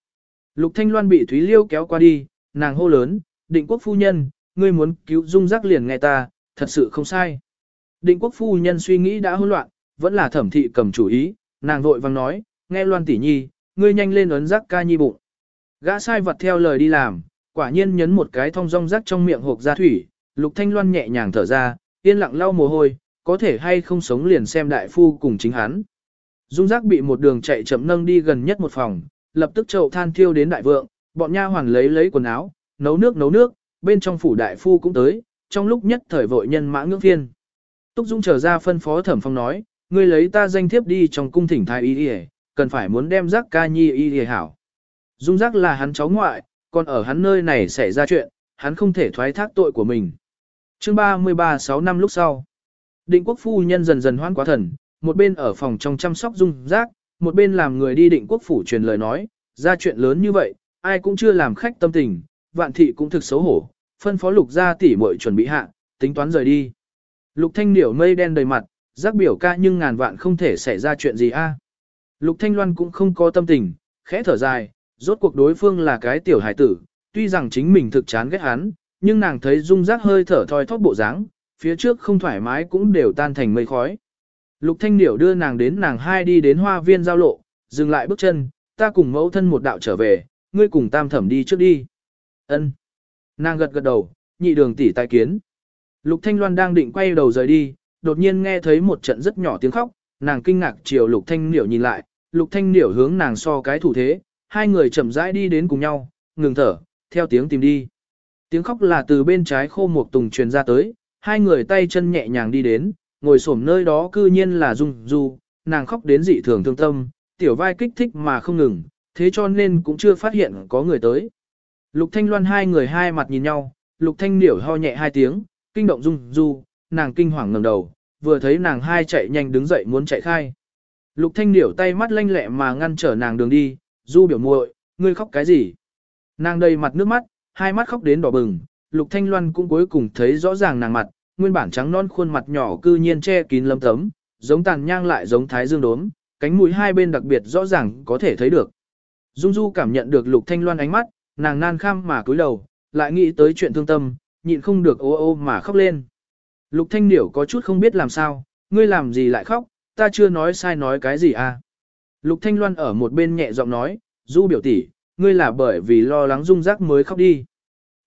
Lục Thanh Loan bị Thúy Liêu kéo qua đi, nàng hô lớn, định quốc phu nhân, ngươi muốn cứu dung giác liền nghe ta, thật sự không sai. Định quốc phu nhân suy nghĩ đã hỗn loạn, vẫn là thẩm thị cầm chủ ý, nàng vội vang nói, nghe Loan tỷ nhi, ngươi nhanh lên ấn giác ca nhi bụng. Gã sai vật theo lời đi làm, quả nhiên nhấn một cái thong rong rác trong miệng hộp ra thủy, Lục Thanh Loan nhẹ nhàng thở ra, yên lặng lau mồ hôi, có thể hay không sống liền xem đại phu cùng chính hắn. Dung giác bị một đường chạy chậm nâng đi gần nhất một phòng, lập tức chậu than thiêu đến đại vượng, bọn nha hoàn lấy lấy quần áo, nấu nước nấu nước, bên trong phủ đại phu cũng tới, trong lúc nhất thời vội nhân mã ngưỡng phiên. Túc Dung trở ra phân phó thẩm phong nói, ngươi lấy ta danh thiếp đi trong cung thỉnh thái y y, cần phải muốn đem giác ca nhi y y hảo. Dung giác là hắn cháu ngoại, còn ở hắn nơi này xảy ra chuyện, hắn không thể thoái thác tội của mình. Chương 33 6 năm lúc sau, định quốc phu nhân dần dần hoan quá thần, một bên ở phòng trong chăm sóc dung giác, một bên làm người đi định quốc phủ truyền lời nói, ra chuyện lớn như vậy, ai cũng chưa làm khách tâm tình, vạn thị cũng thực xấu hổ, phân phó lục ra tỉ muội chuẩn bị hạ, tính toán rời đi. Lục thanh điểu mây đen đầy mặt, giác biểu ca nhưng ngàn vạn không thể xảy ra chuyện gì a. À. Lục Thanh Loan cũng không có tâm tình, khẽ thở dài, rốt cuộc đối phương là cái tiểu hải tử, tuy rằng chính mình thực chán ghét hắn, nhưng nàng thấy dung giác hơi thở thoi thóp bộ dáng, phía trước không thoải mái cũng đều tan thành mây khói. Lục Thanh Điểu đưa nàng đến nàng hai đi đến hoa viên giao lộ, dừng lại bước chân, ta cùng mẫu thân một đạo trở về, ngươi cùng tam thẩm đi trước đi. Ân. Nàng gật gật đầu, nhị đường tỷ tài kiến. Lục Thanh Loan đang định quay đầu rời đi, đột nhiên nghe thấy một trận rất nhỏ tiếng khóc, nàng kinh ngạc chiều Lục Thanh Điểu nhìn lại, Lục Thanh Điểu hướng nàng so cái thủ thế, hai người chậm rãi đi đến cùng nhau, ngừng thở, theo tiếng tìm đi. Tiếng khóc là từ bên trái khô một tùng truyền ra tới, hai người tay chân nhẹ nhàng đi đến, ngồi xổm nơi đó cư nhiên là Dung Du, nàng khóc đến dị thường thương tâm, tiểu vai kích thích mà không ngừng, thế cho nên cũng chưa phát hiện có người tới. Lục Thanh Loan hai người hai mặt nhìn nhau, Lục Thanh Niểu ho nhẹ hai tiếng, kinh động Dung Du, nàng kinh hoàng ngẩng đầu, vừa thấy nàng hai chạy nhanh đứng dậy muốn chạy khai. Lục Thanh Niểu tay mắt lanh lẹ mà ngăn trở nàng đường đi, Du biểu muội, ngươi khóc cái gì? Nàng đầy mặt nước mắt, hai mắt khóc đến đỏ bừng, Lục Thanh Loan cũng cuối cùng thấy rõ ràng nàng mặt, nguyên bản trắng non khuôn mặt nhỏ cư nhiên che kín lâm tấm, giống tàn nhang lại giống thái dương đốm, cánh mũi hai bên đặc biệt rõ ràng có thể thấy được. Dung Du cảm nhận được Lục Thanh Loan ánh mắt, nàng nan kham mà cúi đầu, lại nghĩ tới chuyện thương tâm, nhịn không được ô ô mà khóc lên. Lục Thanh Điểu có chút không biết làm sao, ngươi làm gì lại khóc, ta chưa nói sai nói cái gì à. Lục Thanh Loan ở một bên nhẹ giọng nói, Du biểu tỷ, ngươi là bởi vì lo lắng Dung giác mới khóc đi.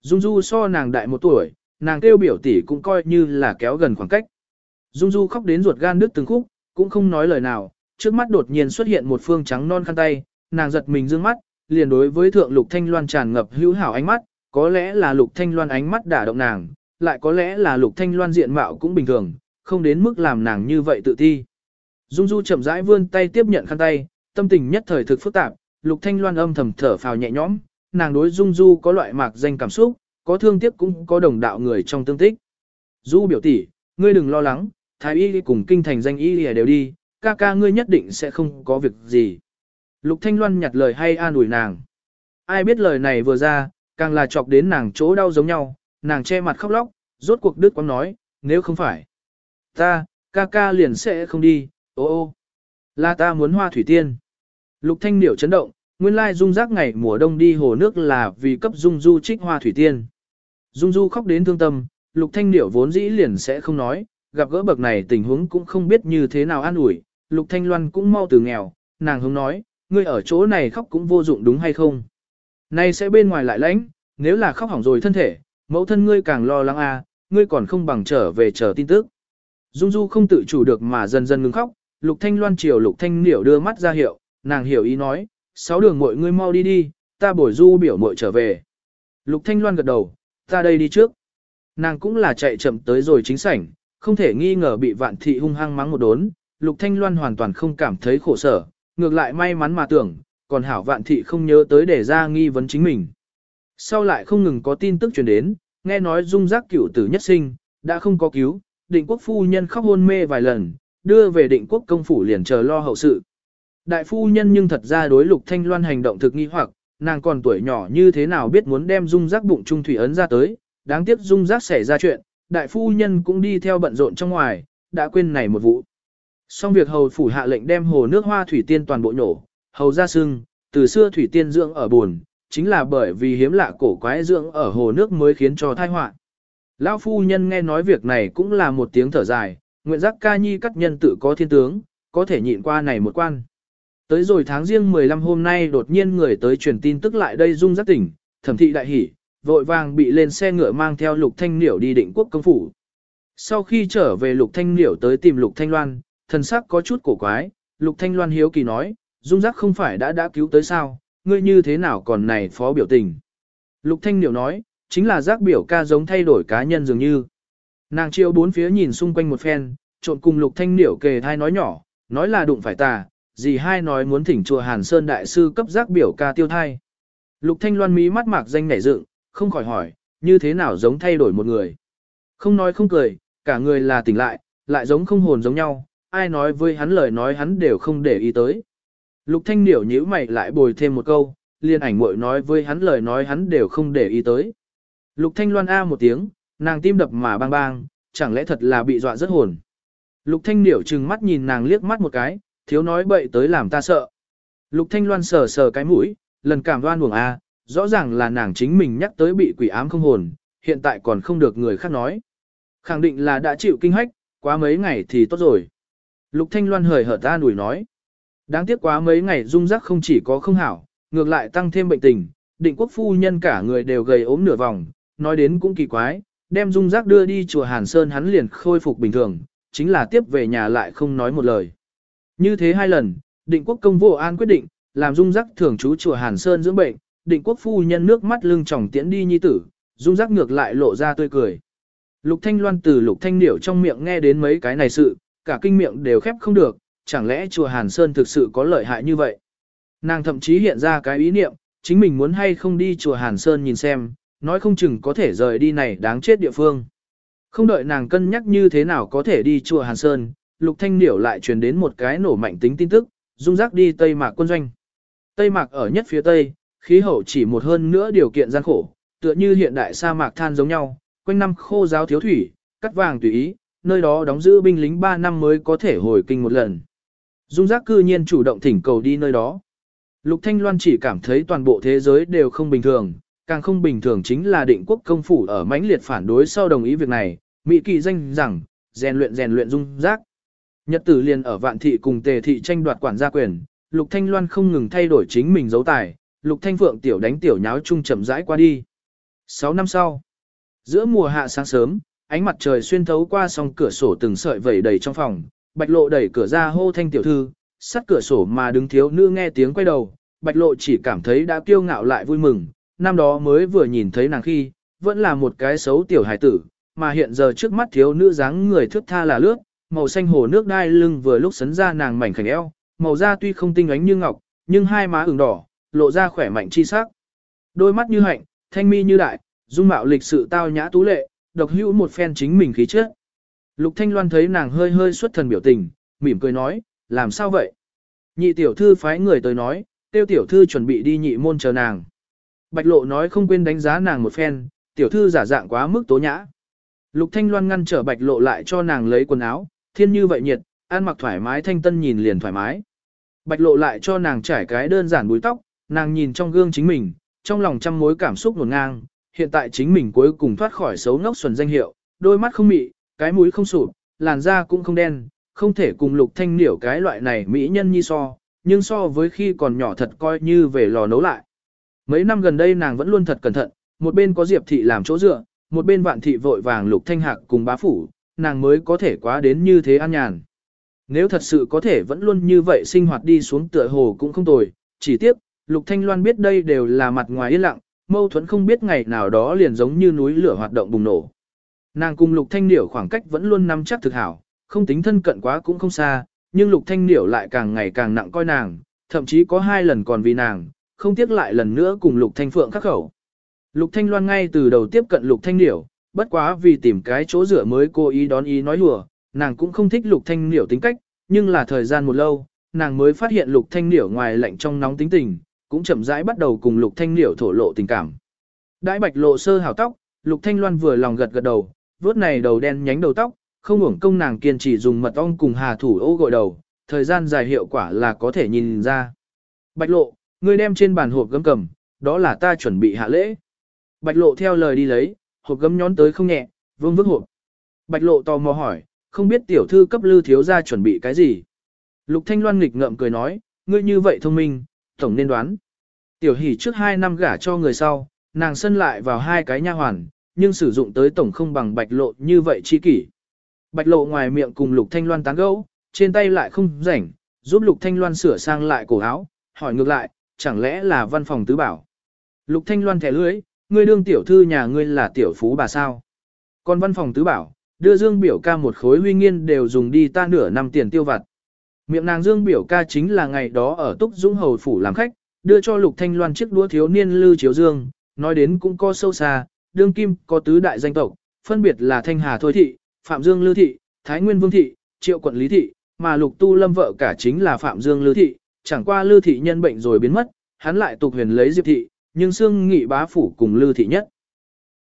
Dung Du so nàng đại một tuổi, nàng kêu biểu tỷ cũng coi như là kéo gần khoảng cách. Dung Du khóc đến ruột gan đứt từng khúc, cũng không nói lời nào, trước mắt đột nhiên xuất hiện một phương trắng non khăn tay, nàng giật mình dương mắt, liền đối với thượng Lục Thanh Loan tràn ngập hữu hảo ánh mắt, có lẽ là Lục Thanh Loan ánh mắt đả động nàng, lại có lẽ là Lục Thanh Loan diện mạo cũng bình thường, không đến mức làm nàng như vậy tự ti. Dung Du chậm rãi vươn tay tiếp nhận khăn tay, tâm tình nhất thời thực phức tạp, Lục Thanh Loan âm thầm thở phào nhẹ nhõm, nàng đối Dung Du có loại mạc danh cảm xúc, có thương tiếc cũng có đồng đạo người trong tương tích. Du biểu tỷ, ngươi đừng lo lắng, thái y cùng kinh thành danh y đều đi, ca ca ngươi nhất định sẽ không có việc gì. Lục Thanh Loan nhặt lời hay an ủi nàng. Ai biết lời này vừa ra, càng là chọc đến nàng chỗ đau giống nhau, nàng che mặt khóc lóc, rốt cuộc đứt quăng nói, nếu không phải. Ta, ca ca liền sẽ không đi, ô ô. Là ta muốn hoa thủy tiên. Lục Thanh Điểu chấn động, nguyên lai dung giác ngày mùa đông đi hồ nước là vì cấp dung du trích hoa thủy tiên. Dung du khóc đến thương tâm, Lục Thanh Điểu vốn dĩ liền sẽ không nói, gặp gỡ bậc này tình huống cũng không biết như thế nào an ủi, Lục Thanh Loan cũng mau từ nghèo, nàng hướng nói, ngươi ở chỗ này khóc cũng vô dụng đúng hay không? Nay sẽ bên ngoài lại lãnh, nếu là khóc hỏng rồi thân thể, mẫu thân ngươi càng lo lắng à, ngươi còn không bằng trở về chờ tin tức. Dung Du không tự chủ được mà dần dần ngừng khóc, Lục Thanh Loan chiều Lục Thanh điểu đưa mắt ra hiệu, nàng hiểu ý nói, sáu đường mọi ngươi mau đi đi, ta bồi Du biểu mội trở về. Lục Thanh Loan gật đầu, ta đây đi trước. Nàng cũng là chạy chậm tới rồi chính sảnh, không thể nghi ngờ bị vạn thị hung hăng mắng một đốn, Lục Thanh Loan hoàn toàn không cảm thấy khổ sở, ngược lại may mắn mà tưởng, còn hảo vạn thị không nhớ tới để ra nghi vấn chính mình. Sau lại không ngừng có tin tức truyền đến, nghe nói dung giác cửu tử nhất sinh, đã không có cứu, định quốc phu nhân khóc hôn mê vài lần, đưa về định quốc công phủ liền chờ lo hậu sự. Đại phu nhân nhưng thật ra đối lục thanh loan hành động thực nghi hoặc, nàng còn tuổi nhỏ như thế nào biết muốn đem dung giác bụng trung thủy ấn ra tới, đáng tiếc dung giác xảy ra chuyện, đại phu nhân cũng đi theo bận rộn trong ngoài, đã quên này một vụ. Xong việc hầu phủ hạ lệnh đem hồ nước hoa thủy tiên toàn bộ nhổ, hầu ra sưng, từ xưa thủy tiên dưỡng ở buồn, chính là bởi vì hiếm lạ cổ quái dưỡng ở hồ nước mới khiến cho tai họa. Lão phu nhân nghe nói việc này cũng là một tiếng thở dài, nguyện giác ca nhi các nhân tự có thiên tướng, có thể nhịn qua này một quan. Tới rồi tháng riêng 15 hôm nay đột nhiên người tới truyền tin tức lại đây rung giác tỉnh, thẩm thị đại hỉ, vội vàng bị lên xe ngựa mang theo lục thanh niểu đi định quốc công phủ. Sau khi trở về lục thanh niểu tới tìm lục thanh loan, thần sắc có chút cổ quái, lục thanh loan hiếu kỳ nói, dung giác không phải đã đã cứu tới sao, ngươi như thế nào còn này phó biểu tình. Lục thanh niểu nói, chính là giác biểu ca giống thay đổi cá nhân dường như. Nàng chiêu bốn phía nhìn xung quanh một phen, trộn cùng lục thanh niểu kề thai nói nhỏ, nói là đụng phải ta Dì hai nói muốn thỉnh chùa Hàn Sơn đại sư cấp giác biểu ca tiêu thai. Lục thanh loan mí mắt mạc danh nảy dựng, không khỏi hỏi, như thế nào giống thay đổi một người. Không nói không cười, cả người là tỉnh lại, lại giống không hồn giống nhau, ai nói với hắn lời nói hắn đều không để ý tới. Lục thanh niểu nhíu mày lại bồi thêm một câu, liên ảnh muội nói với hắn lời nói hắn đều không để ý tới. Lục thanh loan a một tiếng, nàng tim đập mà bang bang, chẳng lẽ thật là bị dọa rất hồn. Lục Thanh Niểu trừng mắt nhìn nàng liếc mắt một cái, thiếu nói bậy tới làm ta sợ. Lục Thanh Loan sờ sờ cái mũi, lần cảm đoan buồng a, rõ ràng là nàng chính mình nhắc tới bị quỷ ám không hồn, hiện tại còn không được người khác nói. Khẳng định là đã chịu kinh hách, quá mấy ngày thì tốt rồi. Lục Thanh Loan hời hợt ta nủi nói. Đáng tiếc quá mấy ngày dung rắc không chỉ có không hảo, ngược lại tăng thêm bệnh tình, định quốc phu nhân cả người đều gầy ốm nửa vòng, nói đến cũng kỳ quái, đem dung rắc đưa đi chùa Hàn Sơn hắn liền khôi phục bình thường, chính là tiếp về nhà lại không nói một lời. Như thế hai lần, định quốc công vô an quyết định, làm dung rắc thường trú chùa Hàn Sơn dưỡng bệnh, định quốc phu nhân nước mắt lưng tròng tiễn đi nhi tử, dung rắc ngược lại lộ ra tươi cười. Lục Thanh Loan từ Lục Thanh Điểu trong miệng nghe đến mấy cái này sự, cả kinh miệng đều khép không được, chẳng lẽ chùa Hàn Sơn thực sự có lợi hại như vậy. Nàng thậm chí hiện ra cái ý niệm, chính mình muốn hay không đi chùa Hàn Sơn nhìn xem, nói không chừng có thể rời đi này đáng chết địa phương. Không đợi nàng cân nhắc như thế nào có thể đi chùa Hàn Sơn, Lục Thanh Điểu lại truyền đến một cái nổ mạnh tính tin tức, dung rắc đi Tây Mạc quân doanh. Tây Mạc ở nhất phía Tây, khí hậu chỉ một hơn nữa điều kiện gian khổ, tựa như hiện đại sa mạc than giống nhau, quanh năm khô giáo thiếu thủy, cắt vàng tùy ý, nơi đó đóng giữ binh lính 3 năm mới có thể hồi kinh một lần. Dung giác cư nhiên chủ động thỉnh cầu đi nơi đó. Lục Thanh Loan chỉ cảm thấy toàn bộ thế giới đều không bình thường, càng không bình thường chính là định quốc công phủ ở mãnh liệt phản đối sau đồng ý việc này, Mỹ kỳ danh rằng, rèn luyện rèn luyện dung giác. Nhật tử liền ở vạn thị cùng tề thị tranh đoạt quản gia quyền, Lục Thanh Loan không ngừng thay đổi chính mình dấu tài, Lục Thanh Phượng tiểu đánh tiểu nháo chung chậm rãi qua đi. 6 năm sau, giữa mùa hạ sáng sớm, ánh mặt trời xuyên thấu qua song cửa sổ từng sợi vẩy đầy trong phòng, Bạch Lộ đẩy cửa ra hô thanh tiểu thư, sắt cửa sổ mà đứng thiếu nữ nghe tiếng quay đầu, Bạch Lộ chỉ cảm thấy đã kiêu ngạo lại vui mừng, năm đó mới vừa nhìn thấy nàng khi, vẫn là một cái xấu tiểu hài tử, mà hiện giờ trước mắt thiếu nữ dáng người thước tha là lướt, màu xanh hồ nước đai lưng vừa lúc sấn ra nàng mảnh khảnh eo, màu da tuy không tinh ánh như ngọc, nhưng hai má ửng đỏ, lộ ra khỏe mạnh chi sắc. Đôi mắt như hạnh, thanh mi như đại, dung mạo lịch sự tao nhã tú lệ, độc hữu một phen chính mình khí chất. Lục Thanh Loan thấy nàng hơi hơi xuất thần biểu tình, mỉm cười nói, làm sao vậy? Nhị tiểu thư phái người tới nói, tiêu tiểu thư chuẩn bị đi nhị môn chờ nàng. Bạch lộ nói không quên đánh giá nàng một phen, tiểu thư giả dạng quá mức tố nhã. Lục Thanh Loan ngăn trở bạch lộ lại cho nàng lấy quần áo, thiên như vậy nhiệt, ăn mặc thoải mái thanh tân nhìn liền thoải mái. Bạch lộ lại cho nàng trải cái đơn giản búi tóc, nàng nhìn trong gương chính mình, trong lòng trăm mối cảm xúc nguồn ngang, hiện tại chính mình cuối cùng thoát khỏi xấu ngốc xuẩn danh hiệu, đôi mắt không mị, cái mũi không sụp, làn da cũng không đen, không thể cùng lục thanh niểu cái loại này mỹ nhân nhi so, nhưng so với khi còn nhỏ thật coi như về lò nấu lại. Mấy năm gần đây nàng vẫn luôn thật cẩn thận, một bên có Diệp thị làm chỗ dựa, một bên vạn thị vội vàng lục thanh hạc cùng bá phủ, nàng mới có thể quá đến như thế an nhàn. Nếu thật sự có thể vẫn luôn như vậy sinh hoạt đi xuống tựa hồ cũng không tồi, chỉ tiếc, lục thanh loan biết đây đều là mặt ngoài yên lặng, mâu thuẫn không biết ngày nào đó liền giống như núi lửa hoạt động bùng nổ. Nàng cùng Lục Thanh Điểu khoảng cách vẫn luôn nắm chắc thực hảo, không tính thân cận quá cũng không xa, nhưng Lục Thanh Điểu lại càng ngày càng nặng coi nàng, thậm chí có hai lần còn vì nàng, không tiếc lại lần nữa cùng Lục Thanh Phượng khắc khẩu. Lục Thanh Loan ngay từ đầu tiếp cận Lục Thanh Điểu, bất quá vì tìm cái chỗ rửa mới cô ý đón ý nói hùa, nàng cũng không thích Lục Thanh niểu tính cách, nhưng là thời gian một lâu, nàng mới phát hiện Lục Thanh niểu ngoài lạnh trong nóng tính tình, cũng chậm rãi bắt đầu cùng Lục Thanh niểu thổ lộ tình cảm. Đãi bạch lộ sơ hào tóc, Lục Thanh Loan vừa lòng gật gật đầu, vớt này đầu đen nhánh đầu tóc, không uổng công nàng kiên trì dùng mật ong cùng hà thủ ô gội đầu, thời gian dài hiệu quả là có thể nhìn ra. Bạch lộ, ngươi đem trên bàn hộp gấm cầm, đó là ta chuẩn bị hạ lễ. Bạch lộ theo lời đi lấy, hộp gấm nhón tới không nhẹ, vương vức hộp. Bạch lộ tò mò hỏi, không biết tiểu thư cấp lư thiếu gia chuẩn bị cái gì. Lục Thanh Loan nghịch ngợm cười nói, ngươi như vậy thông minh, tổng nên đoán. Tiểu hỷ trước hai năm gả cho người sau, nàng sân lại vào hai cái nha hoàn, nhưng sử dụng tới tổng không bằng bạch lộ như vậy chi kỷ. Bạch lộ ngoài miệng cùng Lục Thanh Loan tán gẫu, trên tay lại không rảnh, giúp Lục Thanh Loan sửa sang lại cổ áo, hỏi ngược lại, chẳng lẽ là văn phòng tứ bảo. Lục Thanh Loan thẻ lưới, ngươi đương tiểu thư nhà ngươi là tiểu phú bà sao. Còn văn phòng tứ bảo, đưa Dương biểu ca một khối huy nghiên đều dùng đi ta nửa năm tiền tiêu vặt. Miệng nàng Dương biểu ca chính là ngày đó ở Túc Dũng Hầu Phủ làm khách, đưa cho Lục Thanh Loan chiếc đũa thiếu niên lư chiếu Dương, nói đến cũng có sâu xa, đương kim có tứ đại danh tộc, phân biệt là Thanh Hà Thôi Thị, Phạm Dương Lư Thị, Thái Nguyên Vương Thị, Triệu Quận Lý Thị, mà Lục Tu Lâm vợ cả chính là Phạm Dương Lư Thị, chẳng qua Lư Thị nhân bệnh rồi biến mất, hắn lại tục huyền lấy Diệp Thị, nhưng xương nghị bá phủ cùng Lư Thị nhất.